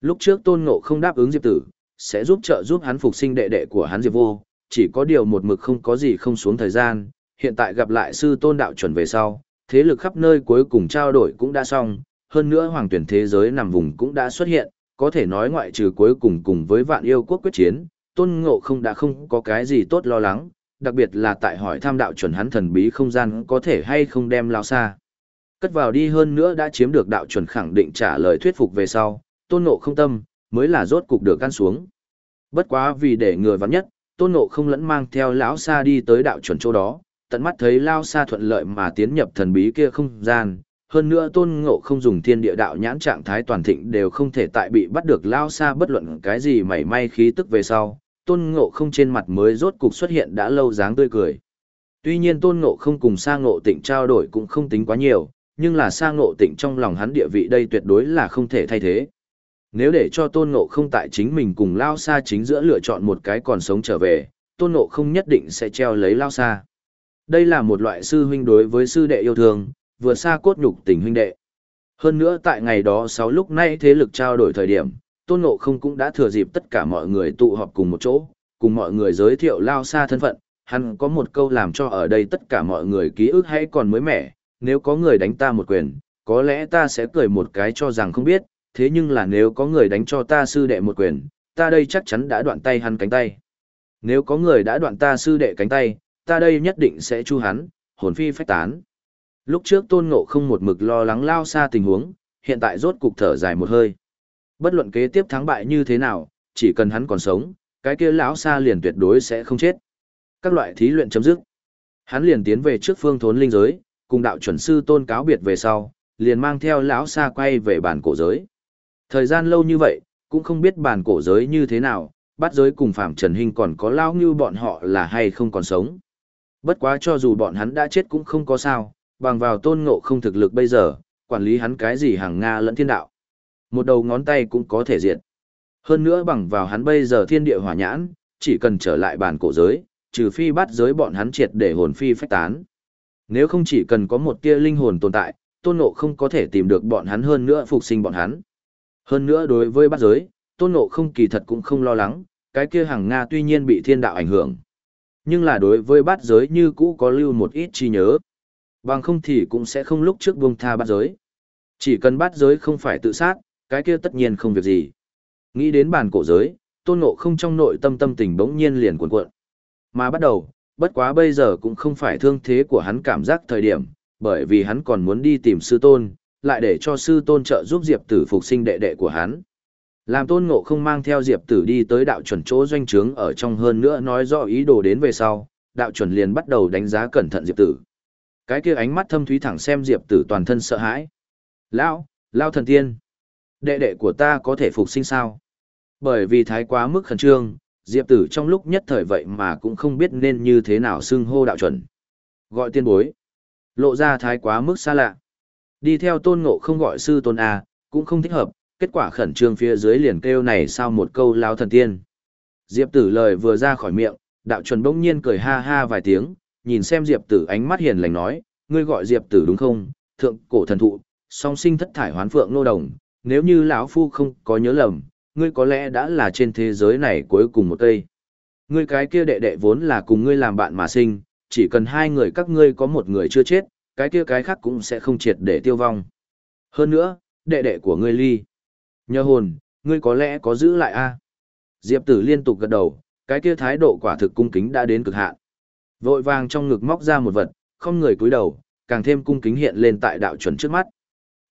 Lúc trước tôn ngộ không đáp ứng Diệp tử, sẽ giúp trợ giúp hắn phục sinh đệ đệ của hắn Diệp Vô, chỉ có điều một mực không có gì không xuống thời gian, hiện tại gặp lại sư tôn đạo chuẩn về sau, thế lực khắp nơi cuối cùng trao đổi cũng đã xong, hơn nữa hoàng tuyển thế giới nằm vùng cũng đã xuất hiện, có thể nói ngoại trừ cuối cùng cùng với vạn yêu quốc quyết chiến, tôn ngộ không đã không có cái gì tốt lo lắng, đặc biệt là tại hỏi tham đạo chuẩn hắn thần bí không gian có thể hay không đem lao xa. Cất vào đi hơn nữa đã chiếm được đạo chuẩn khẳng định trả lời thuyết phục về sau, tôn ngộ không tâm, mới là rốt cục được căn xuống. Bất quá vì để người vắng nhất, tôn ngộ không lẫn mang theo lão xa đi tới đạo chuẩn chỗ đó, tận mắt thấy lao xa thuận lợi mà tiến nhập thần bí kia không gian. Hơn nữa tôn ngộ không dùng thiên địa đạo nhãn trạng thái toàn thịnh đều không thể tại bị bắt được lao xa bất luận cái gì mảy may khí tức về sau, tôn ngộ không trên mặt mới rốt cục xuất hiện đã lâu dáng tươi cười. Tuy nhiên tôn ngộ không cùng sa ngộ tịnh trao đổi cũng không tính quá nhiều, nhưng là sa ngộ tịnh trong lòng hắn địa vị đây tuyệt đối là không thể thay thế. Nếu để cho tôn ngộ không tại chính mình cùng lao xa chính giữa lựa chọn một cái còn sống trở về, tôn ngộ không nhất định sẽ treo lấy lao xa. Đây là một loại sư huynh đối với sư đệ yêu thương, vừa xa cốt nhục tình huynh đệ. Hơn nữa tại ngày đó sáu lúc nay thế lực trao đổi thời điểm, tôn ngộ không cũng đã thừa dịp tất cả mọi người tụ họp cùng một chỗ, cùng mọi người giới thiệu lao xa thân phận, hắn có một câu làm cho ở đây tất cả mọi người ký ức hay còn mới mẻ, nếu có người đánh ta một quyền, có lẽ ta sẽ cười một cái cho rằng không biết, thế nhưng là nếu có người đánh cho ta sư đệ một quyền, ta đây chắc chắn đã đoạn tay hắn cánh tay. Nếu có người đã đoạn ta sư đệ cánh tay, ta đây nhất định sẽ chu hắn, hồn phi phách tán. Lúc trước tôn ngộ không một mực lo lắng lao xa tình huống, hiện tại rốt cục thở dài một hơi. Bất luận kế tiếp thắng bại như thế nào, chỉ cần hắn còn sống, cái kia lão xa liền tuyệt đối sẽ không chết. Các loại thí luyện chấm dứt. Hắn liền tiến về trước phương thốn linh giới, cùng đạo chuẩn sư tôn cáo biệt về sau, liền mang theo lão xa quay về bản cổ giới. Thời gian lâu như vậy, cũng không biết bản cổ giới như thế nào, bắt giới cùng Phạm Trần Hinh còn có lao như bọn họ là hay không còn sống. Bất quá cho dù bọn hắn đã chết cũng không có sao, bằng vào tôn ngộ không thực lực bây giờ, quản lý hắn cái gì hàng Nga lẫn thiên đạo. Một đầu ngón tay cũng có thể diệt. Hơn nữa bằng vào hắn bây giờ thiên địa hỏa nhãn, chỉ cần trở lại bản cổ giới, trừ phi bắt giới bọn hắn triệt để hồn phi phách tán. Nếu không chỉ cần có một tia linh hồn tồn tại, tôn ngộ không có thể tìm được bọn hắn hơn nữa phục sinh bọn hắn. Hơn nữa đối với bát giới, tôn ngộ không kỳ thật cũng không lo lắng, cái kia hàng Nga tuy nhiên bị thiên đạo ảnh hưởng. Nhưng là đối với bát giới như cũ có lưu một ít chi nhớ. Bằng không thì cũng sẽ không lúc trước buông tha bát giới. Chỉ cần bát giới không phải tự sát, cái kia tất nhiên không việc gì. Nghĩ đến bản cổ giới, tôn ngộ không trong nội tâm tâm tình bỗng nhiên liền cuộn cuộn. Mà bắt đầu, bất quá bây giờ cũng không phải thương thế của hắn cảm giác thời điểm, bởi vì hắn còn muốn đi tìm sư tôn, lại để cho sư tôn trợ giúp Diệp Tử phục sinh đệ đệ của hắn. Làm tôn ngộ không mang theo Diệp Tử đi tới đạo chuẩn chỗ doanh trướng ở trong hơn nữa nói rõ ý đồ đến về sau, đạo chuẩn liền bắt đầu đánh giá cẩn thận Diệp Tử. Cái kia ánh mắt thâm thúy thẳng xem Diệp Tử toàn thân sợ hãi. Lão, Lão thần tiên, đệ đệ của ta có thể phục sinh sao? Bởi vì thái quá mức khẩn trương, Diệp Tử trong lúc nhất thời vậy mà cũng không biết nên như thế nào xưng hô đạo chuẩn. Gọi tiên bối. Lộ ra thái quá mức xa lạ. Đi theo tôn ngộ không gọi sư tôn A, cũng không thích hợp, kết quả khẩn trương phía dưới liền kêu này sao một câu lao thần tiên. Diệp tử lời vừa ra khỏi miệng, đạo chuẩn bỗng nhiên cười ha ha vài tiếng, nhìn xem Diệp tử ánh mắt hiền lành nói, ngươi gọi Diệp tử đúng không, thượng cổ thần thụ, song sinh thất thải hoán phượng nô đồng, nếu như lão phu không có nhớ lầm, ngươi có lẽ đã là trên thế giới này cuối cùng một cây. Ngươi cái kia đệ đệ vốn là cùng ngươi làm bạn mà sinh, chỉ cần hai người các ngươi có một người chưa chết, cái kia cái khác cũng sẽ không triệt để tiêu vong. Hơn nữa, đệ đệ của ngươi ly. Nhờ hồn, ngươi có lẽ có giữ lại a Diệp tử liên tục gật đầu, cái kia thái độ quả thực cung kính đã đến cực hạn. Vội vàng trong ngực móc ra một vật, không người cúi đầu, càng thêm cung kính hiện lên tại đạo chuẩn trước mắt.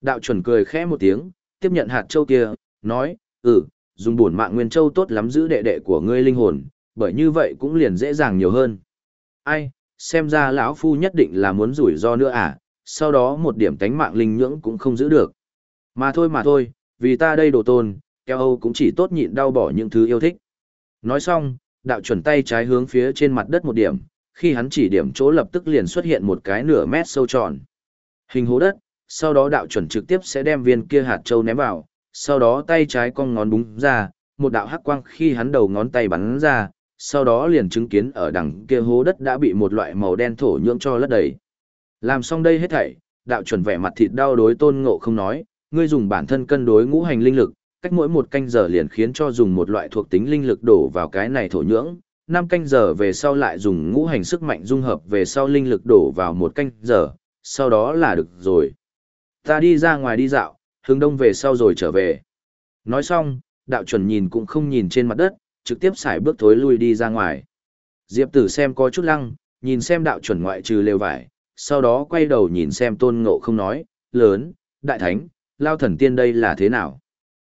Đạo chuẩn cười khẽ một tiếng, tiếp nhận hạt châu kia, nói, ừ, dùng bổn mạng nguyên châu tốt lắm giữ đệ đệ của ngươi linh hồn, bởi như vậy cũng liền dễ dàng nhiều hơn. Ai, xem ra lão phu nhất định là muốn rủi ro nữa à, sau đó một điểm tánh mạng linh nhưỡng cũng không giữ được. Mà thôi mà thôi, vì ta đây đồ tôn, keo Âu cũng chỉ tốt nhịn đau bỏ những thứ yêu thích. Nói xong, đạo chuẩn tay trái hướng phía trên mặt đất một điểm, khi hắn chỉ điểm chỗ lập tức liền xuất hiện một cái nửa mét sâu tròn. Hình hố đất, sau đó đạo chuẩn trực tiếp sẽ đem viên kia hạt châu ném vào, sau đó tay trái cong ngón búng ra, một đạo hắc quang khi hắn đầu ngón tay bắn ra, sau đó liền chứng kiến ở đằng kia hố đất đã bị một loại màu đen thổ nhưỡng cho lấp đầy. Làm xong đây hết thảy, đạo chuẩn vẻ mặt thịt đau đối tôn ngộ không nói, ngươi dùng bản thân cân đối ngũ hành linh lực, cách mỗi một canh giờ liền khiến cho dùng một loại thuộc tính linh lực đổ vào cái này thổ nhưỡng, năm canh giờ về sau lại dùng ngũ hành sức mạnh dung hợp về sau linh lực đổ vào một canh giờ, sau đó là được rồi. Ta đi ra ngoài đi dạo, hướng đông về sau rồi trở về. Nói xong, đạo chuẩn nhìn cũng không nhìn trên mặt đất, trực tiếp xài bước thối lui đi ra ngoài. Diệp tử xem có chút lăng, nhìn xem đạo chuẩn ngoại trừ lều vải, sau đó quay đầu nhìn xem tôn ngộ không nói, lớn, đại thánh, lao thần tiên đây là thế nào?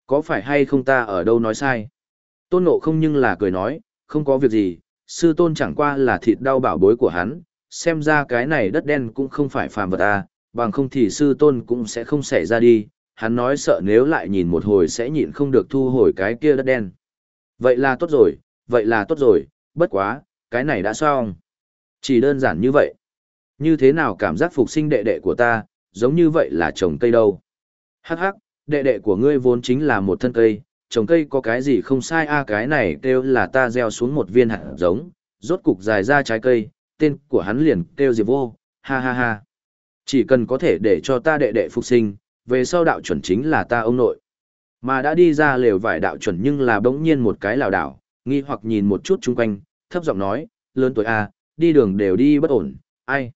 Có phải hay không ta ở đâu nói sai? Tôn Ngộ không nhưng là cười nói, không có việc gì, sư tôn chẳng qua là thịt đau bảo bối của hắn, xem ra cái này đất đen cũng không phải phàm vật à, bằng không thì sư tôn cũng sẽ không xảy ra đi, hắn nói sợ nếu lại nhìn một hồi sẽ nhịn không được thu hồi cái kia đất đen. Vậy là tốt rồi, vậy là tốt rồi, bất quá, cái này đã xong. Chỉ đơn giản như vậy. Như thế nào cảm giác phục sinh đệ đệ của ta, giống như vậy là trồng cây đâu. Hắc hắc, đệ đệ của ngươi vốn chính là một thân cây, trồng cây có cái gì không sai a cái này kêu là ta gieo xuống một viên hạt giống, rốt cục dài ra trái cây, tên của hắn liền kêu Diệp Vô, ha ha ha. Chỉ cần có thể để cho ta đệ đệ phục sinh, về sau đạo chuẩn chính là ta ông nội. Mà đã đi ra lều vải đạo chuẩn nhưng là bỗng nhiên một cái lảo đảo, nghi hoặc nhìn một chút chung quanh, thấp giọng nói, lớn tuổi a, đi đường đều đi bất ổn, ai.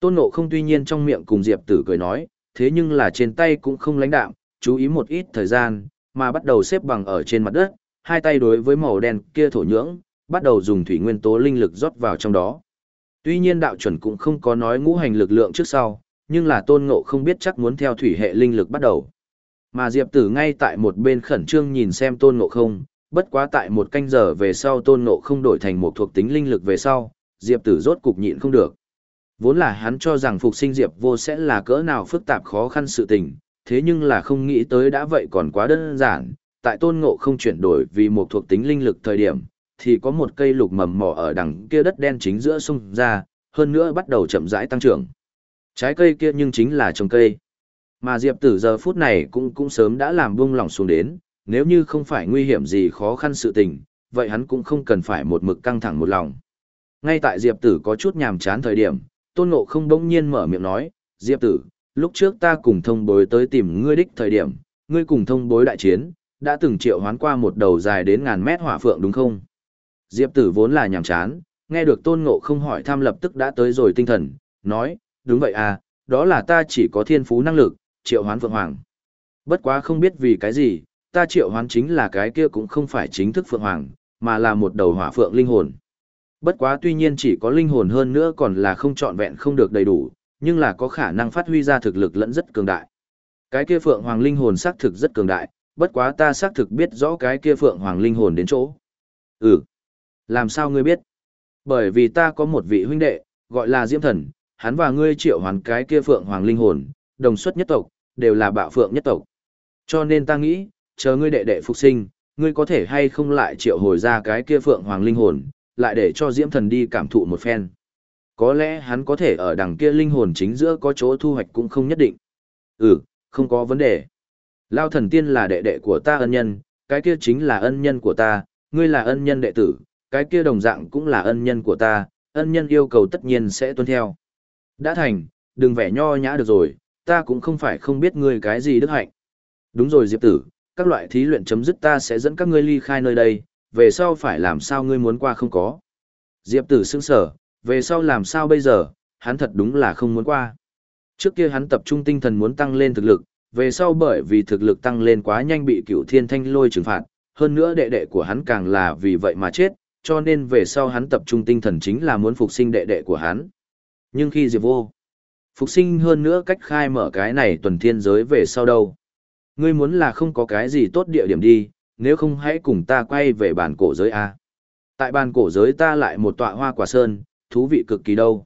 Tôn Ngộ không tuy nhiên trong miệng cùng Diệp Tử cười nói, thế nhưng là trên tay cũng không lãnh đạm, chú ý một ít thời gian, mà bắt đầu xếp bằng ở trên mặt đất, hai tay đối với màu đen kia thổ nhưỡng, bắt đầu dùng thủy nguyên tố linh lực rót vào trong đó. Tuy nhiên đạo chuẩn cũng không có nói ngũ hành lực lượng trước sau, nhưng là tôn ngộ không biết chắc muốn theo thủy hệ linh lực bắt đầu. Mà Diệp Tử ngay tại một bên khẩn trương nhìn xem tôn ngộ không, bất quá tại một canh giờ về sau tôn ngộ không đổi thành một thuộc tính linh lực về sau, Diệp Tử rốt cục nhịn không được. Vốn là hắn cho rằng phục sinh Diệp vô sẽ là cỡ nào phức tạp khó khăn sự tình, thế nhưng là không nghĩ tới đã vậy còn quá đơn giản, tại tôn ngộ không chuyển đổi vì một thuộc tính linh lực thời điểm, thì có một cây lục mầm mỏ ở đằng kia đất đen chính giữa sông ra, hơn nữa bắt đầu chậm rãi tăng trưởng. Trái cây kia nhưng chính là trồng cây. Mà Diệp Tử giờ phút này cũng cũng sớm đã làm buông lòng xuống đến, nếu như không phải nguy hiểm gì khó khăn sự tình, vậy hắn cũng không cần phải một mực căng thẳng một lòng. Ngay tại Diệp Tử có chút nhàm chán thời điểm, Tôn Ngộ không bỗng nhiên mở miệng nói, Diệp Tử, lúc trước ta cùng thông bối tới tìm ngươi đích thời điểm, ngươi cùng thông bối đại chiến, đã từng triệu hoán qua một đầu dài đến ngàn mét hỏa phượng đúng không? Diệp tử vốn là nhàm chán, nghe được tôn ngộ không hỏi thăm lập tức đã tới rồi tinh thần, nói, đúng vậy à, đó là ta chỉ có thiên phú năng lực, triệu hoán phượng hoàng. Bất quá không biết vì cái gì, ta triệu hoán chính là cái kia cũng không phải chính thức phượng hoàng, mà là một đầu hỏa phượng linh hồn. Bất quá tuy nhiên chỉ có linh hồn hơn nữa còn là không trọn vẹn không được đầy đủ, nhưng là có khả năng phát huy ra thực lực lẫn rất cường đại. Cái kia phượng hoàng linh hồn xác thực rất cường đại, bất quá ta xác thực biết rõ cái kia phượng hoàng linh hồn đến chỗ. Ừ. Làm sao ngươi biết? Bởi vì ta có một vị huynh đệ, gọi là Diễm Thần, hắn và ngươi triệu hoàn cái kia phượng hoàng linh hồn, đồng xuất nhất tộc, đều là bạo phượng nhất tộc. Cho nên ta nghĩ, chờ ngươi đệ đệ phục sinh, ngươi có thể hay không lại triệu hồi ra cái kia phượng hoàng linh hồn, lại để cho Diễm Thần đi cảm thụ một phen. Có lẽ hắn có thể ở đằng kia linh hồn chính giữa có chỗ thu hoạch cũng không nhất định. Ừ, không có vấn đề. Lao thần tiên là đệ đệ của ta ân nhân, cái kia chính là ân nhân của ta, ngươi là ân nhân đệ tử, cái kia đồng dạng cũng là ân nhân của ta, ân nhân yêu cầu tất nhiên sẽ tuân theo. Đã thành, đừng vẻ nho nhã được rồi, ta cũng không phải không biết ngươi cái gì đức hạnh. Đúng rồi Diệp tử, các loại thí luyện chấm dứt ta sẽ dẫn các ngươi ly khai nơi đây, về sau phải làm sao ngươi muốn qua không có. Diệp tử sững sở, về sau làm sao bây giờ, hắn thật đúng là không muốn qua. Trước kia hắn tập trung tinh thần muốn tăng lên thực lực, về sau bởi vì thực lực tăng lên quá nhanh bị cựu thiên thanh lôi trừng phạt, hơn nữa đệ đệ của hắn càng là vì vậy mà chết, cho nên về sau hắn tập trung tinh thần chính là muốn phục sinh đệ đệ của hắn. Nhưng khi Diệp vô, phục sinh hơn nữa cách khai mở cái này tuần thiên giới về sau đâu. Ngươi muốn là không có cái gì tốt địa điểm đi, nếu không hãy cùng ta quay về bản cổ giới A. Tại bàn cổ giới ta lại một tọa hoa quả sơn, thú vị cực kỳ đâu.